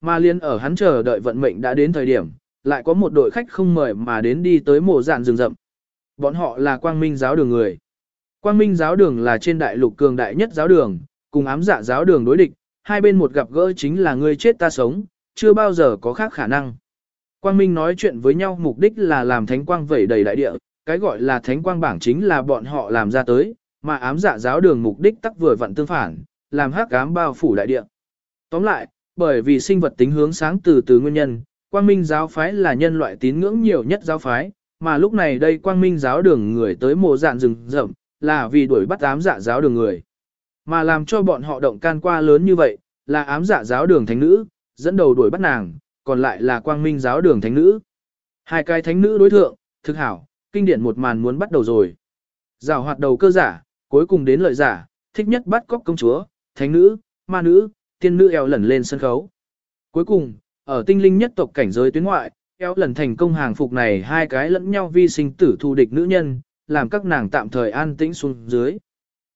Mà liên ở hắn chờ đợi vận mệnh đã đến thời điểm, lại có một đội khách không mời mà đến đi tới mộ dạn rừng rậm. Bọn họ là quang minh giáo đường người. Quang minh giáo đường là trên đại lục cường đại nhất giáo đường, cùng ám dạ giáo đường đối địch, hai bên một gặp gỡ chính là người chết ta sống, chưa bao giờ có khác khả năng. Quang minh nói chuyện với nhau mục đích là làm thánh quang vẩy đầy đại địa, cái gọi là thánh quang bảng chính là bọn họ làm ra tới, mà ám dạ giáo đường mục đích tắc vừa vặn tương phản, làm hắc ám bao phủ đại địa. Tóm lại, bởi vì sinh vật tính hướng sáng từ từ nguyên nhân, quang minh giáo phái là nhân loại tín ngưỡng nhiều nhất giáo phái, mà lúc này đây quang minh giáo đường người tới mộ dạn rừng rậm, là vì đuổi bắt ám dạ giáo đường người. Mà làm cho bọn họ động can qua lớn như vậy, là ám dạ giáo đường thánh nữ, dẫn đầu đuổi bắt nàng, còn lại là quang minh giáo đường thánh nữ. Hai cái thánh nữ đối thượng, thực hảo, kinh điển một màn muốn bắt đầu rồi. Giảo hoạt đầu cơ giả, cuối cùng đến lợi giả, thích nhất bắt cóc công chúa, thánh nữ, ma nữ, tiên nữ eo lần lên sân khấu. Cuối cùng, ở tinh linh nhất tộc cảnh giới tuyến ngoại, eo lần thành công hàng phục này hai cái lẫn nhau vi sinh tử thù địch nữ nhân, làm các nàng tạm thời an tĩnh xuống dưới.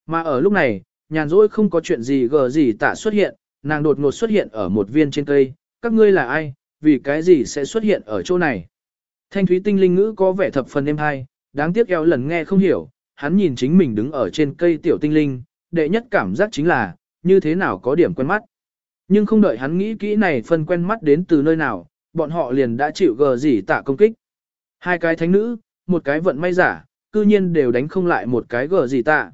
Mà ở lúc này, nhàn rỗi không có chuyện gì gờ gì tạ xuất hiện, nàng đột ngột xuất hiện ở một viên trên cây, các ngươi là ai, vì cái gì sẽ xuất hiện ở chỗ này. Thanh thúy tinh linh ngữ có vẻ thập phần êm hay, đáng tiếc eo lần nghe không hiểu, hắn nhìn chính mình đứng ở trên cây tiểu tinh linh, đệ nhất cảm giác chính là, như thế nào có điểm quen mắt. Nhưng không đợi hắn nghĩ kỹ này phân quen mắt đến từ nơi nào, bọn họ liền đã chịu gờ gì tạ công kích. Hai cái thánh nữ, một cái vận may giả, cư nhiên đều đánh không lại một cái gờ gì tạ.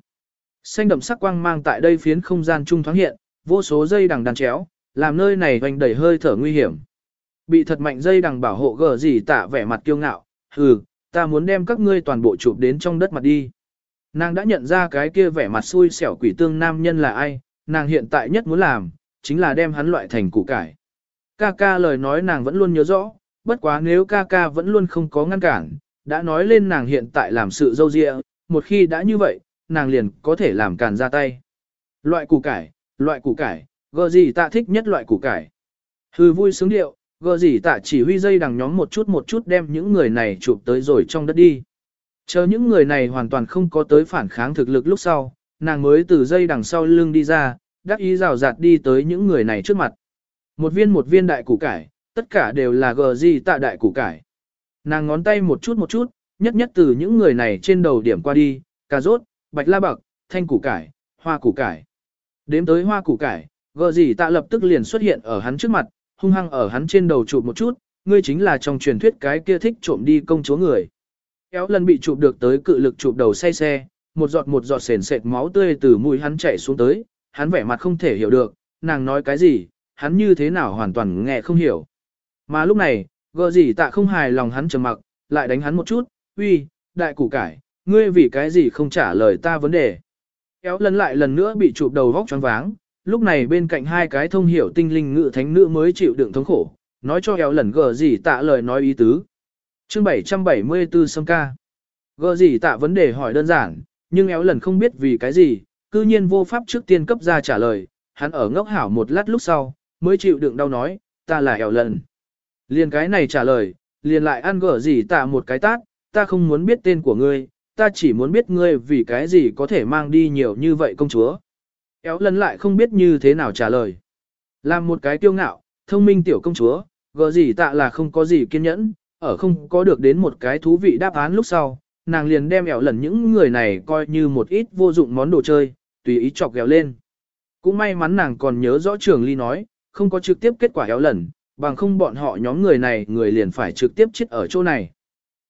Xanh đậm sắc quang mang tại đây phiến không gian trung thoáng hiện, vô số dây đằng đàn chéo, làm nơi này hoành đầy hơi thở nguy hiểm. Bị thật mạnh dây đằng bảo hộ gờ gì tạ vẻ mặt kiêu ngạo, hừ, ta muốn đem các ngươi toàn bộ chụp đến trong đất mặt đi. Nàng đã nhận ra cái kia vẻ mặt xui xẻo quỷ tương nam nhân là ai, nàng hiện tại nhất muốn làm, chính là đem hắn loại thành củ cải. Ca ca lời nói nàng vẫn luôn nhớ rõ, bất quá nếu ca ca vẫn luôn không có ngăn cản, đã nói lên nàng hiện tại làm sự dâu dịa, một khi đã như vậy, nàng liền có thể làm càn ra tay. Loại củ cải, loại củ cải, gờ gì ta thích nhất loại củ cải. Hư vui sướng điệu, gờ gì tạ chỉ huy dây đằng nhóm một chút một chút đem những người này chụp tới rồi trong đất đi. Chờ những người này hoàn toàn không có tới phản kháng thực lực lúc sau, nàng mới từ dây đằng sau lưng đi ra, đắc ý rào rạt đi tới những người này trước mặt. Một viên một viên đại củ cải, tất cả đều là gờ gì tạ đại củ cải. Nàng ngón tay một chút một chút, nhất nhất từ những người này trên đầu điểm qua đi, cà rốt, bạch la bạc, thanh củ cải, hoa củ cải. Đếm tới hoa củ cải, gờ gì tạ lập tức liền xuất hiện ở hắn trước mặt, hung hăng ở hắn trên đầu chụp một chút, ngươi chính là trong truyền thuyết cái kia thích trộm đi công chúa người. Kéo lần bị chụp được tới cự lực chụp đầu say xe, một giọt một giọt sền sệt máu tươi từ mũi hắn chảy xuống tới, hắn vẻ mặt không thể hiểu được, nàng nói cái gì, hắn như thế nào hoàn toàn nghe không hiểu. Mà lúc này, gờ gì tạ không hài lòng hắn trầm mặc, lại đánh hắn một chút, uy, đại củ cải, ngươi vì cái gì không trả lời ta vấn đề. Kéo lần lại lần nữa bị chụp đầu vóc choáng váng, lúc này bên cạnh hai cái thông hiểu tinh linh ngự thánh nữ mới chịu đựng thống khổ, nói cho kéo lần gờ gì tạ lời nói ý tứ. Chương 774 sâm ca. Gờ gì tạ vấn đề hỏi đơn giản, nhưng éo lần không biết vì cái gì, cư nhiên vô pháp trước tiên cấp ra trả lời, hắn ở ngốc hảo một lát lúc sau, mới chịu đựng đau nói, ta là ẻo lần. Liền cái này trả lời, liền lại ăn gở gì tạ một cái tát, ta không muốn biết tên của ngươi, ta chỉ muốn biết ngươi vì cái gì có thể mang đi nhiều như vậy công chúa. Éo lần lại không biết như thế nào trả lời. Làm một cái kiêu ngạo, thông minh tiểu công chúa, gở gì tạ là không có gì kiên nhẫn, ở không có được đến một cái thú vị đáp án lúc sau, nàng liền đem ẻo lần những người này coi như một ít vô dụng món đồ chơi, tùy ý chọc ghẹo lên. Cũng may mắn nàng còn nhớ rõ trường ly nói, không có trực tiếp kết quả ẻo lần, bằng không bọn họ nhóm người này người liền phải trực tiếp chết ở chỗ này.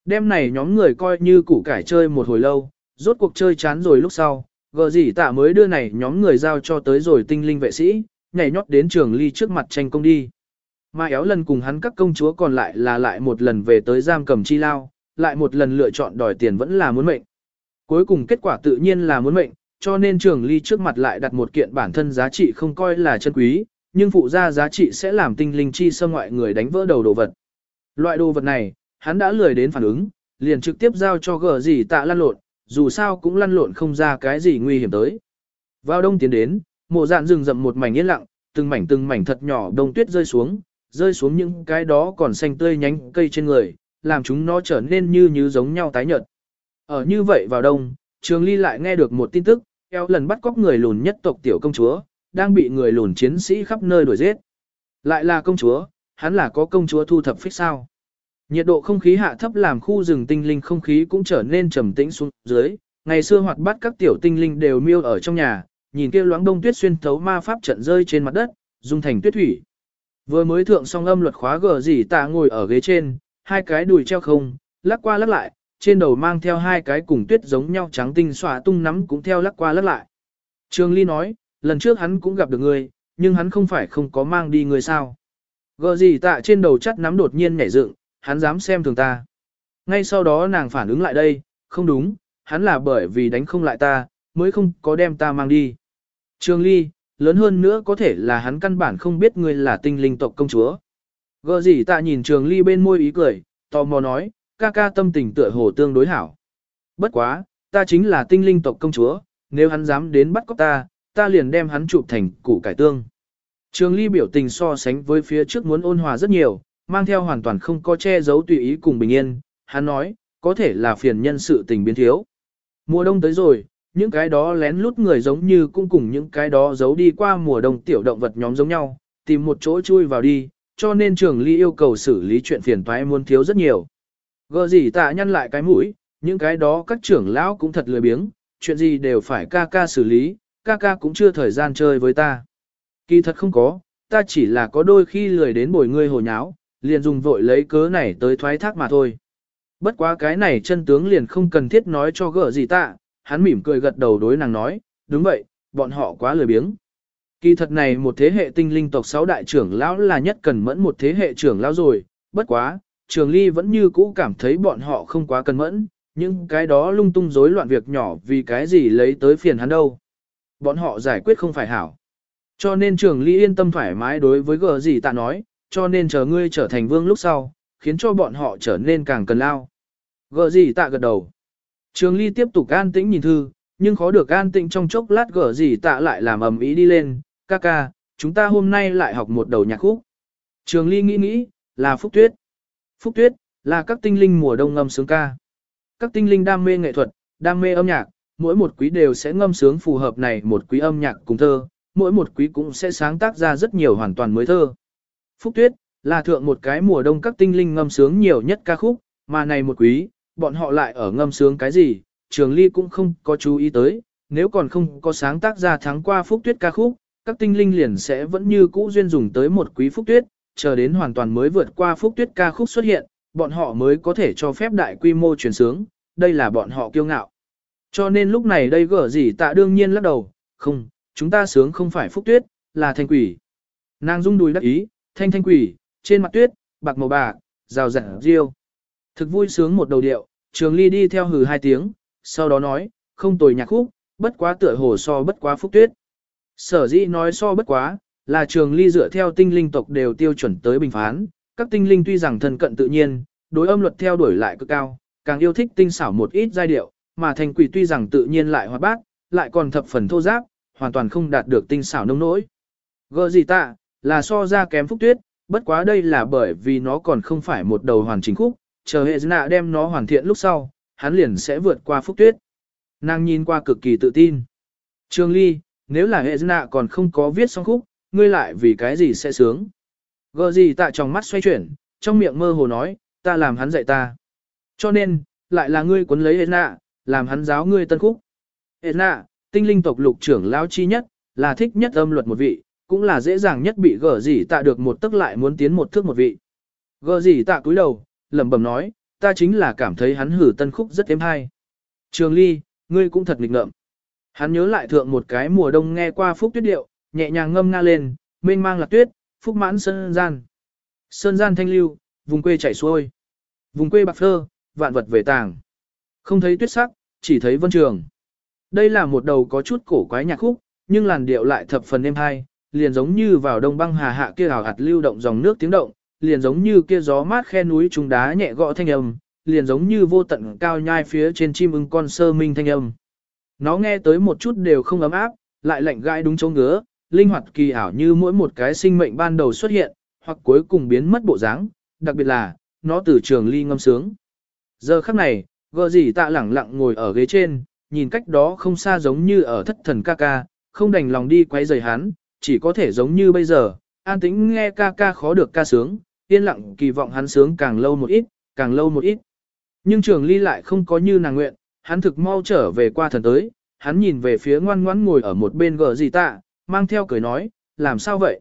Đêm này nhóm người coi như củ cải chơi một hồi lâu, rốt cuộc chơi chán rồi lúc sau, gờ gì tạ mới đưa này nhóm người giao cho tới rồi tinh linh vệ sĩ, nhảy nhót đến trường ly trước mặt tranh công đi. Mà éo lần cùng hắn các công chúa còn lại là lại một lần về tới giam cầm chi lao, lại một lần lựa chọn đòi tiền vẫn là muốn mệnh. Cuối cùng kết quả tự nhiên là muốn mệnh, cho nên trường ly trước mặt lại đặt một kiện bản thân giá trị không coi là chân quý, nhưng phụ ra giá trị sẽ làm tinh linh chi sơ ngoại người đánh vỡ đầu đồ vật. Loại đồ vật này, hắn đã lười đến phản ứng, liền trực tiếp giao cho gờ gì tạ lăn lộn, dù sao cũng lăn lộn không ra cái gì nguy hiểm tới. Vào đông tiến đến, mộ dạn rừng rậm một mảnh yên lặng, từng mảnh từng mảnh thật nhỏ đông tuyết rơi xuống, rơi xuống những cái đó còn xanh tươi nhánh cây trên người, làm chúng nó trở nên như như giống nhau tái nhợt. Ở như vậy vào đông, Trường Ly lại nghe được một tin tức, eo lần bắt cóc người lùn nhất tộc tiểu công chúa, đang bị người lùn chiến sĩ khắp nơi đuổi giết. Lại là công chúa, hắn là có công chúa thu thập phích sao. Nhiệt độ không khí hạ thấp làm khu rừng tinh linh không khí cũng trở nên trầm tĩnh xuống dưới, ngày xưa hoạt bát các tiểu tinh linh đều miêu ở trong nhà, nhìn kia loáng đông tuyết xuyên thấu ma pháp trận rơi trên mặt đất, dung thành tuyết thủy. Vừa mới thượng xong âm luật khóa gờ gì tạ ngồi ở ghế trên, hai cái đùi treo không, lắc qua lắc lại, trên đầu mang theo hai cái cùng tuyết giống nhau trắng tinh xòa tung nắm cũng theo lắc qua lắc lại. Trường Ly nói, lần trước hắn cũng gặp được ngươi, nhưng hắn không phải không có mang đi ngươi sao. Gờ gì tạ trên đầu chắt nắm đột nhiên nhảy dựng, hắn dám xem thường ta. Ngay sau đó nàng phản ứng lại đây, không đúng, hắn là bởi vì đánh không lại ta, mới không có đem ta mang đi. Trường Ly, lớn hơn nữa có thể là hắn căn bản không biết ngươi là tinh linh tộc công chúa. Gờ gì tạ nhìn Trường Ly bên môi ý cười, tò mò nói, ca ca tâm tình tựa hồ tương đối hảo. Bất quá, ta chính là tinh linh tộc công chúa, nếu hắn dám đến bắt cóc ta, ta liền đem hắn chụp thành củ cải tương. Trường Ly biểu tình so sánh với phía trước muốn ôn hòa rất nhiều, mang theo hoàn toàn không có che giấu tùy ý cùng bình yên, hắn nói, có thể là phiền nhân sự tình biến thiếu. Mùa đông tới rồi, những cái đó lén lút người giống như cũng cùng những cái đó giấu đi qua mùa đông tiểu động vật nhóm giống nhau, tìm một chỗ chui vào đi, cho nên trường ly yêu cầu xử lý chuyện phiền toái muốn thiếu rất nhiều. Gờ gì tạ nhăn lại cái mũi, những cái đó các trưởng lão cũng thật lười biếng, chuyện gì đều phải ca ca xử lý, ca ca cũng chưa thời gian chơi với ta. Kỳ thật không có, ta chỉ là có đôi khi lười đến bồi ngươi hồ nháo, liền dùng vội lấy cớ này tới thoái thác mà thôi. Bất quá cái này chân tướng liền không cần thiết nói cho gỡ gì tạ, hắn mỉm cười gật đầu đối nàng nói, đúng vậy, bọn họ quá lười biếng. Kỳ thật này một thế hệ tinh linh tộc sáu đại trưởng lão là nhất cần mẫn một thế hệ trưởng lão rồi, bất quá, trường ly vẫn như cũ cảm thấy bọn họ không quá cần mẫn, nhưng cái đó lung tung rối loạn việc nhỏ vì cái gì lấy tới phiền hắn đâu. Bọn họ giải quyết không phải hảo. Cho nên trường ly yên tâm thoải mái đối với gờ gì tạ nói, cho nên chờ ngươi trở thành vương lúc sau, khiến cho bọn họ trở nên càng cần lao. Gờ gì tạ gật đầu. Trường ly tiếp tục an tĩnh nhìn thư, nhưng khó được an tĩnh trong chốc lát gở gì tạ lại làm ầm ý đi lên, ca ca, chúng ta hôm nay lại học một đầu nhạc khúc. Trường ly nghĩ nghĩ, là Phúc Tuyết. Phúc Tuyết, là các tinh linh mùa đông ngâm sướng ca. Các tinh linh đam mê nghệ thuật, đam mê âm nhạc, mỗi một quý đều sẽ ngâm sướng phù hợp này một quý âm nhạc cùng thơ, mỗi một quý cũng sẽ sáng tác ra rất nhiều hoàn toàn mới thơ. Phúc Tuyết, là thượng một cái mùa đông các tinh linh ngâm sướng nhiều nhất ca khúc, mà này một quý, bọn họ lại ở ngâm sướng cái gì, Trường Ly cũng không có chú ý tới, nếu còn không có sáng tác ra tháng qua Phúc Tuyết ca khúc, các tinh linh liền sẽ vẫn như cũ duyên dùng tới một quý Phúc Tuyết, chờ đến hoàn toàn mới vượt qua Phúc Tuyết ca khúc xuất hiện, bọn họ mới có thể cho phép đại quy mô truyền sướng, đây là bọn họ kiêu ngạo. Cho nên lúc này đây gở gì tạ đương nhiên lắc đầu, không, chúng ta sướng không phải Phúc Tuyết, là thanh quỷ. Nàng rung đùi đắc ý, thanh thanh quỷ, trên mặt tuyết, bạc màu bạc, rào rạng riêu. Thực vui sướng một đầu điệu, trường ly đi theo hừ hai tiếng, sau đó nói, không tồi nhạc khúc, bất quá tựa hồ so bất quá phúc tuyết. Sở dĩ nói so bất quá, là trường ly dựa theo tinh linh tộc đều tiêu chuẩn tới bình phán, các tinh linh tuy rằng thân cận tự nhiên, đối âm luật theo đuổi lại cực cao, càng yêu thích tinh xảo một ít giai điệu, mà thành quỷ tuy rằng tự nhiên lại hoạt bát, lại còn thập phần thô giáp, hoàn toàn không đạt được tinh xảo nông nỗi. Gơ gì tạ, là so ra kém phúc tuyết, bất quá đây là bởi vì nó còn không phải một đầu hoàn chỉnh khúc, chờ hệ nạ đem nó hoàn thiện lúc sau, hắn liền sẽ vượt qua phúc tuyết. Nàng nhìn qua cực kỳ tự tin. Trương Ly, nếu là hệ nạ còn không có viết xong khúc, ngươi lại vì cái gì sẽ sướng. Gờ gì tạ trong mắt xoay chuyển, trong miệng mơ hồ nói, ta làm hắn dạy ta. Cho nên, lại là ngươi cuốn lấy Edna, làm hắn giáo ngươi tân khúc. Edna, tinh linh tộc lục trưởng lão chi nhất, là thích nhất âm luật một vị, cũng là dễ dàng nhất bị gờ gì tạ được một tức lại muốn tiến một thước một vị. Gờ gì tạ cúi đầu, lẩm bẩm nói, ta chính là cảm thấy hắn hử tân khúc rất êm hay. Trường Ly, ngươi cũng thật nghịch ngợm. Hắn nhớ lại thượng một cái mùa đông nghe qua phúc tuyết điệu, nhẹ nhàng ngâm nga lên, mênh mang là tuyết, phúc mãn sơn gian. Sơn gian thanh lưu, vùng quê chảy xuôi. Vùng quê bạc phơ, vạn vật về tàng. Không thấy tuyết sắc, chỉ thấy vân trường. Đây là một đầu có chút cổ quái nhạc khúc, nhưng làn điệu lại thập phần êm hay, liền giống như vào đông băng hà hạ kia hào hạt lưu động dòng nước tiếng động, liền giống như kia gió mát khe núi trùng đá nhẹ gõ thanh âm, liền giống như vô tận cao nhai phía trên chim ưng con sơ minh thanh âm. Nó nghe tới một chút đều không ấm áp, lại lạnh gai đúng chỗ ngứa, linh hoạt kỳ ảo như mỗi một cái sinh mệnh ban đầu xuất hiện, hoặc cuối cùng biến mất bộ dáng, đặc biệt là, nó từ trường ly ngâm sướng. Giờ khắc này, gờ gì tạ lẳng lặng ngồi ở ghế trên, nhìn cách đó không xa giống như ở thất thần ca ca, không đành lòng đi quay rời hắn, chỉ có thể giống như bây giờ, an tĩnh nghe ca ca khó được ca sướng, yên lặng kỳ vọng hắn sướng càng lâu một ít, càng lâu một ít. Nhưng trường ly lại không có như nàng nguyện, hắn thực mau trở về qua thần tới, hắn nhìn về phía ngoan ngoãn ngồi ở một bên gờ gì tạ, mang theo cười nói, làm sao vậy?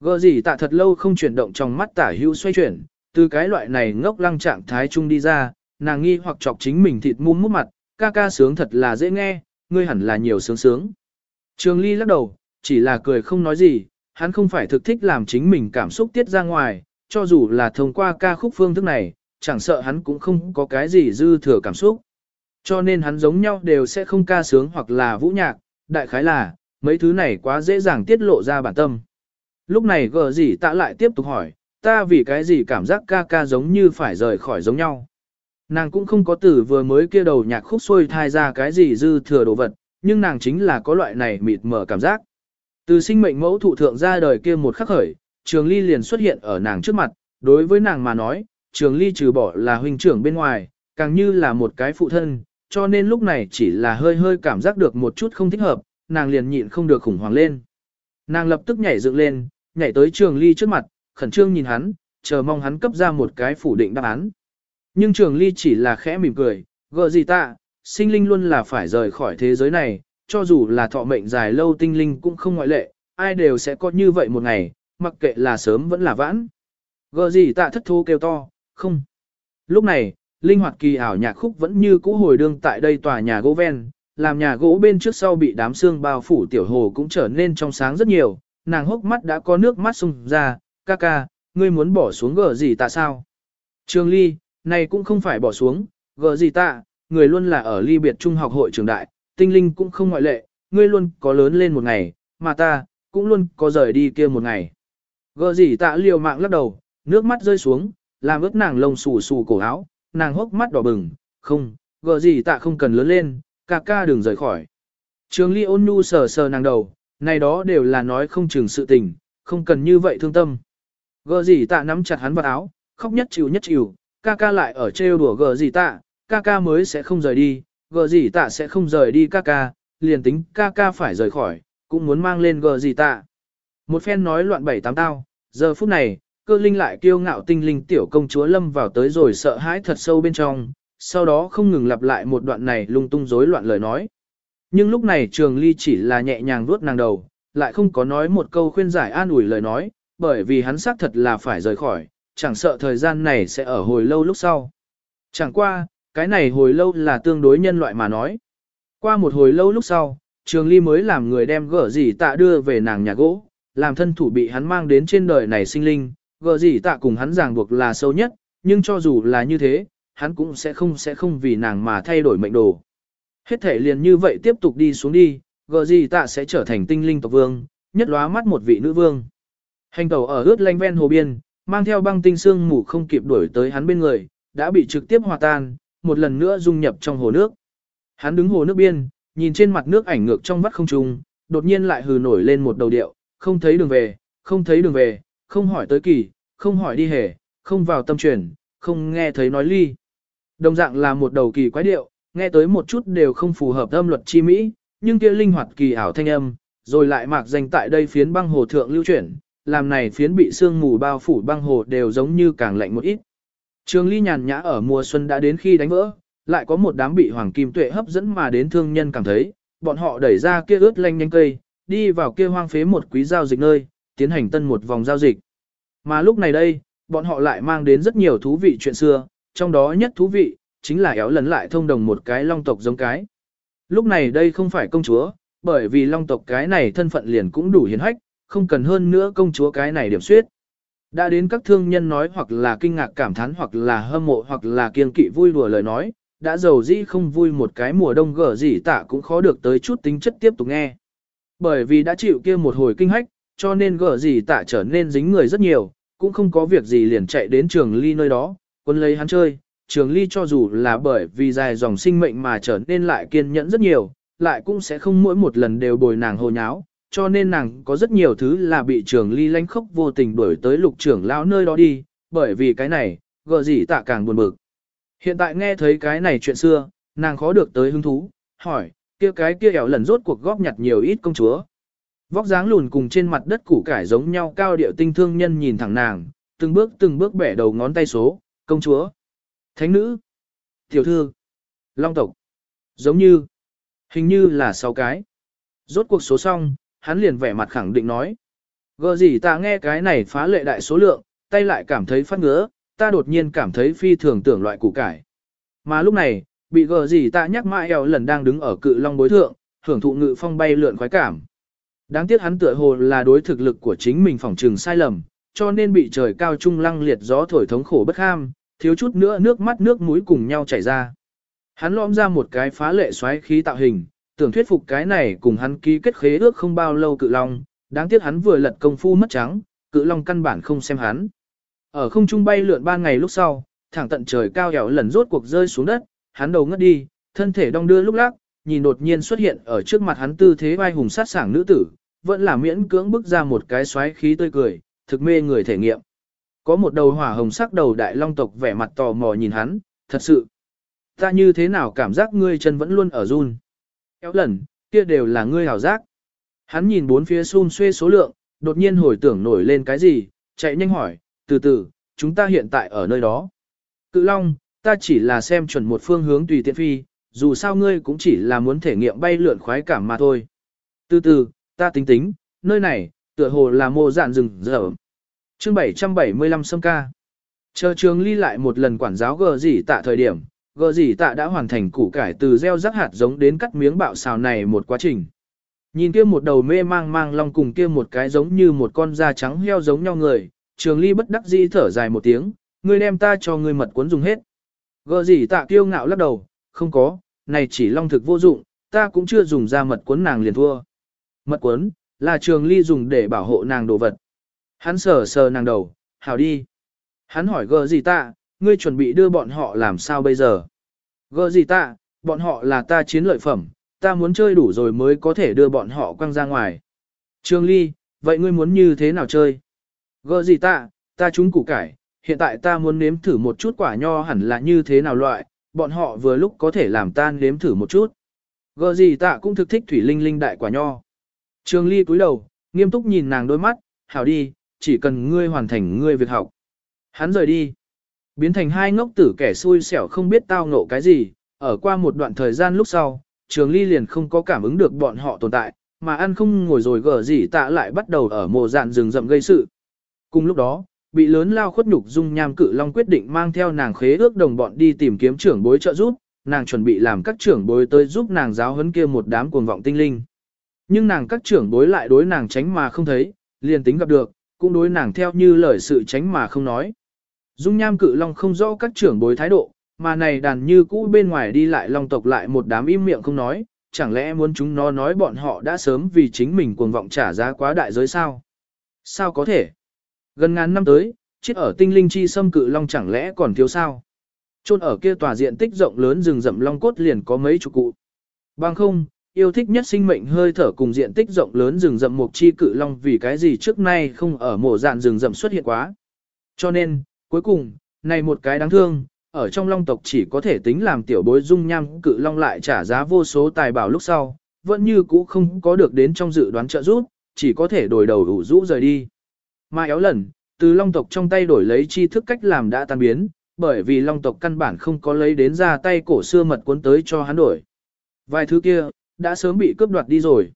Gờ gì tạ thật lâu không chuyển động trong mắt tả hữu xoay chuyển, từ cái loại này ngốc lăng trạng thái chung đi ra, nàng nghi hoặc chọc chính mình thịt mum mút mặt, ca ca sướng thật là dễ nghe, ngươi hẳn là nhiều sướng sướng. Trường ly lắc đầu, chỉ là cười không nói gì, hắn không phải thực thích làm chính mình cảm xúc tiết ra ngoài, cho dù là thông qua ca khúc phương thức này, chẳng sợ hắn cũng không có cái gì dư thừa cảm xúc. Cho nên hắn giống nhau đều sẽ không ca sướng hoặc là vũ nhạc, đại khái là, mấy thứ này quá dễ dàng tiết lộ ra bản tâm. Lúc này gờ gì tạ lại tiếp tục hỏi, ta vì cái gì cảm giác ca ca giống như phải rời khỏi giống nhau. Nàng cũng không có từ vừa mới kia đầu nhạc khúc xuôi thai ra cái gì dư thừa đồ vật, nhưng nàng chính là có loại này mịt mờ cảm giác. Từ sinh mệnh mẫu thụ thượng ra đời kia một khắc khởi, Trường Ly liền xuất hiện ở nàng trước mặt, đối với nàng mà nói, Trường Ly trừ bỏ là huynh trưởng bên ngoài, càng như là một cái phụ thân, cho nên lúc này chỉ là hơi hơi cảm giác được một chút không thích hợp, nàng liền nhịn không được khủng hoảng lên. Nàng lập tức nhảy dựng lên, nhảy tới Trường Ly trước mặt, khẩn trương nhìn hắn, chờ mong hắn cấp ra một cái phủ định đáp án. Nhưng Trường Ly chỉ là khẽ mỉm cười, gợ gì ta, sinh linh luôn là phải rời khỏi thế giới này, cho dù là thọ mệnh dài lâu tinh linh cũng không ngoại lệ, ai đều sẽ có như vậy một ngày, mặc kệ là sớm vẫn là vãn. Gợ gì tạ thất thố kêu to, không. Lúc này, linh hoạt kỳ ảo nhạc khúc vẫn như cũ hồi đương tại đây tòa nhà gỗ ven, làm nhà gỗ bên trước sau bị đám xương bao phủ tiểu hồ cũng trở nên trong sáng rất nhiều, nàng hốc mắt đã có nước mắt sung ra, ca ca, ngươi muốn bỏ xuống gờ gì tạ sao? Trường ly, này cũng không phải bỏ xuống, gờ gì tạ, người luôn là ở ly biệt trung học hội trường đại, tinh linh cũng không ngoại lệ, ngươi luôn có lớn lên một ngày, mà ta, cũng luôn có rời đi kia một ngày. Gờ gì tạ liều mạng lắc đầu, nước mắt rơi xuống, làm ướt nàng lông xù xù cổ áo, nàng hốc mắt đỏ bừng, không, gờ gì tạ không cần lớn lên, ca ca đừng rời khỏi. Trường ly ôn nhu sờ sờ nàng đầu, này đó đều là nói không chừng sự tình, không cần như vậy thương tâm. Gờ gì tạ nắm chặt hắn vào áo, khóc nhất chịu nhất chịu, ca ca lại ở trêu đùa gờ gì tạ, ca ca mới sẽ không rời đi, gờ gì tạ sẽ không rời đi ca ca, liền tính ca ca phải rời khỏi, cũng muốn mang lên gờ gì tạ. Một phen nói loạn bảy tám tao, giờ phút này, cơ linh lại kiêu ngạo tinh linh tiểu công chúa lâm vào tới rồi sợ hãi thật sâu bên trong, sau đó không ngừng lặp lại một đoạn này lung tung rối loạn lời nói. Nhưng lúc này trường ly chỉ là nhẹ nhàng vuốt nàng đầu, lại không có nói một câu khuyên giải an ủi lời nói, bởi vì hắn xác thật là phải rời khỏi, chẳng sợ thời gian này sẽ ở hồi lâu lúc sau. Chẳng qua, cái này hồi lâu là tương đối nhân loại mà nói. Qua một hồi lâu lúc sau, Trường Ly mới làm người đem gở gì tạ đưa về nàng nhà gỗ, làm thân thủ bị hắn mang đến trên đời này sinh linh, gở gì tạ cùng hắn ràng buộc là sâu nhất, nhưng cho dù là như thế, hắn cũng sẽ không sẽ không vì nàng mà thay đổi mệnh đồ. Hết thể liền như vậy tiếp tục đi xuống đi, gờ gì tạ sẽ trở thành tinh linh tộc vương, nhất lóa mắt một vị nữ vương. Hành tàu ở ướt lanh ven hồ biên, mang theo băng tinh xương mù không kịp đuổi tới hắn bên người, đã bị trực tiếp hòa tan, một lần nữa dung nhập trong hồ nước. Hắn đứng hồ nước biên, nhìn trên mặt nước ảnh ngược trong vắt không trung, đột nhiên lại hừ nổi lên một đầu điệu, không thấy đường về, không thấy đường về, không hỏi tới kỳ, không hỏi đi hề, không vào tâm truyền, không nghe thấy nói ly. Đồng dạng là một đầu kỳ quái điệu, nghe tới một chút đều không phù hợp âm luật chi mỹ, nhưng kia linh hoạt kỳ ảo thanh âm, rồi lại mạc danh tại đây phiến băng hồ thượng lưu chuyển, làm này phiến bị sương mù bao phủ băng hồ đều giống như càng lạnh một ít. Trường ly nhàn nhã ở mùa xuân đã đến khi đánh vỡ, lại có một đám bị hoàng kim tuệ hấp dẫn mà đến thương nhân cảm thấy, bọn họ đẩy ra kia ướt lanh nhanh cây, đi vào kia hoang phế một quý giao dịch nơi, tiến hành tân một vòng giao dịch. Mà lúc này đây, bọn họ lại mang đến rất nhiều thú vị chuyện xưa, trong đó nhất thú vị, chính là éo lần lại thông đồng một cái long tộc giống cái. Lúc này đây không phải công chúa, bởi vì long tộc cái này thân phận liền cũng đủ hiền hách, không cần hơn nữa công chúa cái này điểm suyết. Đã đến các thương nhân nói hoặc là kinh ngạc cảm thán hoặc là hâm mộ hoặc là kiên kỵ vui đùa lời nói, đã giàu dĩ không vui một cái mùa đông gở gì tạ cũng khó được tới chút tính chất tiếp tục nghe. Bởi vì đã chịu kia một hồi kinh hách, cho nên gở gì tạ trở nên dính người rất nhiều, cũng không có việc gì liền chạy đến trường ly nơi đó, quân lấy hắn chơi. Trường ly cho dù là bởi vì dài dòng sinh mệnh mà trở nên lại kiên nhẫn rất nhiều, lại cũng sẽ không mỗi một lần đều bồi nàng hồ nháo, cho nên nàng có rất nhiều thứ là bị trường ly lánh khốc vô tình đuổi tới lục trưởng lão nơi đó đi, bởi vì cái này, gợ gì tạ càng buồn bực. Hiện tại nghe thấy cái này chuyện xưa, nàng khó được tới hứng thú, hỏi, kia cái kia ẻo lần rốt cuộc góp nhặt nhiều ít công chúa. Vóc dáng lùn cùng trên mặt đất củ cải giống nhau cao điệu tinh thương nhân nhìn thẳng nàng, từng bước từng bước bẻ đầu ngón tay số, công chúa, thánh nữ, tiểu thư, long tộc, giống như, hình như là sáu cái. Rốt cuộc số xong, hắn liền vẻ mặt khẳng định nói. Gờ gì ta nghe cái này phá lệ đại số lượng, tay lại cảm thấy phát ngứa, ta đột nhiên cảm thấy phi thường tưởng loại củ cải. Mà lúc này, bị gờ gì ta nhắc mãi eo lần đang đứng ở cự long bối thượng, hưởng thụ ngự phong bay lượn khoái cảm. Đáng tiếc hắn tựa hồ là đối thực lực của chính mình phỏng trừng sai lầm, cho nên bị trời cao trung lăng liệt gió thổi thống khổ bất ham, thiếu chút nữa nước mắt nước mũi cùng nhau chảy ra. Hắn lõm ra một cái phá lệ xoáy khí tạo hình, tưởng thuyết phục cái này cùng hắn ký kết khế ước không bao lâu cự long, đáng tiếc hắn vừa lật công phu mất trắng, cự long căn bản không xem hắn. Ở không trung bay lượn ba ngày lúc sau, thẳng tận trời cao hẻo lần rốt cuộc rơi xuống đất, hắn đầu ngất đi, thân thể đong đưa lúc lắc, nhìn đột nhiên xuất hiện ở trước mặt hắn tư thế vai hùng sát sảng nữ tử, vẫn là miễn cưỡng bức ra một cái xoáy khí tươi cười, thực mê người thể nghiệm. Có một đầu hỏa hồng sắc đầu đại long tộc vẻ mặt tò mò nhìn hắn, thật sự. Ta như thế nào cảm giác ngươi chân vẫn luôn ở run. Kéo lần, kia đều là ngươi hảo giác. Hắn nhìn bốn phía xun xuê số lượng, đột nhiên hồi tưởng nổi lên cái gì, chạy nhanh hỏi, từ từ, chúng ta hiện tại ở nơi đó. Cự Long, ta chỉ là xem chuẩn một phương hướng tùy tiện phi, dù sao ngươi cũng chỉ là muốn thể nghiệm bay lượn khoái cảm mà thôi. Từ từ, ta tính tính, nơi này, tựa hồ là mô dạn rừng rở. Chương 775 sâm ca. Chờ trường ly lại một lần quản giáo gờ gì tạ thời điểm, gờ gì tạ đã hoàn thành củ cải từ gieo rắc hạt giống đến cắt miếng bạo xào này một quá trình. Nhìn kia một đầu mê mang mang long cùng kia một cái giống như một con da trắng heo giống nhau người, trường ly bất đắc dĩ thở dài một tiếng, ngươi đem ta cho ngươi mật cuốn dùng hết. Gờ gì tạ kiêu ngạo lắc đầu, không có, này chỉ long thực vô dụng, ta cũng chưa dùng ra mật cuốn nàng liền thua. Mật cuốn, là trường ly dùng để bảo hộ nàng đồ vật. Hắn sờ sờ nàng đầu, hào đi. Hắn hỏi gờ gì ta, ngươi chuẩn bị đưa bọn họ làm sao bây giờ? Gờ gì ta, bọn họ là ta chiến lợi phẩm, ta muốn chơi đủ rồi mới có thể đưa bọn họ quăng ra ngoài. Trường ly, vậy ngươi muốn như thế nào chơi? Gờ gì ta, ta trúng củ cải, hiện tại ta muốn nếm thử một chút quả nho hẳn là như thế nào loại, bọn họ vừa lúc có thể làm tan nếm thử một chút. Gờ gì ta cũng thực thích thủy linh linh đại quả nho. Trường ly cúi đầu, nghiêm túc nhìn nàng đôi mắt, hảo đi, chỉ cần ngươi hoàn thành ngươi việc học. Hắn rời đi. Biến thành hai ngốc tử kẻ xui xẻo không biết tao ngộ cái gì, ở qua một đoạn thời gian lúc sau, trường ly liền không có cảm ứng được bọn họ tồn tại, mà ăn không ngồi rồi gở gì tạ lại bắt đầu ở mồ dạn rừng rậm gây sự. Cùng lúc đó, bị lớn lao khuất nhục dung nham cự long quyết định mang theo nàng khế ước đồng bọn đi tìm kiếm trưởng bối trợ giúp, nàng chuẩn bị làm các trưởng bối tới giúp nàng giáo huấn kia một đám cuồng vọng tinh linh. Nhưng nàng các trưởng bối lại đối nàng tránh mà không thấy, liền tính gặp được, cũng đối nàng theo như lời sự tránh mà không nói. Dung nham cự long không rõ các trưởng bối thái độ, mà này đàn như cũ bên ngoài đi lại long tộc lại một đám im miệng không nói, chẳng lẽ muốn chúng nó nói bọn họ đã sớm vì chính mình cuồng vọng trả giá quá đại giới sao? Sao có thể? Gần ngàn năm tới, chết ở tinh linh chi xâm cự long chẳng lẽ còn thiếu sao? Chôn ở kia tòa diện tích rộng lớn rừng rậm long cốt liền có mấy chục cụ. Bằng không, yêu thích nhất sinh mệnh hơi thở cùng diện tích rộng lớn rừng rậm mục chi cự long vì cái gì trước nay không ở mổ dạn rừng rậm xuất hiện quá. Cho nên, cuối cùng, này một cái đáng thương, ở trong long tộc chỉ có thể tính làm tiểu bối dung nham cự long lại trả giá vô số tài bảo lúc sau, vẫn như cũ không có được đến trong dự đoán trợ giúp, chỉ có thể đổi đầu ủ rũ rời đi. Mà éo lần, từ long tộc trong tay đổi lấy chi thức cách làm đã tan biến, bởi vì long tộc căn bản không có lấy đến ra tay cổ xưa mật cuốn tới cho hắn đổi. Vài thứ kia, đã sớm bị cướp đoạt đi rồi.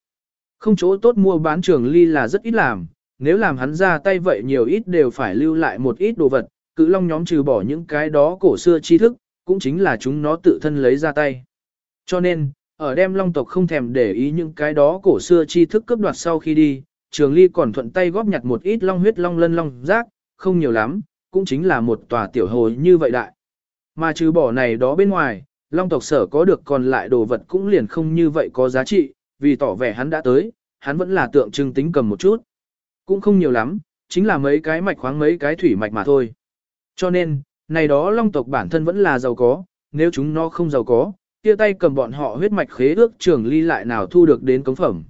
Không chỗ tốt mua bán trường ly là rất ít làm, nếu làm hắn ra tay vậy nhiều ít đều phải lưu lại một ít đồ vật, cự long nhóm trừ bỏ những cái đó cổ xưa tri thức, cũng chính là chúng nó tự thân lấy ra tay. Cho nên, ở đem long tộc không thèm để ý những cái đó cổ xưa tri thức cướp đoạt sau khi đi, trường ly còn thuận tay góp nhặt một ít long huyết long lân long rác, không nhiều lắm, cũng chính là một tòa tiểu hồ như vậy đại. Mà trừ bỏ này đó bên ngoài, long tộc sở có được còn lại đồ vật cũng liền không như vậy có giá trị, vì tỏ vẻ hắn đã tới, hắn vẫn là tượng trưng tính cầm một chút. Cũng không nhiều lắm, chính là mấy cái mạch khoáng mấy cái thủy mạch mà thôi. Cho nên, này đó long tộc bản thân vẫn là giàu có, nếu chúng nó không giàu có, kia tay cầm bọn họ huyết mạch khế ước trường ly lại nào thu được đến cống phẩm.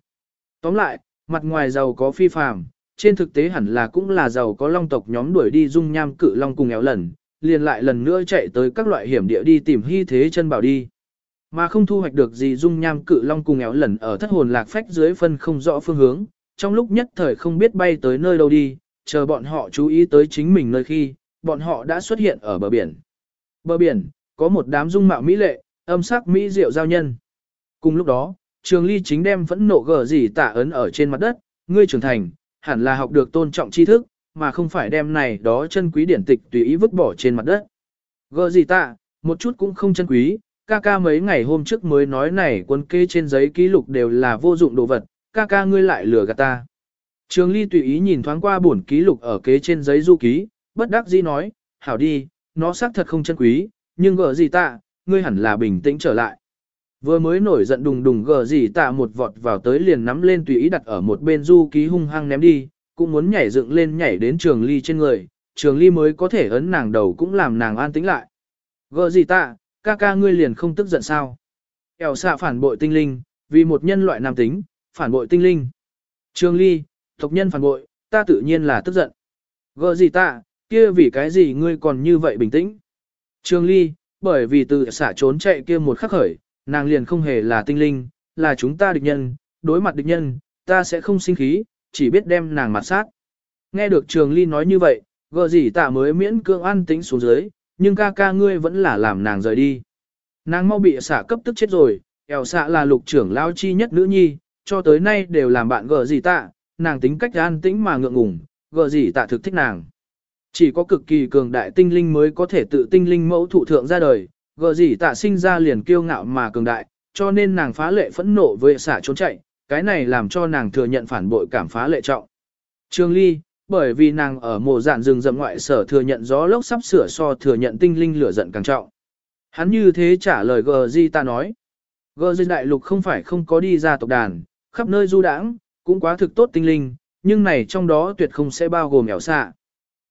Tóm lại, mặt ngoài giàu có phi phàm, trên thực tế hẳn là cũng là giàu có long tộc nhóm đuổi đi dung nham cự long cùng éo lần, liền lại lần nữa chạy tới các loại hiểm địa đi tìm hy thế chân bảo đi. Mà không thu hoạch được gì dung nham cự long cùng éo lần ở thất hồn lạc phách dưới phân không rõ phương hướng, trong lúc nhất thời không biết bay tới nơi đâu đi, chờ bọn họ chú ý tới chính mình nơi khi, bọn họ đã xuất hiện ở bờ biển. Bờ biển, có một đám dung mạo mỹ lệ, âm sắc mỹ diệu giao nhân. Cùng lúc đó, Trường Ly chính đem phẫn nộ gở gì tả ấn ở trên mặt đất, ngươi trưởng thành, hẳn là học được tôn trọng tri thức, mà không phải đem này đó chân quý điển tịch tùy ý vứt bỏ trên mặt đất. Gỡ gì tạ, một chút cũng không chân quý, ca ca mấy ngày hôm trước mới nói này quân kê trên giấy ký lục đều là vô dụng đồ vật, ca ca ngươi lại lừa gạt ta. Trường Ly tùy ý nhìn thoáng qua bổn ký lục ở kế trên giấy du ký, bất đắc dĩ nói, hảo đi, nó xác thật không chân quý, nhưng gỡ gì tạ, ngươi hẳn là bình tĩnh trở lại. Vừa mới nổi giận đùng đùng gờ gì tạ một vọt vào tới liền nắm lên tùy ý đặt ở một bên du ký hung hăng ném đi, cũng muốn nhảy dựng lên nhảy đến trường ly trên người, trường ly mới có thể ấn nàng đầu cũng làm nàng an tĩnh lại. Gỡ gì ta, ca ca ngươi liền không tức giận sao? Eo xạ phản bội tinh linh, vì một nhân loại nam tính, phản bội tinh linh. Trường ly, tộc nhân phản bội, ta tự nhiên là tức giận. Gỡ gì ta, kia vì cái gì ngươi còn như vậy bình tĩnh? Trường ly, bởi vì từ xả trốn chạy kia một khắc khởi, nàng liền không hề là tinh linh, là chúng ta địch nhân, đối mặt địch nhân, ta sẽ không sinh khí, chỉ biết đem nàng mặt sát. Nghe được Trường Ly nói như vậy, gờ gì tạ mới miễn cưỡng an tĩnh xuống dưới, nhưng ca ca ngươi vẫn là làm nàng rời đi. Nàng mau bị xạ cấp tức chết rồi, eo xạ là lục trưởng lao chi nhất nữ nhi, cho tới nay đều làm bạn gờ gì tạ, nàng tính cách an tĩnh mà ngượng ngùng, gờ gì tạ thực thích nàng. Chỉ có cực kỳ cường đại tinh linh mới có thể tự tinh linh mẫu thụ thượng ra đời, gờ gì tạ sinh ra liền kiêu ngạo mà cường đại, cho nên nàng phá lệ phẫn nộ với xạ trốn chạy, cái này làm cho nàng thừa nhận phản bội cảm phá lệ trọng. Trương Ly, bởi vì nàng ở mộ dạn rừng rậm ngoại sở thừa nhận gió lốc sắp sửa so thừa nhận tinh linh lửa giận càng trọng. Hắn như thế trả lời gơ di ta nói. gơ di đại lục không phải không có đi ra tộc đàn, khắp nơi du đãng, cũng quá thực tốt tinh linh, nhưng này trong đó tuyệt không sẽ bao gồm ẻo xạ.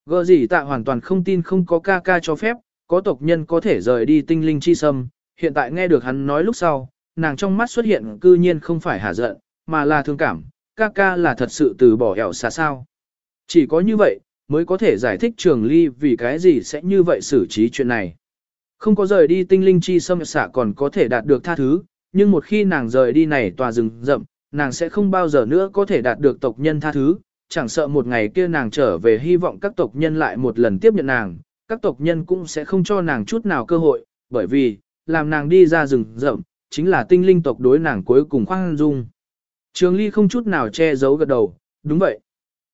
gơ di ta hoàn toàn không tin không có ca ca cho phép, có tộc nhân có thể rời đi tinh linh chi sâm, hiện tại nghe được hắn nói lúc sau, nàng trong mắt xuất hiện cư nhiên không phải hả giận, mà là thương cảm, ca ca là thật sự từ bỏ ẻo xa sao. Chỉ có như vậy, mới có thể giải thích trường ly vì cái gì sẽ như vậy xử trí chuyện này. Không có rời đi tinh linh chi xâm xạ còn có thể đạt được tha thứ, nhưng một khi nàng rời đi này tòa rừng rậm, nàng sẽ không bao giờ nữa có thể đạt được tộc nhân tha thứ, chẳng sợ một ngày kia nàng trở về hy vọng các tộc nhân lại một lần tiếp nhận nàng, các tộc nhân cũng sẽ không cho nàng chút nào cơ hội, bởi vì, làm nàng đi ra rừng rậm, chính là tinh linh tộc đối nàng cuối cùng khoan dung. Trường Ly không chút nào che giấu gật đầu, đúng vậy.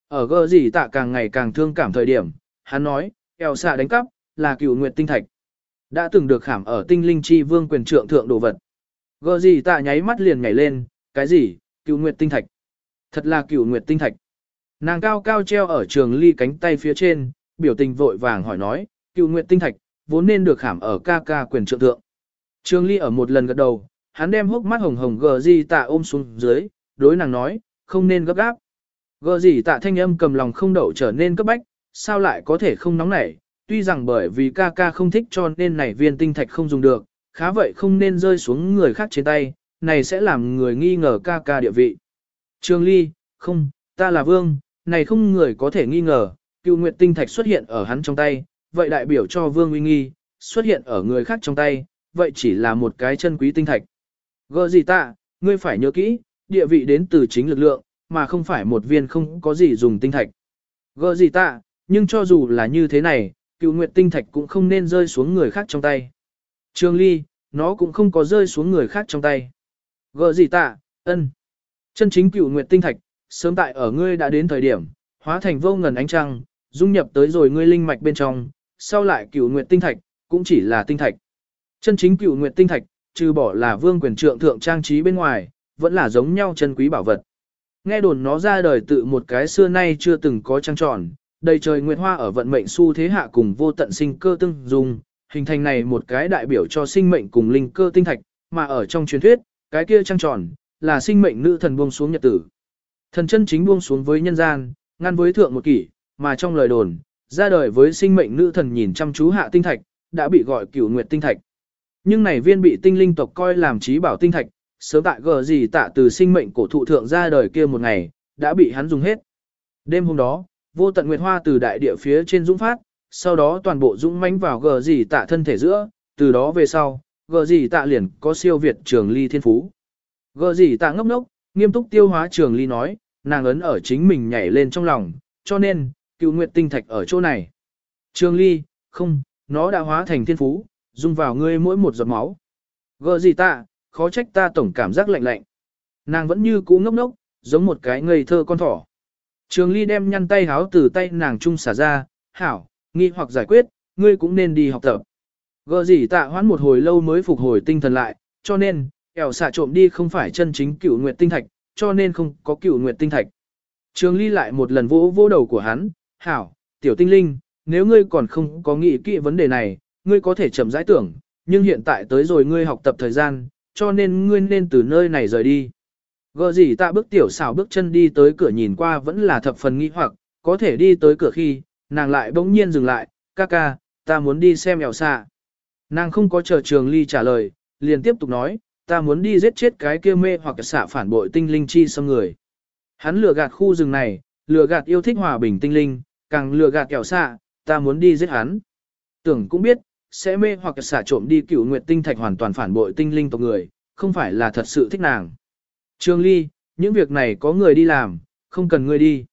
Ở gơ gì tạ càng ngày càng thương cảm thời điểm, hắn nói, eo xạ đánh cắp, là cựu nguyệt tinh thạch. Đã từng được khảm ở tinh linh chi vương quyền trượng thượng đồ vật. Gơ gì tạ nháy mắt liền nhảy lên, cái gì, cựu nguyệt tinh thạch. Thật là cựu nguyệt tinh thạch. Nàng cao cao treo ở trường ly cánh tay phía trên, biểu tình vội vàng hỏi nói, cựu nguyệt tinh thạch, vốn nên được khảm ở ca ca quyền trượng thượng. Trường ly ở một lần gật đầu, hắn đem hốc mắt hồng hồng gờ gì tạ ôm xuống dưới, đối nàng nói, không nên gấp gáp. Gờ gì tạ thanh âm cầm lòng không đậu trở nên cấp bách, sao lại có thể không nóng nảy, tuy rằng bởi vì ca ca không thích cho nên này viên tinh thạch không dùng được, khá vậy không nên rơi xuống người khác trên tay, này sẽ làm người nghi ngờ ca ca địa vị. trương ly, không, ta là vương, này không người có thể nghi ngờ, cựu nguyệt tinh thạch xuất hiện ở hắn trong tay, vậy đại biểu cho vương uy nghi, xuất hiện ở người khác trong tay, vậy chỉ là một cái chân quý tinh thạch. gờ gì ta, ngươi phải nhớ kỹ, địa vị đến từ chính lực lượng, mà không phải một viên không có gì dùng tinh thạch. Gỡ gì ta, nhưng cho dù là như thế này, cựu nguyệt tinh thạch cũng không nên rơi xuống người khác trong tay. trương ly, nó cũng không có rơi xuống người khác trong tay. Gỡ gì ta, ân. Chân chính cựu nguyệt tinh thạch, sớm tại ở ngươi đã đến thời điểm, hóa thành vô ngần ánh trăng, dung nhập tới rồi ngươi linh mạch bên trong, sau lại cựu nguyệt tinh thạch, cũng chỉ là tinh thạch. Chân chính cựu nguyệt tinh thạch, trừ bỏ là vương quyền trượng thượng trang trí bên ngoài, vẫn là giống nhau chân quý bảo vật. Nghe đồn nó ra đời tự một cái xưa nay chưa từng có trăng tròn, đầy trời nguyệt hoa ở vận mệnh xu thế hạ cùng vô tận sinh cơ tương dung, hình thành này một cái đại biểu cho sinh mệnh cùng linh cơ tinh thạch, mà ở trong truyền thuyết, cái kia trăng tròn, là sinh mệnh nữ thần buông xuống nhật tử. Thần chân chính buông xuống với nhân gian, ngăn với thượng một kỷ, mà trong lời đồn, ra đời với sinh mệnh nữ thần nhìn chăm chú hạ tinh thạch, đã bị gọi cửu nguyệt tinh thạch. Nhưng này viên bị tinh linh tộc coi làm trí bảo tinh thạch, sớm tại gờ gì tạ từ sinh mệnh cổ thụ thượng ra đời kia một ngày, đã bị hắn dùng hết. Đêm hôm đó, vô tận nguyệt hoa từ đại địa phía trên dũng phát, sau đó toàn bộ dũng mãnh vào gờ gì tạ thân thể giữa, từ đó về sau, gờ gì tạ liền có siêu việt trường ly thiên phú. Gờ gì tạ ngốc ngốc, nghiêm túc tiêu hóa trường ly nói, nàng ấn ở chính mình nhảy lên trong lòng, cho nên, cựu nguyệt tinh thạch ở chỗ này. Trường ly, không, nó đã hóa thành thiên phú, dung vào ngươi mỗi một giọt máu. Gờ gì tạ khó trách ta tổng cảm giác lạnh lạnh. Nàng vẫn như cũ ngốc ngốc, giống một cái ngây thơ con thỏ. Trường ly đem nhăn tay háo từ tay nàng trung xả ra, hảo, nghi hoặc giải quyết, ngươi cũng nên đi học tập. Gờ gì tạ hoãn một hồi lâu mới phục hồi tinh thần lại, cho nên, ẻo xả trộm đi không phải chân chính cựu nguyệt tinh thạch, cho nên không có cựu nguyệt tinh thạch. Trường ly lại một lần vỗ vỗ đầu của hắn, hảo, tiểu tinh linh, nếu ngươi còn không có nghĩ kỹ vấn đề này, ngươi có thể chậm rãi tưởng, nhưng hiện tại tới rồi ngươi học tập thời gian, cho nên ngươi nên từ nơi này rời đi. Gờ gì tạ bước tiểu xảo bước chân đi tới cửa nhìn qua vẫn là thập phần nghi hoặc, có thể đi tới cửa khi, nàng lại bỗng nhiên dừng lại, ca ca, ta muốn đi xem ẻo xạ. Nàng không có chờ trường ly trả lời, liền tiếp tục nói, ta muốn đi giết chết cái kia mê hoặc xạ phản bội tinh linh chi xâm người. Hắn lừa gạt khu rừng này, lừa gạt yêu thích hòa bình tinh linh, càng lừa gạt kẹo xạ, ta muốn đi giết hắn. Tưởng cũng biết, sẽ mê hoặc xả trộm đi cựu nguyệt tinh thạch hoàn toàn phản bội tinh linh tộc người, không phải là thật sự thích nàng. Trương Ly, những việc này có người đi làm, không cần ngươi đi.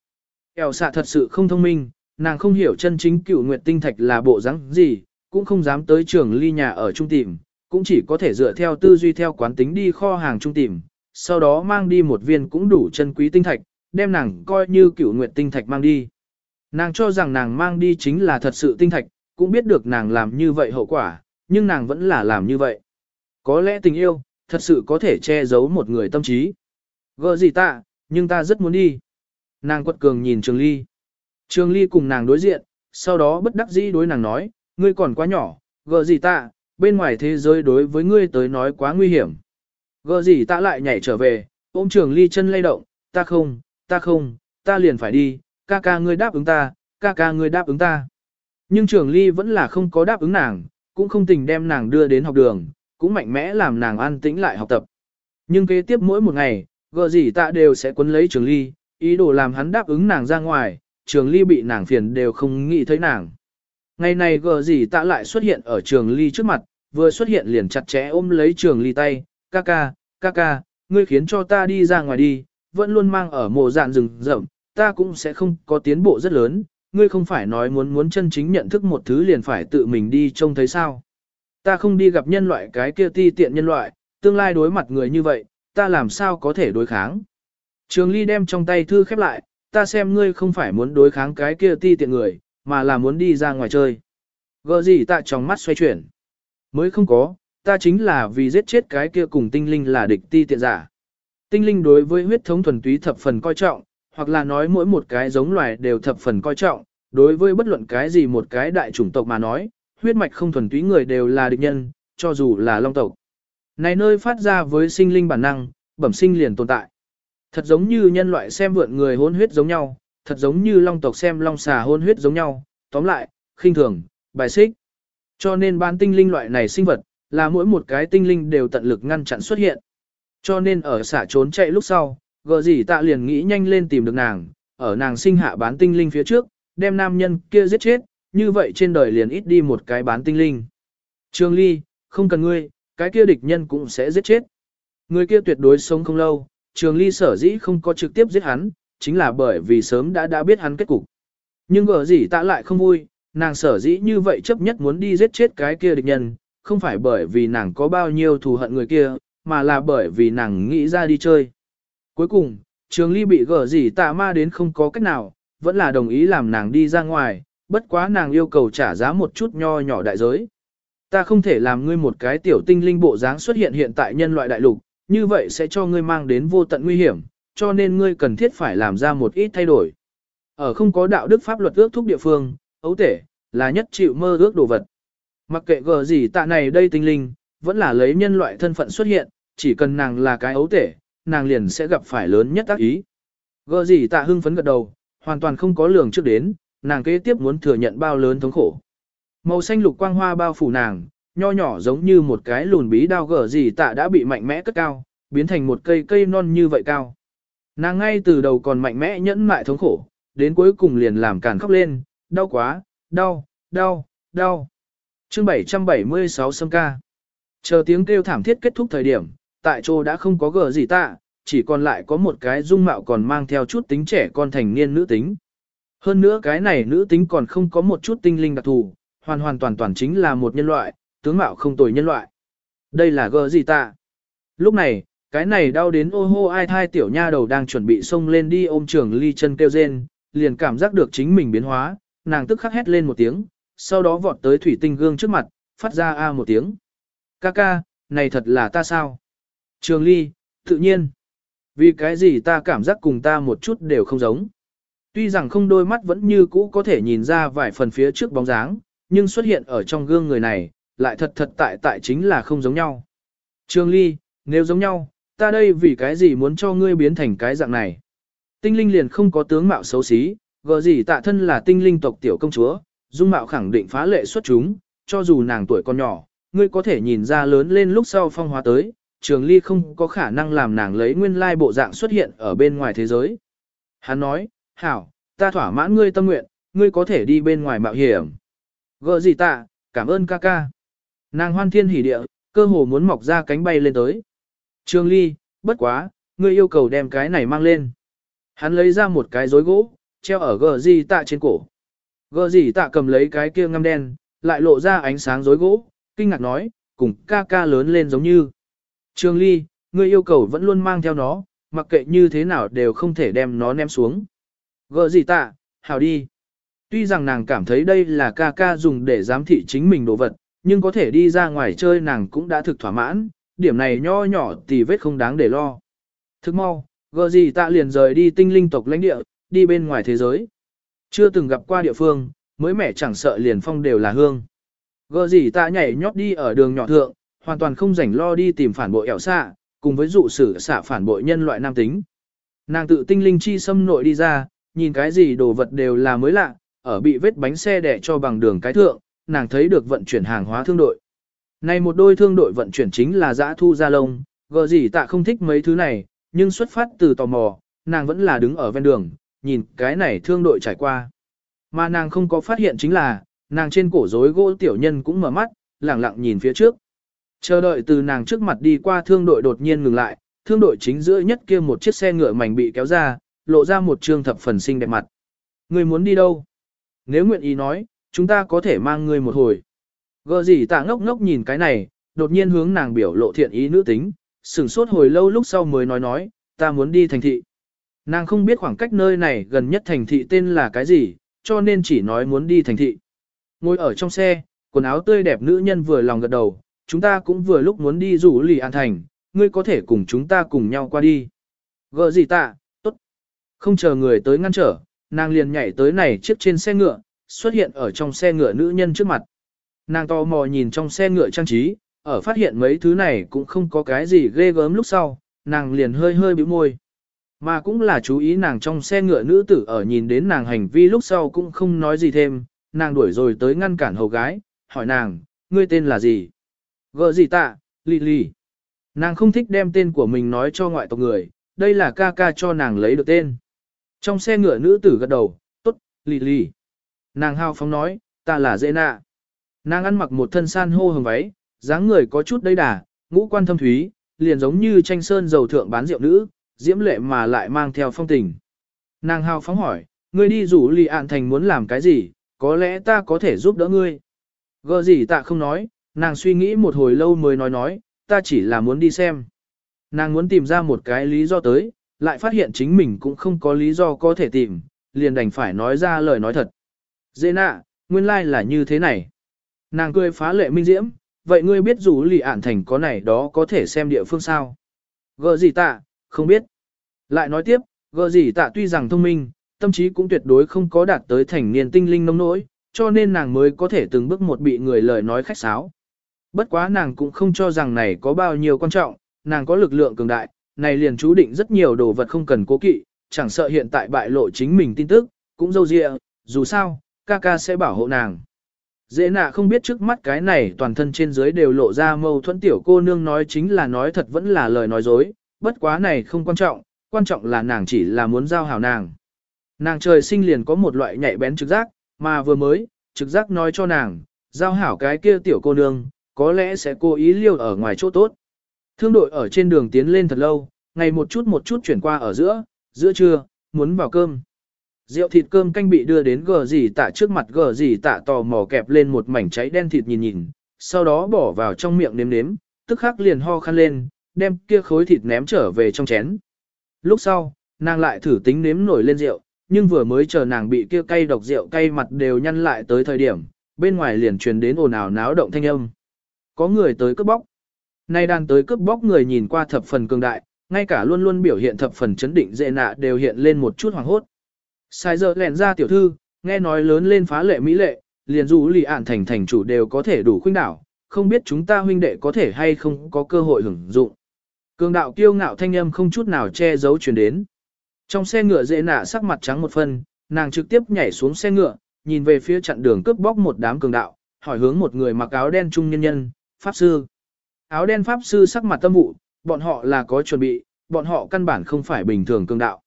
Kẹo xạ thật sự không thông minh, nàng không hiểu chân chính cựu nguyệt tinh thạch là bộ dáng gì, cũng không dám tới trường ly nhà ở trung tìm, cũng chỉ có thể dựa theo tư duy theo quán tính đi kho hàng trung tìm, sau đó mang đi một viên cũng đủ chân quý tinh thạch, đem nàng coi như cựu nguyệt tinh thạch mang đi. Nàng cho rằng nàng mang đi chính là thật sự tinh thạch, cũng biết được nàng làm như vậy hậu quả, nhưng nàng vẫn là làm như vậy. Có lẽ tình yêu, thật sự có thể che giấu một người tâm trí. Gỡ gì ta, nhưng ta rất muốn đi. Nàng quật cường nhìn Trường Ly. Trường Ly cùng nàng đối diện, sau đó bất đắc dĩ đối nàng nói, ngươi còn quá nhỏ, gỡ gì ta, bên ngoài thế giới đối với ngươi tới nói quá nguy hiểm. Gỡ gì ta lại nhảy trở về, ôm Trường Ly chân lay động, ta không, ta không, ta liền phải đi, ca ca ngươi đáp ứng ta, ca ca ngươi đáp ứng ta. Nhưng Trường Ly vẫn là không có đáp ứng nàng, cũng không tình đem nàng đưa đến học đường, cũng mạnh mẽ làm nàng an tĩnh lại học tập. Nhưng kế tiếp mỗi một ngày, gờ gì tạ đều sẽ quấn lấy Trường Ly, ý đồ làm hắn đáp ứng nàng ra ngoài, Trường Ly bị nàng phiền đều không nghĩ thấy nàng. Ngày này gờ gì tạ lại xuất hiện ở Trường Ly trước mặt, vừa xuất hiện liền chặt chẽ ôm lấy Trường Ly tay, ca ca, ca ca, ngươi khiến cho ta đi ra ngoài đi, vẫn luôn mang ở mộ dạn rừng rậm, ta cũng sẽ không có tiến bộ rất lớn, ngươi không phải nói muốn muốn chân chính nhận thức một thứ liền phải tự mình đi trông thấy sao. Ta không đi gặp nhân loại cái kia ti tiện nhân loại, tương lai đối mặt người như vậy, ta làm sao có thể đối kháng. Trường Ly đem trong tay thư khép lại, ta xem ngươi không phải muốn đối kháng cái kia ti tiện người, mà là muốn đi ra ngoài chơi. Gỡ gì ta trong mắt xoay chuyển. Mới không có, ta chính là vì giết chết cái kia cùng tinh linh là địch ti tiện giả. Tinh linh đối với huyết thống thuần túy thập phần coi trọng, hoặc là nói mỗi một cái giống loài đều thập phần coi trọng, đối với bất luận cái gì một cái đại chủng tộc mà nói, huyết mạch không thuần túy người đều là địch nhân, cho dù là long tộc. Này nơi phát ra với sinh linh bản năng, bẩm sinh liền tồn tại. Thật giống như nhân loại xem vượn người hôn huyết giống nhau, thật giống như long tộc xem long xà hôn huyết giống nhau, tóm lại, khinh thường, bài xích. Cho nên ban tinh linh loại này sinh vật, là mỗi một cái tinh linh đều tận lực ngăn chặn xuất hiện. Cho nên ở xả trốn chạy lúc sau, gờ gì tạ liền nghĩ nhanh lên tìm được nàng, ở nàng sinh hạ bán tinh linh phía trước, đem nam nhân kia giết chết, như vậy trên đời liền ít đi một cái bán tinh linh. Trương Ly, không cần ngươi, cái kia địch nhân cũng sẽ giết chết. Người kia tuyệt đối sống không lâu, Trường Ly sở dĩ không có trực tiếp giết hắn, chính là bởi vì sớm đã đã biết hắn kết cục. Nhưng gờ gì tạ lại không vui, nàng sở dĩ như vậy chấp nhất muốn đi giết chết cái kia địch nhân, không phải bởi vì nàng có bao nhiêu thù hận người kia, mà là bởi vì nàng nghĩ ra đi chơi. Cuối cùng, Trường Ly bị gở gì tạ ma đến không có cách nào, vẫn là đồng ý làm nàng đi ra ngoài, bất quá nàng yêu cầu trả giá một chút nho nhỏ đại giới. Ta không thể làm ngươi một cái tiểu tinh linh bộ dáng xuất hiện hiện tại nhân loại đại lục, như vậy sẽ cho ngươi mang đến vô tận nguy hiểm, cho nên ngươi cần thiết phải làm ra một ít thay đổi. Ở không có đạo đức pháp luật ước thúc địa phương, ấu tể, là nhất chịu mơ ước đồ vật. Mặc kệ gờ gì tạ này đây tinh linh, vẫn là lấy nhân loại thân phận xuất hiện, chỉ cần nàng là cái ấu tể, nàng liền sẽ gặp phải lớn nhất tác ý. Gờ gì tạ hưng phấn gật đầu, hoàn toàn không có lường trước đến, nàng kế tiếp muốn thừa nhận bao lớn thống khổ. Màu xanh lục quang hoa bao phủ nàng, nho nhỏ giống như một cái lùn bí đao gờ gì tạ đã bị mạnh mẽ cất cao, biến thành một cây cây non như vậy cao. Nàng ngay từ đầu còn mạnh mẽ nhẫn mại thống khổ, đến cuối cùng liền làm càn khóc lên, đau quá, đau, đau, đau. Chương 776 sâm ca. Chờ tiếng kêu thảm thiết kết thúc thời điểm, tại chỗ đã không có gờ gì tạ, chỉ còn lại có một cái dung mạo còn mang theo chút tính trẻ con thành niên nữ tính. Hơn nữa cái này nữ tính còn không có một chút tinh linh đặc thù, hoàn hoàn toàn toàn chính là một nhân loại, tướng mạo không tồi nhân loại. Đây là gờ gì ta? Lúc này, cái này đau đến ô hô ai thai tiểu nha đầu đang chuẩn bị xông lên đi ôm trường ly chân kêu rên, liền cảm giác được chính mình biến hóa, nàng tức khắc hét lên một tiếng, sau đó vọt tới thủy tinh gương trước mặt, phát ra a một tiếng. Ca ca, này thật là ta sao? Trường ly, tự nhiên. Vì cái gì ta cảm giác cùng ta một chút đều không giống. Tuy rằng không đôi mắt vẫn như cũ có thể nhìn ra vài phần phía trước bóng dáng, nhưng xuất hiện ở trong gương người này, lại thật thật tại tại chính là không giống nhau. Trường ly, nếu giống nhau, ta đây vì cái gì muốn cho ngươi biến thành cái dạng này. Tinh linh liền không có tướng mạo xấu xí, gờ gì tạ thân là tinh linh tộc tiểu công chúa, dung mạo khẳng định phá lệ xuất chúng, cho dù nàng tuổi còn nhỏ, ngươi có thể nhìn ra lớn lên lúc sau phong hóa tới, trường ly không có khả năng làm nàng lấy nguyên lai bộ dạng xuất hiện ở bên ngoài thế giới. Hắn nói, hảo, ta thỏa mãn ngươi tâm nguyện, ngươi có thể đi bên ngoài mạo hiểm. Gỡ gì tạ, cảm ơn ca ca. Nàng hoan thiên hỉ địa, cơ hồ muốn mọc ra cánh bay lên tới. Trường ly, bất quá, ngươi yêu cầu đem cái này mang lên. Hắn lấy ra một cái rối gỗ, treo ở gờ gì tạ trên cổ. Gờ gì tạ cầm lấy cái kia ngăm đen, lại lộ ra ánh sáng rối gỗ, kinh ngạc nói, cùng ca ca lớn lên giống như. Trường ly, ngươi yêu cầu vẫn luôn mang theo nó, mặc kệ như thế nào đều không thể đem nó ném xuống. Gỡ gì tạ, hào đi. Tuy rằng nàng cảm thấy đây là ca ca dùng để giám thị chính mình đồ vật, nhưng có thể đi ra ngoài chơi nàng cũng đã thực thỏa mãn, điểm này nho nhỏ thì vết không đáng để lo. Thức mau, gỡ gì tạ liền rời đi tinh linh tộc lãnh địa, đi bên ngoài thế giới. Chưa từng gặp qua địa phương, mới mẻ chẳng sợ liền phong đều là hương. Gỡ gì tạ nhảy nhót đi ở đường nhỏ thượng, hoàn toàn không rảnh lo đi tìm phản bội ẻo xạ, cùng với dụ sử xạ phản bội nhân loại nam tính. Nàng tự tinh linh chi xâm nội đi ra, nhìn cái gì đồ vật đều là mới lạ, ở bị vết bánh xe đẻ cho bằng đường cái thượng, nàng thấy được vận chuyển hàng hóa thương đội. Này một đôi thương đội vận chuyển chính là dã thu gia lông, gờ gì tạ không thích mấy thứ này, nhưng xuất phát từ tò mò, nàng vẫn là đứng ở ven đường, nhìn cái này thương đội trải qua. Mà nàng không có phát hiện chính là, nàng trên cổ rối gỗ tiểu nhân cũng mở mắt, lẳng lặng nhìn phía trước. Chờ đợi từ nàng trước mặt đi qua thương đội đột nhiên ngừng lại, thương đội chính giữa nhất kia một chiếc xe ngựa mảnh bị kéo ra, lộ ra một trương thập phần xinh đẹp mặt. Người muốn đi đâu? Nếu nguyện ý nói, chúng ta có thể mang người một hồi. Gờ gì tạ ngốc ngốc nhìn cái này, đột nhiên hướng nàng biểu lộ thiện ý nữ tính, sửng sốt hồi lâu lúc sau mới nói nói, ta muốn đi thành thị. Nàng không biết khoảng cách nơi này gần nhất thành thị tên là cái gì, cho nên chỉ nói muốn đi thành thị. Ngồi ở trong xe, quần áo tươi đẹp nữ nhân vừa lòng gật đầu, chúng ta cũng vừa lúc muốn đi rủ lì an thành, ngươi có thể cùng chúng ta cùng nhau qua đi. gỡ gì tạ, tốt. Không chờ người tới ngăn trở, nàng liền nhảy tới này chiếc trên xe ngựa, xuất hiện ở trong xe ngựa nữ nhân trước mặt. Nàng to mò nhìn trong xe ngựa trang trí, ở phát hiện mấy thứ này cũng không có cái gì ghê gớm lúc sau, nàng liền hơi hơi bĩu môi. Mà cũng là chú ý nàng trong xe ngựa nữ tử ở nhìn đến nàng hành vi lúc sau cũng không nói gì thêm, nàng đuổi rồi tới ngăn cản hầu gái, hỏi nàng, ngươi tên là gì? Gờ gì tạ, lì lì. Nàng không thích đem tên của mình nói cho ngoại tộc người, đây là ca ca cho nàng lấy được tên. Trong xe ngựa nữ tử gật đầu, tốt, lì lì. Nàng hao phóng nói, ta là dễ nạ. Nàng ăn mặc một thân san hô hồng váy, dáng người có chút đầy đà, ngũ quan thâm thúy, liền giống như tranh sơn dầu thượng bán rượu nữ, diễm lệ mà lại mang theo phong tình. Nàng hào phóng hỏi, ngươi đi rủ lì ạn thành muốn làm cái gì, có lẽ ta có thể giúp đỡ ngươi. Gờ gì tạ không nói, nàng suy nghĩ một hồi lâu mới nói nói, ta chỉ là muốn đi xem. Nàng muốn tìm ra một cái lý do tới, lại phát hiện chính mình cũng không có lý do có thể tìm, liền đành phải nói ra lời nói thật. Dễ nạ, nguyên lai like là như thế này. Nàng cười phá lệ minh diễm, vậy ngươi biết dù lì ản thành có này đó có thể xem địa phương sao? Gờ gì tạ, không biết. Lại nói tiếp, gờ gì tạ tuy rằng thông minh, tâm trí cũng tuyệt đối không có đạt tới thành niên tinh linh nông nỗi, cho nên nàng mới có thể từng bước một bị người lời nói khách sáo. Bất quá nàng cũng không cho rằng này có bao nhiêu quan trọng, nàng có lực lượng cường đại, này liền chú định rất nhiều đồ vật không cần cố kỵ, chẳng sợ hiện tại bại lộ chính mình tin tức, cũng dâu dịa, dù sao, ca ca sẽ bảo hộ nàng. Dễ nạ không biết trước mắt cái này toàn thân trên dưới đều lộ ra mâu thuẫn tiểu cô nương nói chính là nói thật vẫn là lời nói dối, bất quá này không quan trọng, quan trọng là nàng chỉ là muốn giao hảo nàng. Nàng trời sinh liền có một loại nhạy bén trực giác, mà vừa mới, trực giác nói cho nàng, giao hảo cái kia tiểu cô nương, có lẽ sẽ cố ý liêu ở ngoài chỗ tốt. Thương đội ở trên đường tiến lên thật lâu, ngày một chút một chút chuyển qua ở giữa, giữa trưa, muốn vào cơm. Rượu thịt cơm canh bị đưa đến gờ gì tạ trước mặt gờ gì tạ tò mò kẹp lên một mảnh cháy đen thịt nhìn nhìn, sau đó bỏ vào trong miệng nếm nếm, tức khắc liền ho khăn lên, đem kia khối thịt ném trở về trong chén. Lúc sau, nàng lại thử tính nếm nổi lên rượu, nhưng vừa mới chờ nàng bị kia cay độc rượu cay mặt đều nhăn lại tới thời điểm, bên ngoài liền truyền đến ồn ào náo động thanh âm. Có người tới cướp bóc. Nay đang tới cướp bóc người nhìn qua thập phần cường đại, ngay cả luôn luôn biểu hiện thập phần chấn định dễ nạ đều hiện lên một chút hoàng hốt. Sai giờ lèn ra tiểu thư, nghe nói lớn lên phá lệ mỹ lệ, liền dù lì ản thành thành chủ đều có thể đủ khuynh đảo, không biết chúng ta huynh đệ có thể hay không có cơ hội hưởng dụng. Cường đạo kiêu ngạo thanh âm không chút nào che giấu truyền đến. Trong xe ngựa dễ nạ sắc mặt trắng một phần, nàng trực tiếp nhảy xuống xe ngựa, nhìn về phía chặn đường cướp bóc một đám cường đạo, hỏi hướng một người mặc áo đen trung nhân nhân, pháp sư. Áo đen pháp sư sắc mặt tâm vụ, bọn họ là có chuẩn bị, bọn họ căn bản không phải bình thường cường đạo.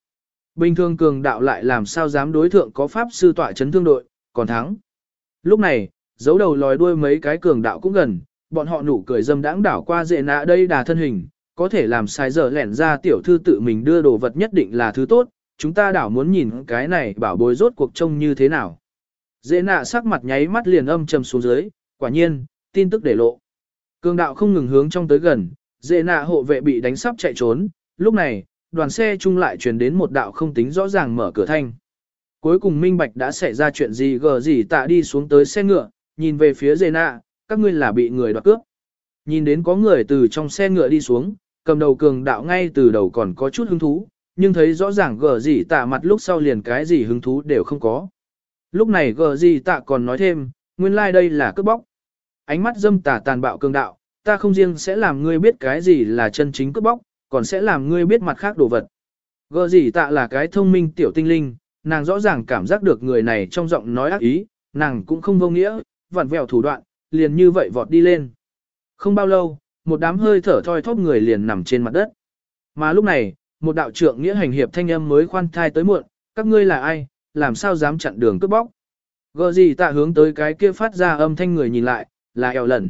Bình thường cường đạo lại làm sao dám đối thượng có pháp sư tỏa chấn thương đội, còn thắng. Lúc này, giấu đầu lòi đuôi mấy cái cường đạo cũng gần, bọn họ nụ cười dâm đãng đảo qua dệ nạ đây đà thân hình, có thể làm sai giờ lẻn ra tiểu thư tự mình đưa đồ vật nhất định là thứ tốt, chúng ta đảo muốn nhìn cái này bảo bối rốt cuộc trông như thế nào. Dễ nạ sắc mặt nháy mắt liền âm trầm xuống dưới, quả nhiên, tin tức để lộ. Cường đạo không ngừng hướng trong tới gần, dễ nạ hộ vệ bị đánh sắp chạy trốn, lúc này, đoàn xe chung lại truyền đến một đạo không tính rõ ràng mở cửa thanh. Cuối cùng minh bạch đã xảy ra chuyện gì gờ gì tạ đi xuống tới xe ngựa, nhìn về phía dễ nạ, các ngươi là bị người đoạt cướp. Nhìn đến có người từ trong xe ngựa đi xuống, cầm đầu cường đạo ngay từ đầu còn có chút hứng thú, nhưng thấy rõ ràng gờ gì tạ mặt lúc sau liền cái gì hứng thú đều không có. Lúc này gờ gì tạ còn nói thêm, nguyên lai like đây là cướp bóc. Ánh mắt dâm tà tàn bạo cường đạo, ta không riêng sẽ làm ngươi biết cái gì là chân chính cướp bóc, còn sẽ làm ngươi biết mặt khác đồ vật. Gờ gì tạ là cái thông minh tiểu tinh linh, nàng rõ ràng cảm giác được người này trong giọng nói ác ý, nàng cũng không vô nghĩa, vặn vẹo thủ đoạn, liền như vậy vọt đi lên. Không bao lâu, một đám hơi thở thoi thóp người liền nằm trên mặt đất. Mà lúc này, một đạo trưởng nghĩa hành hiệp thanh âm mới khoan thai tới muộn, các ngươi là ai, làm sao dám chặn đường cướp bóc. Gờ gì tạ hướng tới cái kia phát ra âm thanh người nhìn lại, là eo lần.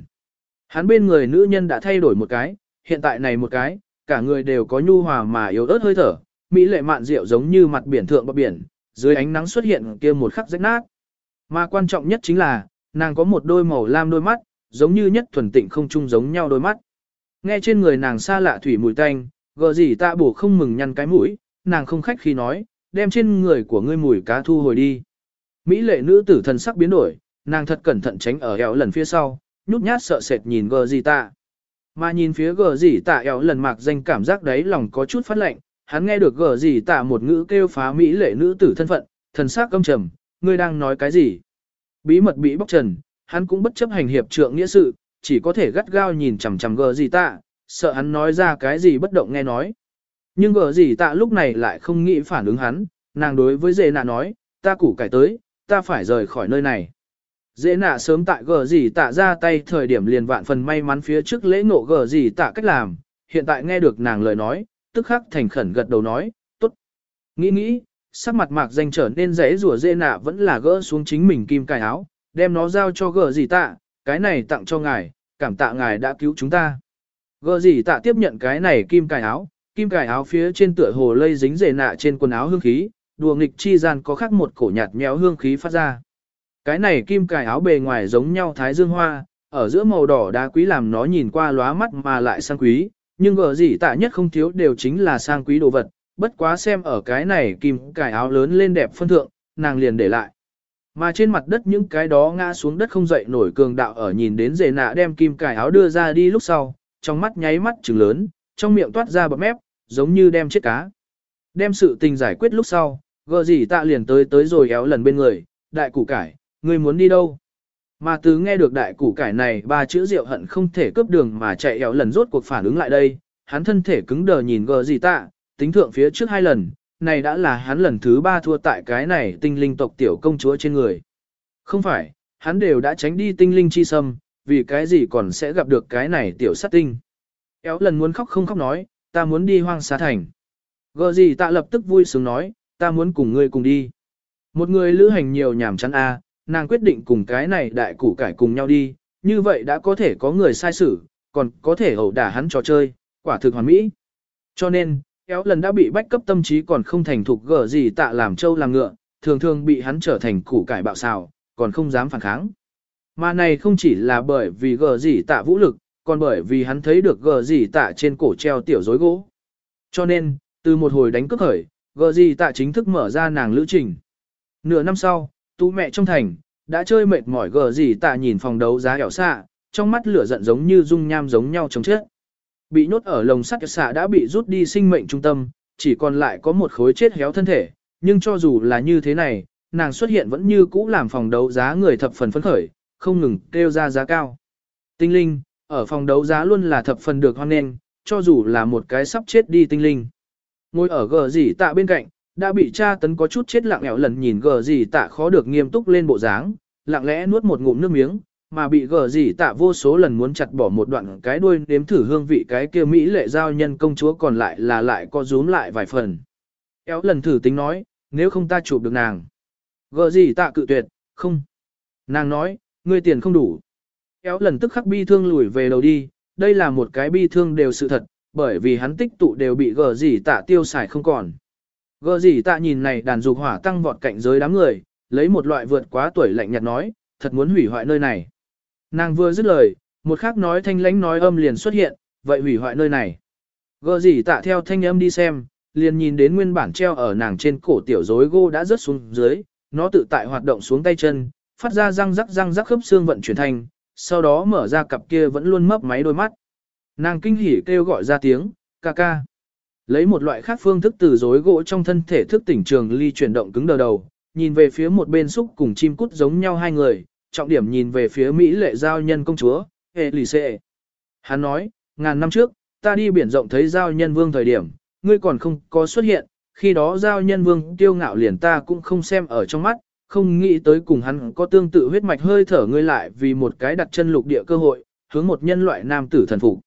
Hắn bên người nữ nhân đã thay đổi một cái, hiện tại này một cái, cả người đều có nhu hòa mà yếu ớt hơi thở, mỹ lệ mạn rượu giống như mặt biển thượng bờ biển, dưới ánh nắng xuất hiện kia một khắc rách nát. Mà quan trọng nhất chính là, nàng có một đôi màu lam đôi mắt, giống như nhất thuần tịnh không chung giống nhau đôi mắt. Nghe trên người nàng xa lạ thủy mùi tanh, gờ gì ta bổ không mừng nhăn cái mũi, nàng không khách khi nói, đem trên người của ngươi mùi cá thu hồi đi. Mỹ lệ nữ tử thần sắc biến đổi, nàng thật cẩn thận tránh ở eo lần phía sau, nhút nhát sợ sệt nhìn gờ gì tạ. Mà nhìn phía gờ gì tạ eo lần mạc danh cảm giác đấy lòng có chút phát lạnh, hắn nghe được gờ gì tạ một ngữ kêu phá Mỹ lệ nữ tử thân phận, thần sắc căm trầm, ngươi đang nói cái gì? Bí mật bị bóc trần, hắn cũng bất chấp hành hiệp trượng nghĩa sự, chỉ có thể gắt gao nhìn chằm chằm gờ gì tạ, sợ hắn nói ra cái gì bất động nghe nói. Nhưng gờ gì tạ lúc này lại không nghĩ phản ứng hắn, nàng đối với Dê nạ nói, ta củ cải tới, ta phải rời khỏi nơi này. Dễ nạ sớm tại gờ gì tạ ra tay thời điểm liền vạn phần may mắn phía trước lễ ngộ gờ gì tạ cách làm, hiện tại nghe được nàng lời nói, tức khắc thành khẩn gật đầu nói, tốt. Nghĩ nghĩ, sắc mặt mạc danh trở nên dễ rủa dễ nạ vẫn là gỡ xuống chính mình kim cài áo, đem nó giao cho gờ gì tạ, cái này tặng cho ngài, cảm tạ ngài đã cứu chúng ta. Gờ gì tạ tiếp nhận cái này kim cài áo, kim cài áo phía trên tựa hồ lây dính dễ nạ trên quần áo hương khí, đùa nghịch chi gian có khắc một cổ nhạt méo hương khí phát ra. Cái này kim cài áo bề ngoài giống nhau thái dương hoa, ở giữa màu đỏ đá quý làm nó nhìn qua lóa mắt mà lại sang quý, nhưng gờ gì tạ nhất không thiếu đều chính là sang quý đồ vật, bất quá xem ở cái này kim cài áo lớn lên đẹp phân thượng, nàng liền để lại. Mà trên mặt đất những cái đó ngã xuống đất không dậy nổi cường đạo ở nhìn đến dề nạ đem kim cài áo đưa ra đi lúc sau, trong mắt nháy mắt trừng lớn, trong miệng toát ra bọt mép, giống như đem chết cá. Đem sự tình giải quyết lúc sau, gờ gì tạ liền tới tới rồi éo lần bên người, đại củ cải, ngươi muốn đi đâu? Mà từ nghe được đại củ cải này ba chữ rượu hận không thể cướp đường mà chạy éo lần rốt cuộc phản ứng lại đây, hắn thân thể cứng đờ nhìn gờ gì tạ, tính thượng phía trước hai lần, này đã là hắn lần thứ ba thua tại cái này tinh linh tộc tiểu công chúa trên người. Không phải, hắn đều đã tránh đi tinh linh chi sâm, vì cái gì còn sẽ gặp được cái này tiểu sát tinh. Éo lần muốn khóc không khóc nói, ta muốn đi hoang xá thành. Gờ gì tạ lập tức vui sướng nói, ta muốn cùng ngươi cùng đi. Một người lữ hành nhiều nhảm chán a, nàng quyết định cùng cái này đại củ cải cùng nhau đi, như vậy đã có thể có người sai xử, còn có thể ẩu đả hắn trò chơi, quả thực hoàn mỹ. Cho nên, Kéo lần đã bị bách cấp tâm trí còn không thành thục gở gì tạ làm trâu làm ngựa, thường thường bị hắn trở thành củ cải bạo xào, còn không dám phản kháng. Mà này không chỉ là bởi vì gở gì tạ vũ lực, còn bởi vì hắn thấy được gở gì tạ trên cổ treo tiểu rối gỗ. Cho nên, từ một hồi đánh cướp khởi, gở gì tạ chính thức mở ra nàng lữ trình. Nửa năm sau, tú mẹ trong thành, đã chơi mệt mỏi gờ gì tạ nhìn phòng đấu giá hẻo xạ, trong mắt lửa giận giống như dung nham giống nhau chống chết. Bị nhốt ở lồng sắt xạ đã bị rút đi sinh mệnh trung tâm, chỉ còn lại có một khối chết héo thân thể, nhưng cho dù là như thế này, nàng xuất hiện vẫn như cũ làm phòng đấu giá người thập phần phấn khởi, không ngừng kêu ra giá cao. Tinh linh, ở phòng đấu giá luôn là thập phần được hoan nghênh, cho dù là một cái sắp chết đi tinh linh. Ngồi ở gờ gì tạ bên cạnh, đã bị cha tấn có chút chết lặng lẽo lần nhìn gờ gì tạ khó được nghiêm túc lên bộ dáng, lặng lẽ nuốt một ngụm nước miếng, mà bị gờ gì tạ vô số lần muốn chặt bỏ một đoạn cái đuôi nếm thử hương vị cái kia Mỹ lệ giao nhân công chúa còn lại là lại có rúm lại vài phần. Éo lần thử tính nói, nếu không ta chụp được nàng. Gờ gì tạ cự tuyệt, không. Nàng nói, ngươi tiền không đủ. Éo lần tức khắc bi thương lùi về đầu đi, đây là một cái bi thương đều sự thật, bởi vì hắn tích tụ đều bị gờ gì tạ tiêu xài không còn. Gờ gì tạ nhìn này đàn dục hỏa tăng vọt cạnh giới đám người, lấy một loại vượt quá tuổi lạnh nhạt nói, thật muốn hủy hoại nơi này. Nàng vừa dứt lời, một khác nói thanh lãnh nói âm liền xuất hiện, vậy hủy hoại nơi này. Gờ gì tạ theo thanh âm đi xem, liền nhìn đến nguyên bản treo ở nàng trên cổ tiểu rối gô đã rớt xuống dưới, nó tự tại hoạt động xuống tay chân, phát ra răng rắc răng rắc khớp xương vận chuyển thành, sau đó mở ra cặp kia vẫn luôn mấp máy đôi mắt. Nàng kinh hỉ kêu gọi ra tiếng, ca ca. Lấy một loại khác phương thức từ rối gỗ trong thân thể thức tỉnh trường ly chuyển động cứng đờ đầu, nhìn về phía một bên xúc cùng chim cút giống nhau hai người, trọng điểm nhìn về phía Mỹ lệ giao nhân công chúa, hệ lì xệ. Hắn nói, ngàn năm trước, ta đi biển rộng thấy giao nhân vương thời điểm, ngươi còn không có xuất hiện, khi đó giao nhân vương tiêu ngạo liền ta cũng không xem ở trong mắt, không nghĩ tới cùng hắn có tương tự huyết mạch hơi thở ngươi lại vì một cái đặt chân lục địa cơ hội, hướng một nhân loại nam tử thần phục.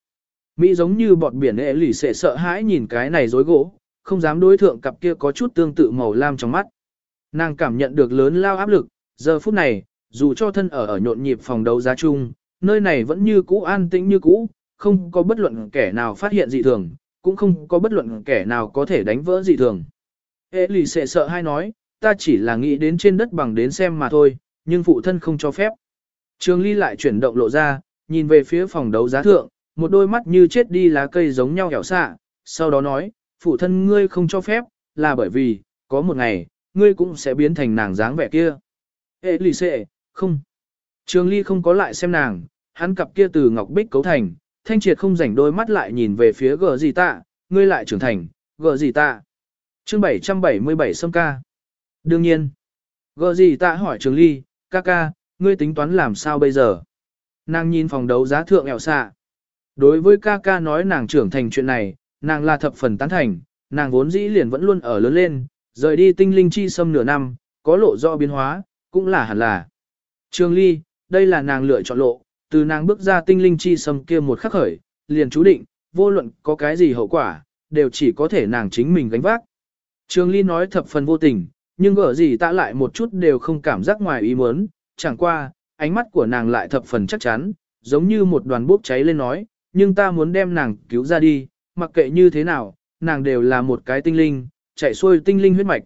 Mỹ giống như bọt biển ệ lì sẽ sợ hãi nhìn cái này dối gỗ, không dám đối thượng cặp kia có chút tương tự màu lam trong mắt. Nàng cảm nhận được lớn lao áp lực, giờ phút này, dù cho thân ở ở nhộn nhịp phòng đấu giá chung, nơi này vẫn như cũ an tĩnh như cũ, không có bất luận kẻ nào phát hiện dị thường, cũng không có bất luận kẻ nào có thể đánh vỡ dị thường. Ê lì sẽ sợ hay nói, ta chỉ là nghĩ đến trên đất bằng đến xem mà thôi, nhưng phụ thân không cho phép. Trường Ly lại chuyển động lộ ra, nhìn về phía phòng đấu giá thượng, một đôi mắt như chết đi lá cây giống nhau hẻo xạ, sau đó nói, phụ thân ngươi không cho phép, là bởi vì, có một ngày, ngươi cũng sẽ biến thành nàng dáng vẻ kia. Ê lì xệ, không. Trường Ly không có lại xem nàng, hắn cặp kia từ ngọc bích cấu thành, thanh triệt không rảnh đôi mắt lại nhìn về phía gờ gì tạ, ngươi lại trưởng thành, gờ gì tạ. Chương 777 Sâm ca. Đương nhiên. Gờ gì tạ hỏi Trường Ly, ca ca, ngươi tính toán làm sao bây giờ? Nàng nhìn phòng đấu giá thượng ẻo xạ. Đối với ca ca nói nàng trưởng thành chuyện này, nàng là thập phần tán thành, nàng vốn dĩ liền vẫn luôn ở lớn lên, rời đi tinh linh chi xâm nửa năm, có lộ do biến hóa, cũng là hẳn là. Trường Ly, đây là nàng lựa chọn lộ, từ nàng bước ra tinh linh chi xâm kia một khắc khởi, liền chú định, vô luận có cái gì hậu quả, đều chỉ có thể nàng chính mình gánh vác. Trường Ly nói thập phần vô tình, nhưng gở gì ta lại một chút đều không cảm giác ngoài ý muốn, chẳng qua, ánh mắt của nàng lại thập phần chắc chắn, giống như một đoàn bốc cháy lên nói, nhưng ta muốn đem nàng cứu ra đi, mặc kệ như thế nào, nàng đều là một cái tinh linh, chạy xuôi tinh linh huyết mạch.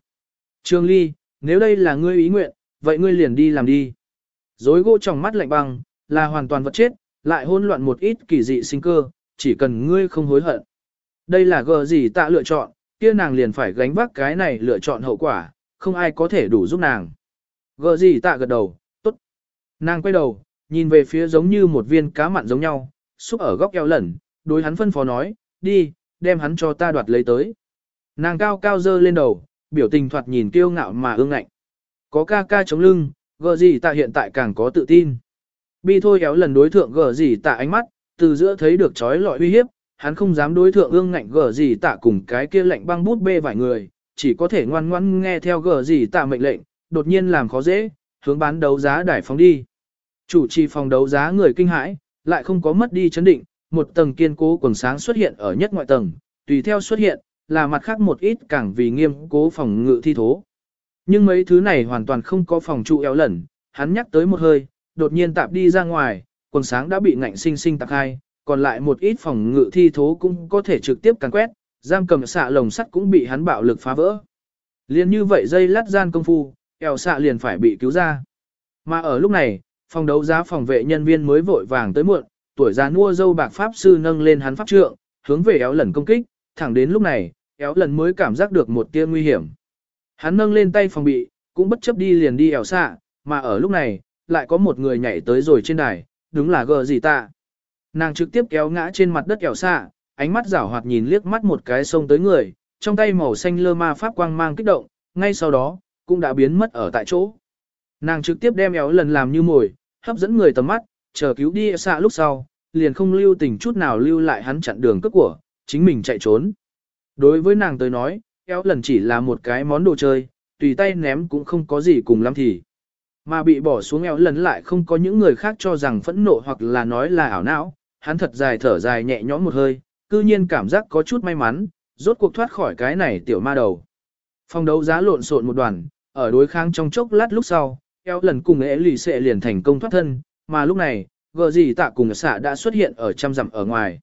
Trương Ly, nếu đây là ngươi ý nguyện, vậy ngươi liền đi làm đi. Dối gỗ trong mắt lạnh băng, là hoàn toàn vật chết, lại hỗn loạn một ít kỳ dị sinh cơ, chỉ cần ngươi không hối hận. Đây là gờ gì tạ lựa chọn, kia nàng liền phải gánh vác cái này lựa chọn hậu quả, không ai có thể đủ giúp nàng. Gờ gì tạ gật đầu, tốt. Nàng quay đầu, nhìn về phía giống như một viên cá mặn giống nhau, xúc ở góc eo lẩn, đối hắn phân phó nói, đi, đem hắn cho ta đoạt lấy tới. Nàng cao cao dơ lên đầu, biểu tình thoạt nhìn kiêu ngạo mà ương ngạnh. Có ca ca chống lưng, gờ gì tạ hiện tại càng có tự tin. Bi thôi kéo lần đối thượng gờ gì tạ ánh mắt, từ giữa thấy được trói lọi uy hiếp, hắn không dám đối thượng ương ngạnh gờ gì tạ cùng cái kia lạnh băng bút bê vài người, chỉ có thể ngoan ngoãn nghe theo gờ gì tạ mệnh lệnh, đột nhiên làm khó dễ, hướng bán đấu giá đài phóng đi. Chủ trì phòng đấu giá người kinh hãi, lại không có mất đi chấn định, một tầng kiên cố quần sáng xuất hiện ở nhất ngoại tầng, tùy theo xuất hiện, là mặt khác một ít càng vì nghiêm cố phòng ngự thi thố. Nhưng mấy thứ này hoàn toàn không có phòng trụ éo lẩn, hắn nhắc tới một hơi, đột nhiên tạp đi ra ngoài, quần sáng đã bị ngạnh sinh sinh tạc hai, còn lại một ít phòng ngự thi thố cũng có thể trực tiếp càn quét, giam cầm xạ lồng sắt cũng bị hắn bạo lực phá vỡ. Liên như vậy dây lát gian công phu, eo xạ liền phải bị cứu ra. Mà ở lúc này, phòng đấu giá phòng vệ nhân viên mới vội vàng tới muộn, tuổi già nua dâu bạc pháp sư nâng lên hắn pháp trượng, hướng về éo lần công kích, thẳng đến lúc này, éo lần mới cảm giác được một tia nguy hiểm. Hắn nâng lên tay phòng bị, cũng bất chấp đi liền đi ẻo xạ, mà ở lúc này, lại có một người nhảy tới rồi trên đài, đúng là gờ gì ta. Nàng trực tiếp kéo ngã trên mặt đất ẻo xạ, ánh mắt rảo hoạt nhìn liếc mắt một cái sông tới người, trong tay màu xanh lơ ma pháp quang mang kích động, ngay sau đó, cũng đã biến mất ở tại chỗ. Nàng trực tiếp đem éo lần làm như mồi, hấp dẫn người tầm mắt, chờ cứu đi xạ lúc sau, liền không lưu tình chút nào lưu lại hắn chặn đường cướp của, chính mình chạy trốn. Đối với nàng tới nói, éo lần chỉ là một cái món đồ chơi, tùy tay ném cũng không có gì cùng lắm thì. Mà bị bỏ xuống éo lần lại không có những người khác cho rằng phẫn nộ hoặc là nói là ảo não, hắn thật dài thở dài nhẹ nhõm một hơi, cư nhiên cảm giác có chút may mắn, rốt cuộc thoát khỏi cái này tiểu ma đầu. Phong đấu giá lộn xộn một đoàn, ở đối kháng trong chốc lát lúc sau, eo lần cùng ế lì xệ liền thành công thoát thân, mà lúc này, gờ gì tạ cùng xạ đã xuất hiện ở trăm dặm ở ngoài.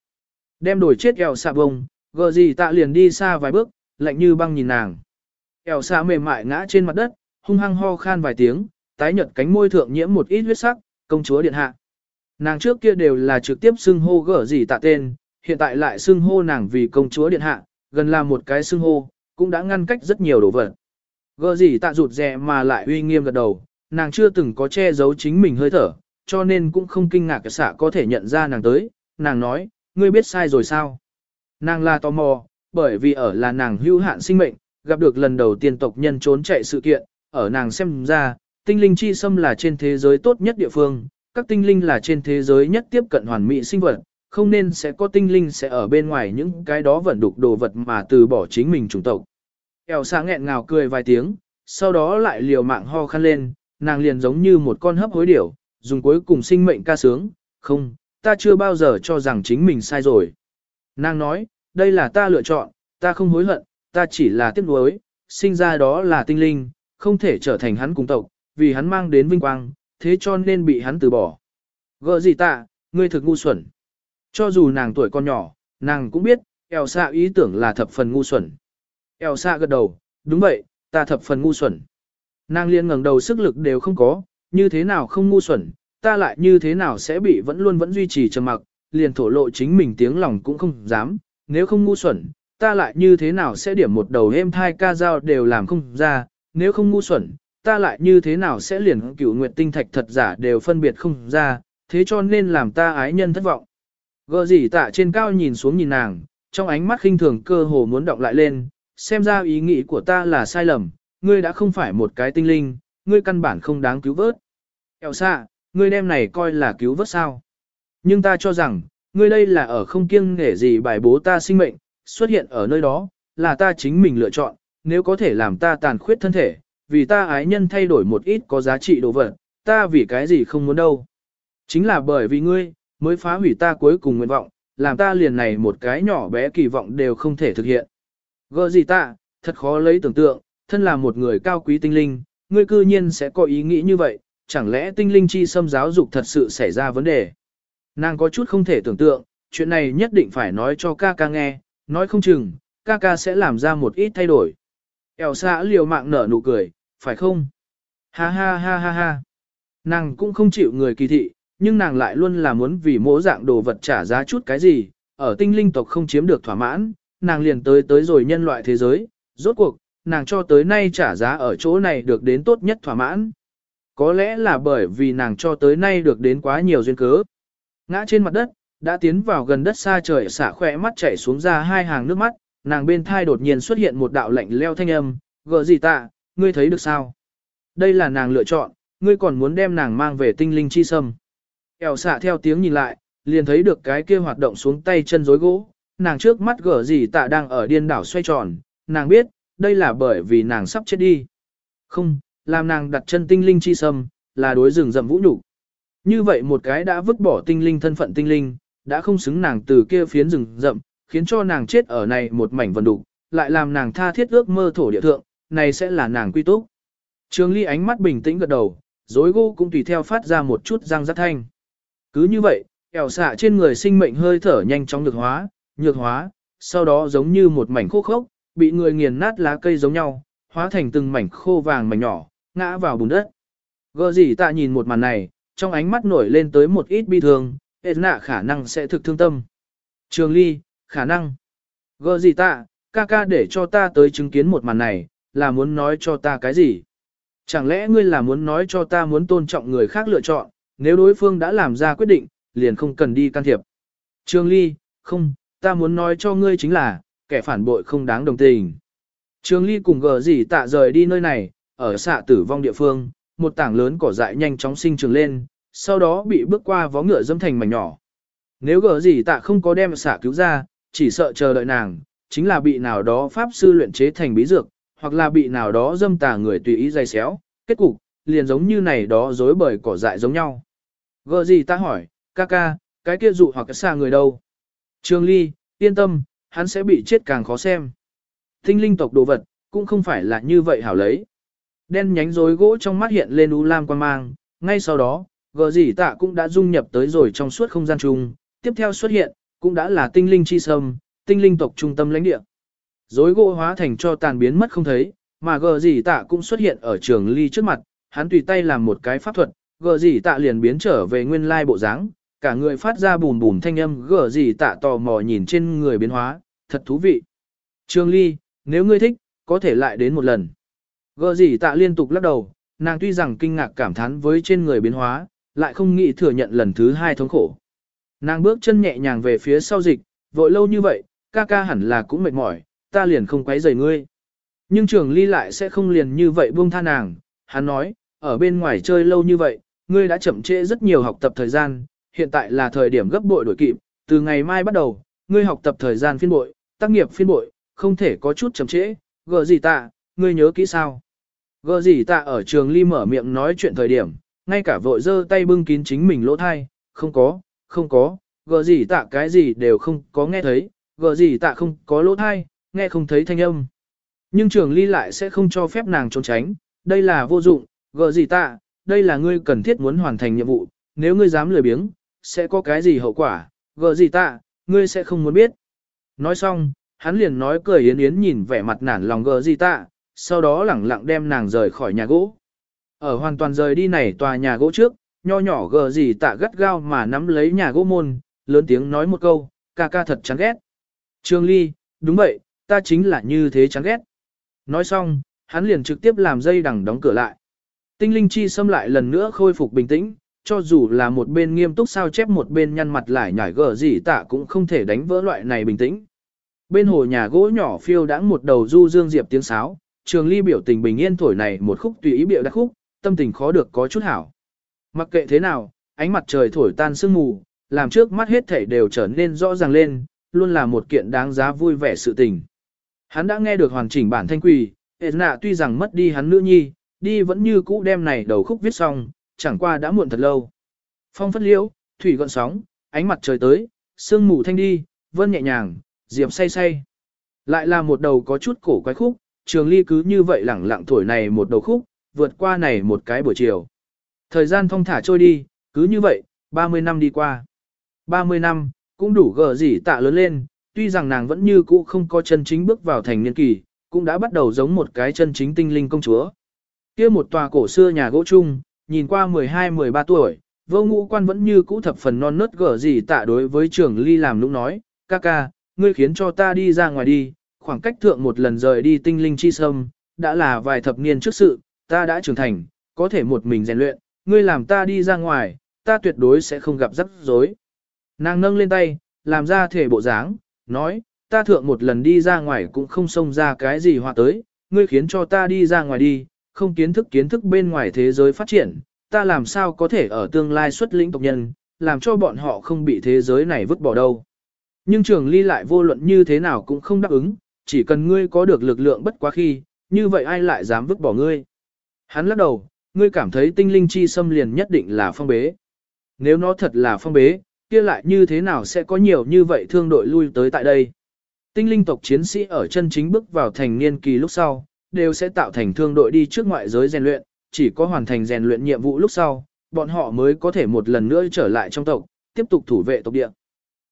Đem đổi chết eo xạ bông, gờ gì tạ liền đi xa vài bước, lạnh như băng nhìn nàng. Eo xạ mềm mại ngã trên mặt đất, hung hăng ho khan vài tiếng, tái nhợt cánh môi thượng nhiễm một ít huyết sắc, công chúa điện hạ. Nàng trước kia đều là trực tiếp xưng hô gở gì tạ tên, hiện tại lại xưng hô nàng vì công chúa điện hạ, gần là một cái xưng hô, cũng đã ngăn cách rất nhiều đồ vật. Gở gì tạ rụt rè mà lại uy nghiêm gật đầu, nàng chưa từng có che giấu chính mình hơi thở, cho nên cũng không kinh ngạc cái xạ có thể nhận ra nàng tới, nàng nói, ngươi biết sai rồi sao? Nàng là tò mò, bởi vì ở là nàng hữu hạn sinh mệnh, gặp được lần đầu tiên tộc nhân trốn chạy sự kiện, ở nàng xem ra, tinh linh chi xâm là trên thế giới tốt nhất địa phương, các tinh linh là trên thế giới nhất tiếp cận hoàn mỹ sinh vật, không nên sẽ có tinh linh sẽ ở bên ngoài những cái đó vẫn đục đồ vật mà từ bỏ chính mình chủng tộc. Eo xa nghẹn ngào cười vài tiếng, sau đó lại liều mạng ho khăn lên, nàng liền giống như một con hấp hối điểu, dùng cuối cùng sinh mệnh ca sướng, không, ta chưa bao giờ cho rằng chính mình sai rồi. Nàng nói, đây là ta lựa chọn, ta không hối hận, ta chỉ là tiếc nuối, sinh ra đó là tinh linh, không thể trở thành hắn cùng tộc, vì hắn mang đến vinh quang, thế cho nên bị hắn từ bỏ. Gỡ gì ta, ngươi thực ngu xuẩn. Cho dù nàng tuổi còn nhỏ, nàng cũng biết, eo xạ ý tưởng là thập phần ngu xuẩn. Eo xạ gật đầu, đúng vậy, ta thập phần ngu xuẩn. Nàng liên ngẩng đầu sức lực đều không có, như thế nào không ngu xuẩn, ta lại như thế nào sẽ bị vẫn luôn vẫn duy trì trầm mặc, liền thổ lộ chính mình tiếng lòng cũng không dám, nếu không ngu xuẩn, ta lại như thế nào sẽ điểm một đầu êm thai ca dao đều làm không ra, nếu không ngu xuẩn, ta lại như thế nào sẽ liền cửu nguyệt tinh thạch thật giả đều phân biệt không ra, thế cho nên làm ta ái nhân thất vọng. Gơ gì tạ trên cao nhìn xuống nhìn nàng, trong ánh mắt khinh thường cơ hồ muốn động lại lên, xem ra ý nghĩ của ta là sai lầm, ngươi đã không phải một cái tinh linh, ngươi căn bản không đáng cứu vớt. Eo xạ, ngươi đem này coi là cứu vớt sao. Nhưng ta cho rằng, ngươi đây là ở không kiêng nghề gì bài bố ta sinh mệnh, xuất hiện ở nơi đó, là ta chính mình lựa chọn, nếu có thể làm ta tàn khuyết thân thể, vì ta ái nhân thay đổi một ít có giá trị đồ vật, ta vì cái gì không muốn đâu. Chính là bởi vì ngươi, mới phá hủy ta cuối cùng nguyện vọng, làm ta liền này một cái nhỏ bé kỳ vọng đều không thể thực hiện. Gỡ gì ta, thật khó lấy tưởng tượng, thân là một người cao quý tinh linh, ngươi cư nhiên sẽ có ý nghĩ như vậy, chẳng lẽ tinh linh chi xâm giáo dục thật sự xảy ra vấn đề. Nàng có chút không thể tưởng tượng, chuyện này nhất định phải nói cho ca ca nghe, nói không chừng, ca ca sẽ làm ra một ít thay đổi. Eo xã liều mạng nở nụ cười, phải không? Ha ha ha ha ha. Nàng cũng không chịu người kỳ thị, nhưng nàng lại luôn là muốn vì mỗi dạng đồ vật trả giá chút cái gì, ở tinh linh tộc không chiếm được thỏa mãn, nàng liền tới tới rồi nhân loại thế giới, rốt cuộc, nàng cho tới nay trả giá ở chỗ này được đến tốt nhất thỏa mãn. Có lẽ là bởi vì nàng cho tới nay được đến quá nhiều duyên cớ. Ngã trên mặt đất, đã tiến vào gần đất xa trời xả khỏe mắt chảy xuống ra hai hàng nước mắt, nàng bên thai đột nhiên xuất hiện một đạo lạnh leo thanh âm, gỡ gì tạ, ngươi thấy được sao? Đây là nàng lựa chọn, ngươi còn muốn đem nàng mang về tinh linh chi sâm. Eo xạ theo tiếng nhìn lại, liền thấy được cái kia hoạt động xuống tay chân rối gỗ, nàng trước mắt gỡ gì tạ đang ở điên đảo xoay tròn, nàng biết, đây là bởi vì nàng sắp chết đi. Không, làm nàng đặt chân tinh linh chi sâm, là đối rừng rậm vũ nhục. Như vậy một cái đã vứt bỏ tinh linh thân phận tinh linh, đã không xứng nàng từ kia phiến rừng rậm, khiến cho nàng chết ở này một mảnh vần đục, lại làm nàng tha thiết ước mơ thổ địa thượng, này sẽ là nàng quy túc. Trường Ly ánh mắt bình tĩnh gật đầu, rối gỗ cũng tùy theo phát ra một chút răng rắc thanh. Cứ như vậy, ẻo xạ trên người sinh mệnh hơi thở nhanh chóng được hóa, nhược hóa, sau đó giống như một mảnh khô khốc, bị người nghiền nát lá cây giống nhau, hóa thành từng mảnh khô vàng mảnh nhỏ, ngã vào bùn đất. Gờ gì tạ nhìn một màn này, trong ánh mắt nổi lên tới một ít bi thương, nạ khả năng sẽ thực thương tâm. Trường ly, khả năng. Gờ gì tạ, ca ca để cho ta tới chứng kiến một màn này, là muốn nói cho ta cái gì? Chẳng lẽ ngươi là muốn nói cho ta muốn tôn trọng người khác lựa chọn, nếu đối phương đã làm ra quyết định, liền không cần đi can thiệp. Trường ly, không, ta muốn nói cho ngươi chính là, kẻ phản bội không đáng đồng tình. Trường ly cùng gờ gì tạ rời đi nơi này, ở xạ tử vong địa phương, một tảng lớn cỏ dại nhanh chóng sinh trường lên, sau đó bị bước qua vó ngựa dâm thành mảnh nhỏ. Nếu gờ gì tạ không có đem xạ cứu ra, chỉ sợ chờ đợi nàng, chính là bị nào đó pháp sư luyện chế thành bí dược, hoặc là bị nào đó dâm tà người tùy ý dày xéo, kết cục, liền giống như này đó dối bởi cỏ dại giống nhau. Gờ gì ta hỏi, ca ca, cái kia dụ hoặc xa người đâu? Trương Ly, yên tâm, hắn sẽ bị chết càng khó xem. Tinh linh tộc đồ vật, cũng không phải là như vậy hảo lấy. Đen nhánh rối gỗ trong mắt hiện lên u lam quan mang, ngay sau đó, gờ gì tạ cũng đã dung nhập tới rồi trong suốt không gian chung, tiếp theo xuất hiện, cũng đã là tinh linh chi sâm, tinh linh tộc trung tâm lãnh địa. Rối gỗ hóa thành cho tàn biến mất không thấy, mà gờ gì tạ cũng xuất hiện ở trường ly trước mặt, hắn tùy tay làm một cái pháp thuật, gờ gì tạ liền biến trở về nguyên lai bộ dáng, cả người phát ra bùm bùm thanh âm gờ gì tạ tò mò nhìn trên người biến hóa, thật thú vị. Trường ly, nếu ngươi thích, có thể lại đến một lần. Gờ gì tạ liên tục lắc đầu, nàng tuy rằng kinh ngạc cảm thán với trên người biến hóa, lại không nghĩ thừa nhận lần thứ hai thống khổ. Nàng bước chân nhẹ nhàng về phía sau dịch, vội lâu như vậy, ca ca hẳn là cũng mệt mỏi, ta liền không quấy rầy ngươi. Nhưng trường ly lại sẽ không liền như vậy buông tha nàng, hắn nói, ở bên ngoài chơi lâu như vậy, ngươi đã chậm trễ rất nhiều học tập thời gian, hiện tại là thời điểm gấp bội đổi kịp, từ ngày mai bắt đầu, ngươi học tập thời gian phiên bội, tác nghiệp phiên bội, không thể có chút chậm trễ, gờ gì tạ ngươi nhớ kỹ sao. Gờ gì tạ ở trường ly mở miệng nói chuyện thời điểm, ngay cả vội giơ tay bưng kín chính mình lỗ thai, không có, không có, gờ gì tạ cái gì đều không có nghe thấy, gờ gì tạ không có lỗ thai, nghe không thấy thanh âm. Nhưng trường ly lại sẽ không cho phép nàng trốn tránh, đây là vô dụng, gờ gì tạ, đây là ngươi cần thiết muốn hoàn thành nhiệm vụ, nếu ngươi dám lười biếng, sẽ có cái gì hậu quả, gờ gì ta, ngươi sẽ không muốn biết. Nói xong, hắn liền nói cười yến yến nhìn vẻ mặt nản lòng gờ gì ta, sau đó lẳng lặng đem nàng rời khỏi nhà gỗ. Ở hoàn toàn rời đi này tòa nhà gỗ trước, nho nhỏ gờ gì tạ gắt gao mà nắm lấy nhà gỗ môn, lớn tiếng nói một câu, ca ca thật chán ghét. Trương Ly, đúng vậy, ta chính là như thế chán ghét. Nói xong, hắn liền trực tiếp làm dây đằng đóng cửa lại. Tinh linh chi xâm lại lần nữa khôi phục bình tĩnh, cho dù là một bên nghiêm túc sao chép một bên nhăn mặt lại nhảy gở gì tạ cũng không thể đánh vỡ loại này bình tĩnh. Bên hồ nhà gỗ nhỏ phiêu đãng một đầu du dương diệp tiếng sáo, trường ly biểu tình bình yên thổi này một khúc tùy ý biểu đặc khúc, tâm tình khó được có chút hảo. Mặc kệ thế nào, ánh mặt trời thổi tan sương mù, làm trước mắt hết thảy đều trở nên rõ ràng lên, luôn là một kiện đáng giá vui vẻ sự tình. Hắn đã nghe được hoàn chỉnh bản thanh quỳ, Edna tuy rằng mất đi hắn nữ nhi, đi vẫn như cũ đem này đầu khúc viết xong, chẳng qua đã muộn thật lâu. Phong phất liễu, thủy gọn sóng, ánh mặt trời tới, sương mù thanh đi, vân nhẹ nhàng, diệp say say. Lại là một đầu có chút cổ quái khúc, trường ly cứ như vậy lẳng lặng thổi này một đầu khúc, vượt qua này một cái buổi chiều. Thời gian thong thả trôi đi, cứ như vậy, 30 năm đi qua. 30 năm, cũng đủ gờ gì tạ lớn lên, tuy rằng nàng vẫn như cũ không có chân chính bước vào thành niên kỳ, cũng đã bắt đầu giống một cái chân chính tinh linh công chúa. kia một tòa cổ xưa nhà gỗ chung, nhìn qua 12-13 tuổi, vô ngũ quan vẫn như cũ thập phần non nớt gở gì tạ đối với trưởng ly làm lúc nói, ca ca, ngươi khiến cho ta đi ra ngoài đi, khoảng cách thượng một lần rời đi tinh linh chi sâm, đã là vài thập niên trước sự, ta đã trưởng thành, có thể một mình rèn luyện, ngươi làm ta đi ra ngoài, ta tuyệt đối sẽ không gặp rắc rối. Nàng nâng lên tay, làm ra thể bộ dáng, nói, ta thượng một lần đi ra ngoài cũng không xông ra cái gì họa tới, ngươi khiến cho ta đi ra ngoài đi, không kiến thức kiến thức bên ngoài thế giới phát triển, ta làm sao có thể ở tương lai xuất lĩnh tộc nhân, làm cho bọn họ không bị thế giới này vứt bỏ đâu. Nhưng trường ly lại vô luận như thế nào cũng không đáp ứng, chỉ cần ngươi có được lực lượng bất quá khi, như vậy ai lại dám vứt bỏ ngươi. Hắn lắc đầu, ngươi cảm thấy tinh linh chi xâm liền nhất định là phong bế. Nếu nó thật là phong bế, kia lại như thế nào sẽ có nhiều như vậy thương đội lui tới tại đây. Tinh linh tộc chiến sĩ ở chân chính bước vào thành niên kỳ lúc sau, đều sẽ tạo thành thương đội đi trước ngoại giới rèn luyện, chỉ có hoàn thành rèn luyện nhiệm vụ lúc sau, bọn họ mới có thể một lần nữa trở lại trong tộc, tiếp tục thủ vệ tộc địa.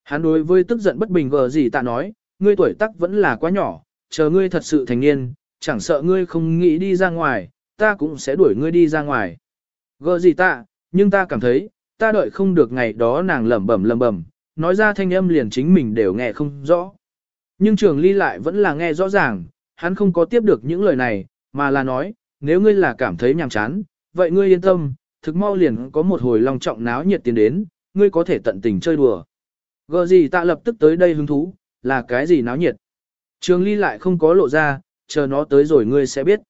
Hắn đối với tức giận bất bình gờ gì tạ nói, ngươi tuổi tác vẫn là quá nhỏ, chờ ngươi thật sự thành niên, chẳng sợ ngươi không nghĩ đi ra ngoài, ta cũng sẽ đuổi ngươi đi ra ngoài. Gỡ gì ta, nhưng ta cảm thấy, ta đợi không được ngày đó nàng lẩm bẩm lẩm bẩm, nói ra thanh âm liền chính mình đều nghe không rõ. Nhưng trường ly lại vẫn là nghe rõ ràng, hắn không có tiếp được những lời này, mà là nói, nếu ngươi là cảm thấy nhàm chán, vậy ngươi yên tâm, thực mau liền có một hồi lòng trọng náo nhiệt tiến đến, ngươi có thể tận tình chơi đùa. Gờ gì ta lập tức tới đây hứng thú, là cái gì náo nhiệt. Trường ly lại không có lộ ra, chờ nó tới rồi ngươi sẽ biết.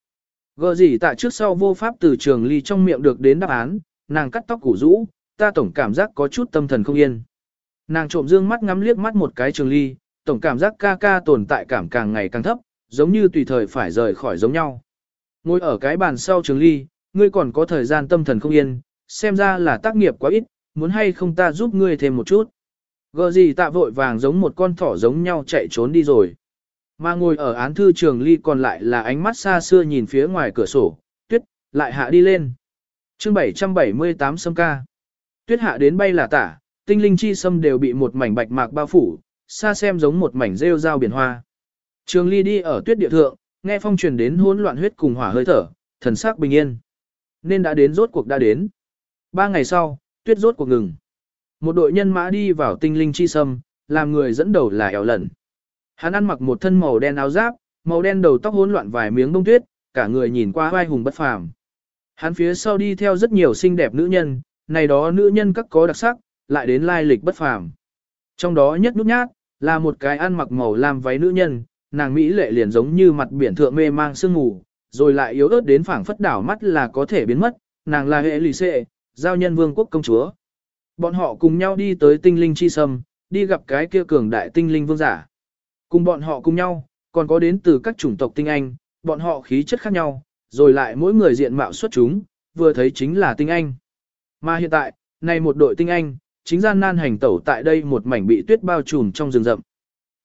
Gờ gì tạ trước sau vô pháp từ trường ly trong miệng được đến đáp án, nàng cắt tóc củ rũ, ta tổng cảm giác có chút tâm thần không yên. Nàng trộm dương mắt ngắm liếc mắt một cái trường ly, tổng cảm giác ca ca tồn tại cảm càng ngày càng thấp, giống như tùy thời phải rời khỏi giống nhau. Ngồi ở cái bàn sau trường ly, ngươi còn có thời gian tâm thần không yên, xem ra là tác nghiệp quá ít, muốn hay không ta giúp ngươi thêm một chút. Gờ gì tạ vội vàng giống một con thỏ giống nhau chạy trốn đi rồi. Mà ngồi ở án thư trường ly còn lại là ánh mắt xa xưa nhìn phía ngoài cửa sổ, tuyết, lại hạ đi lên. chương 778 sâm ca. Tuyết hạ đến bay là tả, tinh linh chi sâm đều bị một mảnh bạch mạc bao phủ, xa xem giống một mảnh rêu rao biển hoa. Trường ly đi ở tuyết địa thượng, nghe phong truyền đến hỗn loạn huyết cùng hỏa hơi thở, thần sắc bình yên. Nên đã đến rốt cuộc đã đến. Ba ngày sau, tuyết rốt cuộc ngừng. Một đội nhân mã đi vào tinh linh chi sâm, làm người dẫn đầu là eo lẩn. Hắn ăn mặc một thân màu đen áo giáp, màu đen đầu tóc hỗn loạn vài miếng bông tuyết, cả người nhìn qua vai hùng bất phàm. Hắn phía sau đi theo rất nhiều xinh đẹp nữ nhân, này đó nữ nhân các có đặc sắc, lại đến lai lịch bất phàm. Trong đó nhất nút nhát, là một cái ăn mặc màu lam váy nữ nhân, nàng Mỹ lệ liền giống như mặt biển thượng mê mang sương ngủ, rồi lại yếu ớt đến phảng phất đảo mắt là có thể biến mất, nàng là hệ lì xệ, giao nhân vương quốc công chúa. Bọn họ cùng nhau đi tới tinh linh chi sâm, đi gặp cái kia cường đại tinh linh vương giả. Cùng bọn họ cùng nhau, còn có đến từ các chủng tộc tinh anh, bọn họ khí chất khác nhau, rồi lại mỗi người diện mạo xuất chúng, vừa thấy chính là tinh anh. Mà hiện tại, này một đội tinh anh, chính gian nan hành tẩu tại đây một mảnh bị tuyết bao trùm trong rừng rậm.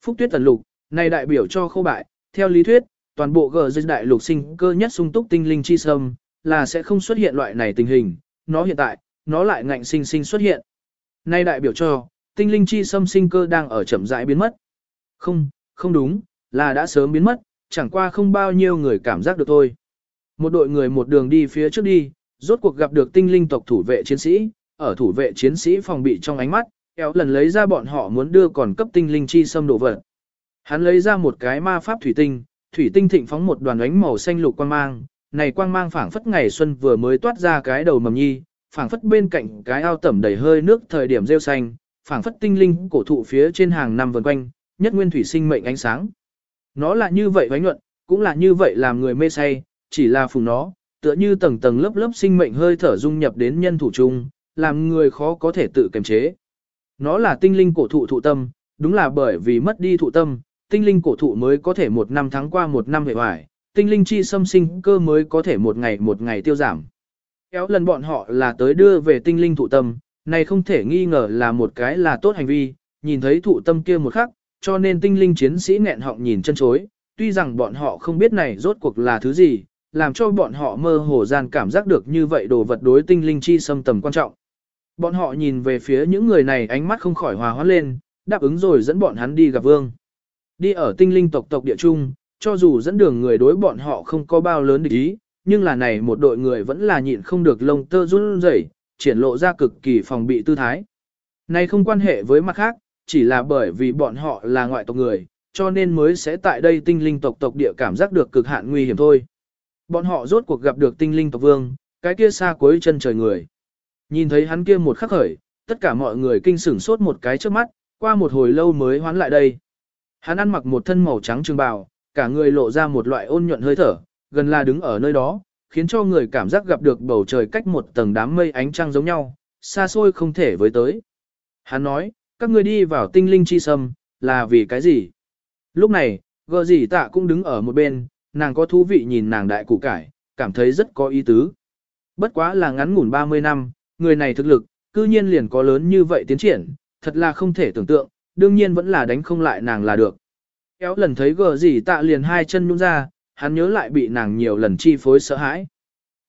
Phúc tuyết tần lục, này đại biểu cho khô bại, theo lý thuyết, toàn bộ gờ dây đại lục sinh cơ nhất sung túc tinh linh chi sâm, là sẽ không xuất hiện loại này tình hình, nó hiện tại, nó lại ngạnh sinh sinh xuất hiện. Nay đại biểu cho, tinh linh chi sâm sinh cơ đang ở chậm rãi biến mất. Không, không đúng, là đã sớm biến mất, chẳng qua không bao nhiêu người cảm giác được thôi. Một đội người một đường đi phía trước đi, rốt cuộc gặp được tinh linh tộc thủ vệ chiến sĩ, ở thủ vệ chiến sĩ phòng bị trong ánh mắt, kéo lần lấy ra bọn họ muốn đưa còn cấp tinh linh chi sâm đồ vật. Hắn lấy ra một cái ma pháp thủy tinh, thủy tinh thịnh phóng một đoàn ánh màu xanh lục quang mang, này quang mang phảng phất ngày xuân vừa mới toát ra cái đầu mầm nhi, phảng phất bên cạnh cái ao tẩm đầy hơi nước thời điểm rêu xanh, phảng phất tinh linh cổ thụ phía trên hàng năm vần quanh, nhất nguyên thủy sinh mệnh ánh sáng. Nó là như vậy vánh nhuận, cũng là như vậy làm người mê say, chỉ là phùng nó, tựa như tầng tầng lớp lớp sinh mệnh hơi thở dung nhập đến nhân thủ chung, làm người khó có thể tự kiềm chế. Nó là tinh linh cổ thụ thụ tâm, đúng là bởi vì mất đi thụ tâm, tinh linh cổ thụ mới có thể một năm tháng qua một năm hệ hoài, tinh linh chi xâm sinh cơ mới có thể một ngày một ngày tiêu giảm. Kéo lần bọn họ là tới đưa về tinh linh thụ tâm, này không thể nghi ngờ là một cái là tốt hành vi, nhìn thấy thụ tâm kia một khắc, cho nên tinh linh chiến sĩ nghẹn họng nhìn chân chối, tuy rằng bọn họ không biết này rốt cuộc là thứ gì, làm cho bọn họ mơ hồ gian cảm giác được như vậy đồ vật đối tinh linh chi xâm tầm quan trọng. Bọn họ nhìn về phía những người này ánh mắt không khỏi hòa hoãn lên, đáp ứng rồi dẫn bọn hắn đi gặp vương. Đi ở tinh linh tộc tộc địa trung, cho dù dẫn đường người đối bọn họ không có bao lớn địch ý, nhưng là này một đội người vẫn là nhịn không được lông tơ run rẩy, triển lộ ra cực kỳ phòng bị tư thái. Này không quan hệ với mặt khác, chỉ là bởi vì bọn họ là ngoại tộc người, cho nên mới sẽ tại đây tinh linh tộc tộc địa cảm giác được cực hạn nguy hiểm thôi. Bọn họ rốt cuộc gặp được tinh linh tộc vương, cái kia xa cuối chân trời người. Nhìn thấy hắn kia một khắc khởi, tất cả mọi người kinh sửng sốt một cái trước mắt, qua một hồi lâu mới hoán lại đây. Hắn ăn mặc một thân màu trắng trường bào, cả người lộ ra một loại ôn nhuận hơi thở, gần là đứng ở nơi đó, khiến cho người cảm giác gặp được bầu trời cách một tầng đám mây ánh trăng giống nhau, xa xôi không thể với tới. Hắn nói, các ngươi đi vào tinh linh chi sâm, là vì cái gì? Lúc này, gờ gì tạ cũng đứng ở một bên, nàng có thú vị nhìn nàng đại cụ cải, cảm thấy rất có ý tứ. Bất quá là ngắn ngủn 30 năm, người này thực lực, cư nhiên liền có lớn như vậy tiến triển, thật là không thể tưởng tượng, đương nhiên vẫn là đánh không lại nàng là được. Kéo lần thấy gờ gì tạ liền hai chân nhung ra, hắn nhớ lại bị nàng nhiều lần chi phối sợ hãi.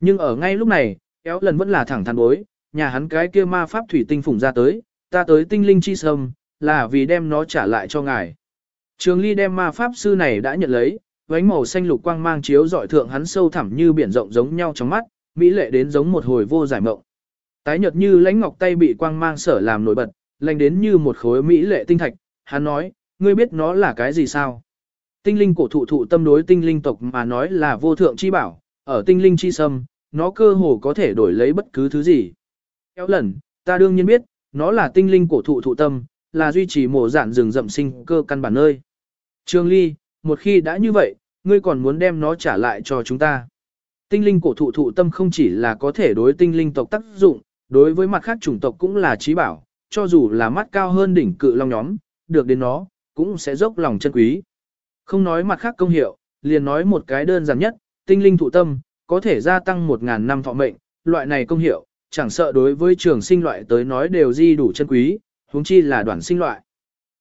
Nhưng ở ngay lúc này, kéo lần vẫn là thẳng thắn bối, nhà hắn cái kia ma pháp thủy tinh phủng ra tới, ta tới tinh linh chi sâm, là vì đem nó trả lại cho ngài. Trường Ly đem ma pháp sư này đã nhận lấy, vánh màu xanh lục quang mang chiếu dọi thượng hắn sâu thẳm như biển rộng giống nhau trong mắt, mỹ lệ đến giống một hồi vô giải mộng. Tái nhợt như lãnh ngọc tay bị quang mang sở làm nổi bật, lành đến như một khối mỹ lệ tinh thạch, hắn nói, ngươi biết nó là cái gì sao? Tinh linh cổ thụ thụ tâm đối tinh linh tộc mà nói là vô thượng chi bảo, ở tinh linh chi sâm, nó cơ hồ có thể đổi lấy bất cứ thứ gì. Kéo lần, ta đương nhiên biết, nó là tinh linh cổ thụ thụ tâm, là duy trì mổ giản rừng rậm sinh cơ căn bản nơi. Trương Ly, một khi đã như vậy, ngươi còn muốn đem nó trả lại cho chúng ta. Tinh linh cổ thụ thụ tâm không chỉ là có thể đối tinh linh tộc tác dụng, đối với mặt khác chủng tộc cũng là trí bảo, cho dù là mắt cao hơn đỉnh cự long nhóm, được đến nó, cũng sẽ dốc lòng chân quý. Không nói mặt khác công hiệu, liền nói một cái đơn giản nhất, tinh linh thụ tâm, có thể gia tăng 1.000 năm thọ mệnh, loại này công hiệu, chẳng sợ đối với trường sinh loại tới nói đều di đủ chân quý, huống chi là đoạn sinh loại.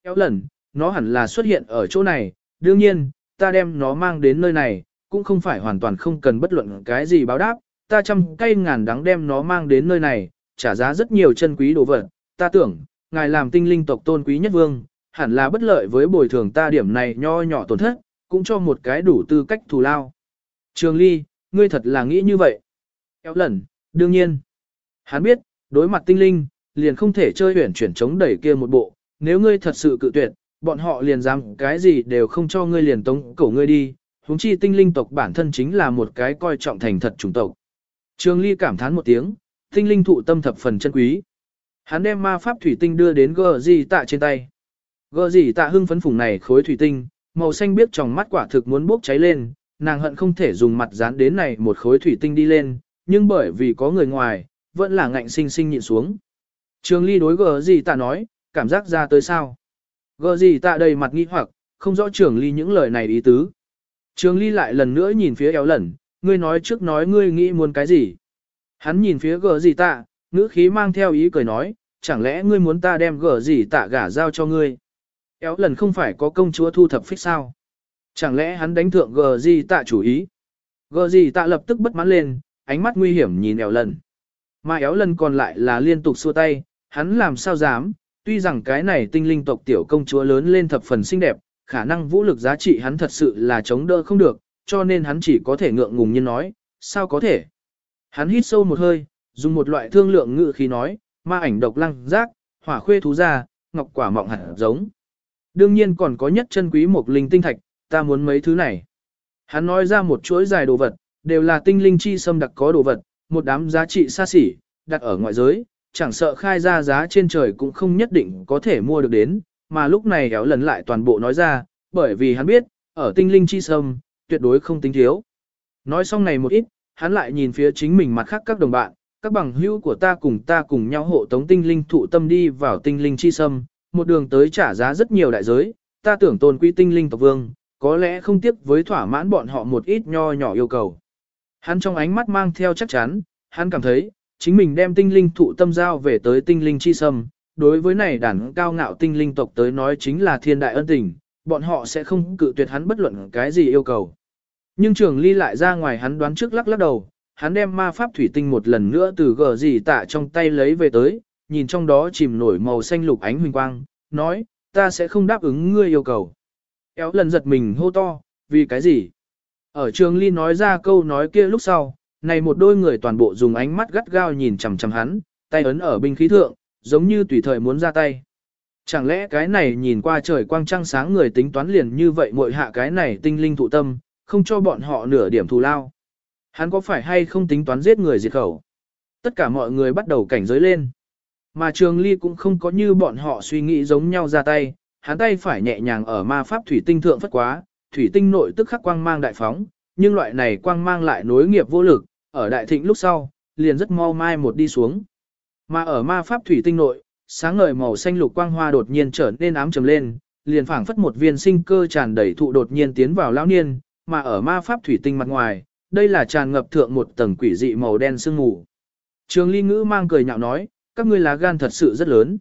Kéo lần, nó hẳn là xuất hiện ở chỗ này, đương nhiên, ta đem nó mang đến nơi này, cũng không phải hoàn toàn không cần bất luận cái gì báo đáp, ta trăm cây ngàn đắng đem nó mang đến nơi này, trả giá rất nhiều chân quý đồ vật, ta tưởng, ngài làm tinh linh tộc tôn quý nhất vương, hẳn là bất lợi với bồi thường ta điểm này nho nhỏ tổn thất, cũng cho một cái đủ tư cách thù lao. Trường Ly, ngươi thật là nghĩ như vậy. Kéo lần, đương nhiên. Hắn biết, đối mặt tinh linh, liền không thể chơi huyển chuyển chống đẩy kia một bộ, nếu ngươi thật sự cự tuyệt, bọn họ liền dám cái gì đều không cho ngươi liền tống cổ ngươi đi, huống chi tinh linh tộc bản thân chính là một cái coi trọng thành thật chủng tộc. Trường Ly cảm thán một tiếng, tinh linh thụ tâm thập phần chân quý. Hắn đem ma pháp thủy tinh đưa đến gờ gì tạ trên tay. Gờ gì tạ hưng phấn phùng này khối thủy tinh, màu xanh biết trong mắt quả thực muốn bốc cháy lên, nàng hận không thể dùng mặt dán đến này một khối thủy tinh đi lên, nhưng bởi vì có người ngoài, vẫn là ngạnh sinh sinh nhịn xuống. Trường ly đối gờ gì tạ nói, cảm giác ra tới sao. Gờ gì tạ đầy mặt nghi hoặc, không rõ trường ly những lời này ý tứ. Trường ly lại lần nữa nhìn phía éo lẩn, ngươi nói trước nói ngươi nghĩ muốn cái gì. Hắn nhìn phía gờ gì tạ, ngữ khí mang theo ý cười nói, chẳng lẽ ngươi muốn ta đem gờ gì tạ gả giao cho ngươi. Éo lần không phải có công chúa thu thập phích sao. Chẳng lẽ hắn đánh thượng gờ gì tạ chủ ý. Gờ gì tạ lập tức bất mãn lên, ánh mắt nguy hiểm nhìn éo lần. Mà éo lần còn lại là liên tục xua tay, hắn làm sao dám, tuy rằng cái này tinh linh tộc tiểu công chúa lớn lên thập phần xinh đẹp, khả năng vũ lực giá trị hắn thật sự là chống đỡ không được, cho nên hắn chỉ có thể ngượng ngùng như nói, sao có thể. Hắn hít sâu một hơi, dùng một loại thương lượng ngự khí nói, ma ảnh độc lăng giác, hỏa khuê thú ra, ngọc quả mọng hạt giống. Đương nhiên còn có nhất chân quý một linh tinh thạch, ta muốn mấy thứ này. Hắn nói ra một chuỗi dài đồ vật, đều là tinh linh chi xâm đặc có đồ vật, một đám giá trị xa xỉ, đặt ở ngoại giới, chẳng sợ khai ra giá trên trời cũng không nhất định có thể mua được đến, mà lúc này kéo lần lại toàn bộ nói ra, bởi vì hắn biết, ở tinh linh chi sâm, tuyệt đối không tính thiếu. Nói xong này một ít, hắn lại nhìn phía chính mình mặt khác các đồng bạn, các bằng hữu của ta cùng ta cùng nhau hộ tống tinh linh thụ tâm đi vào tinh linh chi sâm, một đường tới trả giá rất nhiều đại giới, ta tưởng tôn quý tinh linh tộc vương, có lẽ không tiếc với thỏa mãn bọn họ một ít nho nhỏ yêu cầu. Hắn trong ánh mắt mang theo chắc chắn, hắn cảm thấy, chính mình đem tinh linh thụ tâm giao về tới tinh linh chi sâm, đối với này đàn cao ngạo tinh linh tộc tới nói chính là thiên đại ân tình, bọn họ sẽ không cự tuyệt hắn bất luận cái gì yêu cầu. Nhưng trường ly lại ra ngoài hắn đoán trước lắc lắc đầu, hắn đem ma pháp thủy tinh một lần nữa từ gờ gì tạ trong tay lấy về tới, nhìn trong đó chìm nổi màu xanh lục ánh huỳnh quang, nói, ta sẽ không đáp ứng ngươi yêu cầu. Éo lần giật mình hô to, vì cái gì? Ở trường ly nói ra câu nói kia lúc sau, này một đôi người toàn bộ dùng ánh mắt gắt gao nhìn chằm chằm hắn, tay ấn ở binh khí thượng, giống như tùy thời muốn ra tay. Chẳng lẽ cái này nhìn qua trời quang trăng sáng người tính toán liền như vậy muội hạ cái này tinh linh thụ tâm, không cho bọn họ nửa điểm thù lao. Hắn có phải hay không tính toán giết người diệt khẩu? Tất cả mọi người bắt đầu cảnh giới lên. Mà trường ly cũng không có như bọn họ suy nghĩ giống nhau ra tay, hắn tay phải nhẹ nhàng ở ma pháp thủy tinh thượng phất quá, thủy tinh nội tức khắc quang mang đại phóng, nhưng loại này quang mang lại nối nghiệp vô lực, ở đại thịnh lúc sau, liền rất mau mai một đi xuống. Mà ở ma pháp thủy tinh nội, sáng ngời màu xanh lục quang hoa đột nhiên trở nên ám trầm lên, liền phảng phất một viên sinh cơ tràn đầy thụ đột nhiên tiến vào lão niên, mà ở ma pháp thủy tinh mặt ngoài, đây là tràn ngập thượng một tầng quỷ dị màu đen sương mù. Trường Ly Ngữ mang cười nhạo nói, các ngươi lá gan thật sự rất lớn.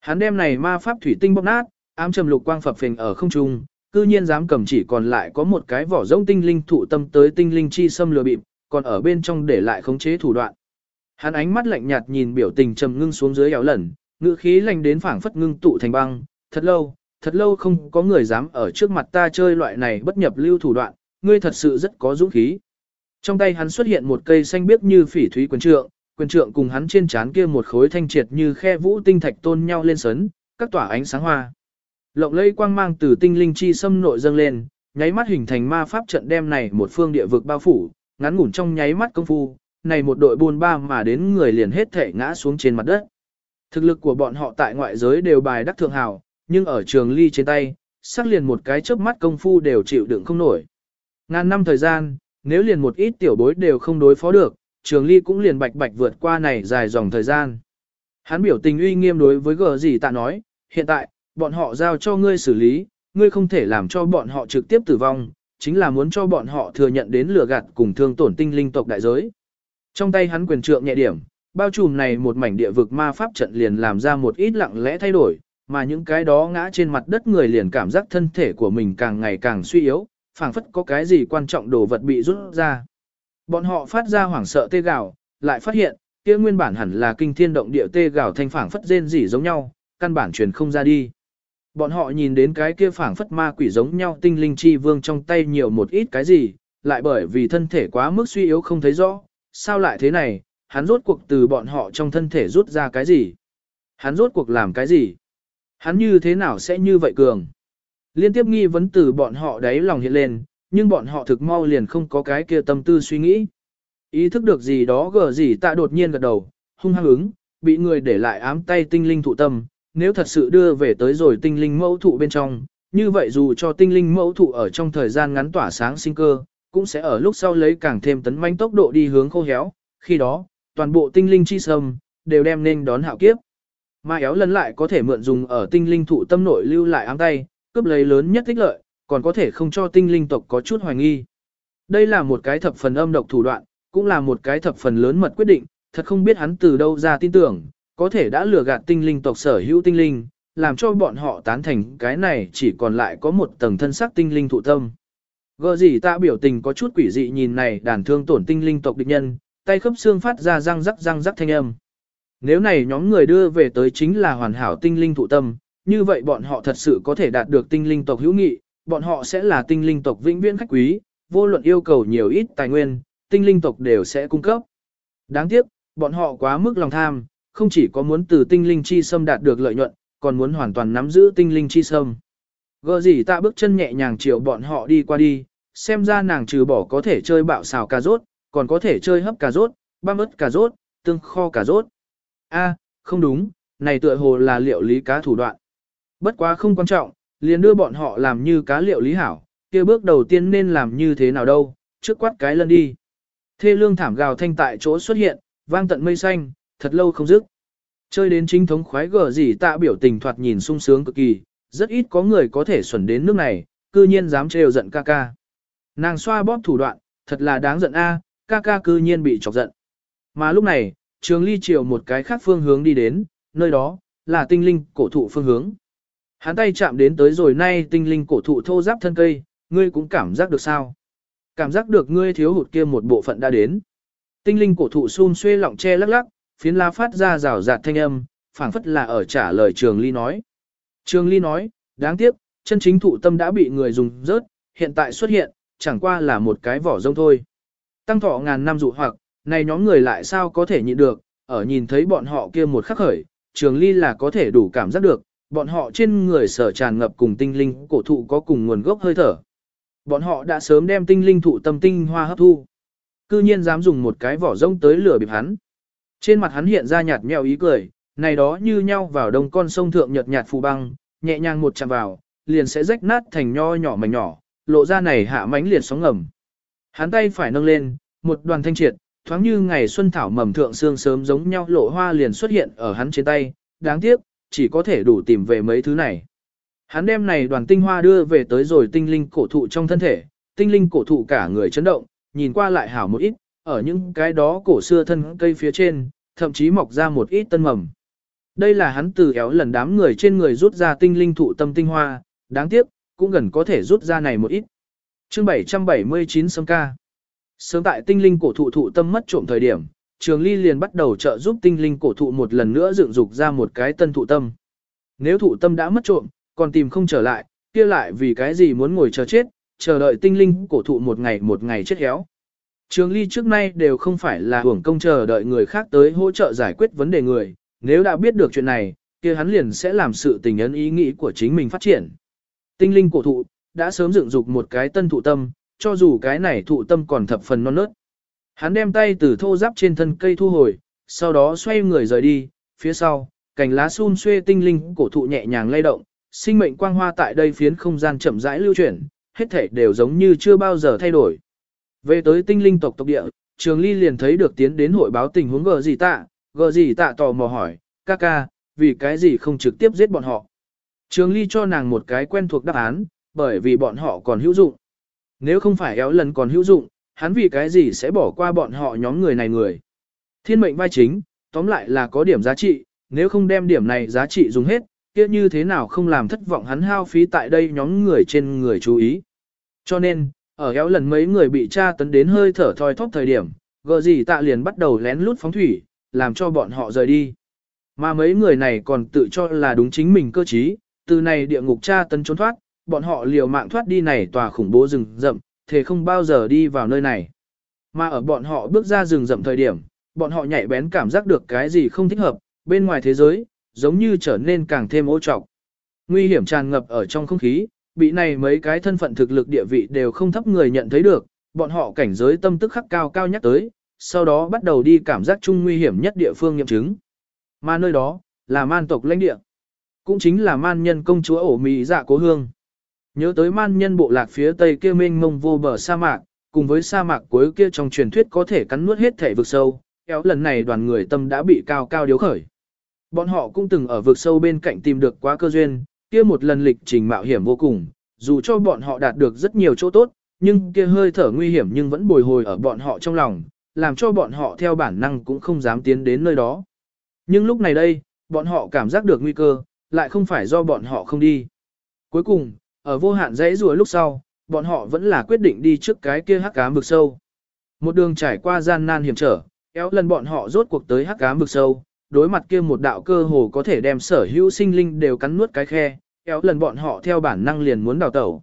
Hắn đem này ma pháp thủy tinh bóc nát, ám trầm lục quang phập phình ở không trung, cư nhiên dám cầm chỉ còn lại có một cái vỏ rỗng tinh linh thụ tâm tới tinh linh chi xâm lừa bịp, còn ở bên trong để lại khống chế thủ đoạn. Hắn ánh mắt lạnh nhạt nhìn biểu tình trầm ngưng xuống dưới éo lẩn, ngữ khí lạnh đến phảng phất ngưng tụ thành băng, thật lâu, thật lâu không có người dám ở trước mặt ta chơi loại này bất nhập lưu thủ đoạn, ngươi thật sự rất có dũng khí. Trong tay hắn xuất hiện một cây xanh biếc như phỉ thúy quyền trượng, quyền trượng cùng hắn trên trán kia một khối thanh triệt như khe vũ tinh thạch tôn nhau lên sấn, các tỏa ánh sáng hoa. Lộng lây quang mang từ tinh linh chi xâm nội dâng lên, nháy mắt hình thành ma pháp trận đem này một phương địa vực bao phủ, ngắn ngủn trong nháy mắt công phu, này một đội buôn ba mà đến người liền hết thể ngã xuống trên mặt đất. Thực lực của bọn họ tại ngoại giới đều bài đắc thượng hào, nhưng ở trường ly trên tay, sắc liền một cái chớp mắt công phu đều chịu đựng không nổi. Ngàn năm thời gian, nếu liền một ít tiểu bối đều không đối phó được, trường ly cũng liền bạch bạch vượt qua này dài dòng thời gian. Hắn biểu tình uy nghiêm đối với gờ gì tạ nói, hiện tại, bọn họ giao cho ngươi xử lý, ngươi không thể làm cho bọn họ trực tiếp tử vong, chính là muốn cho bọn họ thừa nhận đến lừa gạt cùng thương tổn tinh linh tộc đại giới. Trong tay hắn quyền trượng nhẹ điểm, bao trùm này một mảnh địa vực ma pháp trận liền làm ra một ít lặng lẽ thay đổi, mà những cái đó ngã trên mặt đất người liền cảm giác thân thể của mình càng ngày càng suy yếu, phảng phất có cái gì quan trọng đồ vật bị rút ra. Bọn họ phát ra hoảng sợ tê gào, lại phát hiện, kia nguyên bản hẳn là kinh thiên động địa tê gào thanh phảng phất rên rỉ giống nhau, căn bản truyền không ra đi. Bọn họ nhìn đến cái kia phảng phất ma quỷ giống nhau tinh linh chi vương trong tay nhiều một ít cái gì, lại bởi vì thân thể quá mức suy yếu không thấy rõ, sao lại thế này, hắn rốt cuộc từ bọn họ trong thân thể rút ra cái gì? Hắn rốt cuộc làm cái gì? Hắn như thế nào sẽ như vậy cường? Liên tiếp nghi vấn từ bọn họ đáy lòng hiện lên, nhưng bọn họ thực mau liền không có cái kia tâm tư suy nghĩ. Ý thức được gì đó gờ gì tạ đột nhiên gật đầu, hung hăng ứng, bị người để lại ám tay tinh linh thụ tâm, nếu thật sự đưa về tới rồi tinh linh mẫu thụ bên trong, như vậy dù cho tinh linh mẫu thụ ở trong thời gian ngắn tỏa sáng sinh cơ, cũng sẽ ở lúc sau lấy càng thêm tấn manh tốc độ đi hướng khô héo, khi đó, toàn bộ tinh linh chi sâm, đều đem nên đón hạo kiếp. Mà éo lần lại có thể mượn dùng ở tinh linh thụ tâm nội lưu lại ám tay, cướp lấy lớn nhất thích lợi, còn có thể không cho tinh linh tộc có chút hoài nghi. Đây là một cái thập phần âm độc thủ đoạn, cũng là một cái thập phần lớn mật quyết định, thật không biết hắn từ đâu ra tin tưởng, có thể đã lừa gạt tinh linh tộc sở hữu tinh linh, làm cho bọn họ tán thành cái này chỉ còn lại có một tầng thân sắc tinh linh thụ tâm. Gờ gì ta biểu tình có chút quỷ dị nhìn này đàn thương tổn tinh linh tộc địch nhân, tay khớp xương phát ra răng rắc răng rắc thanh âm. Nếu này nhóm người đưa về tới chính là hoàn hảo tinh linh thụ tâm, như vậy bọn họ thật sự có thể đạt được tinh linh tộc hữu nghị, bọn họ sẽ là tinh linh tộc vĩnh viễn khách quý, vô luận yêu cầu nhiều ít tài nguyên, tinh linh tộc đều sẽ cung cấp. Đáng tiếc, bọn họ quá mức lòng tham, không chỉ có muốn từ tinh linh chi sâm đạt được lợi nhuận, còn muốn hoàn toàn nắm giữ tinh linh chi sâm. Gờ gì ta bước chân nhẹ nhàng chiều bọn họ đi qua đi, xem ra nàng trừ bỏ có thể chơi bạo xào cà rốt, còn có thể chơi hấp cà rốt, băm ớt cà rốt, tương kho cà rốt. A, không đúng, này tựa hồ là liệu lý cá thủ đoạn. Bất quá không quan trọng, liền đưa bọn họ làm như cá liệu lý hảo, kia bước đầu tiên nên làm như thế nào đâu, trước quát cái lần đi. Thê lương thảm gào thanh tại chỗ xuất hiện, vang tận mây xanh, thật lâu không dứt. Chơi đến chính thống khoái gở gì tạ biểu tình thoạt nhìn sung sướng cực kỳ, rất ít có người có thể xuẩn đến nước này, cư nhiên dám trêu giận ca ca. Nàng xoa bóp thủ đoạn, thật là đáng giận a, ca ca cư nhiên bị chọc giận. Mà lúc này, trường ly chiều một cái khác phương hướng đi đến, nơi đó, là tinh linh cổ thụ phương hướng. Hắn tay chạm đến tới rồi nay tinh linh cổ thụ thô giáp thân cây, ngươi cũng cảm giác được sao? Cảm giác được ngươi thiếu hụt kia một bộ phận đã đến. Tinh linh cổ thụ xun xuê lọng che lắc lắc, phiến lá phát ra rào rạt thanh âm, phảng phất là ở trả lời Trường Ly nói. Trường Ly nói, đáng tiếc, chân chính thụ tâm đã bị người dùng rớt, hiện tại xuất hiện, chẳng qua là một cái vỏ rông thôi. Tăng thọ ngàn năm dụ hoặc, này nhóm người lại sao có thể nhịn được, ở nhìn thấy bọn họ kia một khắc khởi, Trường Ly là có thể đủ cảm giác được, bọn họ trên người sở tràn ngập cùng tinh linh cổ thụ có cùng nguồn gốc hơi thở. Bọn họ đã sớm đem tinh linh thụ tâm tinh hoa hấp thu. Cư nhiên dám dùng một cái vỏ rông tới lửa bịp hắn. Trên mặt hắn hiện ra nhạt nhẽo ý cười, này đó như nhau vào đông con sông thượng nhật nhạt phù băng, nhẹ nhàng một chạm vào, liền sẽ rách nát thành nho nhỏ mảnh nhỏ, lộ ra này hạ mánh liệt sóng ngầm. Hắn tay phải nâng lên, một đoàn thanh triệt, thoáng như ngày xuân thảo mầm thượng sương sớm giống nhau lộ hoa liền xuất hiện ở hắn trên tay, đáng tiếc, chỉ có thể đủ tìm về mấy thứ này. Hắn đem này đoàn tinh hoa đưa về tới rồi tinh linh cổ thụ trong thân thể, tinh linh cổ thụ cả người chấn động, nhìn qua lại hảo một ít, ở những cái đó cổ xưa thân cây phía trên, thậm chí mọc ra một ít tân mầm. Đây là hắn từ éo lần đám người trên người rút ra tinh linh thụ tâm tinh hoa, đáng tiếc, cũng gần có thể rút ra này một ít. Chương 779 sâm ca. Sớm tại tinh linh cổ thụ thụ tâm mất trộm thời điểm, Trường Ly liền bắt đầu trợ giúp tinh linh cổ thụ một lần nữa dựng dục ra một cái tân thụ tâm. Nếu thụ tâm đã mất trộm, còn tìm không trở lại, kia lại vì cái gì muốn ngồi chờ chết, chờ đợi tinh linh cổ thụ một ngày một ngày chết héo. Trường ly trước nay đều không phải là hưởng công chờ đợi người khác tới hỗ trợ giải quyết vấn đề người, nếu đã biết được chuyện này, kia hắn liền sẽ làm sự tình ấn ý nghĩ của chính mình phát triển. Tinh linh cổ thụ, đã sớm dựng dục một cái tân thụ tâm, cho dù cái này thụ tâm còn thập phần non nớt. Hắn đem tay từ thô giáp trên thân cây thu hồi, sau đó xoay người rời đi, phía sau, cành lá xun xuê tinh linh cổ thụ nhẹ nhàng lay động, sinh mệnh quang hoa tại đây phiến không gian chậm rãi lưu chuyển, hết thể đều giống như chưa bao giờ thay đổi. Về tới tinh linh tộc tộc địa, Trường Ly liền thấy được tiến đến hội báo tình huống gờ gì tạ, gờ gì tạ tò mò hỏi, ca ca, vì cái gì không trực tiếp giết bọn họ. Trường Ly cho nàng một cái quen thuộc đáp án, bởi vì bọn họ còn hữu dụng. Nếu không phải éo lần còn hữu dụng, hắn vì cái gì sẽ bỏ qua bọn họ nhóm người này người. Thiên mệnh vai chính, tóm lại là có điểm giá trị, nếu không đem điểm này giá trị dùng hết, kia như thế nào không làm thất vọng hắn hao phí tại đây nhóm người trên người chú ý. Cho nên, ở éo lần mấy người bị tra tấn đến hơi thở thoi thóp thời điểm, gờ gì tạ liền bắt đầu lén lút phóng thủy, làm cho bọn họ rời đi. Mà mấy người này còn tự cho là đúng chính mình cơ trí, từ này địa ngục tra tấn trốn thoát, bọn họ liều mạng thoát đi này tòa khủng bố rừng rậm, thế không bao giờ đi vào nơi này. Mà ở bọn họ bước ra rừng rậm thời điểm, bọn họ nhạy bén cảm giác được cái gì không thích hợp, bên ngoài thế giới, giống như trở nên càng thêm ô trọc. Nguy hiểm tràn ngập ở trong không khí, bị này mấy cái thân phận thực lực địa vị đều không thấp người nhận thấy được, bọn họ cảnh giới tâm tức khắc cao cao nhắc tới, sau đó bắt đầu đi cảm giác chung nguy hiểm nhất địa phương nghiệm chứng. Mà nơi đó, là man tộc lãnh địa. Cũng chính là man nhân công chúa ổ mì dạ cố hương. Nhớ tới man nhân bộ lạc phía tây kia mênh mông vô bờ sa mạc, cùng với sa mạc cuối kia trong truyền thuyết có thể cắn nuốt hết thể vực sâu, kéo lần này đoàn người tâm đã bị cao cao điếu khởi. Bọn họ cũng từng ở vực sâu bên cạnh tìm được quá cơ duyên, kia một lần lịch trình mạo hiểm vô cùng, dù cho bọn họ đạt được rất nhiều chỗ tốt, nhưng kia hơi thở nguy hiểm nhưng vẫn bồi hồi ở bọn họ trong lòng, làm cho bọn họ theo bản năng cũng không dám tiến đến nơi đó. Nhưng lúc này đây, bọn họ cảm giác được nguy cơ, lại không phải do bọn họ không đi. Cuối cùng, ở vô hạn dãy rùa lúc sau, bọn họ vẫn là quyết định đi trước cái kia hắc ám vực sâu. Một đường trải qua gian nan hiểm trở, kéo lần bọn họ rốt cuộc tới hắc ám vực sâu, đối mặt kia một đạo cơ hồ có thể đem sở hữu sinh linh đều cắn nuốt cái khe, kéo lần bọn họ theo bản năng liền muốn đào tẩu.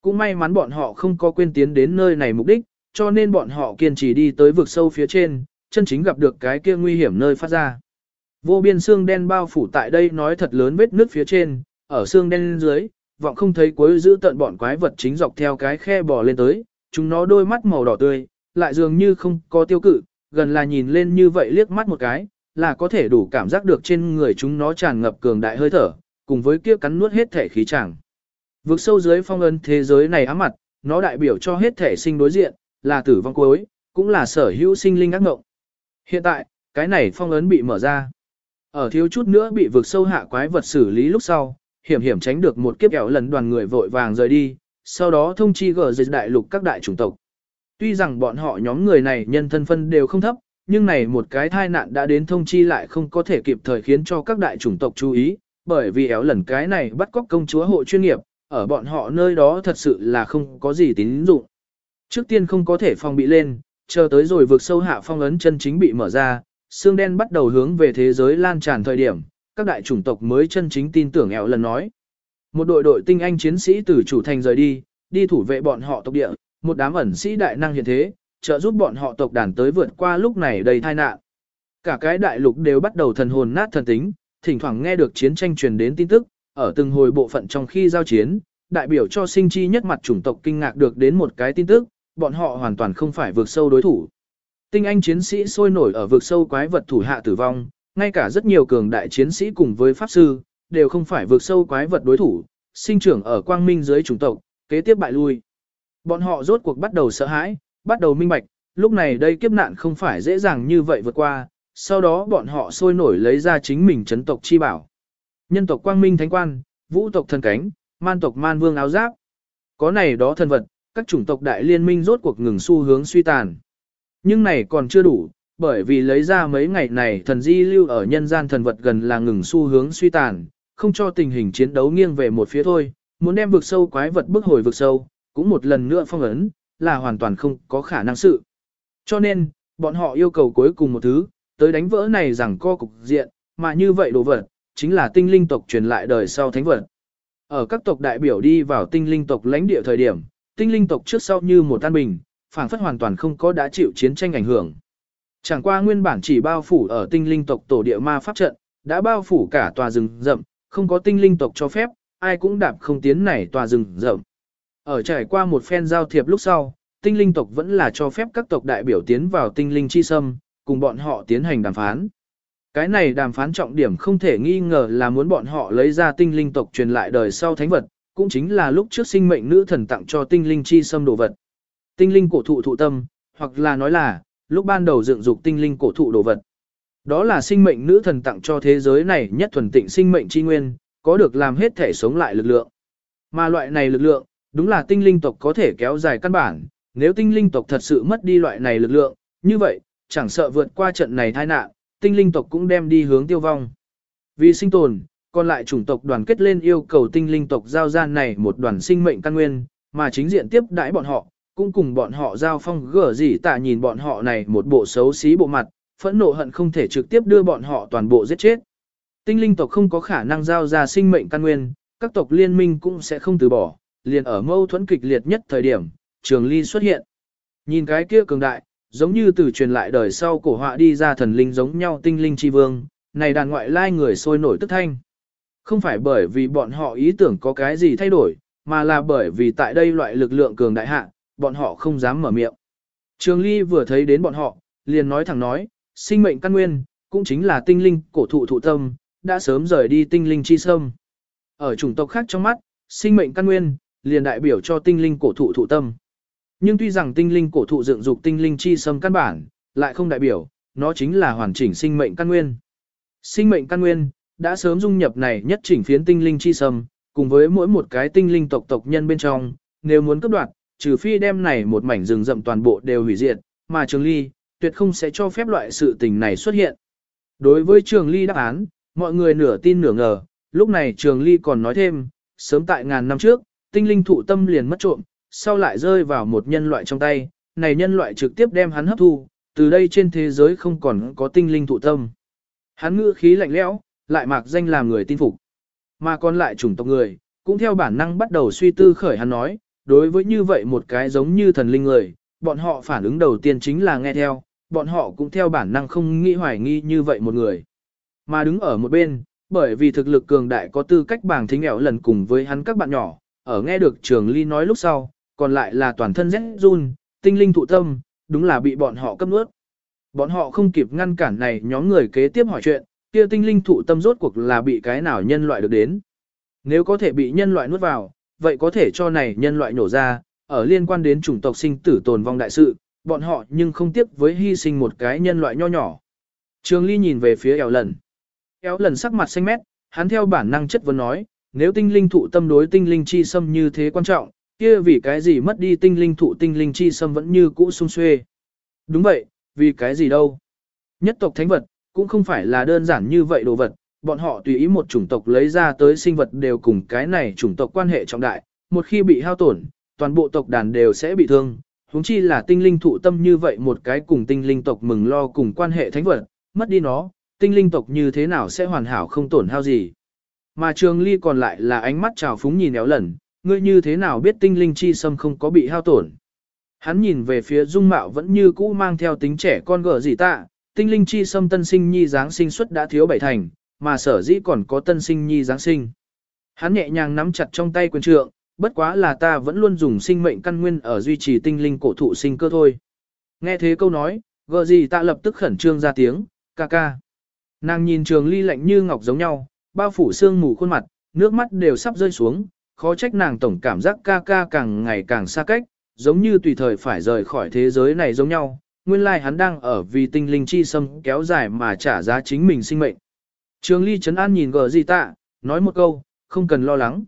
Cũng may mắn bọn họ không có quên tiến đến nơi này mục đích, cho nên bọn họ kiên trì đi tới vực sâu phía trên, chân chính gặp được cái kia nguy hiểm nơi phát ra. Vô biên xương đen bao phủ tại đây nói thật lớn vết nước phía trên, ở xương đen dưới, vọng không thấy cuối giữ tận bọn quái vật chính dọc theo cái khe bò lên tới, chúng nó đôi mắt màu đỏ tươi, lại dường như không có tiêu cự, gần là nhìn lên như vậy liếc mắt một cái, là có thể đủ cảm giác được trên người chúng nó tràn ngập cường đại hơi thở, cùng với kia cắn nuốt hết thể khí chẳng. Vực sâu dưới phong ấn thế giới này ám mặt, nó đại biểu cho hết thể sinh đối diện, là tử vong cuối, cũng là sở hữu sinh linh ác ngộng. Hiện tại, cái này phong ấn bị mở ra. Ở thiếu chút nữa bị vực sâu hạ quái vật xử lý lúc sau, hiểm hiểm tránh được một kiếp kẹo lần đoàn người vội vàng rời đi, sau đó thông chi gờ dịch đại lục các đại chủng tộc. Tuy rằng bọn họ nhóm người này nhân thân phân đều không thấp, nhưng này một cái thai nạn đã đến thông chi lại không có thể kịp thời khiến cho các đại chủng tộc chú ý, bởi vì éo lần cái này bắt cóc công chúa hộ chuyên nghiệp, ở bọn họ nơi đó thật sự là không có gì tín dụng. Trước tiên không có thể phòng bị lên, chờ tới rồi vượt sâu hạ phong ấn chân chính bị mở ra, xương đen bắt đầu hướng về thế giới lan tràn thời điểm, các đại chủng tộc mới chân chính tin tưởng eo lần nói. Một đội đội tinh anh chiến sĩ từ chủ thành rời đi, đi thủ vệ bọn họ tộc địa, một đám ẩn sĩ đại năng hiện thế, trợ giúp bọn họ tộc đàn tới vượt qua lúc này đầy tai nạn. Cả cái đại lục đều bắt đầu thần hồn nát thần tính, thỉnh thoảng nghe được chiến tranh truyền đến tin tức, ở từng hồi bộ phận trong khi giao chiến, đại biểu cho sinh chi nhất mặt chủng tộc kinh ngạc được đến một cái tin tức, bọn họ hoàn toàn không phải vượt sâu đối thủ. Tinh anh chiến sĩ sôi nổi ở vượt sâu quái vật thủ hạ tử vong, ngay cả rất nhiều cường đại chiến sĩ cùng với pháp sư, đều không phải vượt sâu quái vật đối thủ, sinh trưởng ở quang minh dưới chủng tộc, kế tiếp bại lui. Bọn họ rốt cuộc bắt đầu sợ hãi, bắt đầu minh bạch, lúc này đây kiếp nạn không phải dễ dàng như vậy vượt qua, sau đó bọn họ sôi nổi lấy ra chính mình chấn tộc chi bảo. Nhân tộc quang minh thánh quan, vũ tộc thần cánh, man tộc man vương áo giáp. Có này đó thân vật, các chủng tộc đại liên minh rốt cuộc ngừng xu hướng suy tàn. Nhưng này còn chưa đủ, bởi vì lấy ra mấy ngày này thần di lưu ở nhân gian thần vật gần là ngừng xu hướng suy tàn, không cho tình hình chiến đấu nghiêng về một phía thôi, muốn đem vực sâu quái vật bước hồi vực sâu, cũng một lần nữa phong ấn, là hoàn toàn không có khả năng sự. Cho nên, bọn họ yêu cầu cuối cùng một thứ, tới đánh vỡ này rằng co cục diện, mà như vậy đồ vật, chính là tinh linh tộc truyền lại đời sau thánh vật. Ở các tộc đại biểu đi vào tinh linh tộc lãnh địa thời điểm, tinh linh tộc trước sau như một tan bình, phảng phất hoàn toàn không có đã chịu chiến tranh ảnh hưởng. Chẳng qua nguyên bản chỉ bao phủ ở tinh linh tộc tổ địa ma pháp trận, đã bao phủ cả tòa rừng rậm, không có tinh linh tộc cho phép, ai cũng đạp không tiến này tòa rừng rậm. Ở trải qua một phen giao thiệp lúc sau, tinh linh tộc vẫn là cho phép các tộc đại biểu tiến vào tinh linh chi sâm, cùng bọn họ tiến hành đàm phán. Cái này đàm phán trọng điểm không thể nghi ngờ là muốn bọn họ lấy ra tinh linh tộc truyền lại đời sau thánh vật, cũng chính là lúc trước sinh mệnh nữ thần tặng cho tinh linh chi sâm đồ vật. Tinh linh cổ thụ thụ tâm, hoặc là nói là, lúc ban đầu dựng dục tinh linh cổ thụ đồ vật. Đó là sinh mệnh nữ thần tặng cho thế giới này nhất thuần tịnh sinh mệnh chi nguyên, có được làm hết thể sống lại lực lượng. Mà loại này lực lượng, đúng là tinh linh tộc có thể kéo dài căn bản, nếu tinh linh tộc thật sự mất đi loại này lực lượng, như vậy, chẳng sợ vượt qua trận này tai nạn, tinh linh tộc cũng đem đi hướng tiêu vong. Vì sinh tồn, còn lại chủng tộc đoàn kết lên yêu cầu tinh linh tộc giao gian này một đoàn sinh mệnh căn nguyên, mà chính diện tiếp đãi bọn họ, cũng cùng bọn họ giao phong gở gì tạ nhìn bọn họ này một bộ xấu xí bộ mặt, phẫn nộ hận không thể trực tiếp đưa bọn họ toàn bộ giết chết. Tinh linh tộc không có khả năng giao ra sinh mệnh căn nguyên, các tộc liên minh cũng sẽ không từ bỏ, liền ở mâu thuẫn kịch liệt nhất thời điểm, trường ly xuất hiện. Nhìn cái kia cường đại, giống như từ truyền lại đời sau cổ họa đi ra thần linh giống nhau tinh linh chi vương, này đàn ngoại lai người sôi nổi tức thanh. Không phải bởi vì bọn họ ý tưởng có cái gì thay đổi, mà là bởi vì tại đây loại lực lượng cường đại hạ, bọn họ không dám mở miệng. Trường Ly vừa thấy đến bọn họ, liền nói thẳng nói, sinh mệnh căn nguyên, cũng chính là tinh linh cổ thụ thụ tâm, đã sớm rời đi tinh linh chi sâm. Ở chủng tộc khác trong mắt, sinh mệnh căn nguyên, liền đại biểu cho tinh linh cổ thụ thụ tâm. Nhưng tuy rằng tinh linh cổ thụ dựng dục tinh linh chi sâm căn bản, lại không đại biểu, nó chính là hoàn chỉnh sinh mệnh căn nguyên. Sinh mệnh căn nguyên, đã sớm dung nhập này nhất chỉnh phiến tinh linh chi sâm, cùng với mỗi một cái tinh linh tộc tộc nhân bên trong, nếu muốn cấp đoạt, trừ phi đem này một mảnh rừng rậm toàn bộ đều hủy diệt, mà Trường Ly tuyệt không sẽ cho phép loại sự tình này xuất hiện. Đối với Trường Ly đáp án, mọi người nửa tin nửa ngờ, lúc này Trường Ly còn nói thêm, sớm tại ngàn năm trước, tinh linh thụ tâm liền mất trộm, sau lại rơi vào một nhân loại trong tay, này nhân loại trực tiếp đem hắn hấp thu, từ đây trên thế giới không còn có tinh linh thụ tâm. Hắn ngữ khí lạnh lẽo, lại mạc danh làm người tin phục. Mà còn lại chủng tộc người, cũng theo bản năng bắt đầu suy tư khởi hắn nói, đối với như vậy một cái giống như thần linh người, bọn họ phản ứng đầu tiên chính là nghe theo, bọn họ cũng theo bản năng không nghĩ hoài nghi như vậy một người. Mà đứng ở một bên, bởi vì thực lực cường đại có tư cách bảng thính ẻo lần cùng với hắn các bạn nhỏ, ở nghe được trường ly nói lúc sau, còn lại là toàn thân rét run, tinh linh thụ tâm, đúng là bị bọn họ cấp nuốt. Bọn họ không kịp ngăn cản này nhóm người kế tiếp hỏi chuyện, kia tinh linh thụ tâm rốt cuộc là bị cái nào nhân loại được đến. Nếu có thể bị nhân loại nuốt vào, vậy có thể cho này nhân loại nổ ra, ở liên quan đến chủng tộc sinh tử tồn vong đại sự, bọn họ nhưng không tiếc với hy sinh một cái nhân loại nho nhỏ. Trường Ly nhìn về phía eo lần. Eo lần sắc mặt xanh mét, hắn theo bản năng chất vấn nói, nếu tinh linh thụ tâm đối tinh linh chi xâm như thế quan trọng, kia vì cái gì mất đi tinh linh thụ tinh linh chi xâm vẫn như cũ sung xuê. Đúng vậy, vì cái gì đâu. Nhất tộc thánh vật, cũng không phải là đơn giản như vậy đồ vật, bọn họ tùy ý một chủng tộc lấy ra tới sinh vật đều cùng cái này chủng tộc quan hệ trọng đại, một khi bị hao tổn, toàn bộ tộc đàn đều sẽ bị thương. Húng chi là tinh linh thụ tâm như vậy một cái cùng tinh linh tộc mừng lo cùng quan hệ thánh vật, mất đi nó, tinh linh tộc như thế nào sẽ hoàn hảo không tổn hao gì. Mà trường ly còn lại là ánh mắt trào phúng nhìn éo lần, ngươi như thế nào biết tinh linh chi sâm không có bị hao tổn. Hắn nhìn về phía dung mạo vẫn như cũ mang theo tính trẻ con gở gì tạ, tinh linh chi sâm tân sinh nhi dáng sinh xuất đã thiếu bảy thành, mà sở dĩ còn có tân sinh nhi Giáng sinh. Hắn nhẹ nhàng nắm chặt trong tay quyền trượng, bất quá là ta vẫn luôn dùng sinh mệnh căn nguyên ở duy trì tinh linh cổ thụ sinh cơ thôi. Nghe thế câu nói, gờ gì ta lập tức khẩn trương ra tiếng, ca ca. Nàng nhìn trường ly lạnh như ngọc giống nhau, bao phủ sương mù khuôn mặt, nước mắt đều sắp rơi xuống, khó trách nàng tổng cảm giác ca ca càng ngày càng xa cách, giống như tùy thời phải rời khỏi thế giới này giống nhau. Nguyên lai like hắn đang ở vì tinh linh chi sâm kéo dài mà trả giá chính mình sinh mệnh. Trường Ly Trấn An nhìn gờ gì tạ, nói một câu, không cần lo lắng.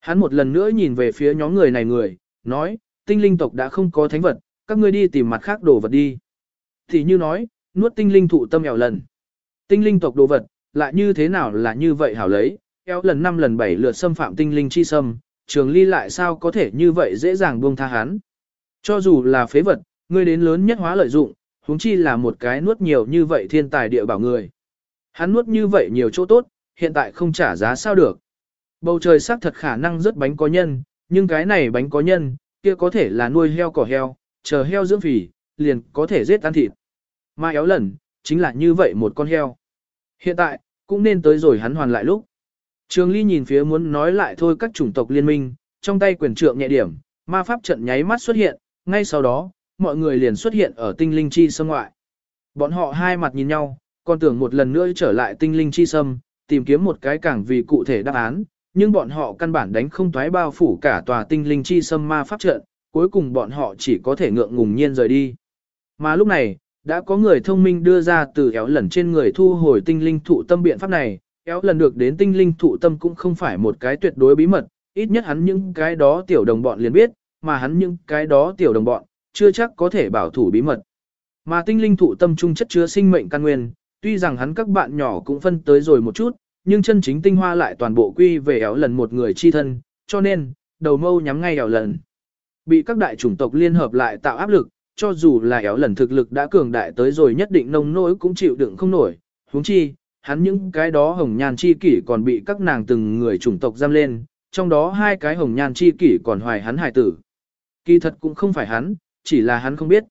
Hắn một lần nữa nhìn về phía nhóm người này người, nói, tinh linh tộc đã không có thánh vật, các ngươi đi tìm mặt khác đồ vật đi. Thì như nói, nuốt tinh linh thụ tâm eo lần. Tinh linh tộc đồ vật, lại như thế nào là như vậy hảo lấy, eo lần năm lần bảy lượt xâm phạm tinh linh chi xâm, trường ly lại sao có thể như vậy dễ dàng buông tha hắn. Cho dù là phế vật, ngươi đến lớn nhất hóa lợi dụng, huống chi là một cái nuốt nhiều như vậy thiên tài địa bảo người. Hắn nuốt như vậy nhiều chỗ tốt, hiện tại không trả giá sao được. Bầu trời xác thật khả năng rất bánh có nhân, nhưng cái này bánh có nhân, kia có thể là nuôi heo cỏ heo, chờ heo dưỡng phì, liền có thể giết ăn thịt. Mà éo lần, chính là như vậy một con heo. Hiện tại, cũng nên tới rồi hắn hoàn lại lúc. Trường Ly nhìn phía muốn nói lại thôi các chủng tộc liên minh, trong tay quyền trượng nhẹ điểm, ma pháp trận nháy mắt xuất hiện, ngay sau đó, mọi người liền xuất hiện ở tinh linh chi sâm ngoại. Bọn họ hai mặt nhìn nhau, còn tưởng một lần nữa trở lại tinh linh chi sâm, tìm kiếm một cái càng vì cụ thể đáp án, nhưng bọn họ căn bản đánh không thoái bao phủ cả tòa tinh linh chi sâm ma pháp trận, cuối cùng bọn họ chỉ có thể ngượng ngùng nhiên rời đi. Mà lúc này, đã có người thông minh đưa ra từ éo lần trên người thu hồi tinh linh thụ tâm biện pháp này, éo lần được đến tinh linh thụ tâm cũng không phải một cái tuyệt đối bí mật, ít nhất hắn những cái đó tiểu đồng bọn liền biết, mà hắn những cái đó tiểu đồng bọn, chưa chắc có thể bảo thủ bí mật. Mà tinh linh thụ tâm trung chất chứa sinh mệnh căn nguyên, tuy rằng hắn các bạn nhỏ cũng phân tới rồi một chút, nhưng chân chính tinh hoa lại toàn bộ quy về éo lần một người chi thân, cho nên, đầu mâu nhắm ngay éo lần. Bị các đại chủng tộc liên hợp lại tạo áp lực, cho dù là éo lần thực lực đã cường đại tới rồi nhất định nông nỗi cũng chịu đựng không nổi, huống chi, hắn những cái đó hồng nhan chi kỷ còn bị các nàng từng người chủng tộc giam lên, trong đó hai cái hồng nhan chi kỷ còn hoài hắn hài tử. Kỳ thật cũng không phải hắn, chỉ là hắn không biết.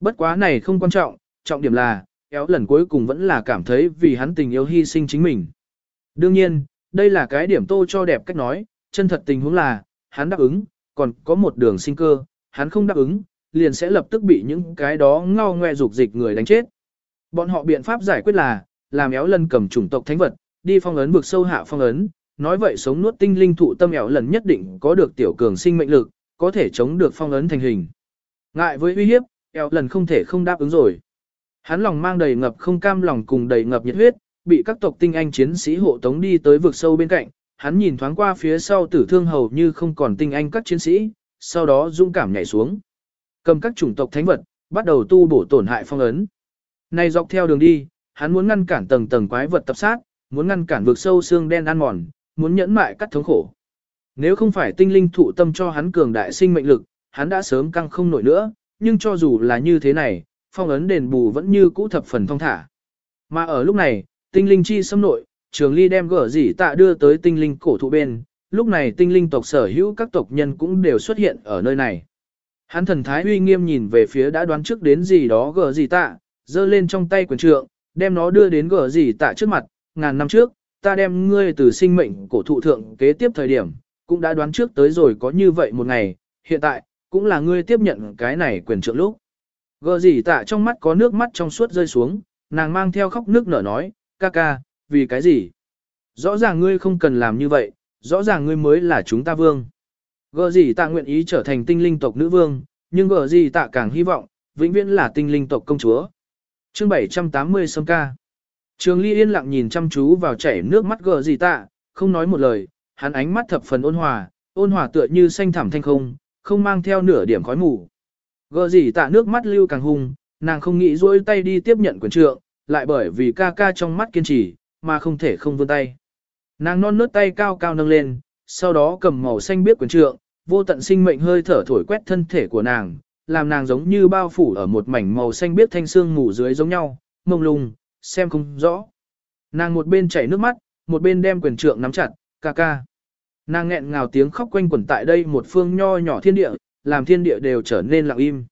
Bất quá này không quan trọng, trọng điểm là, éo lần cuối cùng vẫn là cảm thấy vì hắn tình yêu hy sinh chính mình. Đương nhiên, đây là cái điểm tô cho đẹp cách nói, chân thật tình huống là, hắn đáp ứng, còn có một đường sinh cơ, hắn không đáp ứng, liền sẽ lập tức bị những cái đó ngao ngoe dục dịch người đánh chết. Bọn họ biện pháp giải quyết là, làm éo lần cầm chủng tộc thánh vật, đi phong ấn vực sâu hạ phong ấn, nói vậy sống nuốt tinh linh thụ tâm éo lần nhất định có được tiểu cường sinh mệnh lực, có thể chống được phong ấn thành hình. Ngại với uy hiếp, éo lần không thể không đáp ứng rồi. Hắn lòng mang đầy ngập không cam lòng cùng đầy ngập nhiệt huyết, bị các tộc tinh anh chiến sĩ hộ tống đi tới vực sâu bên cạnh, hắn nhìn thoáng qua phía sau tử thương hầu như không còn tinh anh các chiến sĩ, sau đó dũng cảm nhảy xuống. Cầm các chủng tộc thánh vật, bắt đầu tu bổ tổn hại phong ấn. Này dọc theo đường đi, hắn muốn ngăn cản tầng tầng quái vật tập sát, muốn ngăn cản vực sâu xương đen ăn mòn, muốn nhẫn mại cắt thống khổ. Nếu không phải tinh linh thụ tâm cho hắn cường đại sinh mệnh lực, hắn đã sớm căng không nổi nữa, nhưng cho dù là như thế này, phong ấn đền bù vẫn như cũ thập phần thông thả. Mà ở lúc này, tinh linh chi xâm nội, trường ly đem gở dỉ tạ đưa tới tinh linh cổ thụ bên, lúc này tinh linh tộc sở hữu các tộc nhân cũng đều xuất hiện ở nơi này. Hắn thần thái uy nghiêm nhìn về phía đã đoán trước đến gì đó gở dỉ tạ, giơ lên trong tay quyền trượng, đem nó đưa đến gở dỉ tạ trước mặt, ngàn năm trước, ta đem ngươi từ sinh mệnh cổ thụ thượng kế tiếp thời điểm, cũng đã đoán trước tới rồi có như vậy một ngày, hiện tại, cũng là ngươi tiếp nhận cái này quyền trượng lúc. Gờ gì tạ trong mắt có nước mắt trong suốt rơi xuống, nàng mang theo khóc nước nở nói, ca ca, vì cái gì? Rõ ràng ngươi không cần làm như vậy, rõ ràng ngươi mới là chúng ta vương. Gờ gì tạ nguyện ý trở thành tinh linh tộc nữ vương, nhưng gờ gì tạ càng hy vọng, vĩnh viễn là tinh linh tộc công chúa. Chương 780 Sâm ca. Trường Ly yên lặng nhìn chăm chú vào chảy nước mắt gờ gì tạ, không nói một lời, hắn ánh mắt thập phần ôn hòa, ôn hòa tựa như xanh thẳm thanh không, không mang theo nửa điểm khói mù. Gờ gì tạ nước mắt lưu càng hung, nàng không nghĩ dỗi tay đi tiếp nhận quyền trượng, lại bởi vì ca ca trong mắt kiên trì, mà không thể không vươn tay. Nàng non nớt tay cao cao nâng lên, sau đó cầm màu xanh biết quyền trượng, vô tận sinh mệnh hơi thở thổi quét thân thể của nàng, làm nàng giống như bao phủ ở một mảnh màu xanh biết thanh xương ngủ dưới giống nhau, mông lung, xem không rõ. Nàng một bên chảy nước mắt, một bên đem quyền trượng nắm chặt, ca ca. Nàng nghẹn ngào tiếng khóc quanh quẩn tại đây một phương nho nhỏ thiên địa, làm thiên địa đều trở nên lặng im.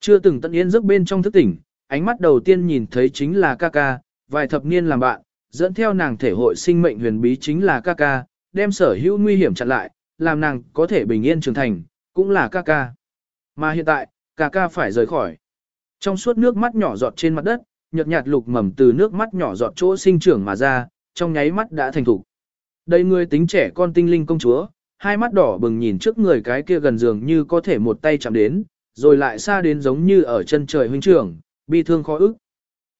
Chưa từng tận yên giấc bên trong thức tỉnh, ánh mắt đầu tiên nhìn thấy chính là ca ca, vài thập niên làm bạn, dẫn theo nàng thể hội sinh mệnh huyền bí chính là ca ca, đem sở hữu nguy hiểm chặn lại, làm nàng có thể bình yên trưởng thành, cũng là ca ca. Mà hiện tại, ca ca phải rời khỏi. Trong suốt nước mắt nhỏ giọt trên mặt đất, nhợt nhạt lục mầm từ nước mắt nhỏ giọt chỗ sinh trưởng mà ra, trong nháy mắt đã thành thục. Đây người tính trẻ con tinh linh công chúa, hai mắt đỏ bừng nhìn trước người cái kia gần giường như có thể một tay chạm đến, rồi lại xa đến giống như ở chân trời huynh trưởng, bi thương khó ức.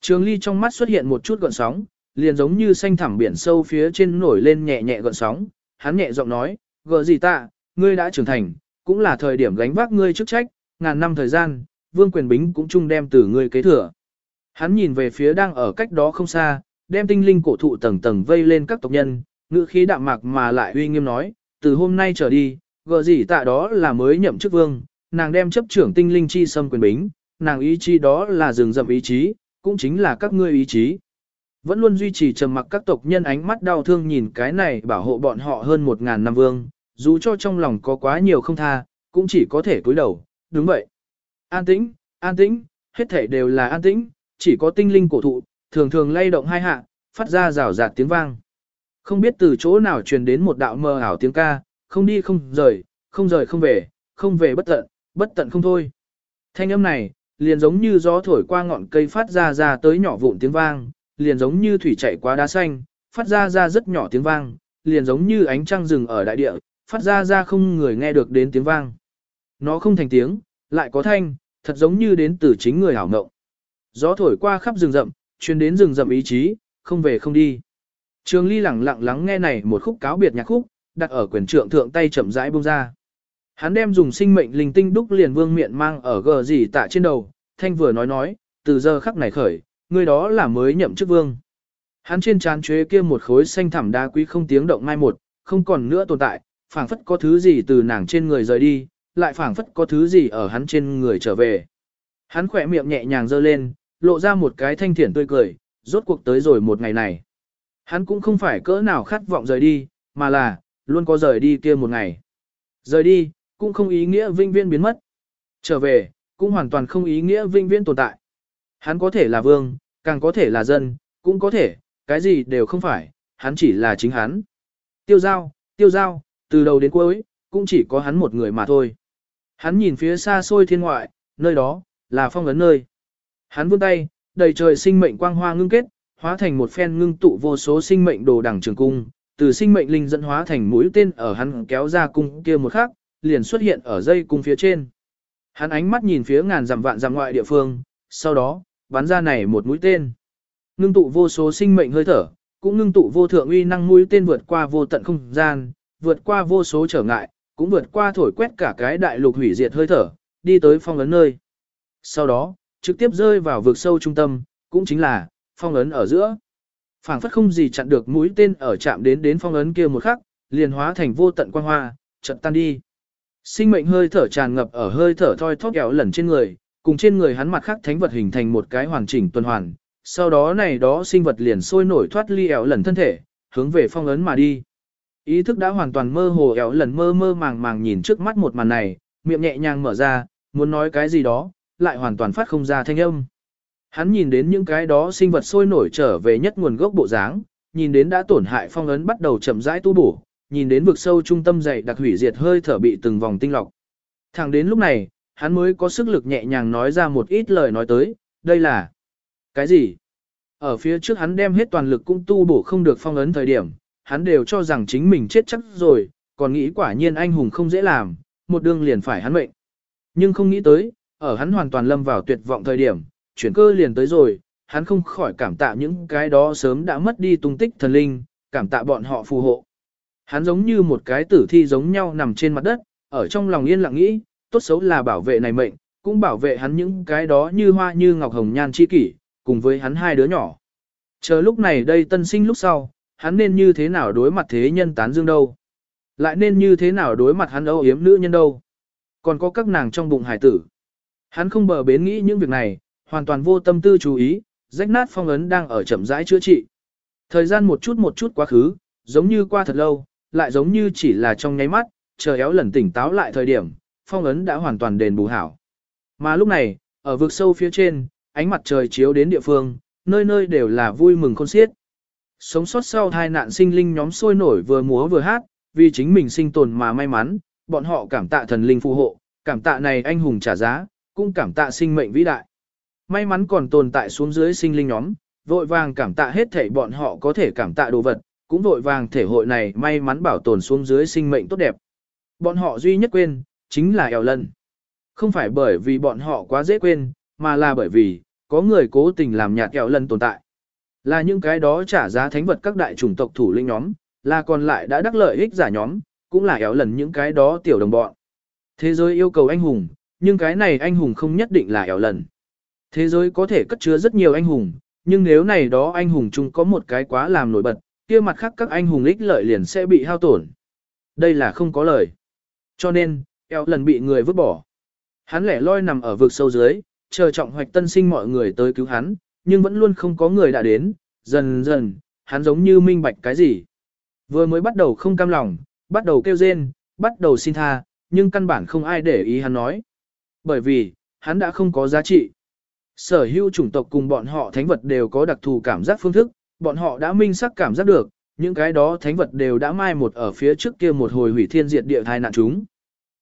Trường ly trong mắt xuất hiện một chút gợn sóng, liền giống như xanh thẳm biển sâu phía trên nổi lên nhẹ nhẹ gợn sóng, hắn nhẹ giọng nói, gỡ gì ta, ngươi đã trưởng thành, cũng là thời điểm gánh vác ngươi chức trách, ngàn năm thời gian, vương quyền bính cũng chung đem từ ngươi kế thừa. Hắn nhìn về phía đang ở cách đó không xa, đem tinh linh cổ thụ tầng tầng vây lên các tộc nhân, ngữ khí đạm mạc mà lại uy nghiêm nói, từ hôm nay trở đi, vợ gì tạ đó là mới nhậm chức vương, nàng đem chấp trưởng tinh linh chi xâm quyền bính, nàng ý chí đó là rừng rậm ý chí, cũng chính là các ngươi ý chí. Vẫn luôn duy trì trầm mặc các tộc nhân ánh mắt đau thương nhìn cái này bảo hộ bọn họ hơn một ngàn năm vương, dù cho trong lòng có quá nhiều không tha, cũng chỉ có thể cúi đầu, đúng vậy. An tĩnh, an tĩnh, hết thể đều là an tĩnh, chỉ có tinh linh cổ thụ, thường thường lay động hai hạ, phát ra rào rạt tiếng vang. Không biết từ chỗ nào truyền đến một đạo mơ ảo tiếng ca, không đi không rời, không rời không về, không về bất tận, bất tận không thôi. Thanh âm này, liền giống như gió thổi qua ngọn cây phát ra ra tới nhỏ vụn tiếng vang, liền giống như thủy chảy qua đá xanh, phát ra ra rất nhỏ tiếng vang, liền giống như ánh trăng rừng ở đại địa, phát ra ra không người nghe được đến tiếng vang. Nó không thành tiếng, lại có thanh, thật giống như đến từ chính người hảo ngộng. Gió thổi qua khắp rừng rậm, truyền đến rừng rậm ý chí, không về không đi. Trường Ly lẳng lặng lắng nghe này một khúc cáo biệt nhạc khúc, đặt ở quyền trượng thượng tay chậm rãi buông ra. Hắn đem dùng sinh mệnh linh tinh đúc liền vương miện mang ở gờ gì tạ trên đầu, thanh vừa nói nói, từ giờ khắc này khởi, người đó là mới nhậm chức vương. Hắn trên trán chế kia một khối xanh thẳm đá quý không tiếng động mai một, không còn nữa tồn tại, phảng phất có thứ gì từ nàng trên người rời đi, lại phảng phất có thứ gì ở hắn trên người trở về. Hắn khỏe miệng nhẹ nhàng giơ lên, lộ ra một cái thanh thiện tươi cười, rốt cuộc tới rồi một ngày này. Hắn cũng không phải cỡ nào khát vọng rời đi, mà là, luôn có rời đi kia một ngày. Rời đi, cũng không ý nghĩa vinh viên biến mất. Trở về, cũng hoàn toàn không ý nghĩa vinh viên tồn tại. Hắn có thể là vương, càng có thể là dân, cũng có thể, cái gì đều không phải, hắn chỉ là chính hắn. Tiêu giao, tiêu giao, từ đầu đến cuối, cũng chỉ có hắn một người mà thôi. Hắn nhìn phía xa xôi thiên ngoại, nơi đó, là phong ấn nơi. Hắn vươn tay, đầy trời sinh mệnh quang hoa ngưng kết, hóa thành một phen ngưng tụ vô số sinh mệnh đồ đằng trường cung, từ sinh mệnh linh dẫn hóa thành mũi tên ở hắn kéo ra cung kia một khắc, liền xuất hiện ở dây cung phía trên. Hắn ánh mắt nhìn phía ngàn dặm vạn dặm ngoại địa phương, sau đó, bắn ra này một mũi tên. Ngưng tụ vô số sinh mệnh hơi thở, cũng ngưng tụ vô thượng uy năng mũi tên vượt qua vô tận không gian, vượt qua vô số trở ngại, cũng vượt qua thổi quét cả cái đại lục hủy diệt hơi thở, đi tới phong ấn nơi. Sau đó, trực tiếp rơi vào vực sâu trung tâm, cũng chính là phong ấn ở giữa. Phảng phất không gì chặn được mũi tên ở chạm đến đến phong ấn kia một khắc, liền hóa thành vô tận quang hoa, chợt tan đi. Sinh mệnh hơi thở tràn ngập ở hơi thở thoi thóp kéo lần trên người, cùng trên người hắn mặt khác thánh vật hình thành một cái hoàn chỉnh tuần hoàn. Sau đó này đó sinh vật liền sôi nổi thoát ly ẻo lần thân thể, hướng về phong ấn mà đi. Ý thức đã hoàn toàn mơ hồ ẻo lần mơ mơ màng màng nhìn trước mắt một màn này, miệng nhẹ nhàng mở ra, muốn nói cái gì đó, lại hoàn toàn phát không ra thanh âm. Hắn nhìn đến những cái đó sinh vật sôi nổi trở về nhất nguồn gốc bộ dáng, nhìn đến đã tổn hại phong ấn bắt đầu chậm rãi tu bổ, nhìn đến vực sâu trung tâm dày đặc hủy diệt hơi thở bị từng vòng tinh lọc. Thẳng đến lúc này, hắn mới có sức lực nhẹ nhàng nói ra một ít lời nói tới, đây là cái gì? Ở phía trước hắn đem hết toàn lực cũng tu bổ không được phong ấn thời điểm, hắn đều cho rằng chính mình chết chắc rồi, còn nghĩ quả nhiên anh hùng không dễ làm, một đường liền phải hắn mệnh. Nhưng không nghĩ tới, ở hắn hoàn toàn lâm vào tuyệt vọng thời điểm, chuyển cơ liền tới rồi, hắn không khỏi cảm tạ những cái đó sớm đã mất đi tung tích thần linh, cảm tạ bọn họ phù hộ. Hắn giống như một cái tử thi giống nhau nằm trên mặt đất, ở trong lòng yên lặng nghĩ, tốt xấu là bảo vệ này mệnh, cũng bảo vệ hắn những cái đó như hoa như ngọc hồng nhan chi kỷ, cùng với hắn hai đứa nhỏ. Chờ lúc này đây tân sinh lúc sau, hắn nên như thế nào đối mặt thế nhân tán dương đâu? Lại nên như thế nào đối mặt hắn âu yếm nữ nhân đâu? Còn có các nàng trong bụng hải tử. Hắn không bờ bến nghĩ những việc này, hoàn toàn vô tâm tư chú ý, rách nát phong ấn đang ở chậm rãi chữa trị. Thời gian một chút một chút quá khứ, giống như qua thật lâu, lại giống như chỉ là trong nháy mắt, chờ éo lần tỉnh táo lại thời điểm, phong ấn đã hoàn toàn đền bù hảo. Mà lúc này, ở vực sâu phía trên, ánh mặt trời chiếu đến địa phương, nơi nơi đều là vui mừng khôn xiết. Sống sót sau hai nạn sinh linh nhóm sôi nổi vừa múa vừa hát, vì chính mình sinh tồn mà may mắn, bọn họ cảm tạ thần linh phù hộ, cảm tạ này anh hùng trả giá, cũng cảm tạ sinh mệnh vĩ đại. May mắn còn tồn tại xuống dưới sinh linh nhóm, vội vàng cảm tạ hết thảy bọn họ có thể cảm tạ đồ vật, cũng vội vàng thể hội này may mắn bảo tồn xuống dưới sinh mệnh tốt đẹp. Bọn họ duy nhất quên, chính là eo lân. Không phải bởi vì bọn họ quá dễ quên, mà là bởi vì, có người cố tình làm nhạt eo lân tồn tại. Là những cái đó trả giá thánh vật các đại chủng tộc thủ linh nhóm, là còn lại đã đắc lợi ích giả nhóm, cũng là eo lần những cái đó tiểu đồng bọn. Thế giới yêu cầu anh hùng, nhưng cái này anh hùng không nhất định là eo lần. Thế giới có thể cất chứa rất nhiều anh hùng, nhưng nếu này đó anh hùng chung có một cái quá làm nổi bật, kia mặt khác các anh hùng ích lợi liền sẽ bị hao tổn. Đây là không có lời. Cho nên, eo lần bị người vứt bỏ. Hắn lẻ loi nằm ở vực sâu dưới, chờ trọng hoạch tân sinh mọi người tới cứu hắn, nhưng vẫn luôn không có người đã đến, dần dần, hắn giống như minh bạch cái gì. Vừa mới bắt đầu không cam lòng, bắt đầu kêu rên, bắt đầu xin tha, nhưng căn bản không ai để ý hắn nói. Bởi vì, hắn đã không có giá trị. Sở hữu chủng tộc cùng bọn họ thánh vật đều có đặc thù cảm giác phương thức, bọn họ đã minh sắc cảm giác được, những cái đó thánh vật đều đã mai một ở phía trước kia một hồi hủy thiên diệt địa thai nạn chúng.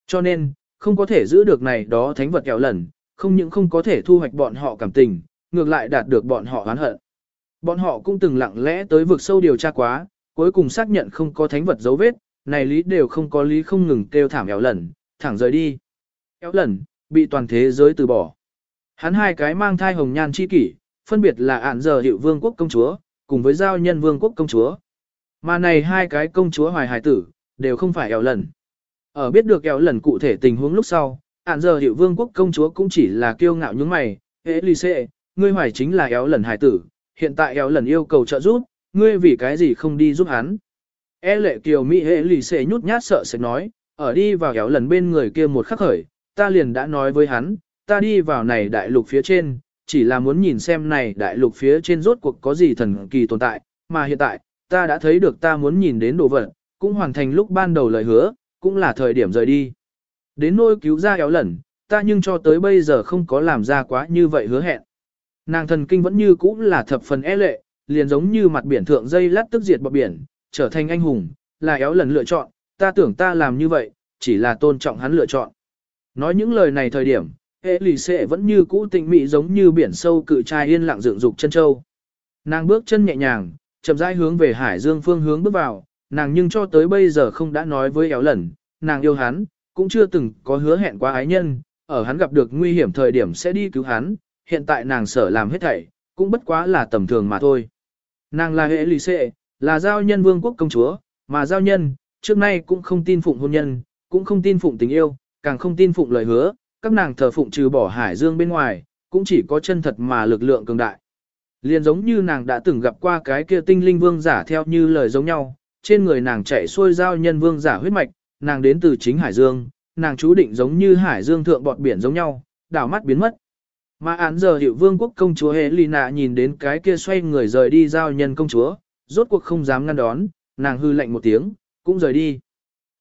Cho nên, không có thể giữ được này đó thánh vật kéo lần, không những không có thể thu hoạch bọn họ cảm tình, ngược lại đạt được bọn họ oán hận. Bọn họ cũng từng lặng lẽ tới vực sâu điều tra quá, cuối cùng xác nhận không có thánh vật dấu vết, này lý đều không có lý không ngừng kêu thảm éo lần, thẳng rời đi. Éo lần, bị toàn thế giới từ bỏ. Hắn hai cái mang thai hồng nhan chi kỷ, phân biệt là ạn giờ hiệu vương quốc công chúa, cùng với giao nhân vương quốc công chúa. Mà này hai cái công chúa hoài hài tử, đều không phải éo lần. Ở biết được éo lần cụ thể tình huống lúc sau, ạn giờ hiệu vương quốc công chúa cũng chỉ là kiêu ngạo những mày, ế lì xệ, ngươi hoài chính là éo lần hài tử, hiện tại éo lần yêu cầu trợ giúp, ngươi vì cái gì không đi giúp hắn. E lệ kiều mỹ hệ lì xệ nhút nhát sợ sẽ nói, ở đi vào éo lần bên người kia một khắc khởi, ta liền đã nói với hắn, ta đi vào này đại lục phía trên, chỉ là muốn nhìn xem này đại lục phía trên rốt cuộc có gì thần kỳ tồn tại, mà hiện tại, ta đã thấy được ta muốn nhìn đến đồ vật, cũng hoàn thành lúc ban đầu lời hứa, cũng là thời điểm rời đi. Đến nôi cứu ra éo lần, ta nhưng cho tới bây giờ không có làm ra quá như vậy hứa hẹn. Nàng thần kinh vẫn như cũ là thập phần e lệ, liền giống như mặt biển thượng dây lát tức diệt bọc biển, trở thành anh hùng, là éo lần lựa chọn, ta tưởng ta làm như vậy, chỉ là tôn trọng hắn lựa chọn. Nói những lời này thời điểm, hệ lì xệ vẫn như cũ tịnh mị giống như biển sâu cự trai yên lặng dựng dục chân châu. Nàng bước chân nhẹ nhàng, chậm rãi hướng về hải dương phương hướng bước vào, nàng nhưng cho tới bây giờ không đã nói với éo lần, nàng yêu hắn, cũng chưa từng có hứa hẹn qua ái nhân, ở hắn gặp được nguy hiểm thời điểm sẽ đi cứu hắn, hiện tại nàng sở làm hết thảy, cũng bất quá là tầm thường mà thôi. Nàng là hệ lì xệ, là giao nhân vương quốc công chúa, mà giao nhân, trước nay cũng không tin phụng hôn nhân, cũng không tin phụng tình yêu, càng không tin phụng lời hứa, các nàng thờ phụng trừ bỏ hải dương bên ngoài, cũng chỉ có chân thật mà lực lượng cường đại. Liền giống như nàng đã từng gặp qua cái kia tinh linh vương giả theo như lời giống nhau, trên người nàng chạy xuôi giao nhân vương giả huyết mạch, nàng đến từ chính hải dương, nàng chú định giống như hải dương thượng bọt biển giống nhau, đảo mắt biến mất. Mà án giờ hiệu vương quốc công chúa Helena nhìn đến cái kia xoay người rời đi giao nhân công chúa, rốt cuộc không dám ngăn đón, nàng hư lạnh một tiếng, cũng rời đi.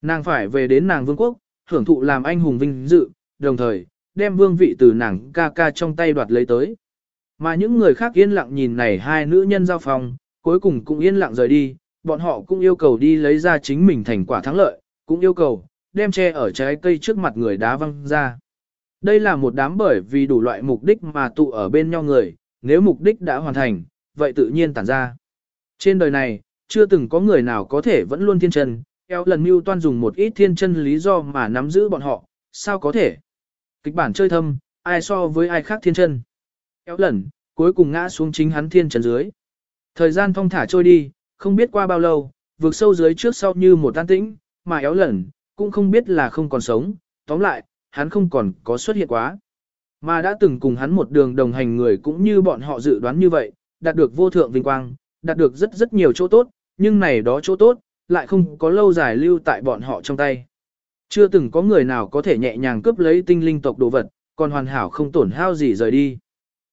Nàng phải về đến nàng vương quốc, hưởng thụ làm anh hùng vinh dự, đồng thời, đem vương vị từ nàng ca ca trong tay đoạt lấy tới. Mà những người khác yên lặng nhìn này hai nữ nhân giao phòng, cuối cùng cũng yên lặng rời đi, bọn họ cũng yêu cầu đi lấy ra chính mình thành quả thắng lợi, cũng yêu cầu, đem che ở trái cây trước mặt người đá văng ra. Đây là một đám bởi vì đủ loại mục đích mà tụ ở bên nhau người, nếu mục đích đã hoàn thành, vậy tự nhiên tản ra. Trên đời này, chưa từng có người nào có thể vẫn luôn thiên chân, eo lần mưu toan dùng một ít thiên chân lý do mà nắm giữ bọn họ, sao có thể? Kịch bản chơi thâm, ai so với ai khác thiên chân. Kéo lần, cuối cùng ngã xuống chính hắn thiên trần dưới. Thời gian thong thả trôi đi, không biết qua bao lâu, vượt sâu dưới trước sau như một tan tĩnh, mà éo lần, cũng không biết là không còn sống, tóm lại, hắn không còn có xuất hiện quá. Mà đã từng cùng hắn một đường đồng hành người cũng như bọn họ dự đoán như vậy, đạt được vô thượng vinh quang, đạt được rất rất nhiều chỗ tốt, nhưng này đó chỗ tốt, lại không có lâu dài lưu tại bọn họ trong tay. Chưa từng có người nào có thể nhẹ nhàng cướp lấy tinh linh tộc đồ vật, còn hoàn hảo không tổn hao gì rời đi.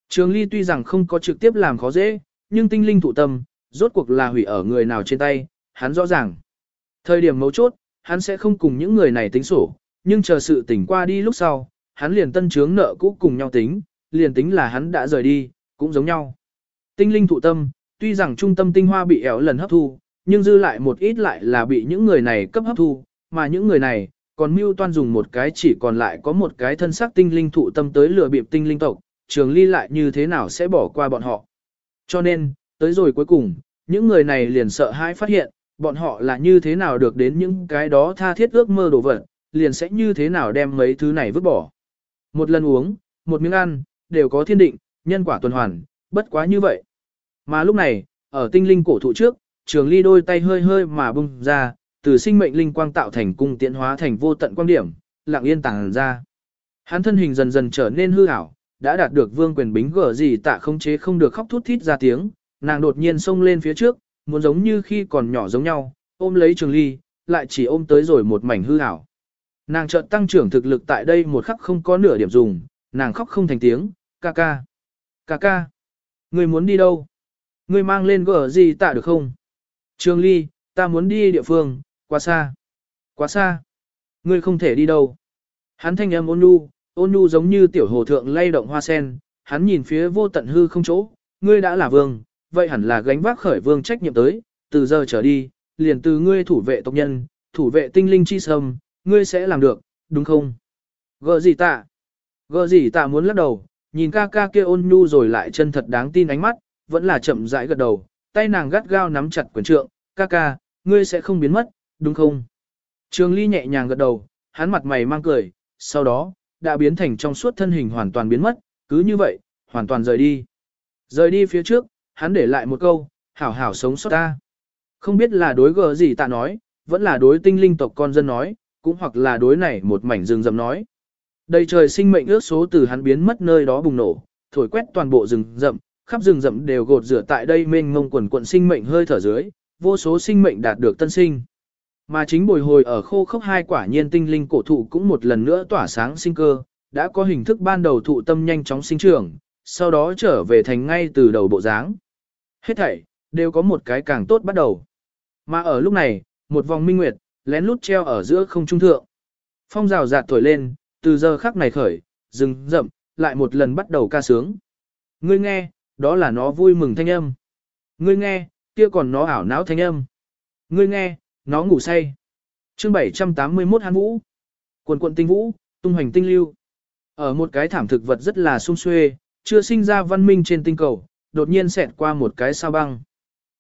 Trường Ly tuy rằng không có trực tiếp làm khó dễ, nhưng tinh linh thụ tâm, rốt cuộc là hủy ở người nào trên tay, hắn rõ ràng. Thời điểm mấu chốt, hắn sẽ không cùng những người này tính sổ, nhưng chờ sự tỉnh qua đi lúc sau, hắn liền tân chướng nợ cũ cùng nhau tính, liền tính là hắn đã rời đi, cũng giống nhau. Tinh linh thụ tâm, tuy rằng trung tâm tinh hoa bị éo lần hấp thu, nhưng dư lại một ít lại là bị những người này cấp hấp thu, mà những người này, còn mưu toan dùng một cái chỉ còn lại có một cái thân xác tinh linh thụ tâm tới lừa bịp tinh linh tộc, trường ly lại như thế nào sẽ bỏ qua bọn họ. Cho nên, tới rồi cuối cùng, những người này liền sợ hãi phát hiện, bọn họ là như thế nào được đến những cái đó tha thiết ước mơ đồ vật, liền sẽ như thế nào đem mấy thứ này vứt bỏ. Một lần uống, một miếng ăn, đều có thiên định, nhân quả tuần hoàn, bất quá như vậy. Mà lúc này, ở tinh linh cổ thụ trước, trường ly đôi tay hơi hơi mà bung ra, từ sinh mệnh linh quang tạo thành cung tiện hóa thành vô tận quan điểm, lặng yên tàng ra. Hắn thân hình dần dần trở nên hư ảo, đã đạt được vương quyền bính gở gì tạ không chế không được khóc thút thít ra tiếng, nàng đột nhiên xông lên phía trước, muốn giống như khi còn nhỏ giống nhau, ôm lấy trường ly, lại chỉ ôm tới rồi một mảnh hư ảo. Nàng chợt tăng trưởng thực lực tại đây một khắc không có nửa điểm dùng, nàng khóc không thành tiếng, ca ca, ca ca, người muốn đi đâu? người mang lên gở gì tạ được không? Trường ly, ta muốn đi địa phương, quá xa. Quá xa. Ngươi không thể đi đâu. Hắn thanh âm ôn nhu, ôn nhu giống như tiểu hồ thượng lay động hoa sen, hắn nhìn phía vô tận hư không chỗ, ngươi đã là vương, vậy hẳn là gánh vác khởi vương trách nhiệm tới, từ giờ trở đi, liền từ ngươi thủ vệ tộc nhân, thủ vệ tinh linh chi sâm, ngươi sẽ làm được, đúng không? Gờ gì tạ? Gờ gì tạ muốn lắc đầu, nhìn ca ca kia ôn nhu rồi lại chân thật đáng tin ánh mắt, vẫn là chậm rãi gật đầu, tay nàng gắt gao nắm chặt quyền trượng, ca ca, ngươi sẽ không biến mất, đúng không? Trường Ly nhẹ nhàng gật đầu, hắn mặt mày mang cười, sau đó, đã biến thành trong suốt thân hình hoàn toàn biến mất, cứ như vậy, hoàn toàn rời đi. Rời đi phía trước, hắn để lại một câu, hảo hảo sống sót ta. Không biết là đối gờ gì ta nói, vẫn là đối tinh linh tộc con dân nói, cũng hoặc là đối này một mảnh rừng rậm nói. Đầy trời sinh mệnh ước số từ hắn biến mất nơi đó bùng nổ, thổi quét toàn bộ rừng rậm, khắp rừng rậm đều gột rửa tại đây mênh mông quần quận sinh mệnh hơi thở dưới, vô số sinh mệnh đạt được tân sinh. Mà chính bồi hồi ở khô khốc hai quả nhiên tinh linh cổ thụ cũng một lần nữa tỏa sáng sinh cơ, đã có hình thức ban đầu thụ tâm nhanh chóng sinh trưởng, sau đó trở về thành ngay từ đầu bộ dáng. Hết thảy, đều có một cái càng tốt bắt đầu. Mà ở lúc này, một vòng minh nguyệt, lén lút treo ở giữa không trung thượng. Phong rào rạt thổi lên, từ giờ khắc này khởi, rừng rậm, lại một lần bắt đầu ca sướng. Ngươi nghe, đó là nó vui mừng thanh âm. Ngươi nghe, kia còn nó ảo não thanh âm. Ngươi nghe, nó ngủ say. Chương 781 Hán Vũ. Quần quận tinh vũ, tung hoành tinh lưu. Ở một cái thảm thực vật rất là sung xuê, chưa sinh ra văn minh trên tinh cầu, đột nhiên xẹt qua một cái sao băng.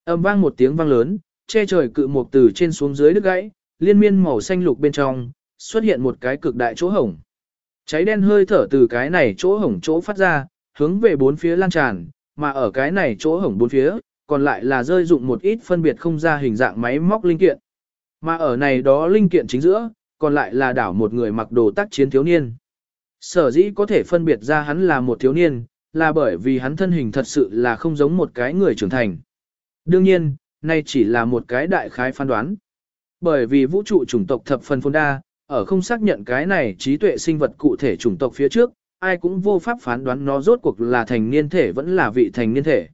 Âm vang một tiếng vang lớn, che trời cự một từ trên xuống dưới đứt gãy, liên miên màu xanh lục bên trong, xuất hiện một cái cực đại chỗ hổng. Cháy đen hơi thở từ cái này chỗ hổng chỗ phát ra, hướng về bốn phía lan tràn, mà ở cái này chỗ hổng bốn phía, còn lại là rơi dụng một ít phân biệt không ra hình dạng máy móc linh kiện. Mà ở này đó linh kiện chính giữa, còn lại là đảo một người mặc đồ tác chiến thiếu niên. Sở dĩ có thể phân biệt ra hắn là một thiếu niên, là bởi vì hắn thân hình thật sự là không giống một cái người trưởng thành. Đương nhiên, nay chỉ là một cái đại khái phán đoán. Bởi vì vũ trụ chủng tộc thập phần phồn đa, ở không xác nhận cái này trí tuệ sinh vật cụ thể chủng tộc phía trước, ai cũng vô pháp phán đoán nó rốt cuộc là thành niên thể vẫn là vị thành niên thể.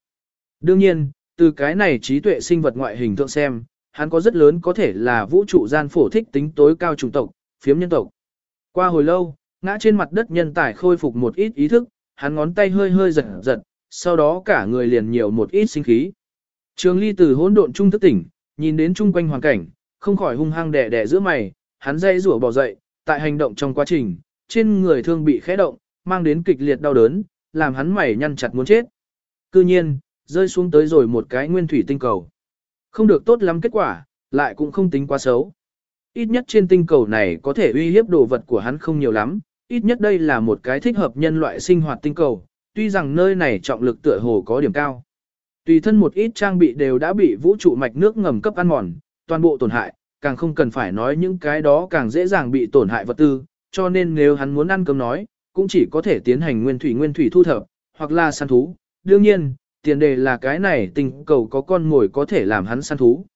Đương nhiên, từ cái này trí tuệ sinh vật ngoại hình thượng xem, hắn có rất lớn có thể là vũ trụ gian phổ thích tính tối cao chủng tộc, phiếm nhân tộc. Qua hồi lâu, ngã trên mặt đất nhân tài khôi phục một ít ý thức, hắn ngón tay hơi hơi giật giật, sau đó cả người liền nhiều một ít sinh khí. Trường ly từ hỗn độn trung thức tỉnh, nhìn đến chung quanh hoàn cảnh, không khỏi hung hăng đẻ đẻ giữa mày, hắn dây rủa bò dậy, tại hành động trong quá trình, trên người thương bị khẽ động, mang đến kịch liệt đau đớn, làm hắn mày nhăn chặt muốn chết. Cư nhiên, rơi xuống tới rồi một cái nguyên thủy tinh cầu. Không được tốt lắm kết quả, lại cũng không tính quá xấu. Ít nhất trên tinh cầu này có thể uy hiếp đồ vật của hắn không nhiều lắm, ít nhất đây là một cái thích hợp nhân loại sinh hoạt tinh cầu, tuy rằng nơi này trọng lực tựa hồ có điểm cao. Tùy thân một ít trang bị đều đã bị vũ trụ mạch nước ngầm cấp ăn mòn, toàn bộ tổn hại, càng không cần phải nói những cái đó càng dễ dàng bị tổn hại vật tư, cho nên nếu hắn muốn ăn cơm nói, cũng chỉ có thể tiến hành nguyên thủy nguyên thủy thu thập, hoặc là săn thú. Đương nhiên, tiền đề là cái này tình cầu có con mồi có thể làm hắn săn thú.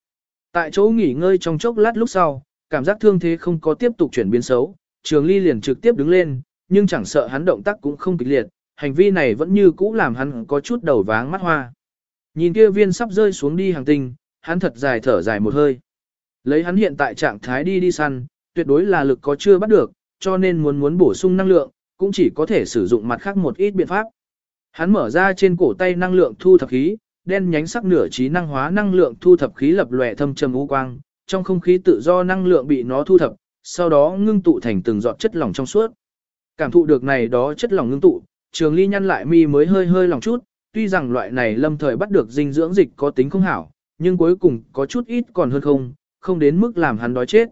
Tại chỗ nghỉ ngơi trong chốc lát lúc sau, cảm giác thương thế không có tiếp tục chuyển biến xấu, Trường Ly liền trực tiếp đứng lên, nhưng chẳng sợ hắn động tác cũng không kịch liệt, hành vi này vẫn như cũ làm hắn có chút đầu váng mắt hoa. Nhìn kia viên sắp rơi xuống đi hàng tinh, hắn thật dài thở dài một hơi. Lấy hắn hiện tại trạng thái đi đi săn, tuyệt đối là lực có chưa bắt được, cho nên muốn muốn bổ sung năng lượng, cũng chỉ có thể sử dụng mặt khác một ít biện pháp. Hắn mở ra trên cổ tay năng lượng thu thập khí, đen nhánh sắc nửa trí năng hóa năng lượng thu thập khí lập lòe thâm trầm u quang, trong không khí tự do năng lượng bị nó thu thập, sau đó ngưng tụ thành từng giọt chất lỏng trong suốt. Cảm thụ được này đó chất lỏng ngưng tụ, Trường Ly nhăn lại mi mới hơi hơi lòng chút, tuy rằng loại này lâm thời bắt được dinh dưỡng dịch có tính không hảo, nhưng cuối cùng có chút ít còn hơn không, không đến mức làm hắn đói chết.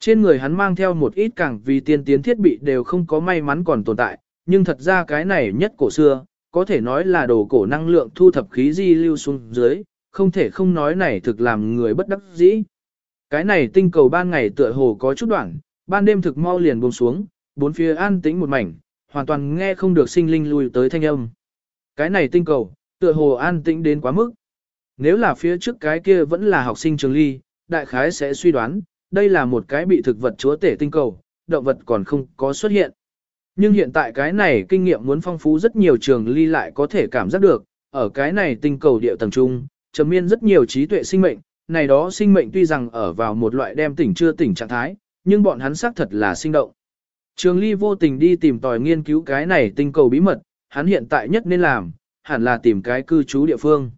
Trên người hắn mang theo một ít càng vì tiên tiến thiết bị đều không có may mắn còn tồn tại, nhưng thật ra cái này nhất cổ xưa, có thể nói là đồ cổ năng lượng thu thập khí di lưu xuống dưới, không thể không nói này thực làm người bất đắc dĩ. Cái này tinh cầu ban ngày tựa hồ có chút đoạn, ban đêm thực mau liền buông xuống, bốn phía an tĩnh một mảnh, hoàn toàn nghe không được sinh linh lui tới thanh âm. Cái này tinh cầu, tựa hồ an tĩnh đến quá mức. Nếu là phía trước cái kia vẫn là học sinh trường ly, đại khái sẽ suy đoán, đây là một cái bị thực vật chúa tể tinh cầu, động vật còn không có xuất hiện. Nhưng hiện tại cái này kinh nghiệm muốn phong phú rất nhiều trường ly lại có thể cảm giác được, ở cái này tinh cầu địa tầng trung, trầm miên rất nhiều trí tuệ sinh mệnh, này đó sinh mệnh tuy rằng ở vào một loại đem tỉnh chưa tỉnh trạng thái, nhưng bọn hắn xác thật là sinh động. Trường Ly vô tình đi tìm tòi nghiên cứu cái này tinh cầu bí mật, hắn hiện tại nhất nên làm, hẳn là tìm cái cư trú địa phương.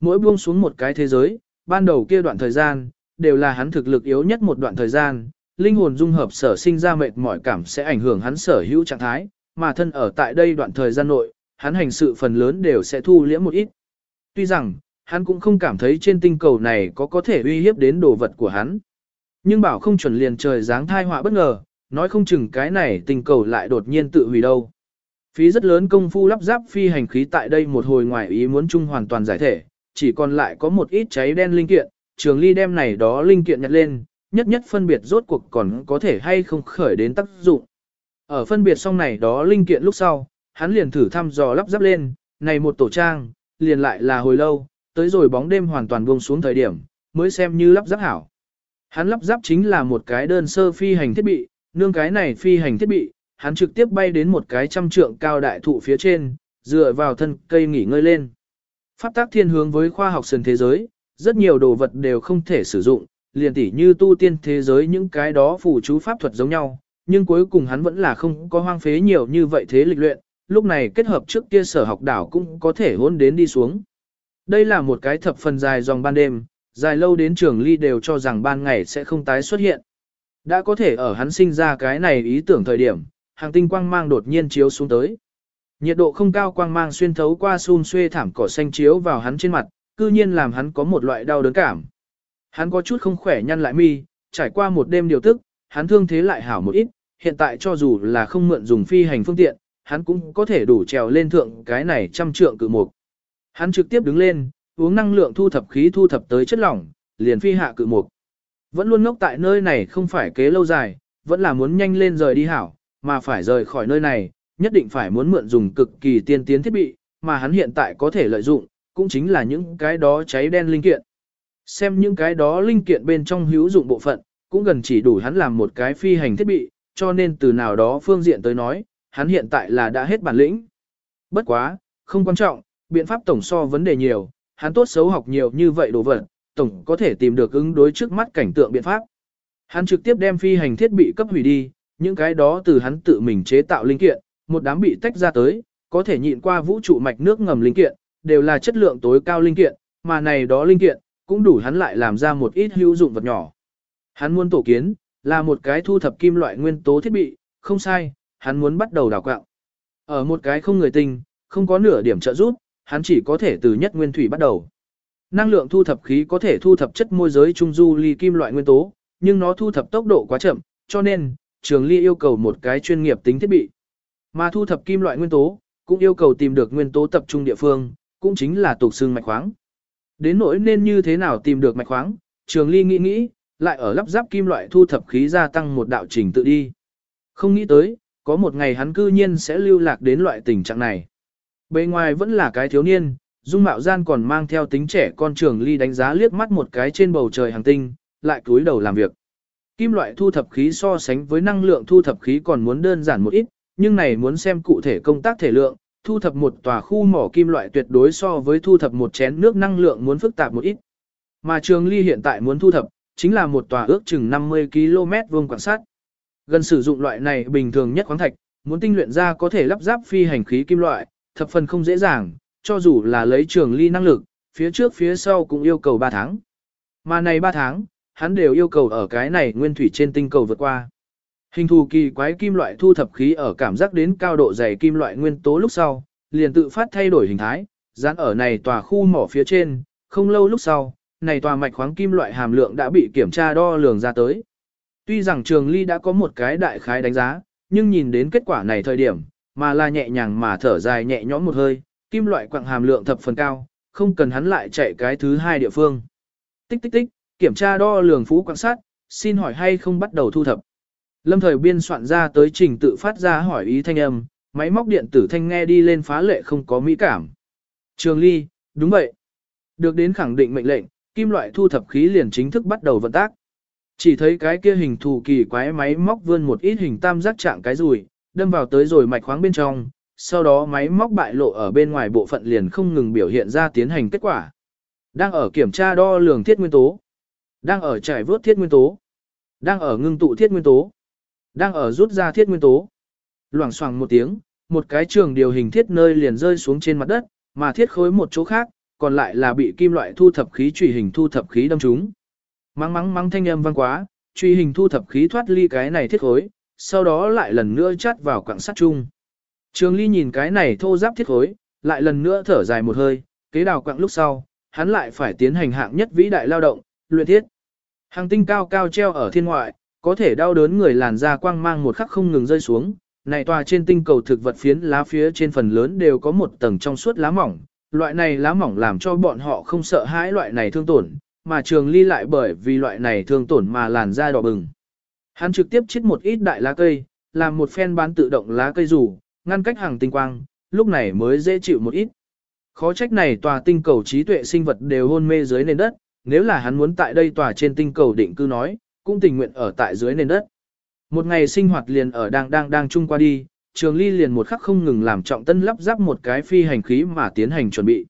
Mỗi buông xuống một cái thế giới, ban đầu kia đoạn thời gian, đều là hắn thực lực yếu nhất một đoạn thời gian, linh hồn dung hợp sở sinh ra mệt mỏi cảm sẽ ảnh hưởng hắn sở hữu trạng thái, mà thân ở tại đây đoạn thời gian nội, hắn hành sự phần lớn đều sẽ thu liễm một ít. Tuy rằng, hắn cũng không cảm thấy trên tinh cầu này có có thể uy hiếp đến đồ vật của hắn. Nhưng bảo không chuẩn liền trời dáng thai họa bất ngờ, nói không chừng cái này tinh cầu lại đột nhiên tự hủy đâu. Phí rất lớn công phu lắp ráp phi hành khí tại đây một hồi ngoài ý muốn chung hoàn toàn giải thể, chỉ còn lại có một ít cháy đen linh kiện, trường ly đem này đó linh kiện nhặt lên, nhất nhất phân biệt rốt cuộc còn có thể hay không khởi đến tác dụng. Ở phân biệt xong này đó linh kiện lúc sau, hắn liền thử thăm dò lắp ráp lên, này một tổ trang, liền lại là hồi lâu, tới rồi bóng đêm hoàn toàn buông xuống thời điểm, mới xem như lắp ráp hảo. Hắn lắp ráp chính là một cái đơn sơ phi hành thiết bị, nương cái này phi hành thiết bị, hắn trực tiếp bay đến một cái trăm trượng cao đại thụ phía trên, dựa vào thân cây nghỉ ngơi lên. Pháp tác thiên hướng với khoa học sườn thế giới, rất nhiều đồ vật đều không thể sử dụng, liền tỉ như tu tiên thế giới những cái đó phù chú pháp thuật giống nhau, nhưng cuối cùng hắn vẫn là không có hoang phế nhiều như vậy thế lịch luyện, lúc này kết hợp trước kia sở học đảo cũng có thể hôn đến đi xuống. Đây là một cái thập phần dài dòng ban đêm, dài lâu đến trường ly đều cho rằng ban ngày sẽ không tái xuất hiện. Đã có thể ở hắn sinh ra cái này ý tưởng thời điểm, hàng tinh quang mang đột nhiên chiếu xuống tới. Nhiệt độ không cao quang mang xuyên thấu qua xun xuê thảm cỏ xanh chiếu vào hắn trên mặt, cư nhiên làm hắn có một loại đau đớn cảm. Hắn có chút không khỏe nhăn lại mi, trải qua một đêm điều tức, hắn thương thế lại hảo một ít, hiện tại cho dù là không mượn dùng phi hành phương tiện, hắn cũng có thể đủ trèo lên thượng cái này trăm trượng cự mục. Hắn trực tiếp đứng lên, uống năng lượng thu thập khí thu thập tới chất lỏng, liền phi hạ cự mục. Vẫn luôn ngốc tại nơi này không phải kế lâu dài, vẫn là muốn nhanh lên rời đi hảo, mà phải rời khỏi nơi này, nhất định phải muốn mượn dùng cực kỳ tiên tiến thiết bị, mà hắn hiện tại có thể lợi dụng, cũng chính là những cái đó cháy đen linh kiện. Xem những cái đó linh kiện bên trong hữu dụng bộ phận, cũng gần chỉ đủ hắn làm một cái phi hành thiết bị, cho nên từ nào đó phương diện tới nói, hắn hiện tại là đã hết bản lĩnh. Bất quá, không quan trọng, biện pháp tổng so vấn đề nhiều, hắn tốt xấu học nhiều như vậy đồ vật, tổng có thể tìm được ứng đối trước mắt cảnh tượng biện pháp. Hắn trực tiếp đem phi hành thiết bị cấp hủy đi, những cái đó từ hắn tự mình chế tạo linh kiện, một đám bị tách ra tới, có thể nhịn qua vũ trụ mạch nước ngầm linh kiện, đều là chất lượng tối cao linh kiện, mà này đó linh kiện, cũng đủ hắn lại làm ra một ít hữu dụng vật nhỏ. Hắn muốn tổ kiến, là một cái thu thập kim loại nguyên tố thiết bị, không sai, hắn muốn bắt đầu đào quạng. Ở một cái không người tình, không có nửa điểm trợ giúp, hắn chỉ có thể từ nhất nguyên thủy bắt đầu. Năng lượng thu thập khí có thể thu thập chất môi giới trung du ly kim loại nguyên tố, nhưng nó thu thập tốc độ quá chậm, cho nên, trường ly yêu cầu một cái chuyên nghiệp tính thiết bị. Mà thu thập kim loại nguyên tố, cũng yêu cầu tìm được nguyên tố tập trung địa phương, cũng chính là tục xương mạch khoáng. Đến nỗi nên như thế nào tìm được mạch khoáng, trường ly nghĩ nghĩ, lại ở lắp ráp kim loại thu thập khí gia tăng một đạo trình tự đi. Không nghĩ tới, có một ngày hắn cư nhiên sẽ lưu lạc đến loại tình trạng này. Bề ngoài vẫn là cái thiếu niên, dung mạo gian còn mang theo tính trẻ con trường ly đánh giá liếc mắt một cái trên bầu trời hàng tinh, lại cúi đầu làm việc. Kim loại thu thập khí so sánh với năng lượng thu thập khí còn muốn đơn giản một ít, nhưng này muốn xem cụ thể công tác thể lượng, thu thập một tòa khu mỏ kim loại tuyệt đối so với thu thập một chén nước năng lượng muốn phức tạp một ít. Mà trường ly hiện tại muốn thu thập, chính là một tòa ước chừng 50 km vuông quan sát. Gần sử dụng loại này bình thường nhất khoáng thạch, muốn tinh luyện ra có thể lắp ráp phi hành khí kim loại, thập phần không dễ dàng, cho dù là lấy trường ly năng lực, phía trước phía sau cũng yêu cầu 3 tháng. Mà này 3 tháng, hắn đều yêu cầu ở cái này nguyên thủy trên tinh cầu vượt qua. Hình thù kỳ quái kim loại thu thập khí ở cảm giác đến cao độ dày kim loại nguyên tố lúc sau, liền tự phát thay đổi hình thái, dán ở này tòa khu mỏ phía trên, không lâu lúc sau, này tòa mạch khoáng kim loại hàm lượng đã bị kiểm tra đo lường ra tới. Tuy rằng Trường Ly đã có một cái đại khái đánh giá, nhưng nhìn đến kết quả này thời điểm, mà là nhẹ nhàng mà thở dài nhẹ nhõm một hơi, kim loại quặng hàm lượng thập phần cao, không cần hắn lại chạy cái thứ hai địa phương. Tích tích tích, kiểm tra đo lường phú quan sát, xin hỏi hay không bắt đầu thu thập. Lâm thời biên soạn ra tới trình tự phát ra hỏi ý thanh âm, máy móc điện tử thanh nghe đi lên phá lệ không có mỹ cảm. Trường Ly, đúng vậy. Được đến khẳng định mệnh lệnh, kim loại thu thập khí liền chính thức bắt đầu vận tác. Chỉ thấy cái kia hình thù kỳ quái máy móc vươn một ít hình tam giác trạng cái rùi, đâm vào tới rồi mạch khoáng bên trong, sau đó máy móc bại lộ ở bên ngoài bộ phận liền không ngừng biểu hiện ra tiến hành kết quả. Đang ở kiểm tra đo lường thiết nguyên tố. Đang ở trải vớt thiết nguyên tố. Đang ở ngưng tụ thiết nguyên tố. Đang ở rút ra thiết nguyên tố. Loảng xoảng một tiếng, một cái trường điều hình thiết nơi liền rơi xuống trên mặt đất, mà thiết khối một chỗ khác, còn lại là bị kim loại thu thập khí truy hình thu thập khí đâm trúng. Mắng mắng mắng thanh âm vang quá, truy hình thu thập khí thoát ly cái này thiết khối, sau đó lại lần nữa chát vào quặng sắt chung. Trường ly nhìn cái này thô giáp thiết khối, lại lần nữa thở dài một hơi, kế đào quặng lúc sau, hắn lại phải tiến hành hạng nhất vĩ đại lao động, luyện thiết. Hàng tinh cao cao treo ở thiên ngoại, có thể đau đớn người làn da quang mang một khắc không ngừng rơi xuống. Này tòa trên tinh cầu thực vật phiến lá phía trên phần lớn đều có một tầng trong suốt lá mỏng, loại này lá mỏng làm cho bọn họ không sợ hãi loại này thương tổn, mà trường ly lại bởi vì loại này thương tổn mà làn da đỏ bừng. Hắn trực tiếp chiết một ít đại lá cây, làm một phen bán tự động lá cây rủ, ngăn cách hàng tinh quang, lúc này mới dễ chịu một ít. Khó trách này tòa tinh cầu trí tuệ sinh vật đều hôn mê dưới nền đất, nếu là hắn muốn tại đây tòa trên tinh cầu định cư nói, cũng tình nguyện ở tại dưới nền đất. Một ngày sinh hoạt liền ở đang đang đang chung qua đi, Trường Ly liền một khắc không ngừng làm trọng tân lắp ráp một cái phi hành khí mà tiến hành chuẩn bị.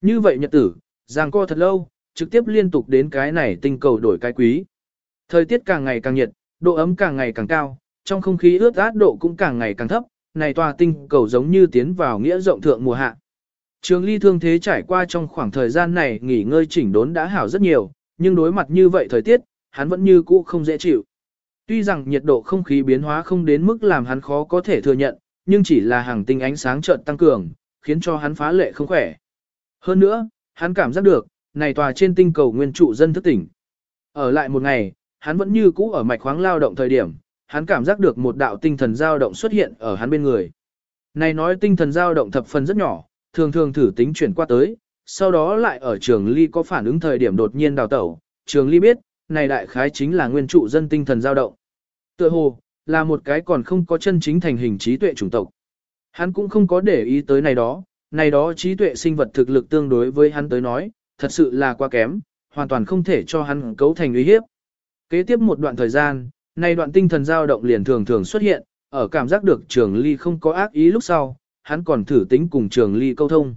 Như vậy nhật tử, giang co thật lâu, trực tiếp liên tục đến cái này tinh cầu đổi cái quý. Thời tiết càng ngày càng nhiệt, độ ấm càng ngày càng cao, trong không khí ướt át độ cũng càng ngày càng thấp, này tòa tinh cầu giống như tiến vào nghĩa rộng thượng mùa hạ. Trường ly thương thế trải qua trong khoảng thời gian này nghỉ ngơi chỉnh đốn đã hảo rất nhiều, nhưng đối mặt như vậy thời tiết, hắn vẫn như cũ không dễ chịu. Tuy rằng nhiệt độ không khí biến hóa không đến mức làm hắn khó có thể thừa nhận, nhưng chỉ là hàng tinh ánh sáng chợt tăng cường, khiến cho hắn phá lệ không khỏe. Hơn nữa, hắn cảm giác được, này tòa trên tinh cầu nguyên trụ dân thức tỉnh. Ở lại một ngày, hắn vẫn như cũ ở mạch khoáng lao động thời điểm, hắn cảm giác được một đạo tinh thần dao động xuất hiện ở hắn bên người. Này nói tinh thần dao động thập phần rất nhỏ, thường thường thử tính chuyển qua tới, sau đó lại ở trường ly có phản ứng thời điểm đột nhiên đào tẩu, trường ly biết, này đại khái chính là nguyên trụ dân tinh thần dao động. Tựa hồ, là một cái còn không có chân chính thành hình trí tuệ chủng tộc. Hắn cũng không có để ý tới này đó, này đó trí tuệ sinh vật thực lực tương đối với hắn tới nói, thật sự là quá kém, hoàn toàn không thể cho hắn cấu thành uy hiếp. Kế tiếp một đoạn thời gian, này đoạn tinh thần dao động liền thường thường xuất hiện, ở cảm giác được trường ly không có ác ý lúc sau, hắn còn thử tính cùng trường ly câu thông.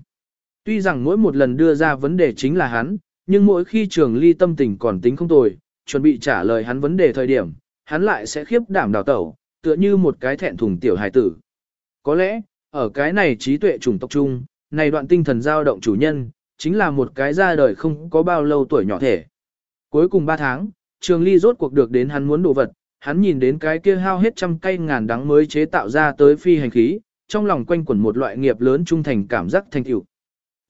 Tuy rằng mỗi một lần đưa ra vấn đề chính là hắn, nhưng mỗi khi trường ly tâm tình còn tính không tồi, chuẩn bị trả lời hắn vấn đề thời điểm, hắn lại sẽ khiếp đảm đào tẩu, tựa như một cái thẹn thùng tiểu hài tử. Có lẽ, ở cái này trí tuệ chủng tộc chung, này đoạn tinh thần dao động chủ nhân, chính là một cái ra đời không có bao lâu tuổi nhỏ thể. Cuối cùng 3 tháng, trường ly rốt cuộc được đến hắn muốn đồ vật, hắn nhìn đến cái kia hao hết trăm cây ngàn đắng mới chế tạo ra tới phi hành khí, trong lòng quanh quẩn một loại nghiệp lớn trung thành cảm giác thành tựu.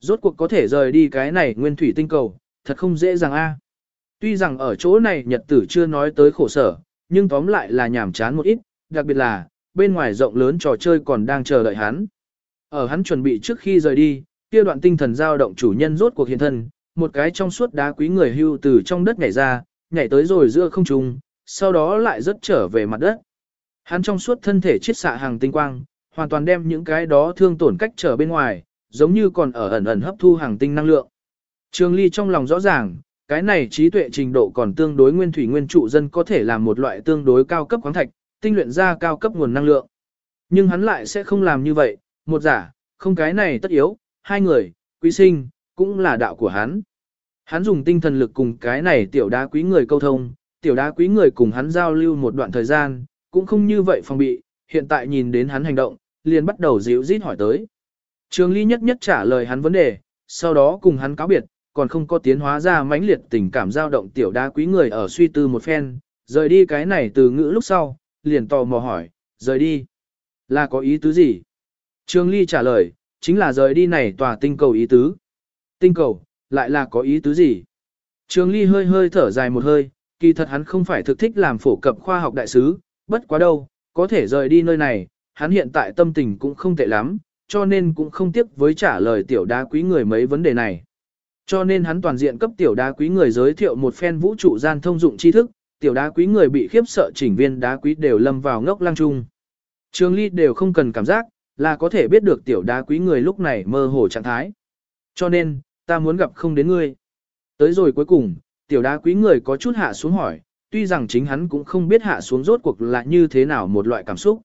Rốt cuộc có thể rời đi cái này nguyên thủy tinh cầu, thật không dễ dàng a. Tuy rằng ở chỗ này nhật tử chưa nói tới khổ sở, nhưng tóm lại là nhàm chán một ít, đặc biệt là, bên ngoài rộng lớn trò chơi còn đang chờ đợi hắn. Ở hắn chuẩn bị trước khi rời đi, kia đoạn tinh thần dao động chủ nhân rốt cuộc hiện thân, một cái trong suốt đá quý người hưu từ trong đất nhảy ra, nhảy tới rồi giữa không trung, sau đó lại rất trở về mặt đất. Hắn trong suốt thân thể chiết xạ hàng tinh quang, hoàn toàn đem những cái đó thương tổn cách trở bên ngoài, giống như còn ở ẩn ẩn hấp thu hàng tinh năng lượng. Trường Ly trong lòng rõ ràng, cái này trí tuệ trình độ còn tương đối nguyên thủy nguyên trụ dân có thể làm một loại tương đối cao cấp khoáng thạch, tinh luyện ra cao cấp nguồn năng lượng. Nhưng hắn lại sẽ không làm như vậy, một giả, không cái này tất yếu, hai người, quý sinh, cũng là đạo của hắn. Hắn dùng tinh thần lực cùng cái này tiểu đá quý người câu thông, tiểu đá quý người cùng hắn giao lưu một đoạn thời gian, cũng không như vậy phòng bị, hiện tại nhìn đến hắn hành động, liền bắt đầu dịu rít hỏi tới. Trường Ly nhất nhất trả lời hắn vấn đề, sau đó cùng hắn cáo biệt, còn không có tiến hóa ra mãnh liệt tình cảm dao động tiểu đá quý người ở suy tư một phen, rời đi cái này từ ngữ lúc sau, liền tò mò hỏi, rời đi, là có ý tứ gì? trương Ly trả lời, chính là rời đi này tòa tinh cầu ý tứ. Tinh cầu, lại là có ý tứ gì? trương Ly hơi hơi thở dài một hơi, kỳ thật hắn không phải thực thích làm phổ cập khoa học đại sứ, bất quá đâu, có thể rời đi nơi này, hắn hiện tại tâm tình cũng không tệ lắm, cho nên cũng không tiếc với trả lời tiểu đá quý người mấy vấn đề này. Cho nên hắn toàn diện cấp tiểu đá quý người giới thiệu một phen vũ trụ gian thông dụng tri thức, tiểu đá quý người bị khiếp sợ chỉnh viên đá quý đều lâm vào ngốc lăng trung. Trường ly đều không cần cảm giác, là có thể biết được tiểu đá quý người lúc này mơ hồ trạng thái. Cho nên, ta muốn gặp không đến ngươi. Tới rồi cuối cùng, tiểu đá quý người có chút hạ xuống hỏi, tuy rằng chính hắn cũng không biết hạ xuống rốt cuộc là như thế nào một loại cảm xúc.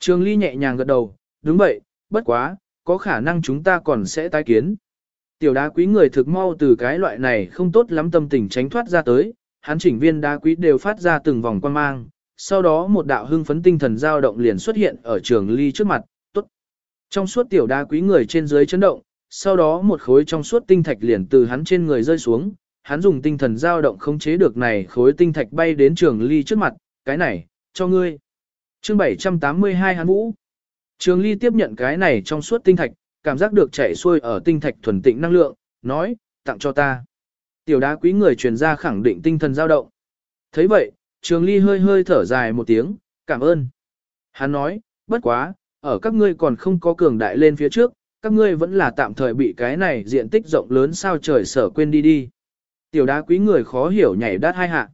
Trường ly nhẹ nhàng gật đầu, đúng vậy, bất quá, có khả năng chúng ta còn sẽ tái kiến. Tiểu đá quý người thực mau từ cái loại này không tốt lắm tâm tình tránh thoát ra tới, hắn chỉnh viên đá quý đều phát ra từng vòng quan mang, sau đó một đạo hưng phấn tinh thần dao động liền xuất hiện ở trường ly trước mặt, tốt. Trong suốt tiểu đá quý người trên dưới chấn động, sau đó một khối trong suốt tinh thạch liền từ hắn trên người rơi xuống, hắn dùng tinh thần dao động khống chế được này khối tinh thạch bay đến trường ly trước mặt, cái này, cho ngươi. Chương 782 hắn vũ. Trường ly tiếp nhận cái này trong suốt tinh thạch, cảm giác được chảy xuôi ở tinh thạch thuần tịnh năng lượng, nói, tặng cho ta. Tiểu đá quý người truyền ra khẳng định tinh thần dao động. thấy vậy, trường ly hơi hơi thở dài một tiếng, cảm ơn. Hắn nói, bất quá, ở các ngươi còn không có cường đại lên phía trước, các ngươi vẫn là tạm thời bị cái này diện tích rộng lớn sao trời sở quên đi đi. Tiểu đá quý người khó hiểu nhảy đát hai hạ.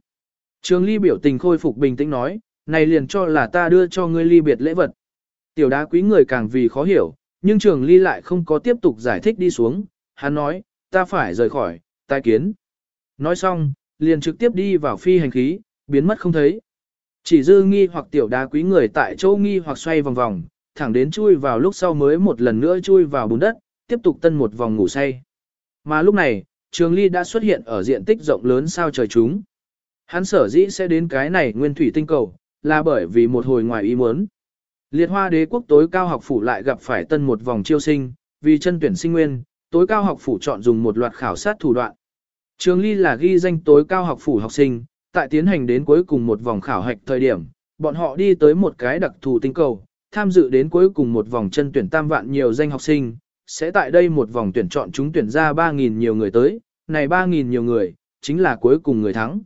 Trường ly biểu tình khôi phục bình tĩnh nói, này liền cho là ta đưa cho ngươi ly biệt lễ vật. Tiểu đá quý người càng vì khó hiểu, nhưng trường ly lại không có tiếp tục giải thích đi xuống, hắn nói, ta phải rời khỏi, tai kiến. Nói xong, liền trực tiếp đi vào phi hành khí, biến mất không thấy. Chỉ dư nghi hoặc tiểu đá quý người tại chỗ nghi hoặc xoay vòng vòng, thẳng đến chui vào lúc sau mới một lần nữa chui vào bùn đất, tiếp tục tân một vòng ngủ say. Mà lúc này, Trường Ly đã xuất hiện ở diện tích rộng lớn sao trời chúng. Hắn sở dĩ sẽ đến cái này nguyên thủy tinh cầu, là bởi vì một hồi ngoài ý muốn. Liệt hoa đế quốc tối cao học phủ lại gặp phải tân một vòng chiêu sinh, vì chân tuyển sinh nguyên, tối cao học phủ chọn dùng một loạt khảo sát thủ đoạn. Trường Ly là ghi danh tối cao học phủ học sinh, tại tiến hành đến cuối cùng một vòng khảo hạch thời điểm, bọn họ đi tới một cái đặc thù tinh cầu, tham dự đến cuối cùng một vòng chân tuyển tam vạn nhiều danh học sinh, sẽ tại đây một vòng tuyển chọn chúng tuyển ra 3.000 nhiều người tới, này 3.000 nhiều người, chính là cuối cùng người thắng.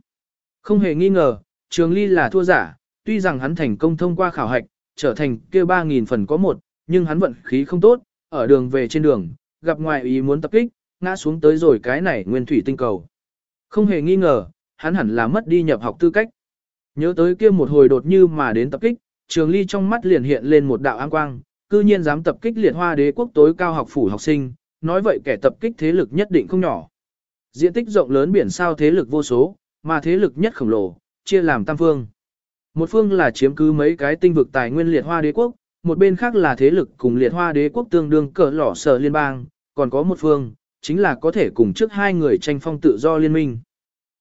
Không hề nghi ngờ, Trường Ly là thua giả, tuy rằng hắn thành công thông qua khảo hạch, trở thành kia 3.000 phần có một, nhưng hắn vận khí không tốt, ở đường về trên đường, gặp ngoại ý muốn tập kích, ngã xuống tới rồi cái này nguyên thủy tinh cầu. Không hề nghi ngờ, hắn hẳn là mất đi nhập học tư cách. Nhớ tới kia một hồi đột như mà đến tập kích, Trường Ly trong mắt liền hiện lên một đạo an quang, cư nhiên dám tập kích liệt hoa đế quốc tối cao học phủ học sinh, nói vậy kẻ tập kích thế lực nhất định không nhỏ. Diện tích rộng lớn biển sao thế lực vô số, mà thế lực nhất khổng lồ, chia làm tam phương. Một phương là chiếm cứ mấy cái tinh vực tài nguyên liệt hoa đế quốc, một bên khác là thế lực cùng liệt hoa đế quốc tương đương cỡ lỏ sở liên bang, còn có một phương, chính là có thể cùng trước hai người tranh phong tự do liên minh.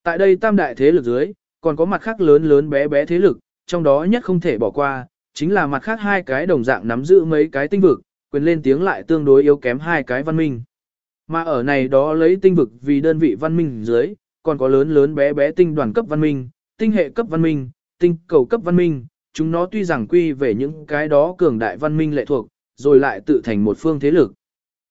Tại đây tam đại thế lực dưới, còn có mặt khác lớn lớn bé bé thế lực, trong đó nhất không thể bỏ qua, chính là mặt khác hai cái đồng dạng nắm giữ mấy cái tinh vực, quyền lên tiếng lại tương đối yếu kém hai cái văn minh. Mà ở này đó lấy tinh vực vì đơn vị văn minh dưới, còn có lớn lớn bé bé tinh đoàn cấp văn minh, tinh hệ cấp văn minh, tinh cầu cấp văn minh, chúng nó tuy rằng quy về những cái đó cường đại văn minh lệ thuộc, rồi lại tự thành một phương thế lực.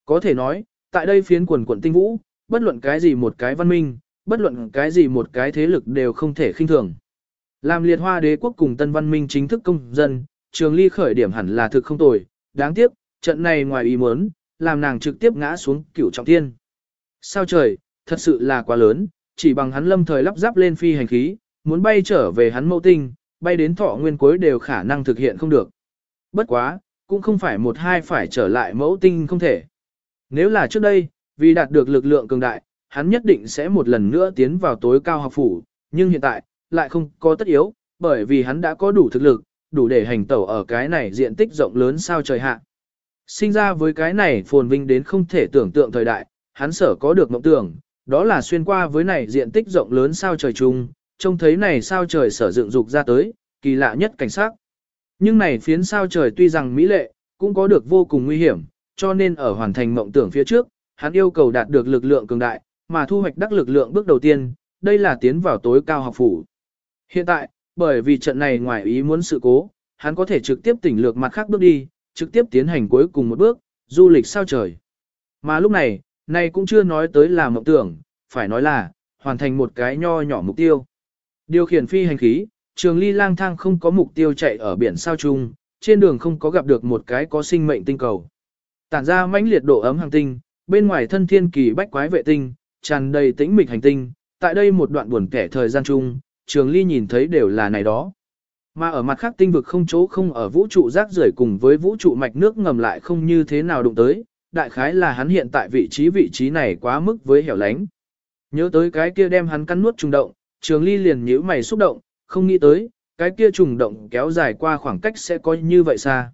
Có thể nói, tại đây phiến quần quận tinh vũ, bất luận cái gì một cái văn minh, bất luận cái gì một cái thế lực đều không thể khinh thường. Làm liệt hoa đế quốc cùng tân văn minh chính thức công dân, trường ly khởi điểm hẳn là thực không tồi, đáng tiếc, trận này ngoài ý muốn, làm nàng trực tiếp ngã xuống cửu trọng thiên. Sao trời, thật sự là quá lớn, chỉ bằng hắn lâm thời lắp ráp lên phi hành khí, muốn bay trở về hắn mẫu tinh, bay đến thọ nguyên cuối đều khả năng thực hiện không được. Bất quá, cũng không phải một hai phải trở lại mẫu tinh không thể. Nếu là trước đây, vì đạt được lực lượng cường đại, hắn nhất định sẽ một lần nữa tiến vào tối cao học phủ, nhưng hiện tại, lại không có tất yếu, bởi vì hắn đã có đủ thực lực, đủ để hành tẩu ở cái này diện tích rộng lớn sao trời hạ. Sinh ra với cái này phồn vinh đến không thể tưởng tượng thời đại, hắn sở có được mộng tưởng, đó là xuyên qua với này diện tích rộng lớn sao trời chung, trông thấy này sao trời sở dựng dục ra tới, kỳ lạ nhất cảnh sát. Nhưng này phiến sao trời tuy rằng mỹ lệ, cũng có được vô cùng nguy hiểm, cho nên ở hoàn thành mộng tưởng phía trước, hắn yêu cầu đạt được lực lượng cường đại, mà thu hoạch đắc lực lượng bước đầu tiên, đây là tiến vào tối cao học phủ. Hiện tại, bởi vì trận này ngoài ý muốn sự cố, hắn có thể trực tiếp tỉnh lược mặt khác bước đi, trực tiếp tiến hành cuối cùng một bước, du lịch sao trời. Mà lúc này, này cũng chưa nói tới là mộng tưởng, phải nói là, hoàn thành một cái nho nhỏ mục tiêu. Điều khiển phi hành khí, trường ly lang thang không có mục tiêu chạy ở biển sao chung, trên đường không có gặp được một cái có sinh mệnh tinh cầu. Tản ra mãnh liệt độ ấm hàng tinh, bên ngoài thân thiên kỳ bách quái vệ tinh, tràn đầy tĩnh mịch hành tinh, tại đây một đoạn buồn kẻ thời gian chung, trường ly nhìn thấy đều là này đó. Mà ở mặt khác tinh vực không chỗ không ở vũ trụ rác rưởi cùng với vũ trụ mạch nước ngầm lại không như thế nào đụng tới, đại khái là hắn hiện tại vị trí vị trí này quá mức với hẻo lánh. Nhớ tới cái kia đem hắn cắn nuốt trùng động, trường ly liền nhíu mày xúc động, không nghĩ tới, cái kia trùng động kéo dài qua khoảng cách sẽ có như vậy xa.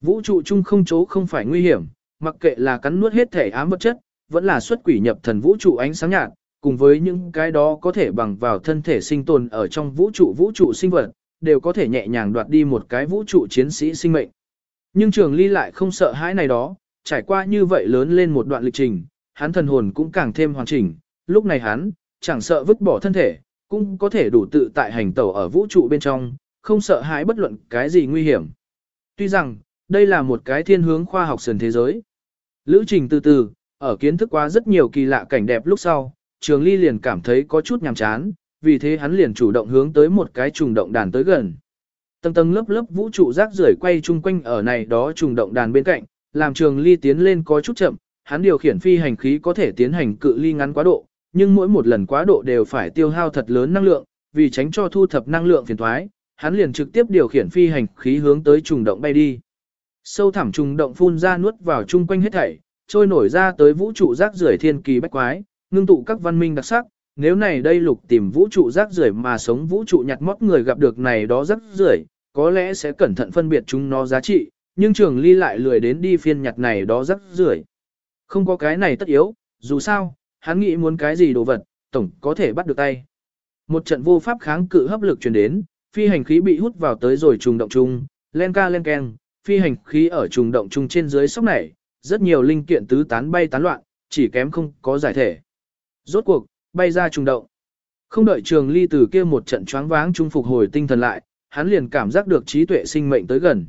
Vũ trụ chung không chỗ không phải nguy hiểm, mặc kệ là cắn nuốt hết thể ám vật chất, vẫn là xuất quỷ nhập thần vũ trụ ánh sáng nhạt, cùng với những cái đó có thể bằng vào thân thể sinh tồn ở trong vũ trụ vũ trụ sinh vật, đều có thể nhẹ nhàng đoạt đi một cái vũ trụ chiến sĩ sinh mệnh. Nhưng trường ly lại không sợ hãi này đó, trải qua như vậy lớn lên một đoạn lịch trình, hắn thần hồn cũng càng thêm hoàn chỉnh, lúc này hắn, chẳng sợ vứt bỏ thân thể, cũng có thể đủ tự tại hành tẩu ở vũ trụ bên trong, không sợ hãi bất luận cái gì nguy hiểm. Tuy rằng, đây là một cái thiên hướng khoa học sườn thế giới. Lữ trình từ từ, ở kiến thức qua rất nhiều kỳ lạ cảnh đẹp lúc sau, Trường Ly liền cảm thấy có chút nhàm chán, vì thế hắn liền chủ động hướng tới một cái trùng động đàn tới gần. Tầng tầng lớp lớp vũ trụ rác rưởi quay chung quanh ở này đó trùng động đàn bên cạnh, làm Trường Ly tiến lên có chút chậm, hắn điều khiển phi hành khí có thể tiến hành cự ly ngắn quá độ, nhưng mỗi một lần quá độ đều phải tiêu hao thật lớn năng lượng, vì tránh cho thu thập năng lượng phiền toái, hắn liền trực tiếp điều khiển phi hành khí hướng tới trùng động bay đi. Sâu thẳm trùng động phun ra nuốt vào chung quanh hết thảy, trôi nổi ra tới vũ trụ rác rưởi thiên kỳ bách quái, ngưng tụ các văn minh đặc sắc. Nếu này đây lục tìm vũ trụ rác rưởi mà sống vũ trụ nhặt mót người gặp được này đó rác rưởi, có lẽ sẽ cẩn thận phân biệt chúng nó giá trị, nhưng trường ly lại lười đến đi phiên nhặt này đó rác rưởi. Không có cái này tất yếu, dù sao, hắn nghĩ muốn cái gì đồ vật, tổng có thể bắt được tay. Một trận vô pháp kháng cự hấp lực truyền đến, phi hành khí bị hút vào tới rồi trùng động chung, len ca len keng, phi hành khí ở trùng động chung trên dưới sóc này, rất nhiều linh kiện tứ tán bay tán loạn, chỉ kém không có giải thể. Rốt cuộc, bay ra trùng động. Không đợi trường ly từ kia một trận choáng váng trung phục hồi tinh thần lại, hắn liền cảm giác được trí tuệ sinh mệnh tới gần.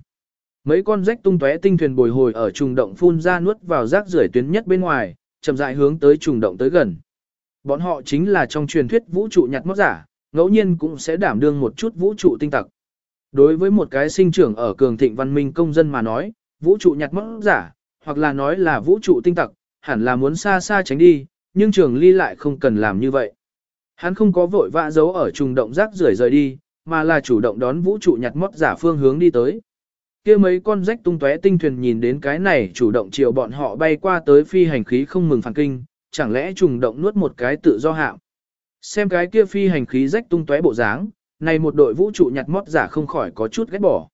Mấy con rách tung tóe tinh thuyền bồi hồi ở trùng động phun ra nuốt vào rác rưởi tuyến nhất bên ngoài, chậm rãi hướng tới trùng động tới gần. Bọn họ chính là trong truyền thuyết vũ trụ nhặt móc giả, ngẫu nhiên cũng sẽ đảm đương một chút vũ trụ tinh tặc. Đối với một cái sinh trưởng ở cường thịnh văn minh công dân mà nói, vũ trụ nhặt móc giả, hoặc là nói là vũ trụ tinh tặc, hẳn là muốn xa xa tránh đi, nhưng trường ly lại không cần làm như vậy. Hắn không có vội vã giấu ở trùng động rác rưởi rời đi, mà là chủ động đón vũ trụ nhặt móc giả phương hướng đi tới kia mấy con rách tung tóe tinh thuyền nhìn đến cái này chủ động chiều bọn họ bay qua tới phi hành khí không mừng phản kinh, chẳng lẽ trùng động nuốt một cái tự do hạm. Xem cái kia phi hành khí rách tung tóe bộ dáng, này một đội vũ trụ nhặt mót giả không khỏi có chút ghét bỏ.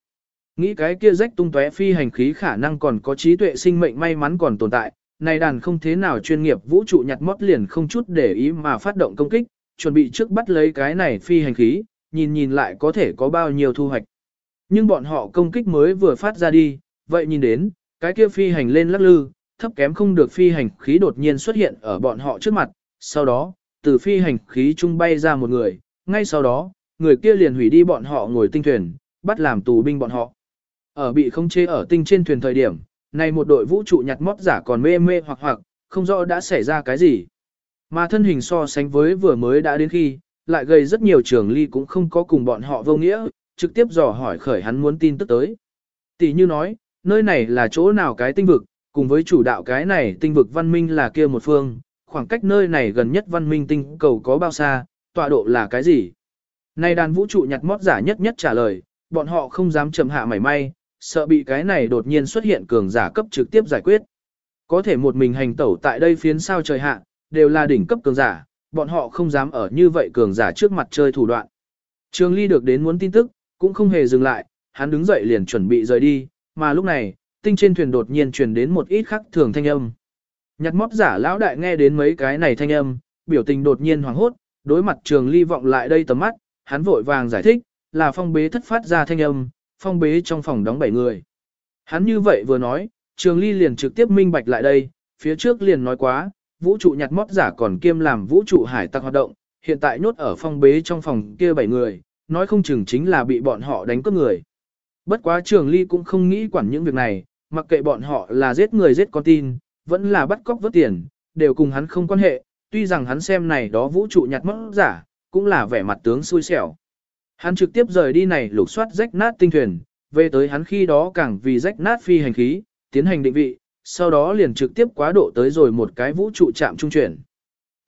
Nghĩ cái kia rách tung tóe phi hành khí khả năng còn có trí tuệ sinh mệnh may mắn còn tồn tại, này đàn không thế nào chuyên nghiệp vũ trụ nhặt mót liền không chút để ý mà phát động công kích, chuẩn bị trước bắt lấy cái này phi hành khí, nhìn nhìn lại có thể có bao nhiêu thu hoạch. Nhưng bọn họ công kích mới vừa phát ra đi, vậy nhìn đến, cái kia phi hành lên lắc lư, thấp kém không được phi hành khí đột nhiên xuất hiện ở bọn họ trước mặt, sau đó, từ phi hành khí trung bay ra một người, ngay sau đó, người kia liền hủy đi bọn họ ngồi tinh thuyền, bắt làm tù binh bọn họ. Ở bị không chế ở tinh trên thuyền thời điểm, này một đội vũ trụ nhặt mót giả còn mê mê hoặc hoặc, không rõ đã xảy ra cái gì. Mà thân hình so sánh với vừa mới đã đến khi, lại gây rất nhiều trường ly cũng không có cùng bọn họ vô nghĩa, trực tiếp dò hỏi khởi hắn muốn tin tức tới. Tỷ như nói, nơi này là chỗ nào cái tinh vực, cùng với chủ đạo cái này tinh vực văn minh là kia một phương, khoảng cách nơi này gần nhất văn minh tinh cầu có bao xa, tọa độ là cái gì. Này đàn vũ trụ nhặt mót giả nhất nhất trả lời, bọn họ không dám chậm hạ mảy may, sợ bị cái này đột nhiên xuất hiện cường giả cấp trực tiếp giải quyết. Có thể một mình hành tẩu tại đây phiến sao trời hạ, đều là đỉnh cấp cường giả, bọn họ không dám ở như vậy cường giả trước mặt chơi thủ đoạn. Trường Ly được đến muốn tin tức, cũng không hề dừng lại, hắn đứng dậy liền chuẩn bị rời đi, mà lúc này, tinh trên thuyền đột nhiên truyền đến một ít khắc thường thanh âm. Nhặt mót giả lão đại nghe đến mấy cái này thanh âm, biểu tình đột nhiên hoảng hốt, đối mặt Trường Ly vọng lại đây tầm mắt, hắn vội vàng giải thích, là phong bế thất phát ra thanh âm, phong bế trong phòng đóng 7 người. Hắn như vậy vừa nói, Trường Ly liền trực tiếp minh bạch lại đây, phía trước liền nói quá, vũ trụ nhặt mót giả còn kiêm làm vũ trụ hải tặc hoạt động, hiện tại nhốt ở phong bế trong phòng kia 7 người, nói không chừng chính là bị bọn họ đánh cướp người. Bất quá Trường Ly cũng không nghĩ quản những việc này, mặc kệ bọn họ là giết người giết con tin, vẫn là bắt cóc vớt tiền, đều cùng hắn không quan hệ, tuy rằng hắn xem này đó vũ trụ nhặt mất giả, cũng là vẻ mặt tướng xui xẻo. Hắn trực tiếp rời đi này lục soát rách nát tinh thuyền, về tới hắn khi đó càng vì rách nát phi hành khí, tiến hành định vị, sau đó liền trực tiếp quá độ tới rồi một cái vũ trụ chạm trung chuyển.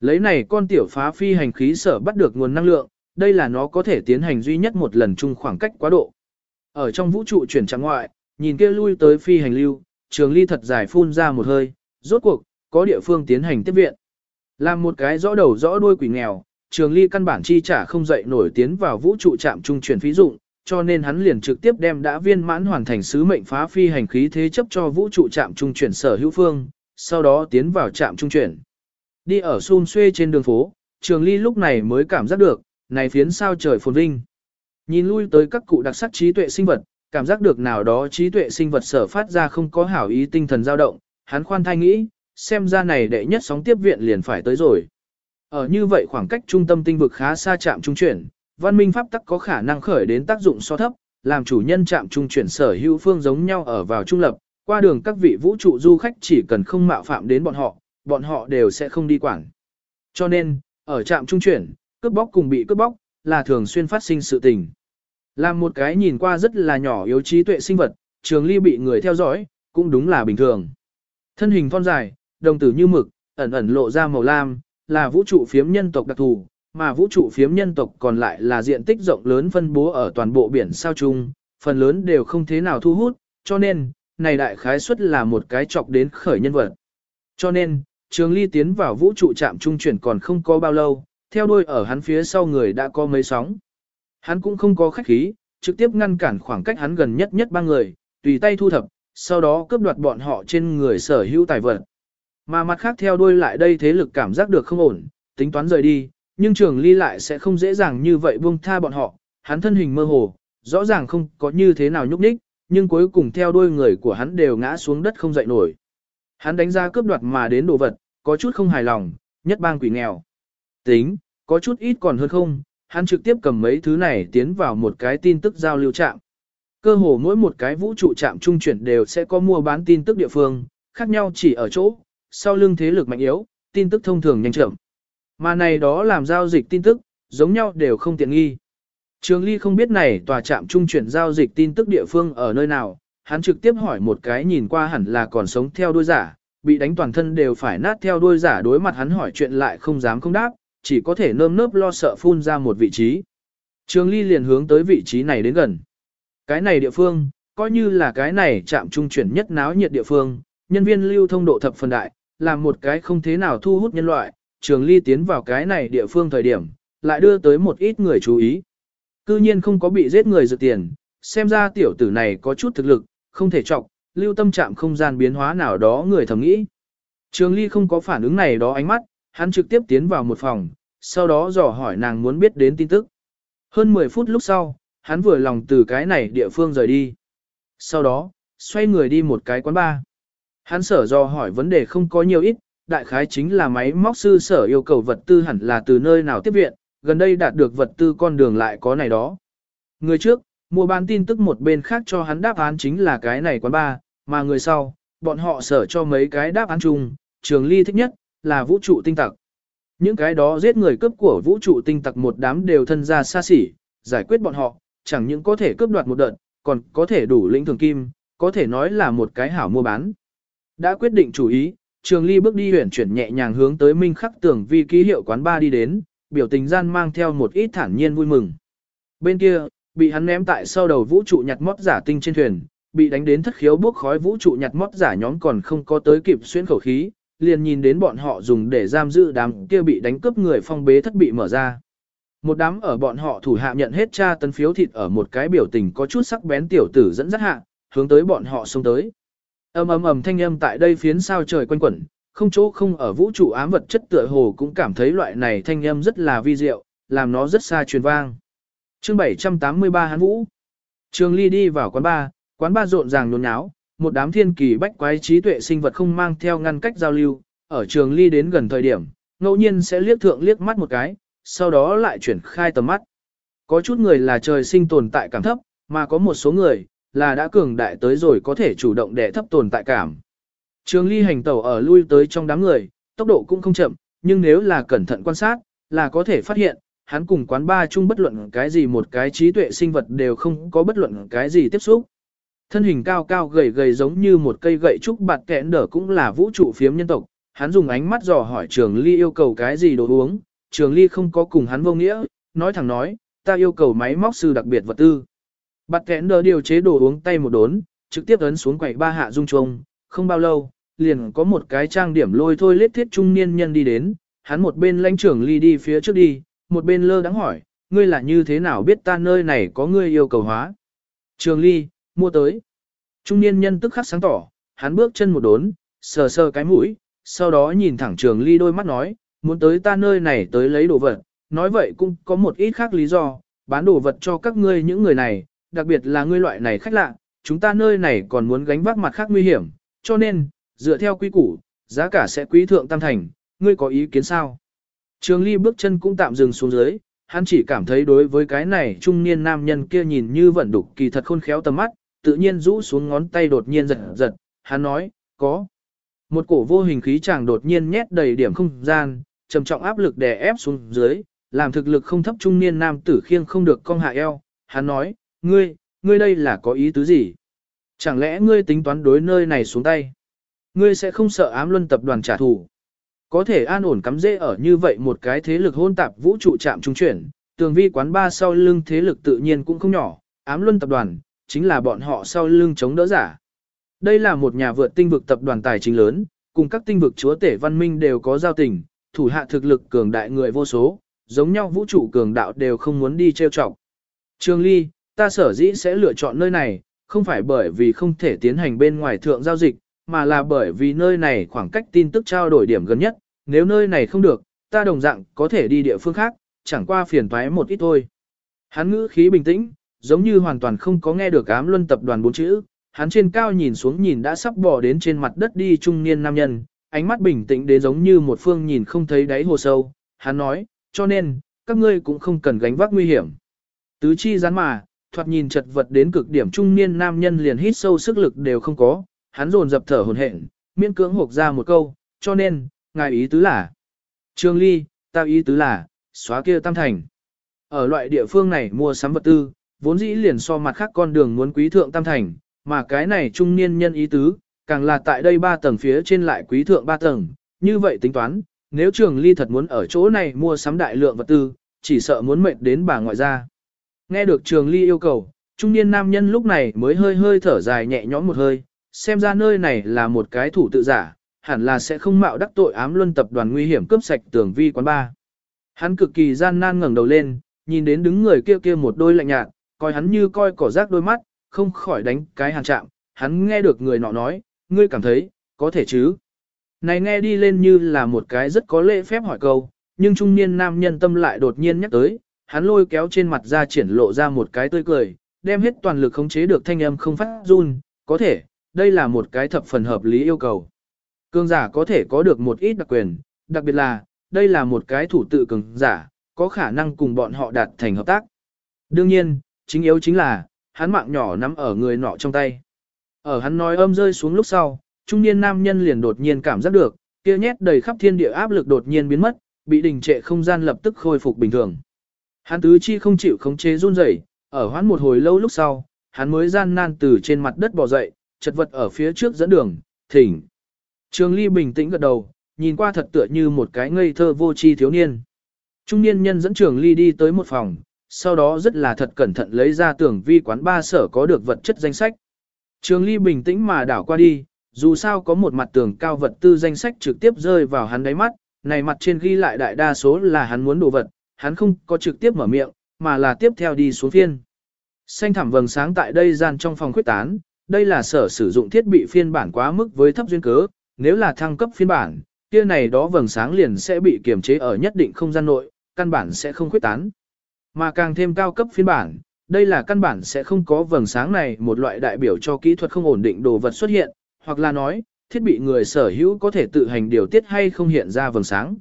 Lấy này con tiểu phá phi hành khí sở bắt được nguồn năng lượng, đây là nó có thể tiến hành duy nhất một lần chung khoảng cách quá độ. Ở trong vũ trụ chuyển trạng ngoại, nhìn kia lui tới phi hành lưu, trường ly thật dài phun ra một hơi, rốt cuộc, có địa phương tiến hành tiếp viện. Làm một cái rõ đầu rõ đuôi quỷ nghèo, trường ly căn bản chi trả không dậy nổi tiến vào vũ trụ trạm trung chuyển phí dụng, cho nên hắn liền trực tiếp đem đã viên mãn hoàn thành sứ mệnh phá phi hành khí thế chấp cho vũ trụ trạm trung chuyển sở hữu phương, sau đó tiến vào trạm trung chuyển. Đi ở xun xuê trên đường phố, Trường Ly lúc này mới cảm giác được, này phiến sao trời phồn vinh. Nhìn lui tới các cụ đặc sắc trí tuệ sinh vật, cảm giác được nào đó trí tuệ sinh vật sở phát ra không có hảo ý tinh thần dao động, hắn khoan thai nghĩ, xem ra này đệ nhất sóng tiếp viện liền phải tới rồi. Ở như vậy khoảng cách trung tâm tinh vực khá xa chạm trung chuyển, văn minh pháp tắc có khả năng khởi đến tác dụng so thấp, làm chủ nhân chạm trung chuyển sở hữu phương giống nhau ở vào trung lập, qua đường các vị vũ trụ du khách chỉ cần không mạo phạm đến bọn họ, bọn họ đều sẽ không đi quản. Cho nên, ở trạm trung chuyển, cướp bóc cùng bị cướp bóc, là thường xuyên phát sinh sự tình. Làm một cái nhìn qua rất là nhỏ yếu trí tuệ sinh vật, trường ly bị người theo dõi, cũng đúng là bình thường. Thân hình thon dài, đồng tử như mực, ẩn ẩn lộ ra màu lam, là vũ trụ phiếm nhân tộc đặc thù, mà vũ trụ phiếm nhân tộc còn lại là diện tích rộng lớn phân bố ở toàn bộ biển sao chung, phần lớn đều không thế nào thu hút, cho nên, này đại khái suất là một cái chọc đến khởi nhân vật. Cho nên, Trường Ly tiến vào vũ trụ trạm trung chuyển còn không có bao lâu, theo đuôi ở hắn phía sau người đã có mấy sóng. Hắn cũng không có khách khí, trực tiếp ngăn cản khoảng cách hắn gần nhất nhất ba người, tùy tay thu thập, sau đó cướp đoạt bọn họ trên người sở hữu tài vật. Mà mặt khác theo đuôi lại đây thế lực cảm giác được không ổn, tính toán rời đi, nhưng trường ly lại sẽ không dễ dàng như vậy buông tha bọn họ, hắn thân hình mơ hồ, rõ ràng không có như thế nào nhúc nhích, nhưng cuối cùng theo đuôi người của hắn đều ngã xuống đất không dậy nổi. Hắn đánh ra cướp đoạt mà đến đồ vật, có chút không hài lòng, nhất bang quỷ nghèo. Tính, có chút ít còn hơn không, hắn trực tiếp cầm mấy thứ này tiến vào một cái tin tức giao lưu trạm. Cơ hồ mỗi một cái vũ trụ trạm trung chuyển đều sẽ có mua bán tin tức địa phương, khác nhau chỉ ở chỗ, sau lưng thế lực mạnh yếu, tin tức thông thường nhanh chậm. Mà này đó làm giao dịch tin tức, giống nhau đều không tiện nghi. Trường Ly không biết này tòa trạm trung chuyển giao dịch tin tức địa phương ở nơi nào, hắn trực tiếp hỏi một cái nhìn qua hẳn là còn sống theo đuôi giả, bị đánh toàn thân đều phải nát theo đuôi giả đối mặt hắn hỏi chuyện lại không dám không đáp, chỉ có thể nơm nớp lo sợ phun ra một vị trí. Trường Ly liền hướng tới vị trí này đến gần. Cái này địa phương, coi như là cái này trạm trung chuyển nhất náo nhiệt địa phương, nhân viên lưu thông độ thập phần đại, làm một cái không thế nào thu hút nhân loại, Trường Ly tiến vào cái này địa phương thời điểm, lại đưa tới một ít người chú ý. Cư nhiên không có bị giết người dự tiền, xem ra tiểu tử này có chút thực lực, không thể trọng, lưu tâm chạm không gian biến hóa nào đó người thầm nghĩ. Trường Ly không có phản ứng này đó ánh mắt, hắn trực tiếp tiến vào một phòng, sau đó dò hỏi nàng muốn biết đến tin tức. Hơn 10 phút lúc sau, hắn vừa lòng từ cái này địa phương rời đi. Sau đó, xoay người đi một cái quán bar. Hắn sở dò hỏi vấn đề không có nhiều ít, đại khái chính là máy móc sư sở yêu cầu vật tư hẳn là từ nơi nào tiếp viện, gần đây đạt được vật tư con đường lại có này đó. Người trước, mua bán tin tức một bên khác cho hắn đáp án chính là cái này quán bar, mà người sau, bọn họ sở cho mấy cái đáp án chung, trường ly thích nhất, là vũ trụ tinh tặc. Những cái đó giết người cướp của vũ trụ tinh tặc một đám đều thân ra xa xỉ, giải quyết bọn họ, chẳng những có thể cướp đoạt một đợt, còn có thể đủ lĩnh thường kim, có thể nói là một cái hảo mua bán. Đã quyết định chủ ý, Trường Ly bước đi huyền chuyển nhẹ nhàng hướng tới Minh Khắc Tưởng vi ký hiệu quán ba đi đến, biểu tình gian mang theo một ít thản nhiên vui mừng. Bên kia, bị hắn ném tại sau đầu vũ trụ nhặt mót giả tinh trên thuyền, bị đánh đến thất khiếu bốc khói vũ trụ nhặt mót giả nhóm còn không có tới kịp xuyên khẩu khí, liền nhìn đến bọn họ dùng để giam giữ đám kia bị đánh cướp người phong bế thất bị mở ra. Một đám ở bọn họ thủ hạ nhận hết tra tấn phiếu thịt ở một cái biểu tình có chút sắc bén tiểu tử dẫn dắt hạ, hướng tới bọn họ xông tới. Ầm ầm ầm thanh âm tại đây phiến sao trời quanh quẩn, không chỗ không ở vũ trụ ám vật chất tựa hồ cũng cảm thấy loại này thanh âm rất là vi diệu, làm nó rất xa truyền vang. Chương 783 Hán Vũ. Trường Ly đi vào quán ba, quán ba rộn ràng nhốn nháo, một đám thiên kỳ bách quái trí tuệ sinh vật không mang theo ngăn cách giao lưu, ở Trường Ly đến gần thời điểm, ngẫu nhiên sẽ liếc thượng liếc mắt một cái, sau đó lại chuyển khai tầm mắt. Có chút người là trời sinh tồn tại cảm thấp, mà có một số người là đã cường đại tới rồi có thể chủ động để thấp tồn tại cảm. Trường ly hành tẩu ở lui tới trong đám người, tốc độ cũng không chậm, nhưng nếu là cẩn thận quan sát, là có thể phát hiện, hắn cùng quán ba chung bất luận cái gì một cái trí tuệ sinh vật đều không có bất luận cái gì tiếp xúc. Thân hình cao cao gầy gầy giống như một cây gậy trúc bạt kẽn đở cũng là vũ trụ phiếm nhân tộc, hắn dùng ánh mắt dò hỏi trường ly yêu cầu cái gì đồ uống, trường ly không có cùng hắn vô nghĩa, nói thẳng nói, ta yêu cầu máy móc sư đặc biệt vật tư. Bạt kẽn đở điều chế đồ uống tay một đốn, trực tiếp ấn xuống quầy ba hạ dung trông, không bao lâu, liền có một cái trang điểm lôi thôi lết thiết trung niên nhân đi đến, hắn một bên lãnh trưởng ly đi phía trước đi, một bên lơ đắng hỏi, ngươi là như thế nào biết ta nơi này có ngươi yêu cầu hóa. Trường ly, mua tới. Trung niên nhân tức khắc sáng tỏ, hắn bước chân một đốn, sờ sờ cái mũi, sau đó nhìn thẳng trường ly đôi mắt nói, muốn tới ta nơi này tới lấy đồ vật, nói vậy cũng có một ít khác lý do, bán đồ vật cho các ngươi những người này, đặc biệt là ngươi loại này khách lạ, chúng ta nơi này còn muốn gánh vác mặt khác nguy hiểm, cho nên, dựa theo quy củ, giá cả sẽ quý thượng tam thành, ngươi có ý kiến sao? Trường ly bước chân cũng tạm dừng xuống dưới, hắn chỉ cảm thấy đối với cái này trung niên nam nhân kia nhìn như vẫn đục kỳ thật khôn khéo tầm mắt, tự nhiên rũ xuống ngón tay đột nhiên giật giật, hắn nói, có. Một cổ vô hình khí chàng đột nhiên nhét đầy điểm không gian, trầm trọng áp lực đè ép xuống dưới, làm thực lực không thấp trung niên nam tử khiêng không được cong hạ eo, hắn nói, ngươi, ngươi đây là có ý tứ gì? Chẳng lẽ ngươi tính toán đối nơi này xuống tay? Ngươi sẽ không sợ ám luân tập đoàn trả thù? Có thể an ổn cắm dễ ở như vậy một cái thế lực hôn tạp vũ trụ chạm trung chuyển, tường vi quán ba sau lưng thế lực tự nhiên cũng không nhỏ, ám luân tập đoàn, chính là bọn họ sau lưng chống đỡ giả. Đây là một nhà vượt tinh vực tập đoàn tài chính lớn, cùng các tinh vực chúa tể văn minh đều có giao tình, thủ hạ thực lực cường đại người vô số, giống nhau vũ trụ cường đạo đều không muốn đi trêu chọc. trương Ly, ta sở dĩ sẽ lựa chọn nơi này, không phải bởi vì không thể tiến hành bên ngoài thượng giao dịch, mà là bởi vì nơi này khoảng cách tin tức trao đổi điểm gần nhất, nếu nơi này không được, ta đồng dạng có thể đi địa phương khác, chẳng qua phiền toái một ít thôi. Hắn ngữ khí bình tĩnh, giống như hoàn toàn không có nghe được ám luân tập đoàn bốn chữ, hắn trên cao nhìn xuống nhìn đã sắp bỏ đến trên mặt đất đi trung niên nam nhân, ánh mắt bình tĩnh đến giống như một phương nhìn không thấy đáy hồ sâu, hắn nói, cho nên, các ngươi cũng không cần gánh vác nguy hiểm. Tứ chi rắn mà, thoạt nhìn chật vật đến cực điểm trung niên nam nhân liền hít sâu sức lực đều không có, hắn dồn dập thở hổn hển, miễn cưỡng hộc ra một câu, cho nên, ngài ý tứ là. Trương Ly, ta ý tứ là, xóa kia tam thành. Ở loại địa phương này mua sắm vật tư, vốn dĩ liền so mặt khác con đường muốn quý thượng tam thành, mà cái này trung niên nhân ý tứ, càng là tại đây ba tầng phía trên lại quý thượng ba tầng, như vậy tính toán, nếu trường ly thật muốn ở chỗ này mua sắm đại lượng vật tư, chỉ sợ muốn mệt đến bà ngoại gia. Nghe được trường ly yêu cầu, trung niên nam nhân lúc này mới hơi hơi thở dài nhẹ nhõm một hơi, xem ra nơi này là một cái thủ tự giả, hẳn là sẽ không mạo đắc tội ám luân tập đoàn nguy hiểm cướp sạch tường vi quán ba. Hắn cực kỳ gian nan ngẩng đầu lên, nhìn đến đứng người kia kia một đôi lạnh nhạt, coi hắn như coi cỏ rác đôi mắt, không khỏi đánh cái hàn chạm, hắn nghe được người nọ nói, ngươi cảm thấy, có thể chứ. Này nghe đi lên như là một cái rất có lễ phép hỏi câu, nhưng trung niên nam nhân tâm lại đột nhiên nhắc tới, hắn lôi kéo trên mặt ra triển lộ ra một cái tươi cười, đem hết toàn lực khống chế được thanh âm không phát run, có thể, đây là một cái thập phần hợp lý yêu cầu. Cường giả có thể có được một ít đặc quyền, đặc biệt là, đây là một cái thủ tự cường giả, có khả năng cùng bọn họ đạt thành hợp tác. Đương nhiên, chính yếu chính là, hắn mạng nhỏ nắm ở người nọ trong tay. Ở hắn nói âm rơi xuống lúc sau, trung niên nam nhân liền đột nhiên cảm giác được, kia nhét đầy khắp thiên địa áp lực đột nhiên biến mất, bị đình trệ không gian lập tức khôi phục bình thường. Hắn tứ chi không chịu khống chế run rẩy, ở hoãn một hồi lâu lúc sau, hắn mới gian nan từ trên mặt đất bò dậy, chật vật ở phía trước dẫn đường, thỉnh. Trường Ly bình tĩnh gật đầu, nhìn qua thật tựa như một cái ngây thơ vô tri thiếu niên. Trung niên nhân dẫn Trường Ly đi tới một phòng, sau đó rất là thật cẩn thận lấy ra tưởng vi quán ba sở có được vật chất danh sách. Trường Ly bình tĩnh mà đảo qua đi, dù sao có một mặt tường cao vật tư danh sách trực tiếp rơi vào hắn đáy mắt, này mặt trên ghi lại đại đa số là hắn muốn đồ vật, hắn không có trực tiếp mở miệng, mà là tiếp theo đi xuống phiên. Xanh thảm vầng sáng tại đây gian trong phòng khuyết tán, đây là sở sử dụng thiết bị phiên bản quá mức với thấp duyên cớ, nếu là thăng cấp phiên bản, kia này đó vầng sáng liền sẽ bị kiềm chế ở nhất định không gian nội, căn bản sẽ không khuyết tán. Mà càng thêm cao cấp phiên bản, đây là căn bản sẽ không có vầng sáng này một loại đại biểu cho kỹ thuật không ổn định đồ vật xuất hiện, hoặc là nói, thiết bị người sở hữu có thể tự hành điều tiết hay không hiện ra vầng sáng.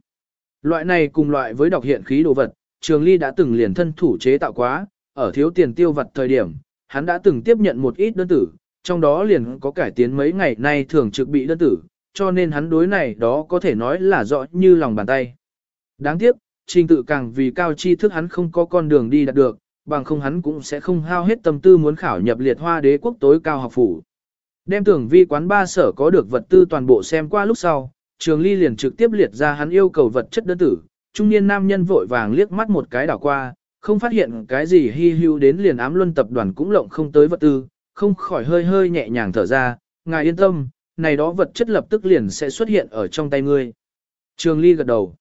Loại này cùng loại với đọc hiện khí đồ vật, Trường Ly đã từng liền thân thủ chế tạo quá, ở thiếu tiền tiêu vật thời điểm, hắn đã từng tiếp nhận một ít đơn tử, trong đó liền có cải tiến mấy ngày nay thường trực bị đơn tử, cho nên hắn đối này đó có thể nói là rõ như lòng bàn tay. Đáng tiếc, trình tự càng vì cao tri thức hắn không có con đường đi đạt được, bằng không hắn cũng sẽ không hao hết tâm tư muốn khảo nhập liệt hoa đế quốc tối cao học phủ. Đem tưởng vi quán ba sở có được vật tư toàn bộ xem qua lúc sau, trường ly liền trực tiếp liệt ra hắn yêu cầu vật chất đơn tử, trung niên nam nhân vội vàng liếc mắt một cái đảo qua, không phát hiện cái gì hy hữu đến liền ám luân tập đoàn cũng lộng không tới vật tư, không khỏi hơi hơi nhẹ nhàng thở ra, ngài yên tâm, này đó vật chất lập tức liền sẽ xuất hiện ở trong tay ngươi. Trường ly gật đầu.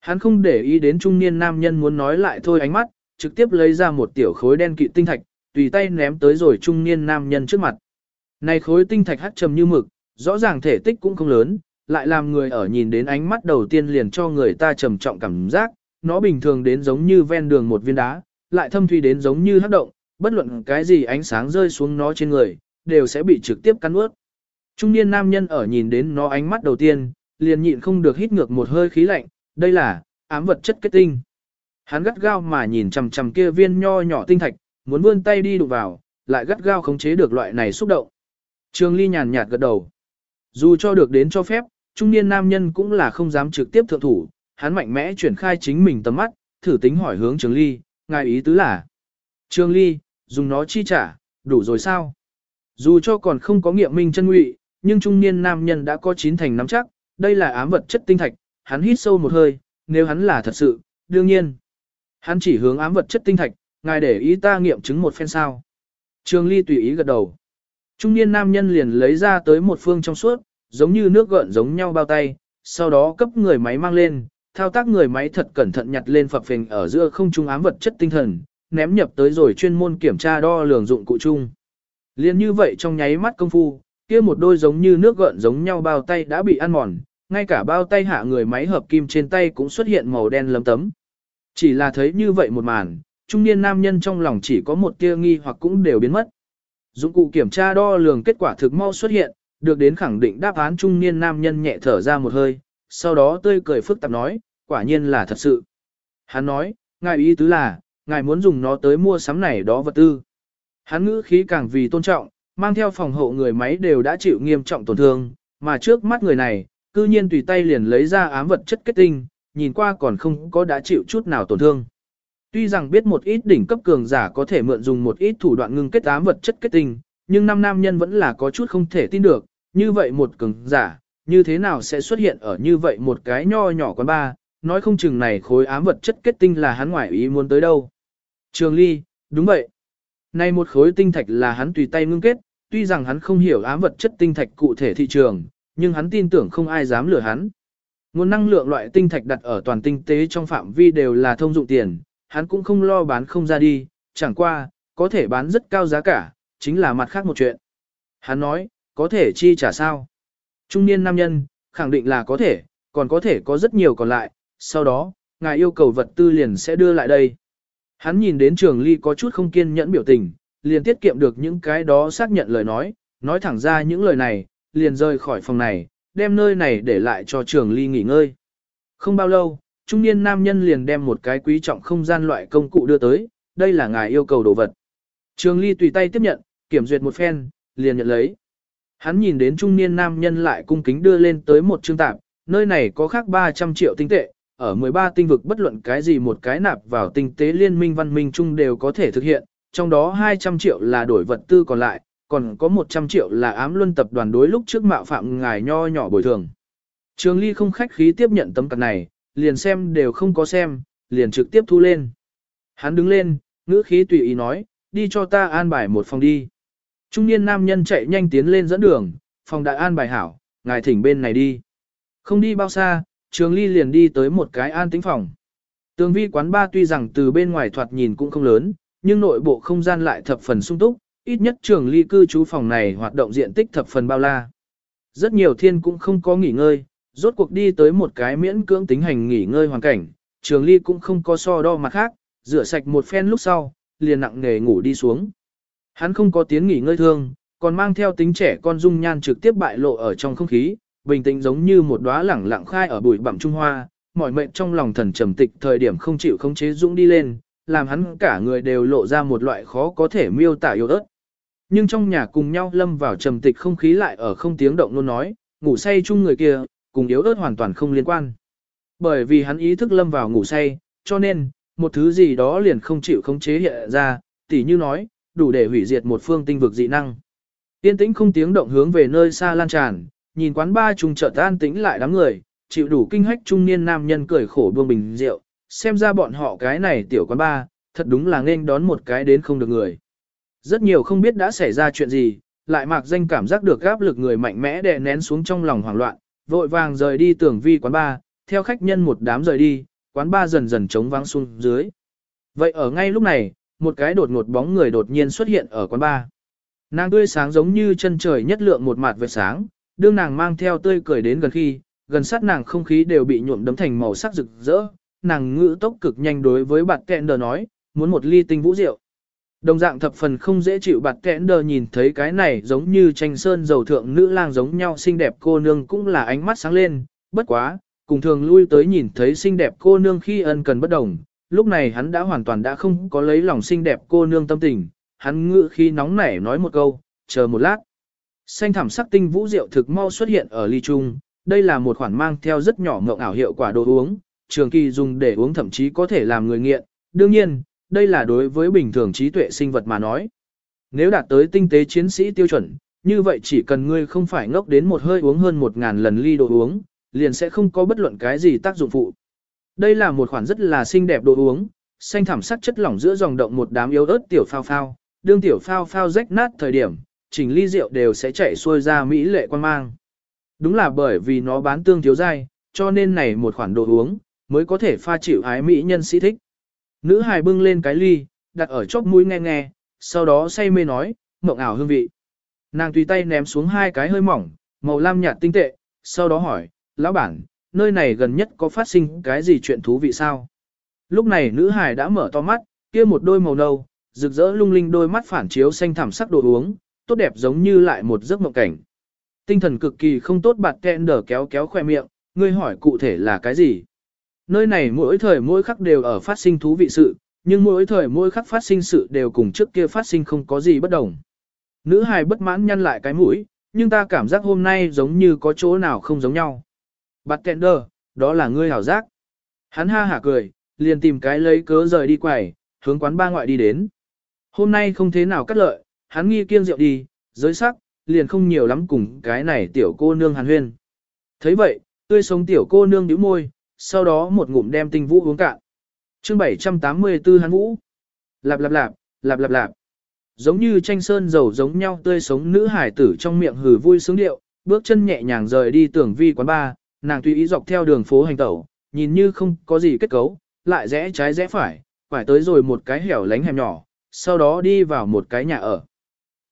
Hắn không để ý đến trung niên nam nhân muốn nói lại thôi ánh mắt, trực tiếp lấy ra một tiểu khối đen kịt tinh thạch, tùy tay ném tới rồi trung niên nam nhân trước mặt. Này khối tinh thạch hắt trầm như mực, rõ ràng thể tích cũng không lớn, lại làm người ở nhìn đến ánh mắt đầu tiên liền cho người ta trầm trọng cảm giác, nó bình thường đến giống như ven đường một viên đá, lại thâm thủy đến giống như hắc động, bất luận cái gì ánh sáng rơi xuống nó trên người, đều sẽ bị trực tiếp cắn ướt. Trung niên nam nhân ở nhìn đến nó ánh mắt đầu tiên, liền nhịn không được hít ngược một hơi khí lạnh, đây là ám vật chất kết tinh. Hắn gắt gao mà nhìn chằm chằm kia viên nho nhỏ tinh thạch, muốn vươn tay đi đụng vào, lại gắt gao khống chế được loại này xúc động. trương Ly nhàn nhạt gật đầu. Dù cho được đến cho phép, trung niên nam nhân cũng là không dám trực tiếp thượng thủ, hắn mạnh mẽ chuyển khai chính mình tầm mắt, thử tính hỏi hướng trương Ly, ngài ý tứ là. trương Ly, dùng nó chi trả, đủ rồi sao? Dù cho còn không có nghiệm minh chân ngụy, nhưng trung niên nam nhân đã có chín thành nắm chắc, đây là ám vật chất tinh thạch, hắn hít sâu một hơi, nếu hắn là thật sự, đương nhiên. Hắn chỉ hướng ám vật chất tinh thạch, ngài để ý ta nghiệm chứng một phen sao. Trường Ly tùy ý gật đầu. Trung niên nam nhân liền lấy ra tới một phương trong suốt, giống như nước gợn giống nhau bao tay, sau đó cấp người máy mang lên, thao tác người máy thật cẩn thận nhặt lên phập phình ở giữa không trung ám vật chất tinh thần, ném nhập tới rồi chuyên môn kiểm tra đo lường dụng cụ chung. Liên như vậy trong nháy mắt công phu, kia một đôi giống như nước gợn giống nhau bao tay đã bị ăn mòn, ngay cả bao tay hạ người máy hợp kim trên tay cũng xuất hiện màu đen lấm tấm. Chỉ là thấy như vậy một màn, trung niên nam nhân trong lòng chỉ có một tia nghi hoặc cũng đều biến mất. Dụng cụ kiểm tra đo lường kết quả thực mau xuất hiện, được đến khẳng định đáp án trung niên nam nhân nhẹ thở ra một hơi, sau đó tươi cười phức tạp nói, quả nhiên là thật sự. Hắn nói, ngài ý tứ là, ngài muốn dùng nó tới mua sắm này đó vật tư. Hắn ngữ khí càng vì tôn trọng, mang theo phòng hộ người máy đều đã chịu nghiêm trọng tổn thương, mà trước mắt người này, cư nhiên tùy tay liền lấy ra ám vật chất kết tinh, nhìn qua còn không có đã chịu chút nào tổn thương. Tuy rằng biết một ít đỉnh cấp cường giả có thể mượn dùng một ít thủ đoạn ngưng kết ám vật chất kết tinh, nhưng năm nam nhân vẫn là có chút không thể tin được, như vậy một cường giả, như thế nào sẽ xuất hiện ở như vậy một cái nho nhỏ quán ba, nói không chừng này khối ám vật chất kết tinh là hắn ngoại ý muốn tới đâu. Trường Ly, đúng vậy. Này một khối tinh thạch là hắn tùy tay ngưng kết, tuy rằng hắn không hiểu ám vật chất tinh thạch cụ thể thị trường, nhưng hắn tin tưởng không ai dám lừa hắn. Nguồn năng lượng loại tinh thạch đặt ở toàn tinh tế trong phạm vi đều là thông dụng tiền, hắn cũng không lo bán không ra đi, chẳng qua, có thể bán rất cao giá cả, chính là mặt khác một chuyện. Hắn nói, có thể chi trả sao? Trung niên nam nhân, khẳng định là có thể, còn có thể có rất nhiều còn lại, sau đó, ngài yêu cầu vật tư liền sẽ đưa lại đây. Hắn nhìn đến trường ly có chút không kiên nhẫn biểu tình, liền tiết kiệm được những cái đó xác nhận lời nói, nói thẳng ra những lời này, liền rời khỏi phòng này, đem nơi này để lại cho trường ly nghỉ ngơi. Không bao lâu, trung niên nam nhân liền đem một cái quý trọng không gian loại công cụ đưa tới, đây là ngài yêu cầu đồ vật. Trường ly tùy tay tiếp nhận, kiểm duyệt một phen, liền nhận lấy. Hắn nhìn đến trung niên nam nhân lại cung kính đưa lên tới một chương tạp, nơi này có khác 300 triệu tinh tệ, ở 13 tinh vực bất luận cái gì một cái nạp vào tinh tế liên minh văn minh chung đều có thể thực hiện, trong đó 200 triệu là đổi vật tư còn lại, còn có 100 triệu là ám luân tập đoàn đối lúc trước mạo phạm ngài nho nhỏ bồi thường. Trường Ly không khách khí tiếp nhận tấm card này, liền xem đều không có xem, liền trực tiếp thu lên. Hắn đứng lên, ngữ khí tùy ý nói, đi cho ta an bài một phòng đi. Trung niên nam nhân chạy nhanh tiến lên dẫn đường, phòng đại an bài hảo, ngài thỉnh bên này đi. Không đi bao xa, Trường Ly liền đi tới một cái an tĩnh phòng. Tường vi quán ba tuy rằng từ bên ngoài thoạt nhìn cũng không lớn, nhưng nội bộ không gian lại thập phần sung túc, ít nhất Trường Ly cư trú phòng này hoạt động diện tích thập phần bao la. Rất nhiều thiên cũng không có nghỉ ngơi, rốt cuộc đi tới một cái miễn cưỡng tính hành nghỉ ngơi hoàn cảnh, Trường Ly cũng không có so đo mặt khác, rửa sạch một phen lúc sau, liền nặng nề ngủ đi xuống. Hắn không có tiếng nghỉ ngơi thương, còn mang theo tính trẻ con dung nhan trực tiếp bại lộ ở trong không khí, bình tĩnh giống như một đóa lẳng lặng khai ở bụi bặm trung hoa, mọi mệnh trong lòng thần trầm tịch thời điểm không chịu khống chế dũng đi lên, làm hắn cả người đều lộ ra một loại khó có thể miêu tả yếu ớt. Nhưng trong nhà cùng nhau lâm vào trầm tịch không khí lại ở không tiếng động luôn nói, ngủ say chung người kia, cùng yếu ớt hoàn toàn không liên quan. Bởi vì hắn ý thức lâm vào ngủ say, cho nên, một thứ gì đó liền không chịu khống chế hiện ra, tỉ như nói, đủ để hủy diệt một phương tinh vực dị năng. Tiên tĩnh không tiếng động hướng về nơi xa lan tràn, nhìn quán ba trùng chợt tan tĩnh lại đám người, chịu đủ kinh hách trung niên nam nhân cười khổ buông bình rượu, xem ra bọn họ cái này tiểu quán ba, thật đúng là nên đón một cái đến không được người. Rất nhiều không biết đã xảy ra chuyện gì, lại mạc danh cảm giác được áp lực người mạnh mẽ đè nén xuống trong lòng hoảng loạn, vội vàng rời đi tưởng vi quán ba, theo khách nhân một đám rời đi, quán ba dần dần trống vắng xuống dưới. Vậy ở ngay lúc này, một cái đột ngột bóng người đột nhiên xuất hiện ở quán ba, Nàng tươi sáng giống như chân trời nhất lượng một mặt vệt sáng, đương nàng mang theo tươi cười đến gần khi, gần sát nàng không khí đều bị nhuộm đấm thành màu sắc rực rỡ, nàng ngữ tốc cực nhanh đối với bạn kẹn đờ nói, muốn một ly tinh vũ rượu. Đồng dạng thập phần không dễ chịu bạt kẽn đờ nhìn thấy cái này giống như tranh sơn dầu thượng nữ lang giống nhau xinh đẹp cô nương cũng là ánh mắt sáng lên, bất quá, cùng thường lui tới nhìn thấy xinh đẹp cô nương khi ân cần bất đồng, lúc này hắn đã hoàn toàn đã không có lấy lòng xinh đẹp cô nương tâm tình, hắn ngự khi nóng nảy nói một câu, chờ một lát. Xanh thảm sắc tinh vũ rượu thực mau xuất hiện ở ly trung, đây là một khoản mang theo rất nhỏ ngộng ảo hiệu quả đồ uống, trường kỳ dùng để uống thậm chí có thể làm người nghiện. Đương nhiên, đây là đối với bình thường trí tuệ sinh vật mà nói. Nếu đạt tới tinh tế chiến sĩ tiêu chuẩn, như vậy chỉ cần ngươi không phải ngốc đến một hơi uống hơn một ngàn lần ly đồ uống, liền sẽ không có bất luận cái gì tác dụng phụ. Đây là một khoản rất là xinh đẹp đồ uống, xanh thảm sắc chất lỏng giữa dòng động một đám yếu ớt tiểu phao phao, đương tiểu phao phao rách nát thời điểm, chỉnh ly rượu đều sẽ chảy xuôi ra mỹ lệ quan mang. Đúng là bởi vì nó bán tương thiếu dai, cho nên này một khoản đồ uống, mới có thể pha chịu ái mỹ nhân sĩ thích. Nữ hài bưng lên cái ly, đặt ở chóp mũi nghe nghe, sau đó say mê nói, mộng ảo hương vị. Nàng tùy tay ném xuống hai cái hơi mỏng, màu lam nhạt tinh tệ, sau đó hỏi, lão bản, nơi này gần nhất có phát sinh cái gì chuyện thú vị sao? Lúc này nữ hài đã mở to mắt, kia một đôi màu nâu, rực rỡ lung linh đôi mắt phản chiếu xanh thẳm sắc đồ uống, tốt đẹp giống như lại một giấc mộng cảnh. Tinh thần cực kỳ không tốt bạt kẹn đờ kéo kéo khoe miệng, ngươi hỏi cụ thể là cái gì? Nơi này mỗi thời mỗi khắc đều ở phát sinh thú vị sự, nhưng mỗi thời mỗi khắc phát sinh sự đều cùng trước kia phát sinh không có gì bất đồng. Nữ hài bất mãn nhăn lại cái mũi, nhưng ta cảm giác hôm nay giống như có chỗ nào không giống nhau. Bạt kẹn đờ, đó là ngươi hảo giác. Hắn ha hả cười, liền tìm cái lấy cớ rời đi quầy, hướng quán ba ngoại đi đến. Hôm nay không thế nào cắt lợi, hắn nghi kiêng rượu đi, giới sắc, liền không nhiều lắm cùng cái này tiểu cô nương hàn huyên. thấy vậy, tươi sống tiểu cô nương nhíu môi, sau đó một ngụm đem tinh vũ uống cạn. chương 784 hắn vũ. Lạp lạp lạp, lạp lạp lạp. Giống như tranh sơn dầu giống nhau tươi sống nữ hải tử trong miệng hừ vui sướng điệu, bước chân nhẹ nhàng rời đi tưởng vi quán ba, nàng tùy ý dọc theo đường phố hành tẩu, nhìn như không có gì kết cấu, lại rẽ trái rẽ phải, phải tới rồi một cái hẻo lánh hẻm nhỏ, sau đó đi vào một cái nhà ở.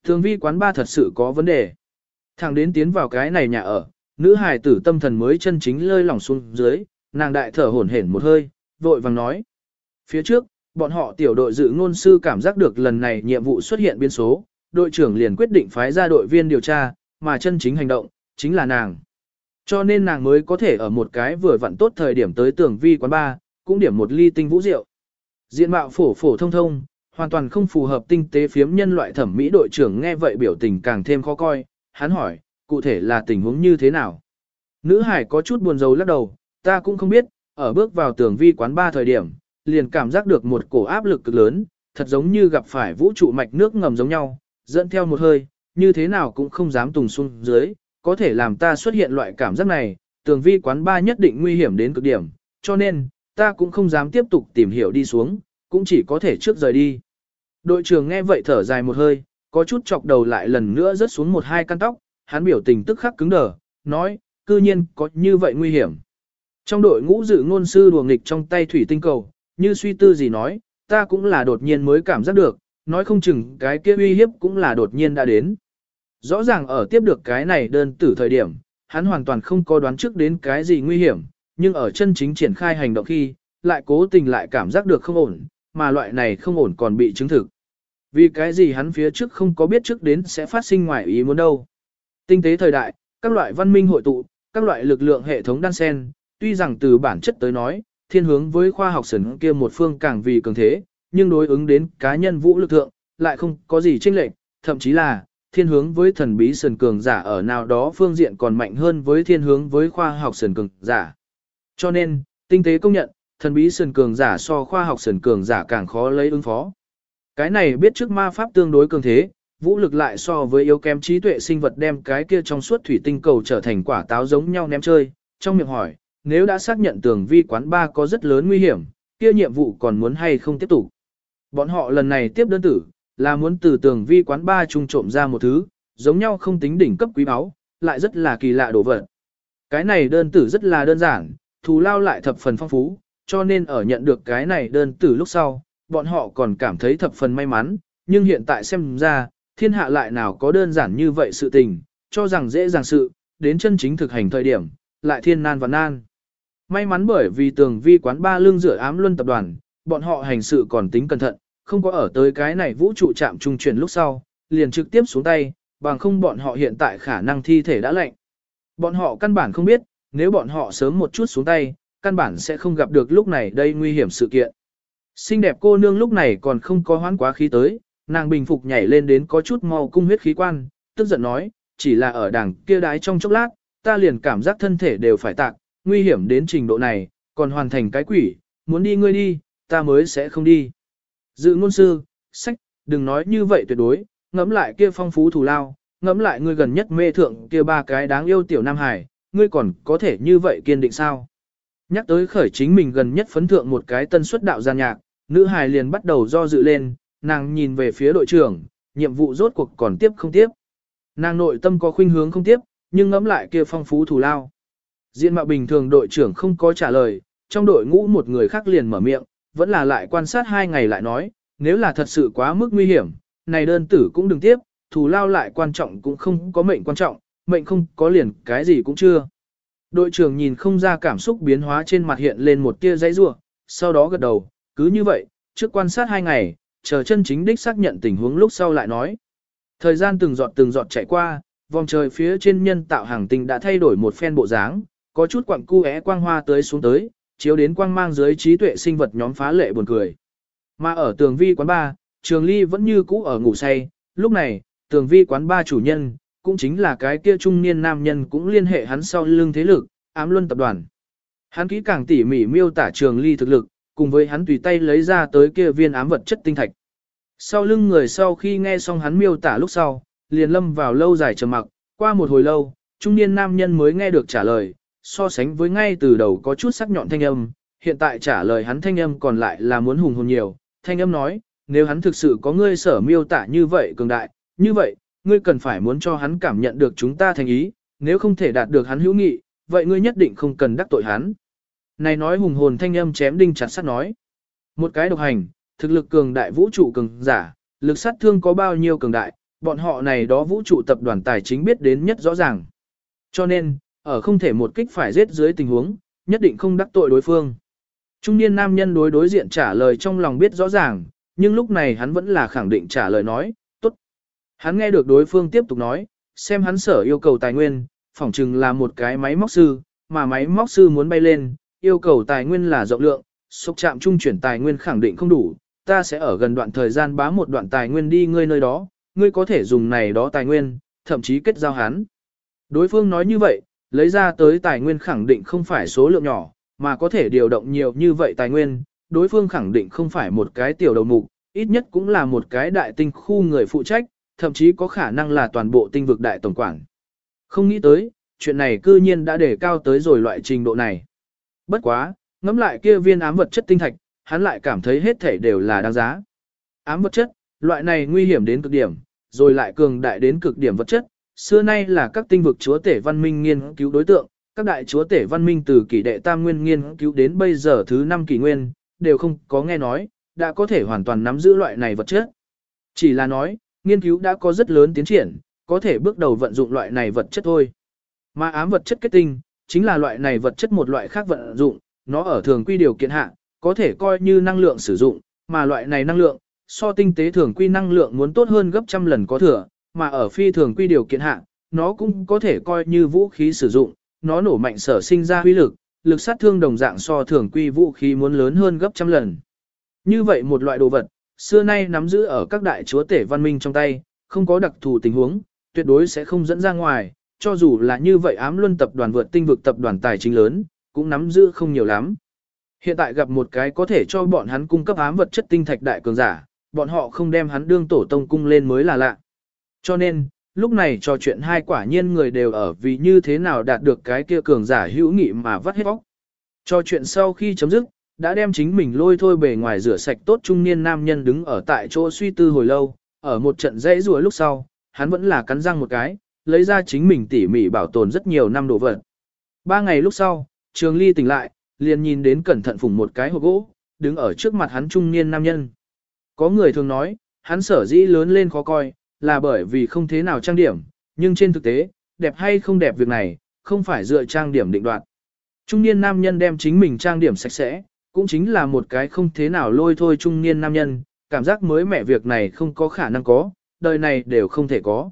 Thường vi quán ba thật sự có vấn đề. thằng đến tiến vào cái này nhà ở, nữ hài tử tâm thần mới chân chính lơi lỏng xuống dưới, nàng đại thở hổn hển một hơi, vội vàng nói. Phía trước, bọn họ tiểu đội dự ngôn sư cảm giác được lần này nhiệm vụ xuất hiện biến số, đội trưởng liền quyết định phái ra đội viên điều tra, mà chân chính hành động, chính là nàng. Cho nên nàng mới có thể ở một cái vừa vặn tốt thời điểm tới tường vi quán ba, cũng điểm một ly tinh vũ rượu. Diện mạo phổ phổ thông thông, hoàn toàn không phù hợp tinh tế phiếm nhân loại thẩm mỹ đội trưởng nghe vậy biểu tình càng thêm khó coi, hắn hỏi, cụ thể là tình huống như thế nào? Nữ hải có chút buồn rầu lắc đầu, ta cũng không biết, ở bước vào tường vi quán ba thời điểm, liền cảm giác được một cổ áp lực cực lớn, thật giống như gặp phải vũ trụ mạch nước ngầm giống nhau, dẫn theo một hơi, như thế nào cũng không dám tùng xuống dưới, có thể làm ta xuất hiện loại cảm giác này, tường vi quán ba nhất định nguy hiểm đến cực điểm, cho nên, ta cũng không dám tiếp tục tìm hiểu đi xuống, cũng chỉ có thể trước rời đi. Đội trưởng nghe vậy thở dài một hơi, có chút chọc đầu lại lần nữa rớt xuống một hai căn tóc, hắn biểu tình tức khắc cứng đờ, nói, cư nhiên có như vậy nguy hiểm. Trong đội ngũ dự ngôn sư đùa nghịch trong tay thủy tinh cầu, như suy tư gì nói, ta cũng là đột nhiên mới cảm giác được, nói không chừng cái kia uy hiếp cũng là đột nhiên đã đến. Rõ ràng ở tiếp được cái này đơn tử thời điểm, hắn hoàn toàn không có đoán trước đến cái gì nguy hiểm, nhưng ở chân chính triển khai hành động khi, lại cố tình lại cảm giác được không ổn, mà loại này không ổn còn bị chứng thực. Vì cái gì hắn phía trước không có biết trước đến sẽ phát sinh ngoài ý muốn đâu. Tinh tế thời đại, các loại văn minh hội tụ, các loại lực lượng hệ thống đan sen, tuy rằng từ bản chất tới nói, thiên hướng với khoa học sẩn kia một phương càng vì cường thế, nhưng đối ứng đến cá nhân vũ lực thượng, lại không có gì chênh lệch, thậm chí là thiên hướng với thần bí sần cường giả ở nào đó phương diện còn mạnh hơn với thiên hướng với khoa học sần cường giả. Cho nên, tinh tế công nhận, thần bí sần cường giả so khoa học sần cường giả càng khó lấy ứng phó. Cái này biết trước ma pháp tương đối cường thế, vũ lực lại so với yếu kém trí tuệ sinh vật đem cái kia trong suốt thủy tinh cầu trở thành quả táo giống nhau ném chơi, trong miệng hỏi, nếu đã xác nhận tường vi quán ba có rất lớn nguy hiểm, kia nhiệm vụ còn muốn hay không tiếp tục. Bọn họ lần này tiếp đơn tử, là muốn từ tường vi quán ba trung trộm ra một thứ, giống nhau không tính đỉnh cấp quý báu, lại rất là kỳ lạ đồ vật. Cái này đơn tử rất là đơn giản, thù lao lại thập phần phong phú, cho nên ở nhận được cái này đơn tử lúc sau, bọn họ còn cảm thấy thập phần may mắn, nhưng hiện tại xem ra, thiên hạ lại nào có đơn giản như vậy sự tình, cho rằng dễ dàng sự, đến chân chính thực hành thời điểm, lại thiên nan và nan. May mắn bởi vì tường vi quán ba lương rửa ám luân tập đoàn, bọn họ hành sự còn tính cẩn thận, không có ở tới cái này vũ trụ chạm trung chuyển lúc sau, liền trực tiếp xuống tay, bằng không bọn họ hiện tại khả năng thi thể đã lạnh. Bọn họ căn bản không biết, nếu bọn họ sớm một chút xuống tay, căn bản sẽ không gặp được lúc này đây nguy hiểm sự kiện. Xinh đẹp cô nương lúc này còn không có hoán quá khí tới, nàng bình phục nhảy lên đến có chút mau cung huyết khí quan, tức giận nói, chỉ là ở đằng kia đái trong chốc lát, ta liền cảm giác thân thể đều phải tạc, nguy hiểm đến trình độ này, còn hoàn thành cái quỷ, muốn đi ngươi đi, ta mới sẽ không đi. Dự ngôn sư, sách, đừng nói như vậy tuyệt đối, ngẫm lại kia phong phú thù lao, ngẫm lại ngươi gần nhất mê thượng kia ba cái đáng yêu tiểu Nam Hải, ngươi còn có thể như vậy kiên định sao? Nhắc tới khởi chính mình gần nhất phấn thượng một cái tân xuất đạo gian nhạc, nữ hài liền bắt đầu do dự lên, nàng nhìn về phía đội trưởng, nhiệm vụ rốt cuộc còn tiếp không tiếp. Nàng nội tâm có khuynh hướng không tiếp, nhưng ngẫm lại kia phong phú thù lao. Diện mạo bình thường đội trưởng không có trả lời, trong đội ngũ một người khác liền mở miệng, vẫn là lại quan sát hai ngày lại nói, nếu là thật sự quá mức nguy hiểm, này đơn tử cũng đừng tiếp, thù lao lại quan trọng cũng không có mệnh quan trọng, mệnh không có liền cái gì cũng chưa. Đội trưởng nhìn không ra cảm xúc biến hóa trên mặt hiện lên một tia dãy rủa, sau đó gật đầu, cứ như vậy, trước quan sát hai ngày, chờ chân chính đích xác nhận tình huống lúc sau lại nói. Thời gian từng giọt từng giọt chạy qua, vòng trời phía trên nhân tạo hàng tinh đã thay đổi một phen bộ dáng, có chút quặng cu é quang hoa tới xuống tới, chiếu đến quang mang dưới trí tuệ sinh vật nhóm phá lệ buồn cười. Mà ở tường vi quán ba, Trường Ly vẫn như cũ ở ngủ say, lúc này, tường vi quán ba chủ nhân, cũng chính là cái kia trung niên nam nhân cũng liên hệ hắn sau lưng thế lực, ám luân tập đoàn. Hắn kỹ càng tỉ mỉ miêu tả Trường Ly thực lực, cùng với hắn tùy tay lấy ra tới kia viên ám vật chất tinh thạch. Sau lưng người sau khi nghe xong hắn miêu tả lúc sau, liền lâm vào lâu dài trầm mặc, qua một hồi lâu, trung niên nam nhân mới nghe được trả lời, so sánh với ngay từ đầu có chút sắc nhọn thanh âm, hiện tại trả lời hắn thanh âm còn lại là muốn hùng hồn nhiều, thanh âm nói, nếu hắn thực sự có ngươi sở miêu tả như vậy cường đại, như vậy, ngươi cần phải muốn cho hắn cảm nhận được chúng ta thành ý, nếu không thể đạt được hắn hữu nghị, vậy ngươi nhất định không cần đắc tội hắn. Này nói hùng hồn thanh âm chém đinh chặt sắt nói. Một cái độc hành, thực lực cường đại vũ trụ cường giả, lực sát thương có bao nhiêu cường đại, bọn họ này đó vũ trụ tập đoàn tài chính biết đến nhất rõ ràng. Cho nên, ở không thể một kích phải giết dưới tình huống, nhất định không đắc tội đối phương. Trung niên nam nhân đối đối diện trả lời trong lòng biết rõ ràng, nhưng lúc này hắn vẫn là khẳng định trả lời nói, tốt. Hắn nghe được đối phương tiếp tục nói, xem hắn sở yêu cầu tài nguyên, phỏng chừng là một cái máy móc sư, mà máy móc sư muốn bay lên, yêu cầu tài nguyên là rộng lượng, sốc chạm trung chuyển tài nguyên khẳng định không đủ, ta sẽ ở gần đoạn thời gian bá một đoạn tài nguyên đi ngươi nơi đó, ngươi có thể dùng này đó tài nguyên, thậm chí kết giao hắn. Đối phương nói như vậy, lấy ra tới tài nguyên khẳng định không phải số lượng nhỏ, mà có thể điều động nhiều như vậy tài nguyên, đối phương khẳng định không phải một cái tiểu đầu mục, ít nhất cũng là một cái đại tinh khu người phụ trách, thậm chí có khả năng là toàn bộ tinh vực đại tổng quản. Không nghĩ tới, chuyện này cư nhiên đã để cao tới rồi loại trình độ này. Bất quá, ngắm lại kia viên ám vật chất tinh thạch, hắn lại cảm thấy hết thể đều là đáng giá. Ám vật chất, loại này nguy hiểm đến cực điểm, rồi lại cường đại đến cực điểm vật chất, xưa nay là các tinh vực chúa tể văn minh nghiên cứu đối tượng, các đại chúa tể văn minh từ kỷ đệ tam nguyên nghiên cứu đến bây giờ thứ năm kỷ nguyên, đều không có nghe nói, đã có thể hoàn toàn nắm giữ loại này vật chất. Chỉ là nói, nghiên cứu đã có rất lớn tiến triển, có thể bước đầu vận dụng loại này vật chất thôi. Mà ám vật chất kết tinh, chính là loại này vật chất một loại khác vận dụng, nó ở thường quy điều kiện hạ, có thể coi như năng lượng sử dụng, mà loại này năng lượng, so tinh tế thường quy năng lượng muốn tốt hơn gấp trăm lần có thừa, mà ở phi thường quy điều kiện hạ, nó cũng có thể coi như vũ khí sử dụng, nó nổ mạnh sở sinh ra huy lực, lực sát thương đồng dạng so thường quy vũ khí muốn lớn hơn gấp trăm lần. Như vậy một loại đồ vật, xưa nay nắm giữ ở các đại chúa tể văn minh trong tay, không có đặc thù tình huống, tuyệt đối sẽ không dẫn ra ngoài, cho dù là như vậy ám luân tập đoàn vượt tinh vực tập đoàn tài chính lớn, cũng nắm giữ không nhiều lắm. Hiện tại gặp một cái có thể cho bọn hắn cung cấp ám vật chất tinh thạch đại cường giả, bọn họ không đem hắn đương tổ tông cung lên mới là lạ. Cho nên, lúc này trò chuyện hai quả nhiên người đều ở vì như thế nào đạt được cái kia cường giả hữu nghị mà vắt hết bóc. Trò chuyện sau khi chấm dứt, đã đem chính mình lôi thôi bề ngoài rửa sạch tốt trung niên nam nhân đứng ở tại chỗ suy tư hồi lâu, ở một trận dãy rùa lúc sau, hắn vẫn là cắn răng một cái, lấy ra chính mình tỉ mỉ bảo tồn rất nhiều năm đồ vật. Ba ngày lúc sau, Trường Ly tỉnh lại, liền nhìn đến cẩn thận phủng một cái hộp gỗ, đứng ở trước mặt hắn trung niên nam nhân. Có người thường nói, hắn sở dĩ lớn lên khó coi, là bởi vì không thế nào trang điểm, nhưng trên thực tế, đẹp hay không đẹp việc này, không phải dựa trang điểm định đoạt. Trung niên nam nhân đem chính mình trang điểm sạch sẽ, cũng chính là một cái không thế nào lôi thôi trung niên nam nhân, cảm giác mới mẻ việc này không có khả năng có, đời này đều không thể có.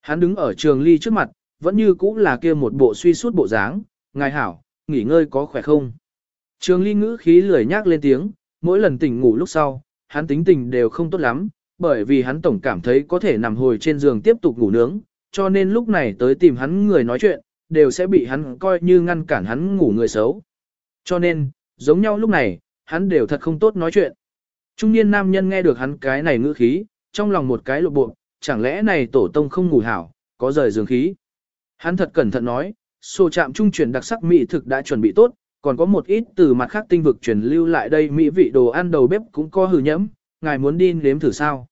Hắn đứng ở trường ly trước mặt, vẫn như cũ là kia một bộ suy suốt bộ dáng, ngài hảo, nghỉ ngơi có khỏe không? Trường ly ngữ khí lười nhác lên tiếng, mỗi lần tỉnh ngủ lúc sau, hắn tính tình đều không tốt lắm, bởi vì hắn tổng cảm thấy có thể nằm hồi trên giường tiếp tục ngủ nướng, cho nên lúc này tới tìm hắn người nói chuyện, đều sẽ bị hắn coi như ngăn cản hắn ngủ người xấu. Cho nên, giống nhau lúc này, hắn đều thật không tốt nói chuyện. Trung niên nam nhân nghe được hắn cái này ngữ khí, trong lòng một cái lộ bộ, chẳng lẽ này tổ tông không ngủ hảo, có rời giường khí. Hắn thật cẩn thận nói, sổ trạm trung chuyển đặc sắc mỹ thực đã chuẩn bị tốt, còn có một ít từ mặt khác tinh vực truyền lưu lại đây mỹ vị đồ ăn đầu bếp cũng có hử nhẫm, ngài muốn đi nếm thử sao.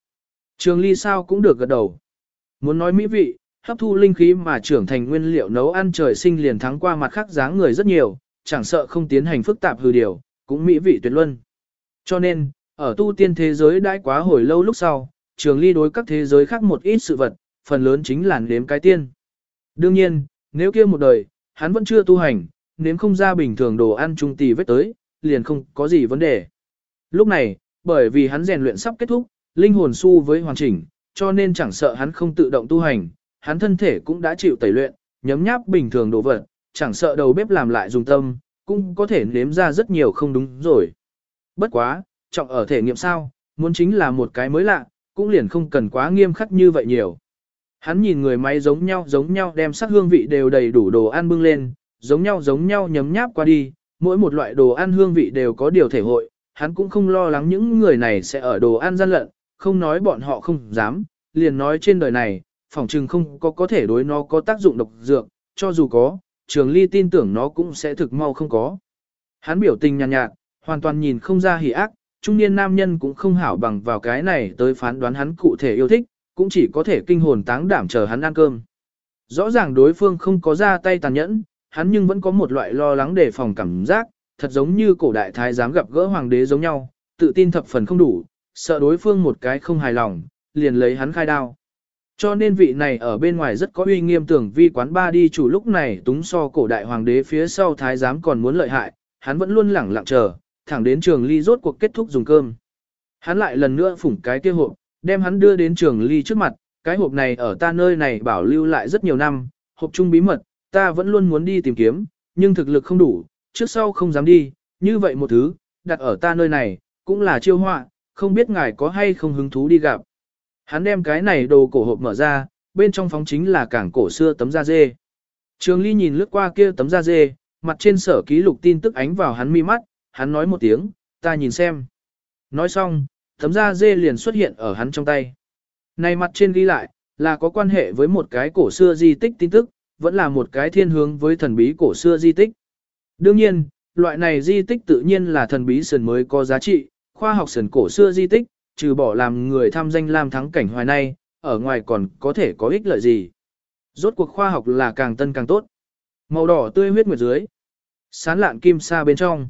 Trường ly sao cũng được gật đầu. Muốn nói mỹ vị, hấp thu linh khí mà trưởng thành nguyên liệu nấu ăn trời sinh liền thắng qua mặt khác dáng người rất nhiều, chẳng sợ không tiến hành phức tạp hư điều, cũng mỹ vị tuyệt luân. Cho nên, ở tu tiên thế giới đãi quá hồi lâu lúc sau, trường ly đối các thế giới khác một ít sự vật, phần lớn chính là nếm cái tiên. Đương nhiên, nếu kia một đời, hắn vẫn chưa tu hành, nếm không ra bình thường đồ ăn trung tì vết tới, liền không có gì vấn đề. Lúc này, bởi vì hắn rèn luyện sắp kết thúc, linh hồn su với hoàn chỉnh, cho nên chẳng sợ hắn không tự động tu hành, hắn thân thể cũng đã chịu tẩy luyện, nhấm nháp bình thường đồ vật, chẳng sợ đầu bếp làm lại dùng tâm, cũng có thể nếm ra rất nhiều không đúng rồi. Bất quá, trọng ở thể nghiệm sao, muốn chính là một cái mới lạ, cũng liền không cần quá nghiêm khắc như vậy nhiều. Hắn nhìn người máy giống nhau giống nhau đem sắc hương vị đều đầy đủ đồ ăn bưng lên, giống nhau giống nhau nhấm nháp qua đi, mỗi một loại đồ ăn hương vị đều có điều thể hội, hắn cũng không lo lắng những người này sẽ ở đồ ăn gian lận, không nói bọn họ không dám, liền nói trên đời này, phỏng chừng không có có thể đối nó có tác dụng độc dược, cho dù có, trường ly tin tưởng nó cũng sẽ thực mau không có. Hắn biểu tình nhàn nhạt, nhạt, hoàn toàn nhìn không ra hỉ ác, trung niên nam nhân cũng không hảo bằng vào cái này tới phán đoán hắn cụ thể yêu thích, cũng chỉ có thể kinh hồn táng đảm chờ hắn ăn cơm. Rõ ràng đối phương không có ra tay tàn nhẫn, hắn nhưng vẫn có một loại lo lắng đề phòng cảm giác, thật giống như cổ đại thái giám gặp gỡ hoàng đế giống nhau, tự tin thập phần không đủ, sợ đối phương một cái không hài lòng, liền lấy hắn khai đao. Cho nên vị này ở bên ngoài rất có uy nghiêm tưởng vi quán ba đi chủ lúc này túng so cổ đại hoàng đế phía sau thái giám còn muốn lợi hại, hắn vẫn luôn lẳng lặng chờ, thẳng đến trường ly rốt cuộc kết thúc dùng cơm. Hắn lại lần nữa phủng cái kia hộp, đem hắn đưa đến trường ly trước mặt, cái hộp này ở ta nơi này bảo lưu lại rất nhiều năm, hộp chung bí mật, ta vẫn luôn muốn đi tìm kiếm, nhưng thực lực không đủ, trước sau không dám đi, như vậy một thứ, đặt ở ta nơi này, cũng là chiêu họa, không biết ngài có hay không hứng thú đi gặp. Hắn đem cái này đồ cổ hộp mở ra, bên trong phóng chính là cảng cổ xưa tấm da dê. Trường Ly nhìn lướt qua kia tấm da dê, mặt trên sở ký lục tin tức ánh vào hắn mi mắt, hắn nói một tiếng, ta nhìn xem. Nói xong, tấm da dê liền xuất hiện ở hắn trong tay. Này mặt trên ghi lại, là có quan hệ với một cái cổ xưa di tích tin tức, vẫn là một cái thiên hướng với thần bí cổ xưa di tích. Đương nhiên, loại này di tích tự nhiên là thần bí sườn mới có giá trị, khoa học sườn cổ xưa di tích, trừ bỏ làm người tham danh lam thắng cảnh hoài nay, ở ngoài còn có thể có ích lợi gì. Rốt cuộc khoa học là càng tân càng tốt. Màu đỏ tươi huyết nguyệt dưới. Sán lạn kim sa bên trong.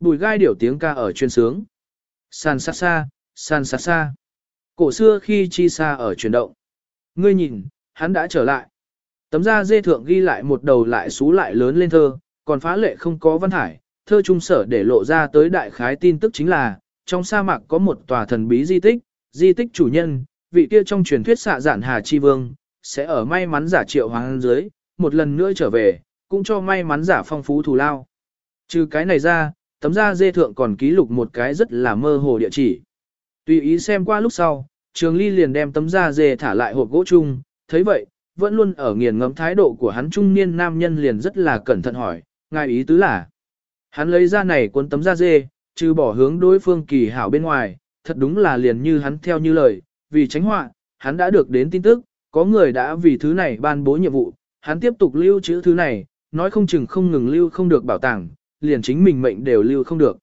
Bùi gai điểu tiếng ca ở chuyên sướng. San xa xa, san xa xa. Cổ xưa khi chi xa ở chuyển động. Ngươi nhìn, hắn đã trở lại. Tấm da dê thượng ghi lại một đầu lại xú lại lớn lên thơ, còn phá lệ không có văn hải, thơ trung sở để lộ ra tới đại khái tin tức chính là, trong sa mạc có một tòa thần bí di tích, di tích chủ nhân, vị kia trong truyền thuyết xạ giản Hà Chi Vương, sẽ ở may mắn giả triệu hoàng dưới, một lần nữa trở về, cũng cho may mắn giả phong phú thù lao. Trừ cái này ra, tấm da dê thượng còn ký lục một cái rất là mơ hồ địa chỉ. Tùy ý xem qua lúc sau, Trường Ly liền đem tấm da dê thả lại hộp gỗ chung, thấy vậy, vẫn luôn ở nghiền ngẫm thái độ của hắn trung niên nam nhân liền rất là cẩn thận hỏi, ngài ý tứ là. Hắn lấy ra này cuốn tấm da dê, trừ bỏ hướng đối phương kỳ hảo bên ngoài, thật đúng là liền như hắn theo như lời, vì tránh họa, hắn đã được đến tin tức, có người đã vì thứ này ban bố nhiệm vụ, hắn tiếp tục lưu trữ thứ này, nói không chừng không ngừng lưu không được bảo tàng, liền chính mình mệnh đều lưu không được.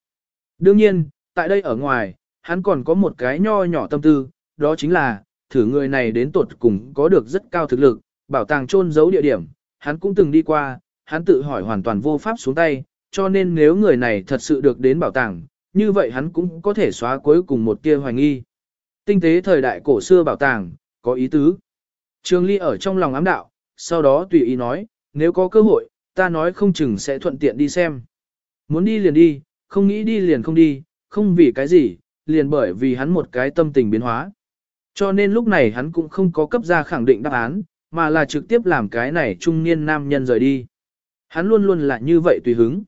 Đương nhiên, tại đây ở ngoài, hắn còn có một cái nho nhỏ tâm tư, đó chính là, thử người này đến tột cùng có được rất cao thực lực, bảo tàng trôn giấu địa điểm, hắn cũng từng đi qua, hắn tự hỏi hoàn toàn vô pháp xuống tay, cho nên nếu người này thật sự được đến bảo tàng, như vậy hắn cũng có thể xóa cuối cùng một tia hoài nghi. Tinh tế thời đại cổ xưa bảo tàng, có ý tứ. trương Ly ở trong lòng ám đạo, sau đó tùy ý nói, nếu có cơ hội, ta nói không chừng sẽ thuận tiện đi xem. Muốn đi liền đi, không nghĩ đi liền không đi, không vì cái gì, liền bởi vì hắn một cái tâm tình biến hóa. Cho nên lúc này hắn cũng không có cấp ra khẳng định đáp án, mà là trực tiếp làm cái này trung niên nam nhân rời đi. Hắn luôn luôn là như vậy tùy hứng.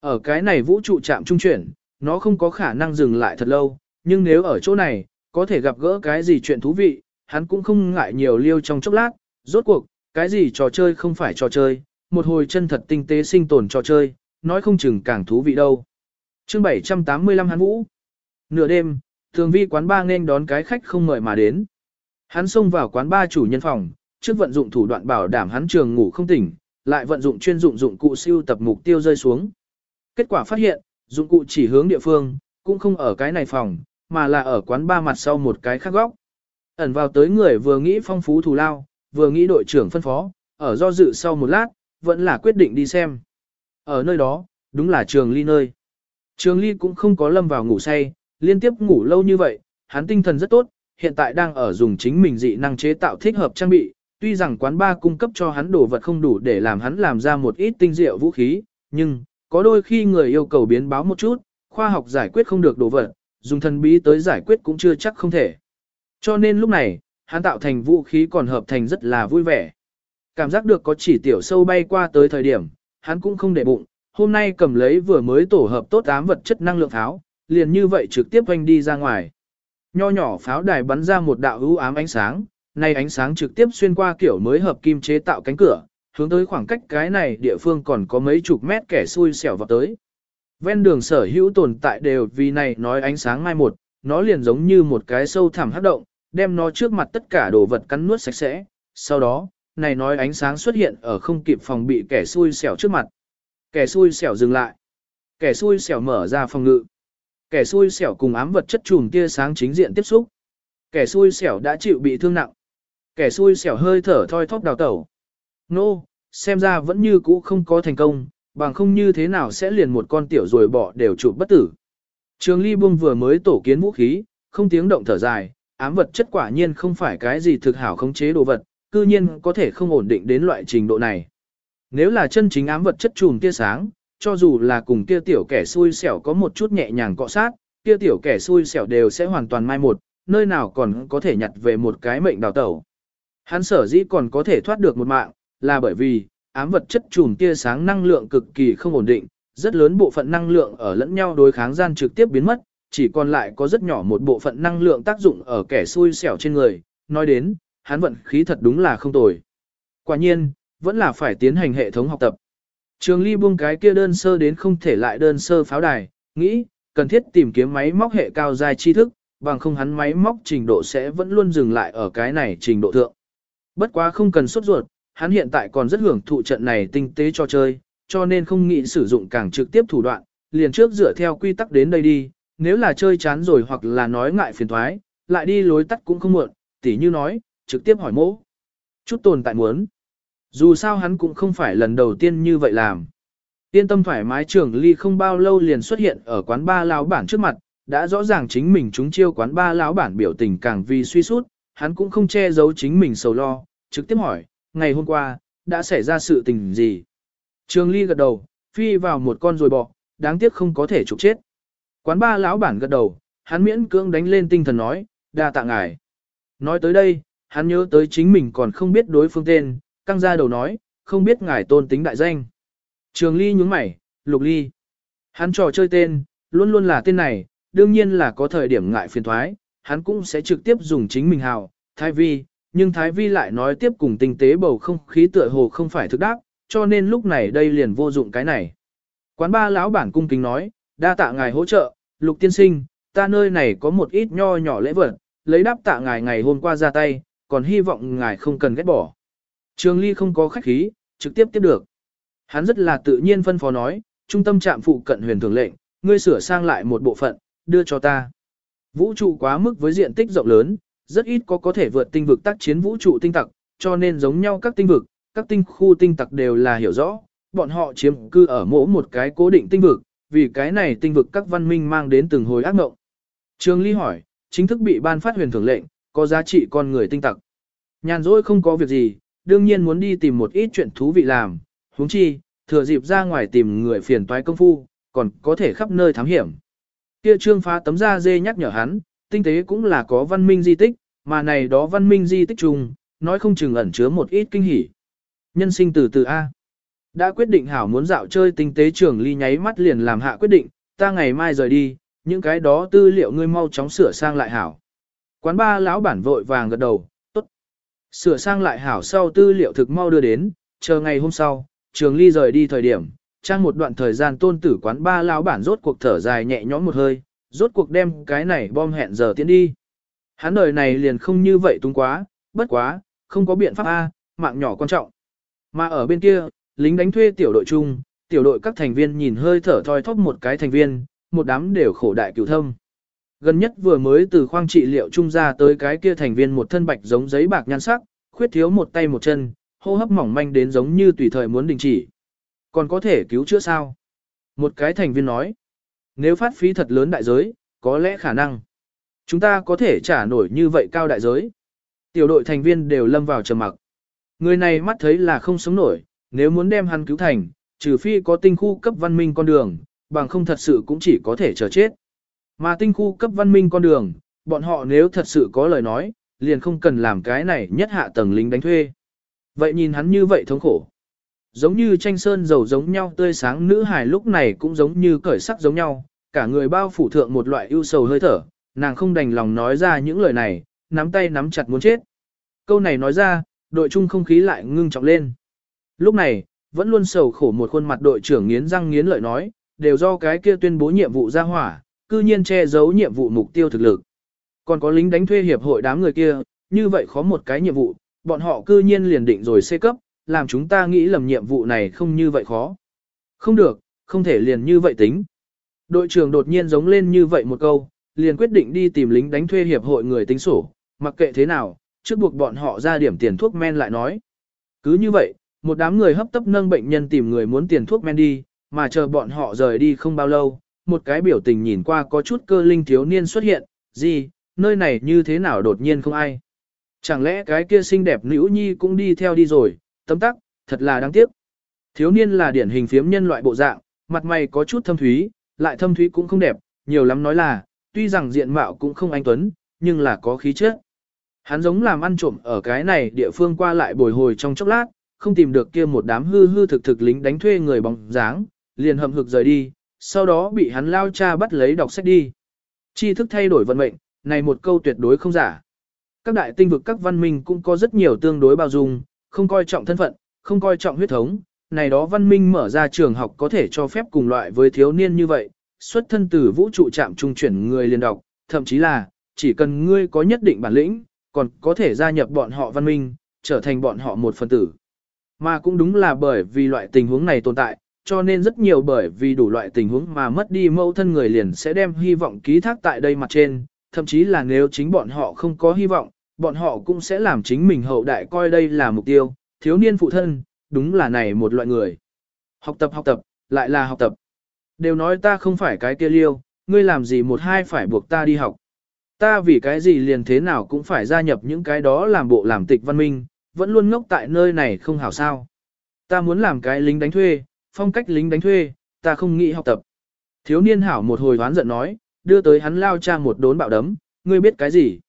Ở cái này vũ trụ chạm trung chuyển, nó không có khả năng dừng lại thật lâu, nhưng nếu ở chỗ này, có thể gặp gỡ cái gì chuyện thú vị, hắn cũng không ngại nhiều liêu trong chốc lát, rốt cuộc, cái gì trò chơi không phải trò chơi, một hồi chân thật tinh tế sinh tồn trò chơi, nói không chừng càng thú vị đâu. Chương 785 hắn vũ. Nửa đêm, thường vi quán ba nên đón cái khách không mời mà đến. Hắn xông vào quán ba chủ nhân phòng, trước vận dụng thủ đoạn bảo đảm hắn trường ngủ không tỉnh, lại vận dụng chuyên dụng dụng cụ siêu tập mục tiêu rơi xuống. Kết quả phát hiện, dụng cụ chỉ hướng địa phương, cũng không ở cái này phòng, mà là ở quán ba mặt sau một cái khác góc. Ẩn vào tới người vừa nghĩ phong phú thù lao, vừa nghĩ đội trưởng phân phó, ở do dự sau một lát, vẫn là quyết định đi xem. Ở nơi đó, đúng là trường ly nơi. Trường ly cũng không có lâm vào ngủ say, liên tiếp ngủ lâu như vậy, hắn tinh thần rất tốt, hiện tại đang ở dùng chính mình dị năng chế tạo thích hợp trang bị, tuy rằng quán ba cung cấp cho hắn đồ vật không đủ để làm hắn làm ra một ít tinh diệu vũ khí, nhưng, có đôi khi người yêu cầu biến báo một chút, khoa học giải quyết không được đồ vật, dùng thần bí tới giải quyết cũng chưa chắc không thể. Cho nên lúc này, hắn tạo thành vũ khí còn hợp thành rất là vui vẻ. Cảm giác được có chỉ tiểu sâu bay qua tới thời điểm, hắn cũng không để bụng, hôm nay cầm lấy vừa mới tổ hợp tốt ám vật chất năng lượng tháo, liền như vậy trực tiếp quanh đi ra ngoài. Nho nhỏ pháo đài bắn ra một đạo hữu ám ánh sáng, nay ánh sáng trực tiếp xuyên qua kiểu mới hợp kim chế tạo cánh cửa, hướng tới khoảng cách cái này địa phương còn có mấy chục mét kẻ xui xẻo vào tới. Ven đường sở hữu tồn tại đều vì này nói ánh sáng mai một, nó liền giống như một cái sâu thẳm hấp động, đem nó trước mặt tất cả đồ vật cắn nuốt sạch sẽ. Sau đó, này nói ánh sáng xuất hiện ở không kịp phòng bị kẻ xui xẻo trước mặt. Kẻ xui xẻo dừng lại. Kẻ xui xẻo mở ra phòng ngự. Kẻ xui xẻo cùng ám vật chất trùm tia sáng chính diện tiếp xúc. Kẻ xui xẻo đã chịu bị thương nặng. Kẻ xui xẻo hơi thở thoi thóp đào tẩu. Nô, no, xem ra vẫn như cũ không có thành công, bằng không như thế nào sẽ liền một con tiểu rồi bỏ đều chụp bất tử. Trường ly buông vừa mới tổ kiến vũ khí, không tiếng động thở dài, ám vật chất quả nhiên không phải cái gì thực hảo khống chế đồ vật, cư nhiên có thể không ổn định đến loại trình độ này. Nếu là chân chính ám vật chất chùm tia sáng, cho dù là cùng kia tiểu kẻ xui xẻo có một chút nhẹ nhàng cọ sát, kia tiểu kẻ xui xẻo đều sẽ hoàn toàn mai một, nơi nào còn có thể nhặt về một cái mệnh đào tẩu. Hắn sở dĩ còn có thể thoát được một mạng, là bởi vì, ám vật chất chùm tia sáng năng lượng cực kỳ không ổn định, rất lớn bộ phận năng lượng ở lẫn nhau đối kháng gian trực tiếp biến mất, chỉ còn lại có rất nhỏ một bộ phận năng lượng tác dụng ở kẻ xui xẻo trên người, nói đến, hắn vận khí thật đúng là không tồi. Quả nhiên, vẫn là phải tiến hành hệ thống học tập. Trường ly buông cái kia đơn sơ đến không thể lại đơn sơ pháo đài, nghĩ, cần thiết tìm kiếm máy móc hệ cao dài tri thức, bằng không hắn máy móc trình độ sẽ vẫn luôn dừng lại ở cái này trình độ thượng. Bất quá không cần sốt ruột, hắn hiện tại còn rất hưởng thụ trận này tinh tế cho chơi, cho nên không nghĩ sử dụng càng trực tiếp thủ đoạn, liền trước dựa theo quy tắc đến đây đi, nếu là chơi chán rồi hoặc là nói ngại phiền thoái, lại đi lối tắt cũng không muộn, tỉ như nói, trực tiếp hỏi mỗ. Chút tồn tại muốn. Dù sao hắn cũng không phải lần đầu tiên như vậy làm. Yên tâm thoải mái trưởng ly không bao lâu liền xuất hiện ở quán ba lão bản trước mặt, đã rõ ràng chính mình chúng chiêu quán ba lão bản biểu tình càng vì suy sút, hắn cũng không che giấu chính mình sầu lo, trực tiếp hỏi, ngày hôm qua, đã xảy ra sự tình gì? Trường ly gật đầu, phi vào một con rồi bọ, đáng tiếc không có thể trục chết. Quán ba lão bản gật đầu, hắn miễn cưỡng đánh lên tinh thần nói, đa tạ ngài. Nói tới đây, hắn nhớ tới chính mình còn không biết đối phương tên, căng ra đầu nói, không biết ngài tôn tính đại danh. Trường ly nhướng mày, lục ly. Hắn trò chơi tên, luôn luôn là tên này, đương nhiên là có thời điểm ngại phiền thoái, hắn cũng sẽ trực tiếp dùng chính mình hào, thái vi, nhưng thái vi lại nói tiếp cùng tinh tế bầu không khí tựa hồ không phải thực đáp, cho nên lúc này đây liền vô dụng cái này. Quán ba lão bản cung kính nói, đa tạ ngài hỗ trợ, lục tiên sinh, ta nơi này có một ít nho nhỏ lễ vật, lấy đáp tạ ngài ngày hôm qua ra tay, còn hy vọng ngài không cần ghét bỏ. Trường Ly không có khách khí, trực tiếp tiếp được. Hắn rất là tự nhiên phân phó nói, trung tâm trạm phụ cận huyền thường lệnh, ngươi sửa sang lại một bộ phận, đưa cho ta. Vũ trụ quá mức với diện tích rộng lớn, rất ít có có thể vượt tinh vực tác chiến vũ trụ tinh tặc, cho nên giống nhau các tinh vực, các tinh khu tinh tặc đều là hiểu rõ, bọn họ chiếm cư ở mỗi một cái cố định tinh vực, vì cái này tinh vực các văn minh mang đến từng hồi ác ngộng. Trường Ly hỏi, chính thức bị ban phát huyền thưởng lệnh, có giá trị con người tinh tặc. Nhàn rỗi không có việc gì, đương nhiên muốn đi tìm một ít chuyện thú vị làm, huống chi, thừa dịp ra ngoài tìm người phiền toái công phu, còn có thể khắp nơi thám hiểm. Kia trương phá tấm da dê nhắc nhở hắn, tinh tế cũng là có văn minh di tích, mà này đó văn minh di tích chung, nói không chừng ẩn chứa một ít kinh hỉ. Nhân sinh từ từ A. Đã quyết định hảo muốn dạo chơi tinh tế trường ly nháy mắt liền làm hạ quyết định, ta ngày mai rời đi, những cái đó tư liệu ngươi mau chóng sửa sang lại hảo. Quán ba lão bản vội vàng gật đầu, tốt. Sửa sang lại hảo sau tư liệu thực mau đưa đến, chờ ngày hôm sau, trường ly rời đi thời điểm, trang một đoạn thời gian tôn tử quán ba lão bản rốt cuộc thở dài nhẹ nhõm một hơi, rốt cuộc đem cái này bom hẹn giờ tiến đi. Hắn đời này liền không như vậy tung quá, bất quá, không có biện pháp A, mạng nhỏ quan trọng. Mà ở bên kia, lính đánh thuê tiểu đội chung, tiểu đội các thành viên nhìn hơi thở thoi thóp một cái thành viên, một đám đều khổ đại cửu thâm. Gần nhất vừa mới từ khoang trị liệu trung ra tới cái kia thành viên một thân bạch giống giấy bạc nhan sắc, khuyết thiếu một tay một chân, hô hấp mỏng manh đến giống như tùy thời muốn đình chỉ. Còn có thể cứu chữa sao? Một cái thành viên nói, nếu phát phí thật lớn đại giới, có lẽ khả năng. Chúng ta có thể trả nổi như vậy cao đại giới. Tiểu đội thành viên đều lâm vào trầm mặc. Người này mắt thấy là không sống nổi, nếu muốn đem hắn cứu thành, trừ phi có tinh khu cấp văn minh con đường, bằng không thật sự cũng chỉ có thể chờ chết. Mà tinh khu cấp văn minh con đường, bọn họ nếu thật sự có lời nói, liền không cần làm cái này nhất hạ tầng lính đánh thuê. Vậy nhìn hắn như vậy thống khổ. Giống như tranh sơn dầu giống nhau tươi sáng nữ hài lúc này cũng giống như cởi sắc giống nhau, cả người bao phủ thượng một loại ưu sầu hơi thở, nàng không đành lòng nói ra những lời này, nắm tay nắm chặt muốn chết. Câu này nói ra, đội chung không khí lại ngưng trọng lên. Lúc này, vẫn luôn sầu khổ một khuôn mặt đội trưởng nghiến răng nghiến lợi nói, đều do cái kia tuyên bố nhiệm vụ ra hỏa, cư nhiên che giấu nhiệm vụ mục tiêu thực lực. Còn có lính đánh thuê hiệp hội đám người kia, như vậy khó một cái nhiệm vụ, bọn họ cư nhiên liền định rồi xê cấp, làm chúng ta nghĩ lầm nhiệm vụ này không như vậy khó. Không được, không thể liền như vậy tính. Đội trưởng đột nhiên giống lên như vậy một câu, liền quyết định đi tìm lính đánh thuê hiệp hội người tính sổ, mặc kệ thế nào, trước buộc bọn họ ra điểm tiền thuốc men lại nói. Cứ như vậy, một đám người hấp tấp nâng bệnh nhân tìm người muốn tiền thuốc men đi, mà chờ bọn họ rời đi không bao lâu, một cái biểu tình nhìn qua có chút cơ linh thiếu niên xuất hiện, gì, nơi này như thế nào đột nhiên không ai. Chẳng lẽ cái kia xinh đẹp nữ nhi cũng đi theo đi rồi, tấm tắc, thật là đáng tiếc. Thiếu niên là điển hình phiếm nhân loại bộ dạng, mặt mày có chút thâm thúy, lại thâm thúy cũng không đẹp, nhiều lắm nói là, tuy rằng diện mạo cũng không anh tuấn, nhưng là có khí chất. Hắn giống làm ăn trộm ở cái này địa phương qua lại bồi hồi trong chốc lát, không tìm được kia một đám hư hư thực thực lính đánh thuê người bóng dáng, liền hậm hực rời đi, sau đó bị hắn lao cha bắt lấy đọc sách đi. Tri thức thay đổi vận mệnh, này một câu tuyệt đối không giả. Các đại tinh vực các văn minh cũng có rất nhiều tương đối bao dung, không coi trọng thân phận, không coi trọng huyết thống, này đó văn minh mở ra trường học có thể cho phép cùng loại với thiếu niên như vậy, xuất thân từ vũ trụ trạm trung chuyển người liền đọc, thậm chí là, chỉ cần ngươi có nhất định bản lĩnh, còn có thể gia nhập bọn họ văn minh, trở thành bọn họ một phần tử. Mà cũng đúng là bởi vì loại tình huống này tồn tại, cho nên rất nhiều bởi vì đủ loại tình huống mà mất đi mẫu thân người liền sẽ đem hy vọng ký thác tại đây mặt trên, thậm chí là nếu chính bọn họ không có hy vọng, bọn họ cũng sẽ làm chính mình hậu đại coi đây là mục tiêu, thiếu niên phụ thân, đúng là này một loại người. Học tập học tập, lại là học tập. Đều nói ta không phải cái kia liêu, ngươi làm gì một hai phải buộc ta đi học. Ta vì cái gì liền thế nào cũng phải gia nhập những cái đó làm bộ làm tịch văn minh, vẫn luôn ngốc tại nơi này không hảo sao. Ta muốn làm cái lính đánh thuê, phong cách lính đánh thuê, ta không nghĩ học tập. Thiếu niên hảo một hồi hoán giận nói, đưa tới hắn lao cha một đốn bạo đấm, ngươi biết cái gì.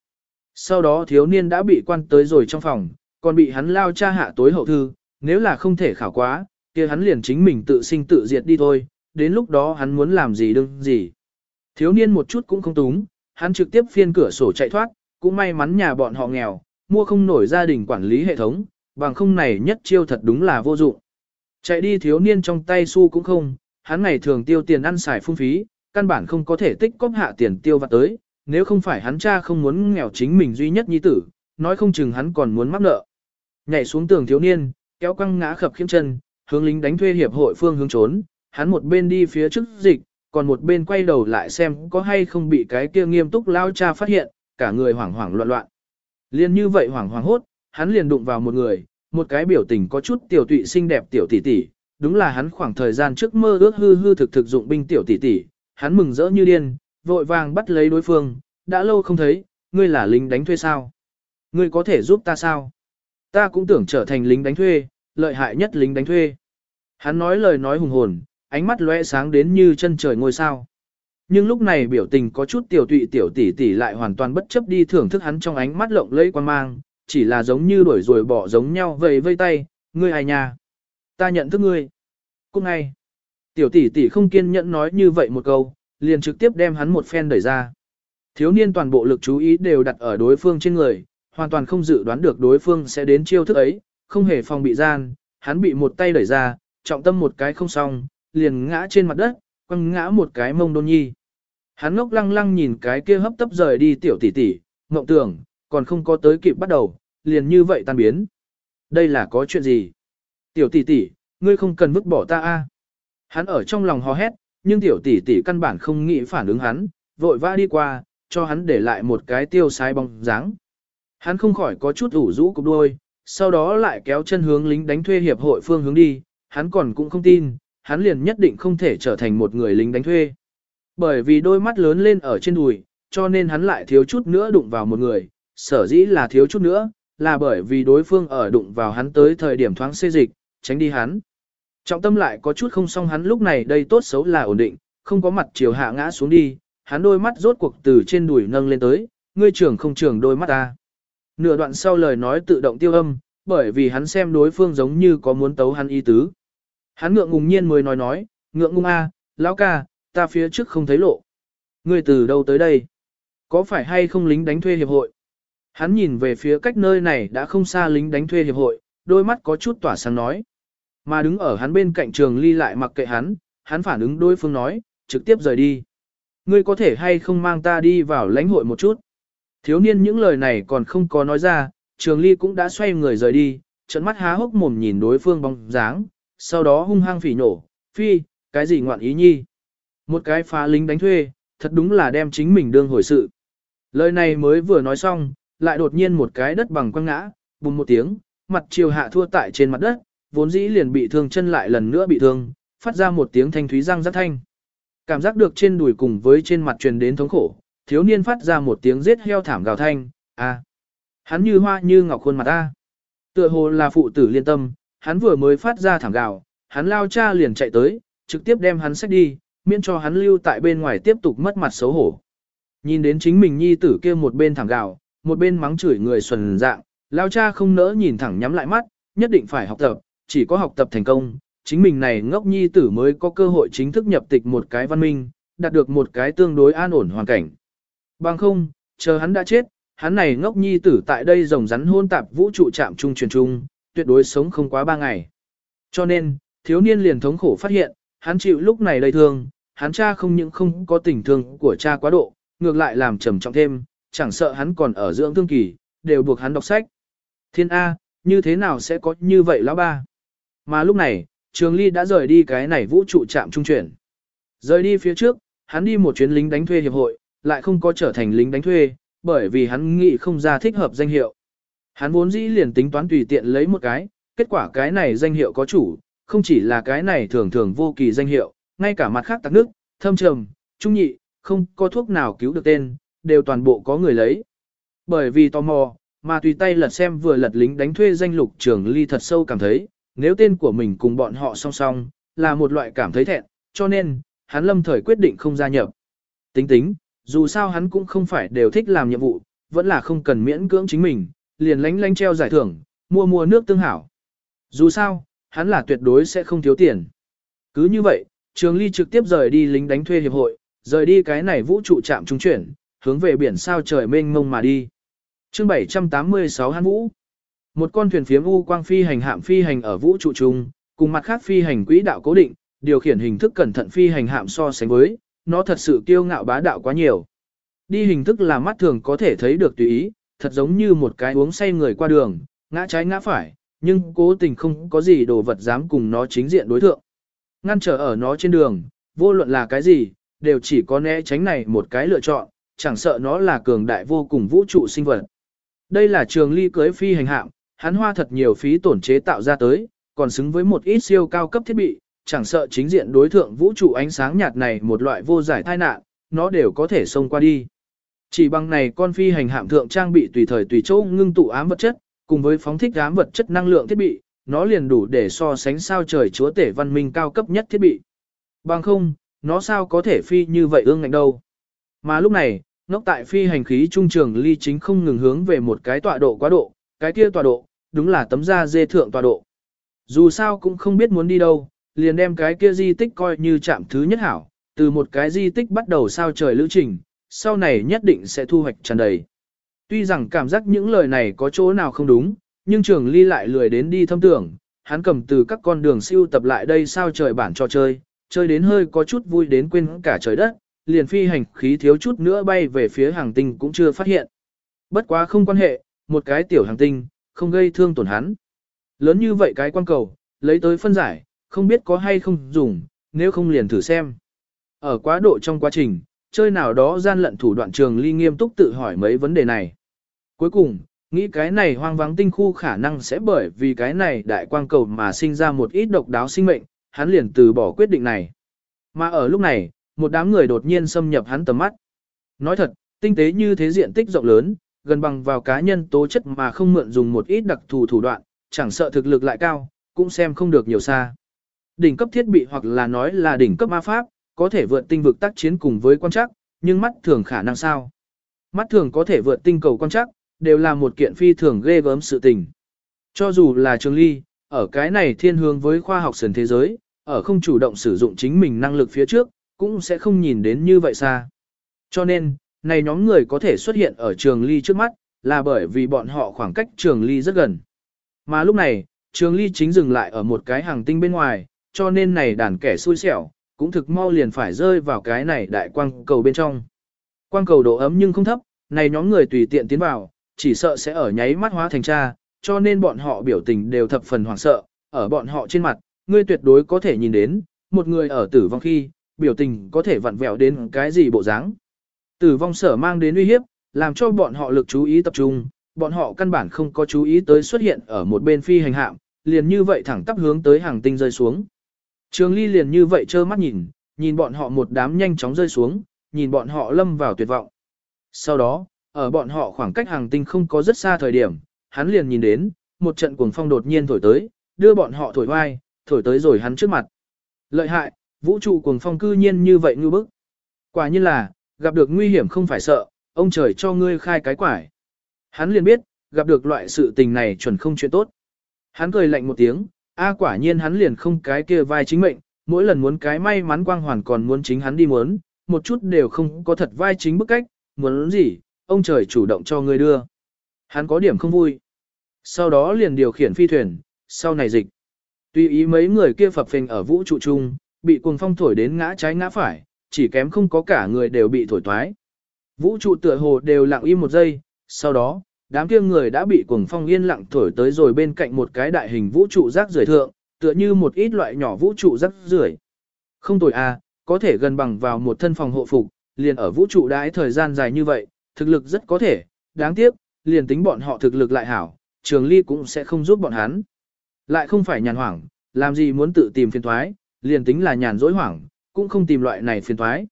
Sau đó thiếu niên đã bị quan tới rồi trong phòng, còn bị hắn lao cha hạ tối hậu thư, nếu là không thể khảo quá, kia hắn liền chính mình tự sinh tự diệt đi thôi, đến lúc đó hắn muốn làm gì đừng gì. Thiếu niên một chút cũng không túng, hắn trực tiếp phiên cửa sổ chạy thoát, cũng may mắn nhà bọn họ nghèo, mua không nổi gia đình quản lý hệ thống, bằng không này nhất chiêu thật đúng là vô dụng. Chạy đi thiếu niên trong tay xu cũng không, hắn ngày thường tiêu tiền ăn xài phung phí, căn bản không có thể tích cóp hạ tiền tiêu vặt tới, nếu không phải hắn cha không muốn nghèo chính mình duy nhất nhi tử, nói không chừng hắn còn muốn mắc nợ. Nhảy xuống tường thiếu niên, kéo căng ngã khập khiêm chân, hướng lính đánh thuê hiệp hội phương hướng trốn, hắn một bên đi phía trước dịch, còn một bên quay đầu lại xem có hay không bị cái kia nghiêm túc lao cha phát hiện, cả người hoảng hoảng loạn loạn. Liên như vậy hoảng hoảng hốt, hắn liền đụng vào một người, một cái biểu tình có chút tiểu tụy xinh đẹp tiểu tỷ tỷ, đúng là hắn khoảng thời gian trước mơ ước hư hư thực thực dụng binh tiểu tỷ tỷ, hắn mừng rỡ như điên, vội vàng bắt lấy đối phương, đã lâu không thấy, ngươi là lính đánh thuê sao? Ngươi có thể giúp ta sao? Ta cũng tưởng trở thành lính đánh thuê, lợi hại nhất lính đánh thuê. Hắn nói lời nói hùng hồn, ánh mắt lóe sáng đến như chân trời ngôi sao. Nhưng lúc này biểu tình có chút tiểu tụy tiểu tỷ tỷ lại hoàn toàn bất chấp đi thưởng thức hắn trong ánh mắt lộng lẫy quan mang, chỉ là giống như đuổi rồi bỏ giống nhau vầy vây tay, ngươi ai nha? Ta nhận thức ngươi. Cũng ngay. Tiểu tỷ tỷ không kiên nhẫn nói như vậy một câu, liền trực tiếp đem hắn một phen đẩy ra. Thiếu niên toàn bộ lực chú ý đều đặt ở đối phương trên người, hoàn toàn không dự đoán được đối phương sẽ đến chiêu thức ấy, không hề phòng bị gian, hắn bị một tay đẩy ra, trọng tâm một cái không xong, liền ngã trên mặt đất, quăng ngã một cái mông đôn nhi. Hắn ngốc lăng lăng nhìn cái kia hấp tấp rời đi tiểu tỷ tỷ, mộng tưởng, còn không có tới kịp bắt đầu, liền như vậy tan biến. Đây là có chuyện gì? Tiểu tỷ tỷ, ngươi không cần vứt bỏ ta a. Hắn ở trong lòng hò hét, nhưng tiểu tỷ tỷ căn bản không nghĩ phản ứng hắn, vội vã đi qua, cho hắn để lại một cái tiêu sai bóng dáng. Hắn không khỏi có chút ủ rũ cục đuôi, sau đó lại kéo chân hướng lính đánh thuê hiệp hội phương hướng đi, hắn còn cũng không tin, hắn liền nhất định không thể trở thành một người lính đánh thuê. Bởi vì đôi mắt lớn lên ở trên đùi, cho nên hắn lại thiếu chút nữa đụng vào một người, sở dĩ là thiếu chút nữa, là bởi vì đối phương ở đụng vào hắn tới thời điểm thoáng xê dịch, tránh đi hắn. Trọng tâm lại có chút không xong hắn lúc này đây tốt xấu là ổn định, không có mặt chiều hạ ngã xuống đi, hắn đôi mắt rốt cuộc từ trên đùi nâng lên tới, ngươi trưởng không trưởng đôi mắt ta. Nửa đoạn sau lời nói tự động tiêu âm, bởi vì hắn xem đối phương giống như có muốn tấu hắn ý tứ. Hắn ngượng ngùng nhiên mới nói nói, ngượng ngùng a, lão ca, ta phía trước không thấy lộ. Ngươi từ đâu tới đây? Có phải hay không lính đánh thuê hiệp hội? Hắn nhìn về phía cách nơi này đã không xa lính đánh thuê hiệp hội, đôi mắt có chút tỏa sáng nói. Mà đứng ở hắn bên cạnh trường ly lại mặc kệ hắn, hắn phản ứng đối phương nói, trực tiếp rời đi. Ngươi có thể hay không mang ta đi vào lãnh hội một chút? Thiếu niên những lời này còn không có nói ra, trường ly cũng đã xoay người rời đi, trận mắt há hốc mồm nhìn đối phương bóng dáng, sau đó hung hăng phỉ nổ, phi, cái gì ngoạn ý nhi. Một cái phá lính đánh thuê, thật đúng là đem chính mình đương hồi sự. Lời này mới vừa nói xong, lại đột nhiên một cái đất bằng quăng ngã, bùng một tiếng, mặt chiều hạ thua tại trên mặt đất, vốn dĩ liền bị thương chân lại lần nữa bị thương, phát ra một tiếng thanh thúy răng rất thanh. Cảm giác được trên đùi cùng với trên mặt truyền đến thống khổ, thiếu niên phát ra một tiếng giết heo thảm gào thanh, a, hắn như hoa như ngọc khuôn mặt ta. Tựa hồ là phụ tử liên tâm, hắn vừa mới phát ra thảm gạo, hắn lao cha liền chạy tới, trực tiếp đem hắn xách đi, miễn cho hắn lưu tại bên ngoài tiếp tục mất mặt xấu hổ. Nhìn đến chính mình nhi tử kia một bên thảm gạo, một bên mắng chửi người xuẩn dạng, lao cha không nỡ nhìn thẳng nhắm lại mắt, nhất định phải học tập, chỉ có học tập thành công, chính mình này ngốc nhi tử mới có cơ hội chính thức nhập tịch một cái văn minh, đạt được một cái tương đối an ổn hoàn cảnh. Bằng không, chờ hắn đã chết, hắn này ngốc nhi tử tại đây rồng rắn hôn tạp vũ trụ chạm trung truyền trung, tuyệt đối sống không quá ba ngày. Cho nên, thiếu niên liền thống khổ phát hiện, hắn chịu lúc này đầy thương, hắn cha không những không có tình thương của cha quá độ, ngược lại làm trầm trọng thêm, chẳng sợ hắn còn ở dưỡng thương kỳ, đều buộc hắn đọc sách. Thiên A, như thế nào sẽ có như vậy lão ba? Mà lúc này, Trường Ly đã rời đi cái này vũ trụ trạm trung chuyển. Rời đi phía trước, hắn đi một chuyến lính đánh thuê hiệp hội, lại không có trở thành lính đánh thuê, bởi vì hắn nghĩ không ra thích hợp danh hiệu. Hắn vốn dĩ liền tính toán tùy tiện lấy một cái, kết quả cái này danh hiệu có chủ, không chỉ là cái này thường thường vô kỳ danh hiệu, ngay cả mặt khác tắc nước, thâm trầm, trung nhị, không có thuốc nào cứu được tên, đều toàn bộ có người lấy. Bởi vì tò mò, mà tùy tay lật xem vừa lật lính đánh thuê danh lục trường ly thật sâu cảm thấy, nếu tên của mình cùng bọn họ song song, là một loại cảm thấy thẹn, cho nên, hắn lâm thời quyết định không gia nhập. Tính tính, dù sao hắn cũng không phải đều thích làm nhiệm vụ, vẫn là không cần miễn cưỡng chính mình, liền lánh lánh treo giải thưởng, mua mua nước tương hảo. Dù sao, hắn là tuyệt đối sẽ không thiếu tiền. Cứ như vậy, Trường Ly trực tiếp rời đi lính đánh thuê hiệp hội, rời đi cái này vũ trụ trạm trung chuyển, hướng về biển sao trời mênh mông mà đi. Chương 786 Hán Vũ Một con thuyền phiếm u quang phi hành hạm phi hành ở vũ trụ trung, cùng mặt khác phi hành quỹ đạo cố định, điều khiển hình thức cẩn thận phi hành hạm so sánh với, nó thật sự kiêu ngạo bá đạo quá nhiều. Đi hình thức là mắt thường có thể thấy được tùy ý, thật giống như một cái uống say người qua đường, ngã trái ngã phải, nhưng cố tình không có gì đồ vật dám cùng nó chính diện đối thượng. Ngăn trở ở nó trên đường, vô luận là cái gì, đều chỉ có né tránh này một cái lựa chọn, chẳng sợ nó là cường đại vô cùng vũ trụ sinh vật. Đây là trường ly cưới phi hành hạm, hắn hoa thật nhiều phí tổn chế tạo ra tới, còn xứng với một ít siêu cao cấp thiết bị, chẳng sợ chính diện đối thượng vũ trụ ánh sáng nhạt này một loại vô giải tai nạn, nó đều có thể xông qua đi. Chỉ bằng này con phi hành hạm thượng trang bị tùy thời tùy chỗ ngưng tụ ám vật chất, cùng với phóng thích ám vật chất năng lượng thiết bị, nó liền đủ để so sánh sao trời chúa tể văn minh cao cấp nhất thiết bị. Bằng không, nó sao có thể phi như vậy ương ngạnh đâu. Mà lúc này, ngốc tại phi hành khí trung trường ly chính không ngừng hướng về một cái tọa độ quá độ, cái kia tọa độ, đúng là tấm da dê thượng tọa độ. Dù sao cũng không biết muốn đi đâu, liền đem cái kia di tích coi như chạm thứ nhất hảo, từ một cái di tích bắt đầu sao trời lữ trình, sau này nhất định sẽ thu hoạch tràn đầy. Tuy rằng cảm giác những lời này có chỗ nào không đúng, nhưng trường ly lại lười đến đi thâm tưởng, hắn cầm từ các con đường siêu tập lại đây sao trời bản cho chơi, chơi đến hơi có chút vui đến quên cả trời đất, liền phi hành khí thiếu chút nữa bay về phía hàng tinh cũng chưa phát hiện. Bất quá không quan hệ, một cái tiểu hàng tinh, không gây thương tổn hắn. Lớn như vậy cái quan cầu, lấy tới phân giải, không biết có hay không dùng, nếu không liền thử xem. Ở quá độ trong quá trình, chơi nào đó gian lận thủ đoạn trường ly nghiêm túc tự hỏi mấy vấn đề này. Cuối cùng, nghĩ cái này hoang vắng tinh khu khả năng sẽ bởi vì cái này đại quang cầu mà sinh ra một ít độc đáo sinh mệnh, hắn liền từ bỏ quyết định này. Mà ở lúc này, một đám người đột nhiên xâm nhập hắn tầm mắt. Nói thật, tinh tế như thế diện tích rộng lớn, gần bằng vào cá nhân tố chất mà không mượn dùng một ít đặc thù thủ đoạn, chẳng sợ thực lực lại cao, cũng xem không được nhiều xa. Đỉnh cấp thiết bị hoặc là nói là đỉnh cấp ma pháp, có thể vượt tinh vực tác chiến cùng với quan chắc, nhưng mắt thường khả năng sao? Mắt thường có thể vượt tinh cầu quan chắc, đều là một kiện phi thường ghê gớm sự tình. Cho dù là Trường Ly, ở cái này thiên hướng với khoa học sần thế giới, ở không chủ động sử dụng chính mình năng lực phía trước, cũng sẽ không nhìn đến như vậy xa. Cho nên, này nhóm người có thể xuất hiện ở Trường Ly trước mắt, là bởi vì bọn họ khoảng cách Trường Ly rất gần. Mà lúc này, Trường Ly chính dừng lại ở một cái hàng tinh bên ngoài, cho nên này đàn kẻ xui xẻo, cũng thực mau liền phải rơi vào cái này đại quang cầu bên trong. Quang cầu độ ấm nhưng không thấp, này nhóm người tùy tiện tiến vào, chỉ sợ sẽ ở nháy mắt hóa thành cha, cho nên bọn họ biểu tình đều thập phần hoảng sợ, ở bọn họ trên mặt, ngươi tuyệt đối có thể nhìn đến, một người ở tử vong khi, biểu tình có thể vặn vẹo đến cái gì bộ dáng. Tử vong sở mang đến uy hiếp, làm cho bọn họ lực chú ý tập trung, bọn họ căn bản không có chú ý tới xuất hiện ở một bên phi hành hạm, liền như vậy thẳng tắp hướng tới hàng tinh rơi xuống. Trường Ly liền như vậy trơ mắt nhìn, nhìn bọn họ một đám nhanh chóng rơi xuống, nhìn bọn họ lâm vào tuyệt vọng. Sau đó, ở bọn họ khoảng cách hàng tinh không có rất xa thời điểm, hắn liền nhìn đến, một trận cuồng phong đột nhiên thổi tới, đưa bọn họ thổi vai, thổi tới rồi hắn trước mặt. Lợi hại, vũ trụ cuồng phong cư nhiên như vậy ngư bức. Quả nhiên là, gặp được nguy hiểm không phải sợ, ông trời cho ngươi khai cái quải. Hắn liền biết, gặp được loại sự tình này chuẩn không chuyện tốt. Hắn cười lạnh một tiếng, a quả nhiên hắn liền không cái kia vai chính mệnh, mỗi lần muốn cái may mắn quang hoàn còn muốn chính hắn đi muốn, một chút đều không có thật vai chính bức cách, muốn gì, ông trời chủ động cho người đưa. Hắn có điểm không vui. Sau đó liền điều khiển phi thuyền, sau này dịch. Tuy ý mấy người kia phập phình ở vũ trụ chung, bị cuồng phong thổi đến ngã trái ngã phải, chỉ kém không có cả người đều bị thổi toái. Vũ trụ tựa hồ đều lặng im một giây, sau đó, đám kia người đã bị cuồng phong yên lặng thổi tới rồi bên cạnh một cái đại hình vũ trụ rác rưởi thượng, tựa như một ít loại nhỏ vũ trụ rác rưởi. Không tồi à, có thể gần bằng vào một thân phòng hộ phục, liền ở vũ trụ đãi thời gian dài như vậy, thực lực rất có thể, đáng tiếc, liền tính bọn họ thực lực lại hảo, trường ly cũng sẽ không giúp bọn hắn. Lại không phải nhàn hoảng, làm gì muốn tự tìm phiền thoái, liền tính là nhàn dối hoảng, cũng không tìm loại này phiền thoái.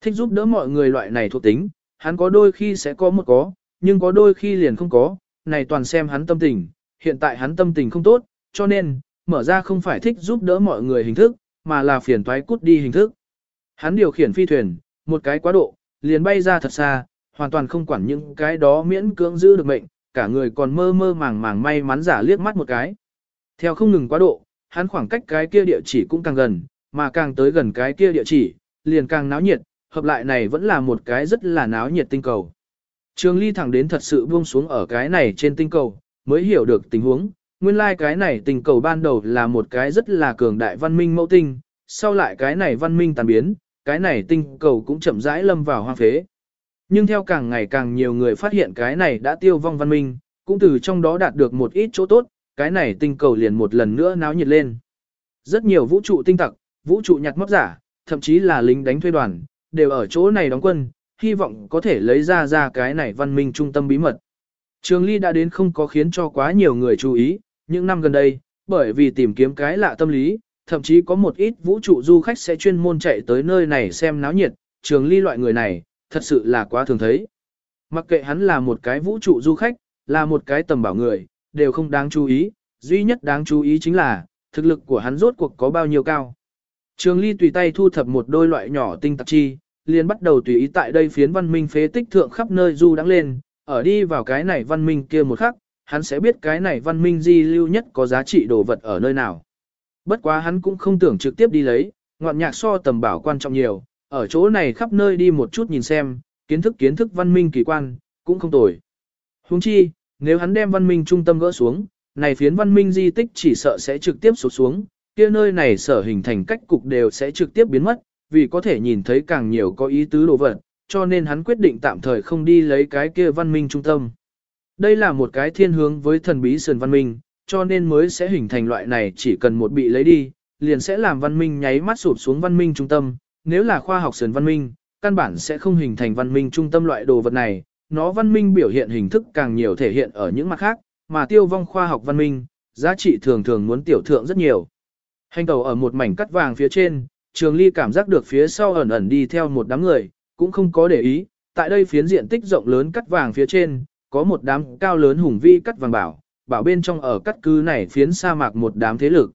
Thích giúp đỡ mọi người loại này thuộc tính, hắn có đôi khi sẽ có một có, nhưng có đôi khi liền không có, này toàn xem hắn tâm tình, hiện tại hắn tâm tình không tốt, cho nên, mở ra không phải thích giúp đỡ mọi người hình thức, mà là phiền toái cút đi hình thức. Hắn điều khiển phi thuyền, một cái quá độ, liền bay ra thật xa, hoàn toàn không quản những cái đó miễn cưỡng giữ được mệnh, cả người còn mơ mơ màng màng may mắn giả liếc mắt một cái. Theo không ngừng quá độ, hắn khoảng cách cái kia địa chỉ cũng càng gần, mà càng tới gần cái kia địa chỉ, liền càng náo nhiệt, hợp lại này vẫn là một cái rất là náo nhiệt tinh cầu. Trường ly thẳng đến thật sự buông xuống ở cái này trên tinh cầu, mới hiểu được tình huống, nguyên lai like cái này tinh cầu ban đầu là một cái rất là cường đại văn minh mẫu tinh, sau lại cái này văn minh tàn biến, cái này tinh cầu cũng chậm rãi lâm vào hoang phế. Nhưng theo càng ngày càng nhiều người phát hiện cái này đã tiêu vong văn minh, cũng từ trong đó đạt được một ít chỗ tốt, cái này tinh cầu liền một lần nữa náo nhiệt lên. Rất nhiều vũ trụ tinh tặc, vũ trụ nhặt móc giả, thậm chí là lính đánh thuê đoàn, đều ở chỗ này đóng quân, hy vọng có thể lấy ra ra cái này văn minh trung tâm bí mật. Trường Ly đã đến không có khiến cho quá nhiều người chú ý, những năm gần đây, bởi vì tìm kiếm cái lạ tâm lý, thậm chí có một ít vũ trụ du khách sẽ chuyên môn chạy tới nơi này xem náo nhiệt, Trường Ly loại người này, thật sự là quá thường thấy. Mặc kệ hắn là một cái vũ trụ du khách, là một cái tầm bảo người, đều không đáng chú ý, duy nhất đáng chú ý chính là, thực lực của hắn rốt cuộc có bao nhiêu cao. Trường Ly tùy tay thu thập một đôi loại nhỏ tinh tạp chi, liền bắt đầu tùy ý tại đây phiến văn minh phế tích thượng khắp nơi du đắng lên, ở đi vào cái này văn minh kia một khắc, hắn sẽ biết cái này văn minh di lưu nhất có giá trị đồ vật ở nơi nào. Bất quá hắn cũng không tưởng trực tiếp đi lấy, ngoạn nhạc so tầm bảo quan trọng nhiều, ở chỗ này khắp nơi đi một chút nhìn xem, kiến thức kiến thức văn minh kỳ quan, cũng không tồi. Huống chi, nếu hắn đem văn minh trung tâm gỡ xuống, này phiến văn minh di tích chỉ sợ sẽ trực tiếp sụt xuống, kia nơi này sở hình thành cách cục đều sẽ trực tiếp biến mất, vì có thể nhìn thấy càng nhiều có ý tứ đồ vật, cho nên hắn quyết định tạm thời không đi lấy cái kia văn minh trung tâm. Đây là một cái thiên hướng với thần bí sườn văn minh, cho nên mới sẽ hình thành loại này chỉ cần một bị lấy đi, liền sẽ làm văn minh nháy mắt sụp xuống văn minh trung tâm, nếu là khoa học sườn văn minh, căn bản sẽ không hình thành văn minh trung tâm loại đồ vật này, nó văn minh biểu hiện hình thức càng nhiều thể hiện ở những mặt khác, mà tiêu vong khoa học văn minh, giá trị thường thường muốn tiểu thượng rất nhiều. Hành tàu ở một mảnh cắt vàng phía trên, Trường Ly cảm giác được phía sau ẩn ẩn đi theo một đám người, cũng không có để ý, tại đây phiến diện tích rộng lớn cắt vàng phía trên, có một đám cao lớn hùng vi cắt vàng bảo, bảo bên trong ở cắt cứ này phiến sa mạc một đám thế lực.